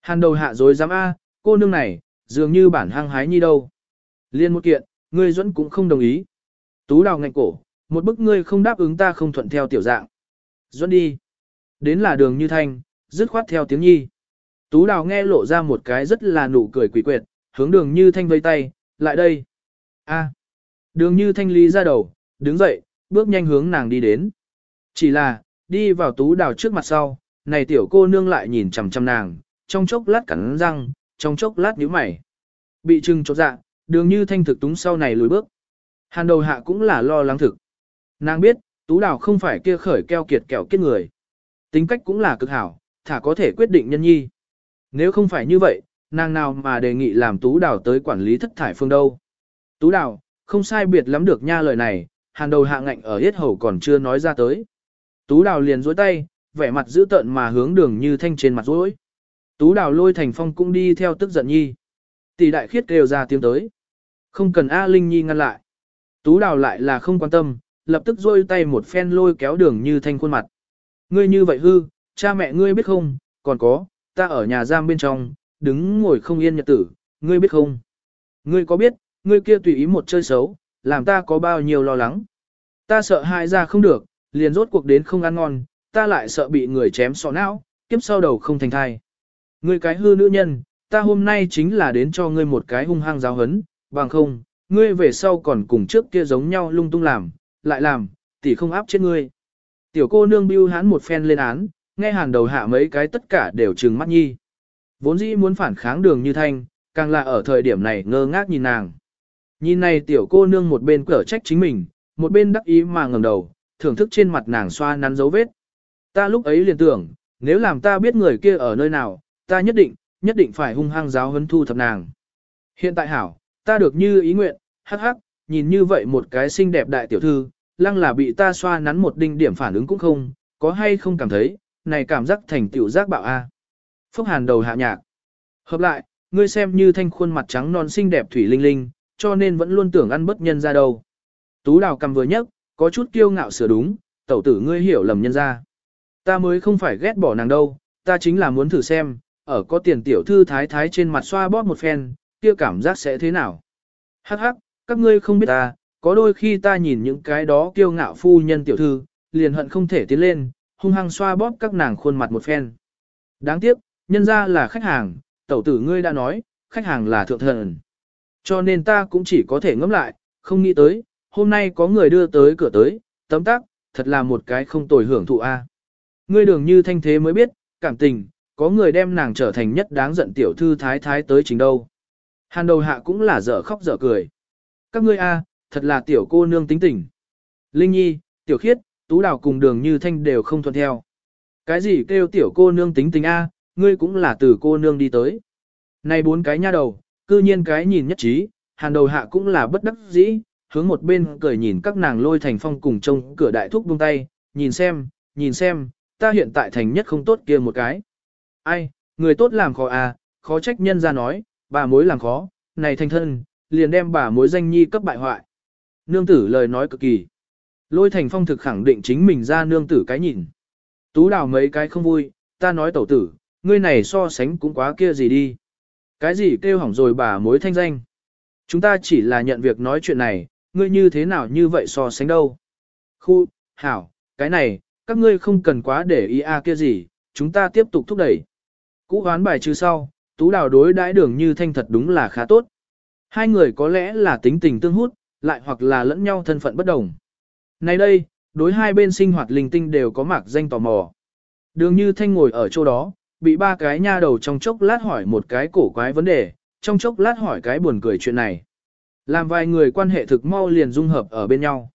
Hàn đầu hạ dối dám a, cô nương này, dường như bản hăng hái nhi đâu. Liên một kiện, ngươi dẫn cũng không đồng ý. Tú đào ngạnh cổ, một bức ngươi không đáp ứng ta không thuận theo tiểu dạng. duẫn đi. Đến là đường như thanh, dứt khoát theo tiếng nhi. Tú đào nghe lộ ra một cái rất là nụ cười quỷ quyệt, hướng đường như thanh vây tay, lại đây. a Đường như thanh lý ra đầu, đứng dậy, bước nhanh hướng nàng đi đến. Chỉ là, đi vào tú đào trước mặt sau, này tiểu cô nương lại nhìn chằm chằm nàng, trong chốc lát cắn răng, trong chốc lát nhíu mày. Bị trừng chột dạ, đường như thanh thực túng sau này lùi bước. Hàn đầu hạ cũng là lo lắng thực. Nàng biết, tú đào không phải kia khởi keo kiệt kẹo kiết người. Tính cách cũng là cực hảo, thả có thể quyết định nhân nhi. Nếu không phải như vậy, nàng nào mà đề nghị làm tú đào tới quản lý thất thải phương đâu. Tú đào, không sai biệt lắm được nha lời này, hàn đầu hạ ngạnh ở hết hầu còn chưa nói ra tới. Tú đào liền dối tay, vẻ mặt giữ tợn mà hướng đường như thanh trên mặt dối. Tú đào lôi thành phong cũng đi theo tức giận nhi. Tỷ đại khiết kêu ra tiếng tới. Không cần A Linh Nhi ngăn lại. Tú đào lại là không quan tâm, lập tức rôi tay một phen lôi kéo đường như thanh khuôn mặt. Ngươi như vậy hư, cha mẹ ngươi biết không, còn có, ta ở nhà giam bên trong, đứng ngồi không yên nhật tử, ngươi biết không? Ngươi có biết, ngươi kia tùy ý một chơi xấu, làm ta có bao nhiêu lo lắng. Ta sợ hại ra không được, liền rốt cuộc đến không ăn ngon, ta lại sợ bị người chém sọ não, kiếp sau đầu không thành thai. Ngươi cái hư nữ nhân, ta hôm nay chính là đến cho ngươi một cái hung hăng giáo hấn, bằng không, ngươi về sau còn cùng trước kia giống nhau lung tung làm, lại làm, tỷ không áp chết ngươi. Tiểu cô nương bưu hán một phen lên án, nghe hàn đầu hạ mấy cái tất cả đều trừng mắt nhi. Vốn dĩ muốn phản kháng đường như thanh, càng là ở thời điểm này ngơ ngác nhìn nàng. Nhìn này tiểu cô nương một bên cở trách chính mình, một bên đắc ý mà ngẩng đầu, thưởng thức trên mặt nàng xoa nắn dấu vết. Ta lúc ấy liền tưởng, nếu làm ta biết người kia ở nơi nào, ta nhất định, nhất định phải hung hăng giáo huấn thu thập nàng. Hiện tại hảo, ta được như ý nguyện, hắc hắc, nhìn như vậy một cái xinh đẹp đại tiểu thư, lăng là bị ta xoa nắn một đinh điểm phản ứng cũng không, có hay không cảm thấy, này cảm giác thành tiểu giác bạo a. Phúc Hàn đầu hạ nhạc. Hợp lại, ngươi xem như thanh khuôn mặt trắng non xinh đẹp thủy linh linh, cho nên vẫn luôn tưởng ăn bất nhân ra đâu. Tú đào cầm vừa nhấc, có chút kiêu ngạo sửa đúng, tẩu tử ngươi hiểu lầm nhân ra. Ta mới không phải ghét bỏ nàng đâu, ta chính là muốn thử xem, ở có tiền tiểu thư thái thái trên mặt xoa bóp một phen, kia cảm giác sẽ thế nào. Hắc hắc, các ngươi không biết ta, có đôi khi ta nhìn những cái đó kiêu ngạo phu nhân tiểu thư, liền hận không thể tiến lên, hung hăng xoa bóp các nàng khuôn mặt một phen. Đáng tiếc, nhân ra là khách hàng, tẩu tử ngươi đã nói, khách hàng là thượng thần. Cho nên ta cũng chỉ có thể ngẫm lại, không nghĩ tới, hôm nay có người đưa tới cửa tới, tấm tắc, thật là một cái không tồi hưởng thụ a. Ngươi đường như thanh thế mới biết, cảm tình, có người đem nàng trở thành nhất đáng giận tiểu thư thái thái tới chính đâu. Hàn đầu hạ cũng là dở khóc dở cười. Các ngươi a, thật là tiểu cô nương tính tình. Linh Nhi, tiểu khiết, tú đào cùng đường như thanh đều không thuận theo. Cái gì kêu tiểu cô nương tính tình a, ngươi cũng là từ cô nương đi tới. Này bốn cái nha đầu, cư nhiên cái nhìn nhất trí, hàn đầu hạ cũng là bất đắc dĩ, hướng một bên cười nhìn các nàng lôi thành phong cùng trông cửa đại thúc buông tay, nhìn xem, nhìn xem, ta hiện tại thành nhất không tốt kia một cái. Ai, người tốt làm khó à, khó trách nhân ra nói, bà mối làm khó, này thành thân, liền đem bà mối danh nhi cấp bại hoại. Nương tử lời nói cực kỳ. Lôi thành phong thực khẳng định chính mình ra nương tử cái nhìn. Tú đào mấy cái không vui, ta nói tẩu tử, ngươi này so sánh cũng quá kia gì đi. Cái gì kêu hỏng rồi bà mối thanh danh. Chúng ta chỉ là nhận việc nói chuyện này, ngươi như thế nào như vậy so sánh đâu. Khu, hảo, cái này, các ngươi không cần quá để ý a kia gì, chúng ta tiếp tục thúc đẩy. Cũ hoán bài trừ sau, tú đào đối đãi đường như thanh thật đúng là khá tốt. Hai người có lẽ là tính tình tương hút, lại hoặc là lẫn nhau thân phận bất đồng. Nay đây, đối hai bên sinh hoạt linh tinh đều có mạc danh tò mò. Đường như thanh ngồi ở chỗ đó, bị ba cái nha đầu trong chốc lát hỏi một cái cổ quái vấn đề, trong chốc lát hỏi cái buồn cười chuyện này. Làm vài người quan hệ thực mau liền dung hợp ở bên nhau.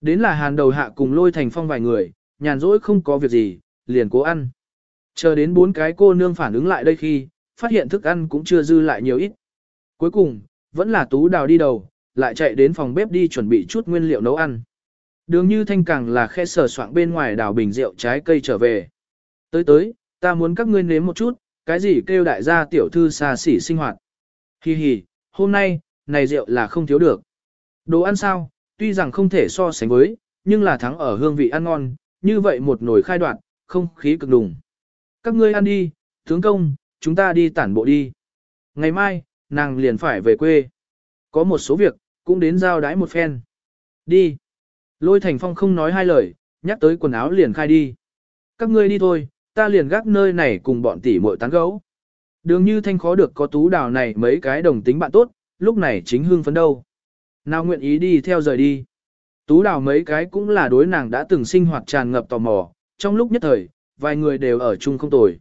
Đến là hàn đầu hạ cùng lôi thành phong vài người, nhàn rỗi không có việc gì, liền cố ăn. Chờ đến bốn cái cô nương phản ứng lại đây khi, phát hiện thức ăn cũng chưa dư lại nhiều ít. Cuối cùng, vẫn là tú đào đi đầu, lại chạy đến phòng bếp đi chuẩn bị chút nguyên liệu nấu ăn. Đường như thanh càng là khe sờ soạn bên ngoài đào bình rượu trái cây trở về. Tới tới, ta muốn các ngươi nếm một chút, cái gì kêu đại gia tiểu thư xa xỉ sinh hoạt. Hi hi, hôm nay, này rượu là không thiếu được. Đồ ăn sao, tuy rằng không thể so sánh với, nhưng là thắng ở hương vị ăn ngon, như vậy một nồi khai đoạn, không khí cực đùng. Các ngươi ăn đi, tướng công, chúng ta đi tản bộ đi. Ngày mai, nàng liền phải về quê. Có một số việc, cũng đến giao đái một phen. Đi. Lôi thành phong không nói hai lời, nhắc tới quần áo liền khai đi. Các ngươi đi thôi, ta liền gác nơi này cùng bọn tỷ muội tán gấu. Đường như thanh khó được có tú đào này mấy cái đồng tính bạn tốt, lúc này chính hương phấn đâu. Nào nguyện ý đi theo rời đi. Tú đào mấy cái cũng là đối nàng đã từng sinh hoạt tràn ngập tò mò, trong lúc nhất thời, vài người đều ở chung không tồi.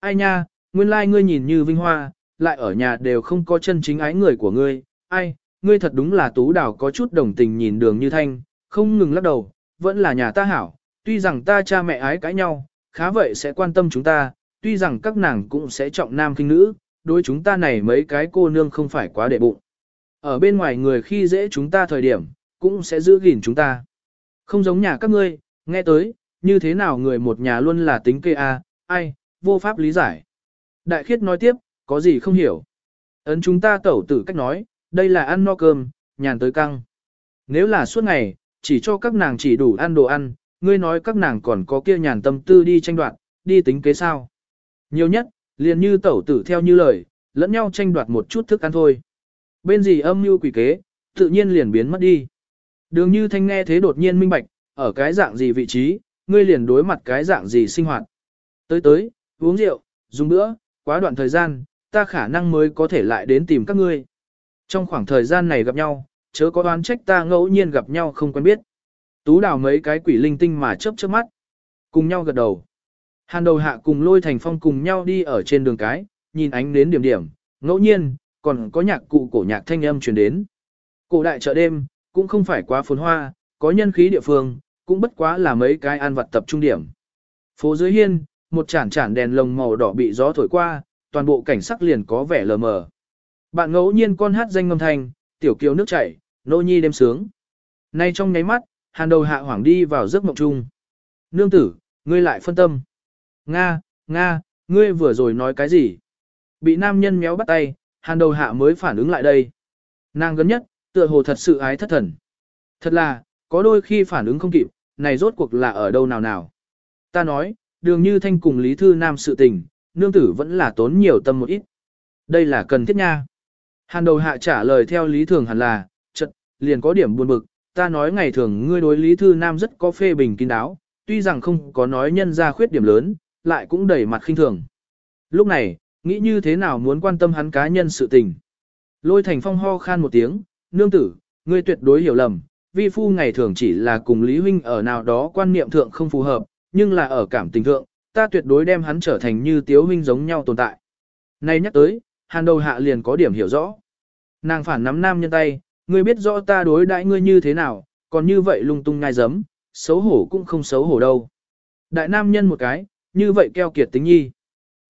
Ai nha, nguyên lai like ngươi nhìn như vinh hoa, lại ở nhà đều không có chân chính ái người của ngươi, ai, ngươi thật đúng là tú đào có chút đồng tình nhìn đường như thanh, không ngừng lắc đầu, vẫn là nhà ta hảo, tuy rằng ta cha mẹ ái cãi nhau, khá vậy sẽ quan tâm chúng ta, tuy rằng các nàng cũng sẽ trọng nam kinh nữ, đối chúng ta này mấy cái cô nương không phải quá đệ bụng. Ở bên ngoài người khi dễ chúng ta thời điểm, cũng sẽ giữ gìn chúng ta. Không giống nhà các ngươi, nghe tới, như thế nào người một nhà luôn là tính kê a, ai, vô pháp lý giải. Đại khiết nói tiếp, có gì không hiểu. Ấn chúng ta tẩu tử cách nói, đây là ăn no cơm, nhàn tới căng. Nếu là suốt ngày, chỉ cho các nàng chỉ đủ ăn đồ ăn, ngươi nói các nàng còn có kia nhàn tâm tư đi tranh đoạt, đi tính kế sao. Nhiều nhất, liền như tẩu tử theo như lời, lẫn nhau tranh đoạt một chút thức ăn thôi. Bên gì âm mưu quỷ kế, tự nhiên liền biến mất đi. Đường như thanh nghe thế đột nhiên minh bạch, ở cái dạng gì vị trí, ngươi liền đối mặt cái dạng gì sinh hoạt. Tới tới, uống rượu, dùng bữa, quá đoạn thời gian, ta khả năng mới có thể lại đến tìm các ngươi. Trong khoảng thời gian này gặp nhau, chớ có đoán trách ta ngẫu nhiên gặp nhau không quen biết. Tú đào mấy cái quỷ linh tinh mà chớp chớp mắt. Cùng nhau gật đầu. Hàn đầu hạ cùng lôi thành phong cùng nhau đi ở trên đường cái, nhìn ánh đến điểm điểm, ngẫu nhiên, còn có nhạc cụ cổ nhạc thanh âm truyền đến. Cổ đại chợ đêm, cũng không phải quá phồn hoa, có nhân khí địa phương, cũng bất quá là mấy cái an vật tập trung điểm. Phố dưới hiên, một chản chản đèn lồng màu đỏ bị gió thổi qua, toàn bộ cảnh sắc liền có vẻ lờ mờ. Bạn ngẫu nhiên con hát danh ngâm thành tiểu kiều nước chảy, nô nhi đêm sướng. Nay trong nháy mắt, hàn đầu hạ hoảng đi vào giấc mộng chung. Nương tử, ngươi lại phân tâm. Nga, Nga, ngươi vừa rồi nói cái gì? Bị nam nhân méo bắt tay, hàn đầu hạ mới phản ứng lại đây. Nàng gần nhất, tựa hồ thật sự ái thất thần. Thật là, có đôi khi phản ứng không kịp, này rốt cuộc là ở đâu nào nào. Ta nói, đường như thanh cùng Lý Thư Nam sự tình, nương tử vẫn là tốn nhiều tâm một ít. Đây là cần thiết nha. Hàn đầu hạ trả lời theo lý thường hẳn là, chật, liền có điểm buồn bực, ta nói ngày thường ngươi đối Lý Thư Nam rất có phê bình kín đáo, tuy rằng không có nói nhân ra khuyết điểm lớn, lại cũng đầy mặt khinh thường. Lúc này, nghĩ như thế nào muốn quan tâm hắn cá nhân sự tình. Lôi thành phong ho khan một tiếng, nương tử, ngươi tuyệt đối hiểu lầm, vi phu ngày thường chỉ là cùng Lý Huynh ở nào đó quan niệm thượng không phù hợp, nhưng là ở cảm tình thượng, ta tuyệt đối đem hắn trở thành như Tiếu Huynh giống nhau tồn tại. Nay nhắc tới, hàn đầu hạ liền có điểm hiểu rõ. Nàng phản nắm nam nhân tay, ngươi biết rõ ta đối đãi ngươi như thế nào, còn như vậy lung tung ngai giấm, xấu hổ cũng không xấu hổ đâu. Đại nam nhân một cái, như vậy keo kiệt tính nhi.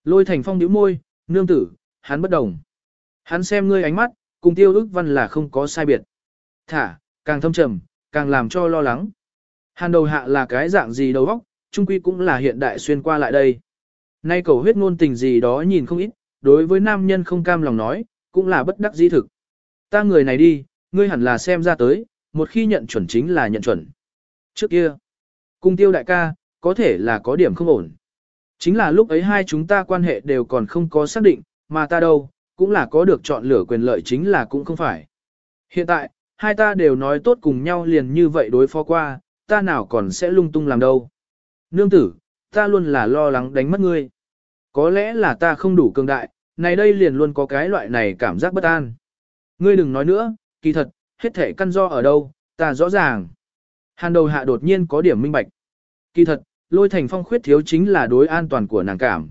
Lôi thành phong nhíu môi, nương tử, hắn bất đồng. Hắn xem ngươi ánh mắt, cùng tiêu ức văn là không có sai biệt. Thả, càng thâm trầm, càng làm cho lo lắng. Hàn đầu hạ là cái dạng gì đầu óc, trung quy cũng là hiện đại xuyên qua lại đây. Nay cầu huyết ngôn tình gì đó nhìn không ít, đối với nam nhân không cam lòng nói, cũng là bất đắc dĩ thực. Ta người này đi, ngươi hẳn là xem ra tới, một khi nhận chuẩn chính là nhận chuẩn. Trước kia, cung tiêu đại ca, có thể là có điểm không ổn. Chính là lúc ấy hai chúng ta quan hệ đều còn không có xác định, mà ta đâu, cũng là có được chọn lựa quyền lợi chính là cũng không phải. Hiện tại, hai ta đều nói tốt cùng nhau liền như vậy đối phó qua, ta nào còn sẽ lung tung làm đâu. Nương tử, ta luôn là lo lắng đánh mất ngươi. Có lẽ là ta không đủ cường đại, này đây liền luôn có cái loại này cảm giác bất an. Ngươi đừng nói nữa, kỳ thật, hết thể căn do ở đâu, ta rõ ràng. Hàn đầu hạ đột nhiên có điểm minh bạch. Kỳ thật, lôi thành phong khuyết thiếu chính là đối an toàn của nàng cảm.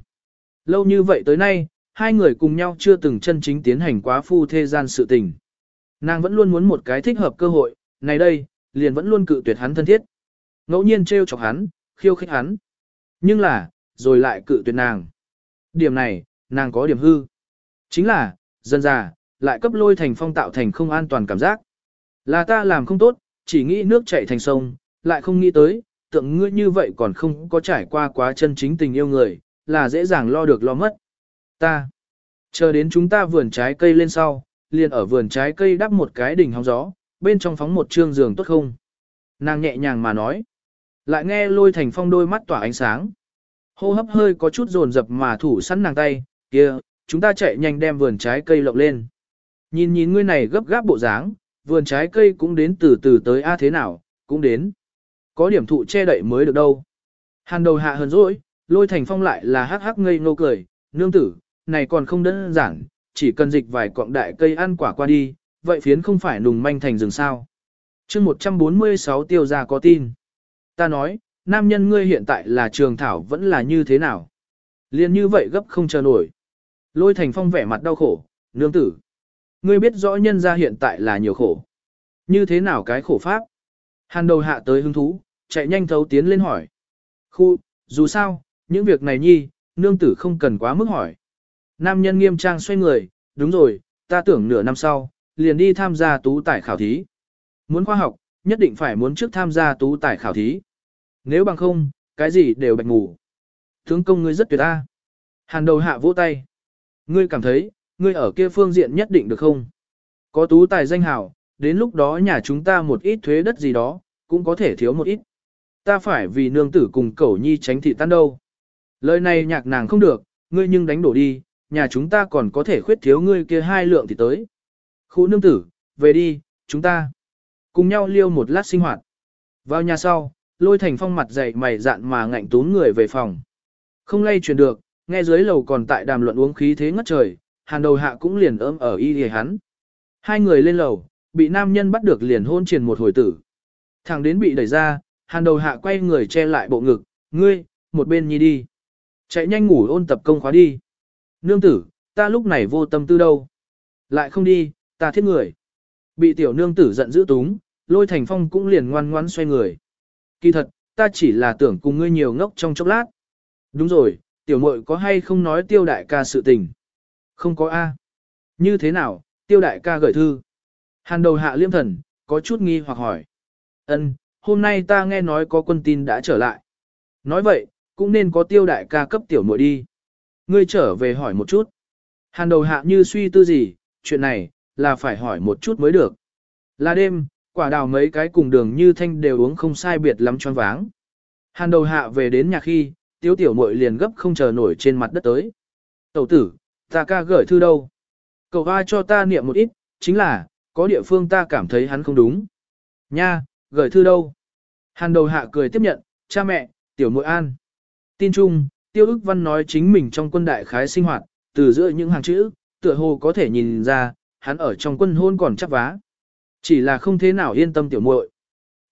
Lâu như vậy tới nay, hai người cùng nhau chưa từng chân chính tiến hành quá phu thế gian sự tình. Nàng vẫn luôn muốn một cái thích hợp cơ hội, này đây, liền vẫn luôn cự tuyệt hắn thân thiết. Ngẫu nhiên trêu chọc hắn, khiêu khích hắn. Nhưng là, rồi lại cự tuyệt nàng. Điểm này, nàng có điểm hư. Chính là, dân già, lại cấp lôi thành phong tạo thành không an toàn cảm giác. Là ta làm không tốt, chỉ nghĩ nước chảy thành sông, lại không nghĩ tới, tượng ngươi như vậy còn không có trải qua quá chân chính tình yêu người, là dễ dàng lo được lo mất. Ta, chờ đến chúng ta vườn trái cây lên sau, liền ở vườn trái cây đắp một cái đỉnh hóng gió, bên trong phóng một trương giường tốt không? Nàng nhẹ nhàng mà nói. Lại nghe lôi thành phong đôi mắt tỏa ánh sáng. Hô hấp hơi có chút dồn dập mà thủ sẵn nàng tay, kia, chúng ta chạy nhanh đem vườn trái cây lộng lên. Nhìn nhìn ngươi này gấp gáp bộ dáng, vườn trái cây cũng đến từ từ tới a thế nào, cũng đến. Có điểm thụ che đậy mới được đâu. Hàn đầu hạ hờn rỗi, lôi thành phong lại là hắc hắc ngây ngô cười, nương tử, này còn không đơn giản, chỉ cần dịch vài cọng đại cây ăn quả qua đi, vậy phiến không phải nùng manh thành rừng sao. chương 146 tiêu gia có tin. Ta nói, nam nhân ngươi hiện tại là trường thảo vẫn là như thế nào? Liên như vậy gấp không chờ nổi. Lôi thành phong vẻ mặt đau khổ, nương tử. Ngươi biết rõ nhân ra hiện tại là nhiều khổ. Như thế nào cái khổ pháp? Hàn đầu hạ tới hứng thú, chạy nhanh thấu tiến lên hỏi. Khu, dù sao, những việc này nhi, nương tử không cần quá mức hỏi. Nam nhân nghiêm trang xoay người, đúng rồi, ta tưởng nửa năm sau, liền đi tham gia tú tải khảo thí. Muốn khoa học, nhất định phải muốn trước tham gia tú tải khảo thí. Nếu bằng không, cái gì đều bạch ngủ. Tướng công ngươi rất tuyệt ta. Hàn đầu hạ vỗ tay. Ngươi cảm thấy, ngươi ở kia phương diện nhất định được không? Có tú tài danh hào, đến lúc đó nhà chúng ta một ít thuế đất gì đó, cũng có thể thiếu một ít. Ta phải vì nương tử cùng cẩu nhi tránh thị tan đâu. Lời này nhạc nàng không được, ngươi nhưng đánh đổ đi, nhà chúng ta còn có thể khuyết thiếu ngươi kia hai lượng thì tới. Khu nương tử, về đi, chúng ta cùng nhau liêu một lát sinh hoạt. Vào nhà sau, lôi thành phong mặt dày mày dạn mà ngạnh tún người về phòng. Không lay chuyển được, nghe dưới lầu còn tại đàm luận uống khí thế ngất trời, hàn đầu hạ cũng liền ôm ở y hề hắn. Hai người lên lầu, bị nam nhân bắt được liền hôn triền một hồi tử. Thằng đến bị đẩy ra, hàn đầu hạ quay người che lại bộ ngực, ngươi, một bên nhi đi. Chạy nhanh ngủ ôn tập công khóa đi. Nương tử, ta lúc này vô tâm tư đâu. Lại không đi, ta thiết người. Bị tiểu nương tử giận dữ túng, lôi thành phong cũng liền ngoan ngoãn xoay người. Kỳ thật, ta chỉ là tưởng cùng ngươi nhiều ngốc trong chốc lát. Đúng rồi, tiểu muội có hay không nói tiêu đại ca sự tình? Không có A. Như thế nào, tiêu đại ca gửi thư? Hàn đầu hạ liêm thần, có chút nghi hoặc hỏi. Ân, hôm nay ta nghe nói có quân tin đã trở lại. Nói vậy, cũng nên có tiêu đại ca cấp tiểu muội đi. Ngươi trở về hỏi một chút. Hàn đầu hạ như suy tư gì, chuyện này, là phải hỏi một chút mới được. Là đêm, quả đào mấy cái cùng đường như thanh đều uống không sai biệt lắm choáng váng. Hàn đầu hạ về đến nhà khi, tiêu tiểu muội liền gấp không chờ nổi trên mặt đất tới. Tẩu tử, ta ca gửi thư đâu? Cậu va cho ta niệm một ít, chính là, có địa phương ta cảm thấy hắn không đúng. Nha, gửi thư đâu? Hàn đầu hạ cười tiếp nhận, cha mẹ, tiểu muội an. Tin chung, tiêu ức văn nói chính mình trong quân đại khái sinh hoạt, từ giữa những hàng chữ, tựa hồ có thể nhìn ra, hắn ở trong quân hôn còn chắc vá. Chỉ là không thế nào yên tâm tiểu muội.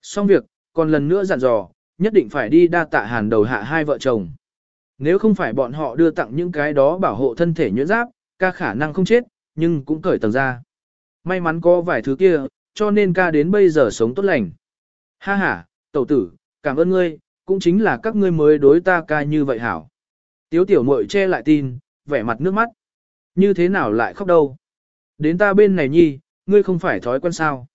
Xong việc, còn lần nữa dặn dò, nhất định phải đi đa tạ hàn đầu hạ hai vợ chồng. Nếu không phải bọn họ đưa tặng những cái đó bảo hộ thân thể nhuyễn giáp, ca khả năng không chết, nhưng cũng cởi tầng ra. May mắn có vài thứ kia, cho nên ca đến bây giờ sống tốt lành. Ha ha, tẩu tử, cảm ơn ngươi, cũng chính là các ngươi mới đối ta ca như vậy hảo. Tiếu tiểu muội che lại tin, vẻ mặt nước mắt. Như thế nào lại khóc đâu? Đến ta bên này nhi, ngươi không phải thói quen sao?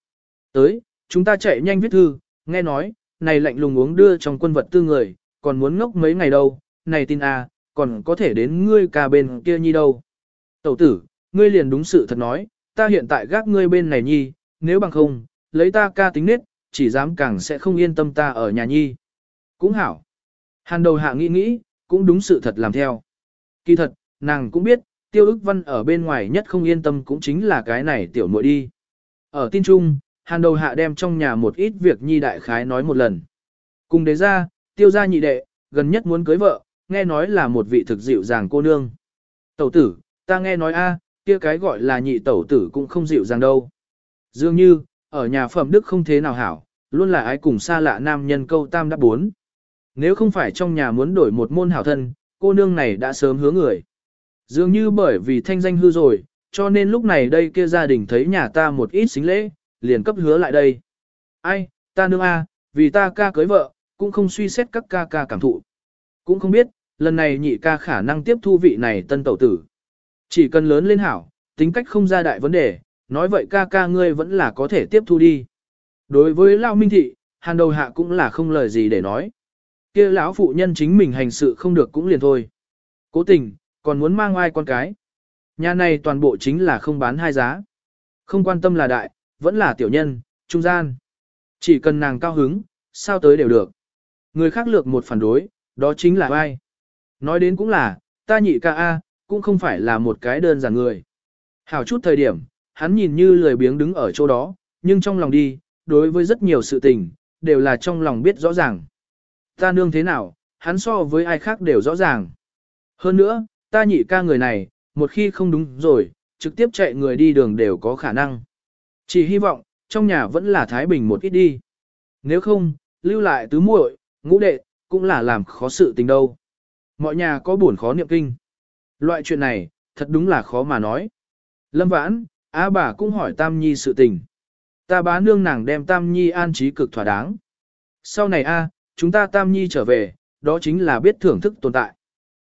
Tới, chúng ta chạy nhanh viết thư, nghe nói, này lạnh lùng uống đưa trong quân vật tư người, còn muốn ngốc mấy ngày đâu, này tin à, còn có thể đến ngươi ca bên kia nhi đâu. Tẩu tử, ngươi liền đúng sự thật nói, ta hiện tại gác ngươi bên này nhi, nếu bằng không, lấy ta ca tính nết, chỉ dám càng sẽ không yên tâm ta ở nhà nhi. Cũng hảo. Hàn đầu hạ nghĩ nghĩ, cũng đúng sự thật làm theo. Kỳ thật, nàng cũng biết, tiêu ức văn ở bên ngoài nhất không yên tâm cũng chính là cái này tiểu muội đi. Ở tin trung, hàn đầu hạ đem trong nhà một ít việc nhi đại khái nói một lần. Cùng đế ra, tiêu gia nhị đệ, gần nhất muốn cưới vợ, nghe nói là một vị thực dịu dàng cô nương. Tẩu tử, ta nghe nói a, kia cái gọi là nhị tẩu tử cũng không dịu dàng đâu. Dường như, ở nhà phẩm đức không thế nào hảo, luôn là ai cùng xa lạ nam nhân câu tam đáp bốn. Nếu không phải trong nhà muốn đổi một môn hảo thân, cô nương này đã sớm hứa người. Dường như bởi vì thanh danh hư rồi, cho nên lúc này đây kia gia đình thấy nhà ta một ít xính lễ, liền cấp hứa lại đây. Ai, ta nương a, vì ta ca cưới vợ, cũng không suy xét các ca ca cảm thụ. Cũng không biết, lần này nhị ca khả năng tiếp thu vị này tân tẩu tử. Chỉ cần lớn lên hảo, tính cách không ra đại vấn đề, nói vậy ca ca ngươi vẫn là có thể tiếp thu đi. Đối với Lao Minh Thị, hàn đầu hạ cũng là không lời gì để nói. kia lão phụ nhân chính mình hành sự không được cũng liền thôi. Cố tình, còn muốn mang ai con cái. Nhà này toàn bộ chính là không bán hai giá. Không quan tâm là đại, vẫn là tiểu nhân, trung gian. Chỉ cần nàng cao hứng, sao tới đều được. Người khác lược một phản đối, đó chính là ai. Nói đến cũng là, ta nhị ca A, cũng không phải là một cái đơn giản người. Hảo chút thời điểm, hắn nhìn như lười biếng đứng ở chỗ đó, nhưng trong lòng đi, đối với rất nhiều sự tình, đều là trong lòng biết rõ ràng. Ta nương thế nào, hắn so với ai khác đều rõ ràng. Hơn nữa, ta nhị ca người này, một khi không đúng rồi, trực tiếp chạy người đi đường đều có khả năng. Chỉ hy vọng, trong nhà vẫn là Thái Bình một ít đi. Nếu không, lưu lại tứ muội, ngũ đệ, cũng là làm khó sự tình đâu. Mọi nhà có buồn khó niệm kinh. Loại chuyện này, thật đúng là khó mà nói. Lâm vãn, á bà cũng hỏi Tam Nhi sự tình. Ta bá nương nàng đem Tam Nhi an trí cực thỏa đáng. Sau này a, chúng ta Tam Nhi trở về, đó chính là biết thưởng thức tồn tại.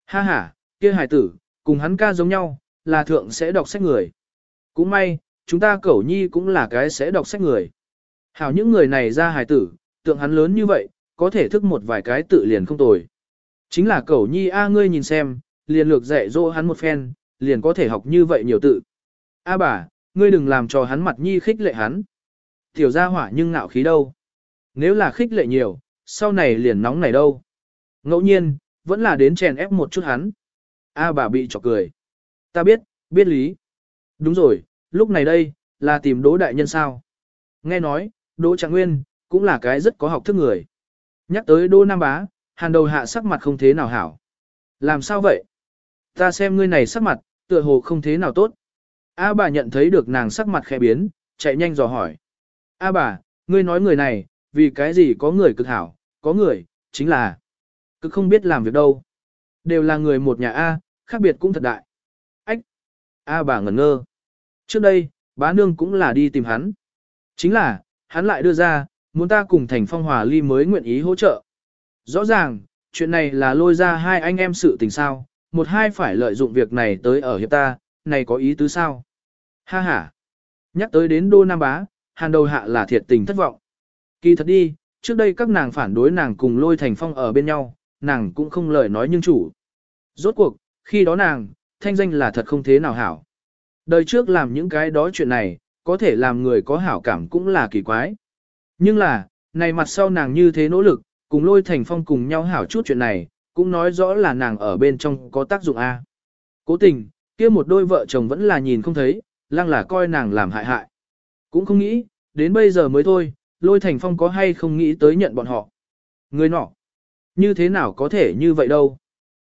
Ha ha, kia hải tử, cùng hắn ca giống nhau, là thượng sẽ đọc sách người. Cũng may, chúng ta cẩu nhi cũng là cái sẽ đọc sách người. Hảo những người này ra hài tử, tượng hắn lớn như vậy, có thể thức một vài cái tự liền không tồi. Chính là cẩu nhi a ngươi nhìn xem, liền lược dạy dỗ hắn một phen, liền có thể học như vậy nhiều tự. A bà, ngươi đừng làm cho hắn mặt nhi khích lệ hắn. Tiểu gia hỏa nhưng ngạo khí đâu. Nếu là khích lệ nhiều, sau này liền nóng này đâu. Ngẫu nhiên, vẫn là đến chèn ép một chút hắn. A bà bị chọc cười. Ta biết, biết lý. Đúng rồi, lúc này đây, là tìm đỗ đại nhân sao. Nghe nói, đỗ trạng nguyên, cũng là cái rất có học thức người. Nhắc tới đỗ nam bá, hàn đầu hạ sắc mặt không thế nào hảo. Làm sao vậy? Ta xem ngươi này sắc mặt, tựa hồ không thế nào tốt. A bà nhận thấy được nàng sắc mặt khẽ biến, chạy nhanh dò hỏi. A bà, ngươi nói người này, vì cái gì có người cực hảo, có người, chính là cực không biết làm việc đâu. Đều là người một nhà A, khác biệt cũng thật đại. Ách! A bà ngẩn ngơ. Trước đây, bá nương cũng là đi tìm hắn. Chính là, hắn lại đưa ra, muốn ta cùng thành phong hòa ly mới nguyện ý hỗ trợ. Rõ ràng, chuyện này là lôi ra hai anh em sự tình sao, một hai phải lợi dụng việc này tới ở hiệp ta, này có ý tứ sao? Ha ha! Nhắc tới đến đô Nam Bá, hàn đầu hạ là thiệt tình thất vọng. Kỳ thật đi, trước đây các nàng phản đối nàng cùng lôi thành phong ở bên nhau, nàng cũng không lời nói nhưng chủ. Rốt cuộc, khi đó nàng, thanh danh là thật không thế nào hảo. Đời trước làm những cái đó chuyện này, có thể làm người có hảo cảm cũng là kỳ quái. Nhưng là, này mặt sau nàng như thế nỗ lực, cùng lôi thành phong cùng nhau hảo chút chuyện này, cũng nói rõ là nàng ở bên trong có tác dụng A. Cố tình, kia một đôi vợ chồng vẫn là nhìn không thấy, lăng là coi nàng làm hại hại. Cũng không nghĩ, đến bây giờ mới thôi, lôi thành phong có hay không nghĩ tới nhận bọn họ. Người nọ, như thế nào có thể như vậy đâu.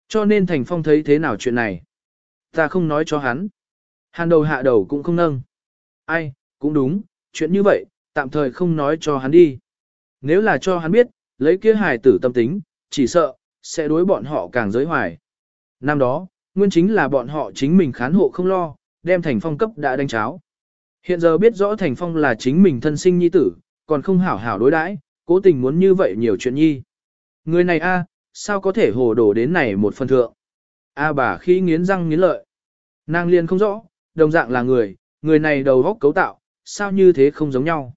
Cho nên thành phong thấy thế nào chuyện này. Ta không nói cho hắn. Hàn đầu hạ đầu cũng không nâng. Ai, cũng đúng, chuyện như vậy, tạm thời không nói cho hắn đi. Nếu là cho hắn biết, lấy kia hài tử tâm tính, chỉ sợ, sẽ đối bọn họ càng giới hoài. Năm đó, nguyên chính là bọn họ chính mình khán hộ không lo, đem thành phong cấp đã đánh cháo. Hiện giờ biết rõ thành phong là chính mình thân sinh nhi tử, còn không hảo hảo đối đãi, cố tình muốn như vậy nhiều chuyện nhi. Người này a, sao có thể hồ đổ đến này một phần thượng. A bà khi nghiến răng nghiến lợi. Nàng liền không rõ, đồng dạng là người, người này đầu góc cấu tạo, sao như thế không giống nhau.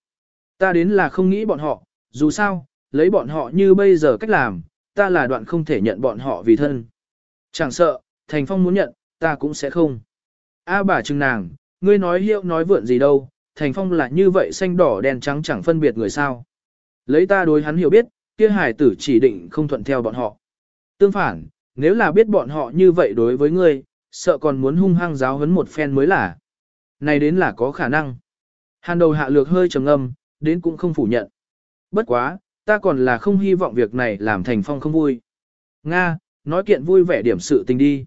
Ta đến là không nghĩ bọn họ, dù sao, lấy bọn họ như bây giờ cách làm, ta là đoạn không thể nhận bọn họ vì thân. Chẳng sợ, Thành Phong muốn nhận, ta cũng sẽ không. A bà chừng nàng, ngươi nói hiệu nói vượn gì đâu, Thành Phong là như vậy xanh đỏ đen trắng chẳng phân biệt người sao. Lấy ta đối hắn hiểu biết, kia hải tử chỉ định không thuận theo bọn họ. Tương phản, nếu là biết bọn họ như vậy đối với ngươi, sợ còn muốn hung hăng giáo huấn một phen mới là. Này đến là có khả năng. Hàn đầu hạ lược hơi trầm âm đến cũng không phủ nhận. Bất quá, ta còn là không hy vọng việc này làm Thành Phong không vui. Nga, nói kiện vui vẻ điểm sự tình đi.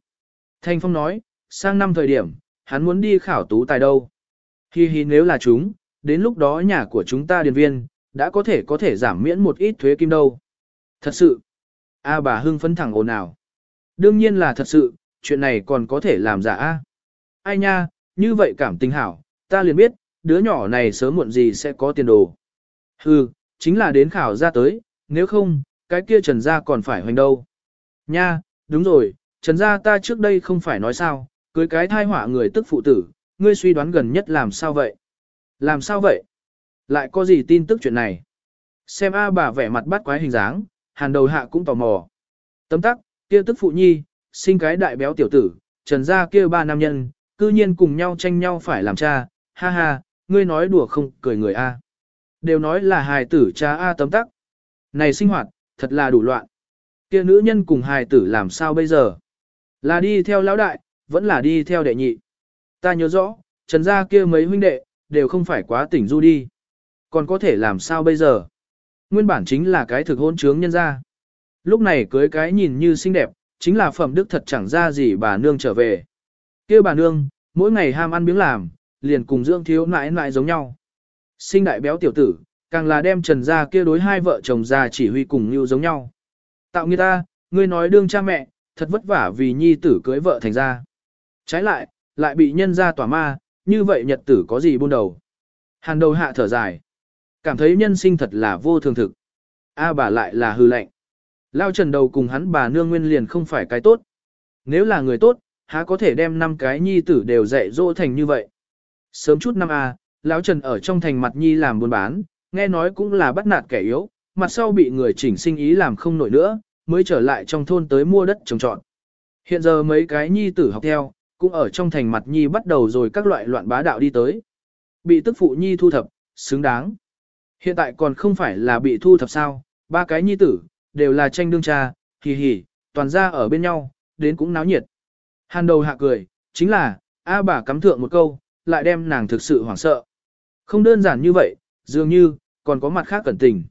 Thành Phong nói, sang năm thời điểm, hắn muốn đi khảo tú tài đâu. Hi hi nếu là chúng, đến lúc đó nhà của chúng ta điền viên, đã có thể có thể giảm miễn một ít thuế kim đâu. Thật sự. A bà hưng phấn thẳng ồn ào. Đương nhiên là thật sự, chuyện này còn có thể làm giả A. Ai nha, như vậy cảm tình hảo, ta liền biết, đứa nhỏ này sớm muộn gì sẽ có tiền đồ. Hừ, chính là đến khảo ra tới, nếu không, cái kia trần gia còn phải hoành đâu. Nha, đúng rồi, trần gia ta trước đây không phải nói sao, cưới cái thai họa người tức phụ tử, ngươi suy đoán gần nhất làm sao vậy? Làm sao vậy? Lại có gì tin tức chuyện này? Xem A bà vẻ mặt bắt quái hình dáng, hàn đầu hạ cũng tò mò. Tấm tắc, kia tức phụ nhi, sinh cái đại béo tiểu tử, trần gia kia ba nam nhân, cư nhiên cùng nhau tranh nhau phải làm cha, ha ha, ngươi nói đùa không cười người A. Đều nói là hài tử cha A tấm tắc. Này sinh hoạt, thật là đủ loạn. Kia nữ nhân cùng hài tử làm sao bây giờ? Là đi theo lão đại, vẫn là đi theo đệ nhị. Ta nhớ rõ, trần gia kia mấy huynh đệ, đều không phải quá tỉnh du đi. Còn có thể làm sao bây giờ? Nguyên bản chính là cái thực hôn trướng nhân gia. Lúc này cưới cái nhìn như xinh đẹp, chính là phẩm đức thật chẳng ra gì bà nương trở về. kia bà nương, mỗi ngày ham ăn biếng làm, liền cùng dưỡng thiếu nãi nãi giống nhau. Sinh đại béo tiểu tử, càng là đem trần gia kia đối hai vợ chồng già chỉ huy cùng như giống nhau. Tạo người ta, ngươi nói đương cha mẹ, thật vất vả vì nhi tử cưới vợ thành ra. Trái lại, lại bị nhân ra tỏa ma, như vậy nhật tử có gì buôn đầu. Hàn đầu hạ thở dài. Cảm thấy nhân sinh thật là vô thường thực. A bà lại là hư lệnh. Lao trần đầu cùng hắn bà nương nguyên liền không phải cái tốt. Nếu là người tốt, há có thể đem năm cái nhi tử đều dạy dỗ thành như vậy. Sớm chút năm A, lão Trần ở trong thành mặt nhi làm buôn bán, nghe nói cũng là bắt nạt kẻ yếu, mặt sau bị người chỉnh sinh ý làm không nổi nữa, mới trở lại trong thôn tới mua đất trồng trọt. Hiện giờ mấy cái nhi tử học theo, cũng ở trong thành mặt nhi bắt đầu rồi các loại loạn bá đạo đi tới. Bị tức phụ nhi thu thập, xứng đáng. Hiện tại còn không phải là bị thu thập sao, ba cái nhi tử, đều là tranh đương cha, hì hì, toàn ra ở bên nhau, đến cũng náo nhiệt. Hàn đầu hạ cười, chính là, A bà cắm thượng một câu, lại đem nàng thực sự hoảng sợ. Không đơn giản như vậy, dường như, còn có mặt khác cẩn tình.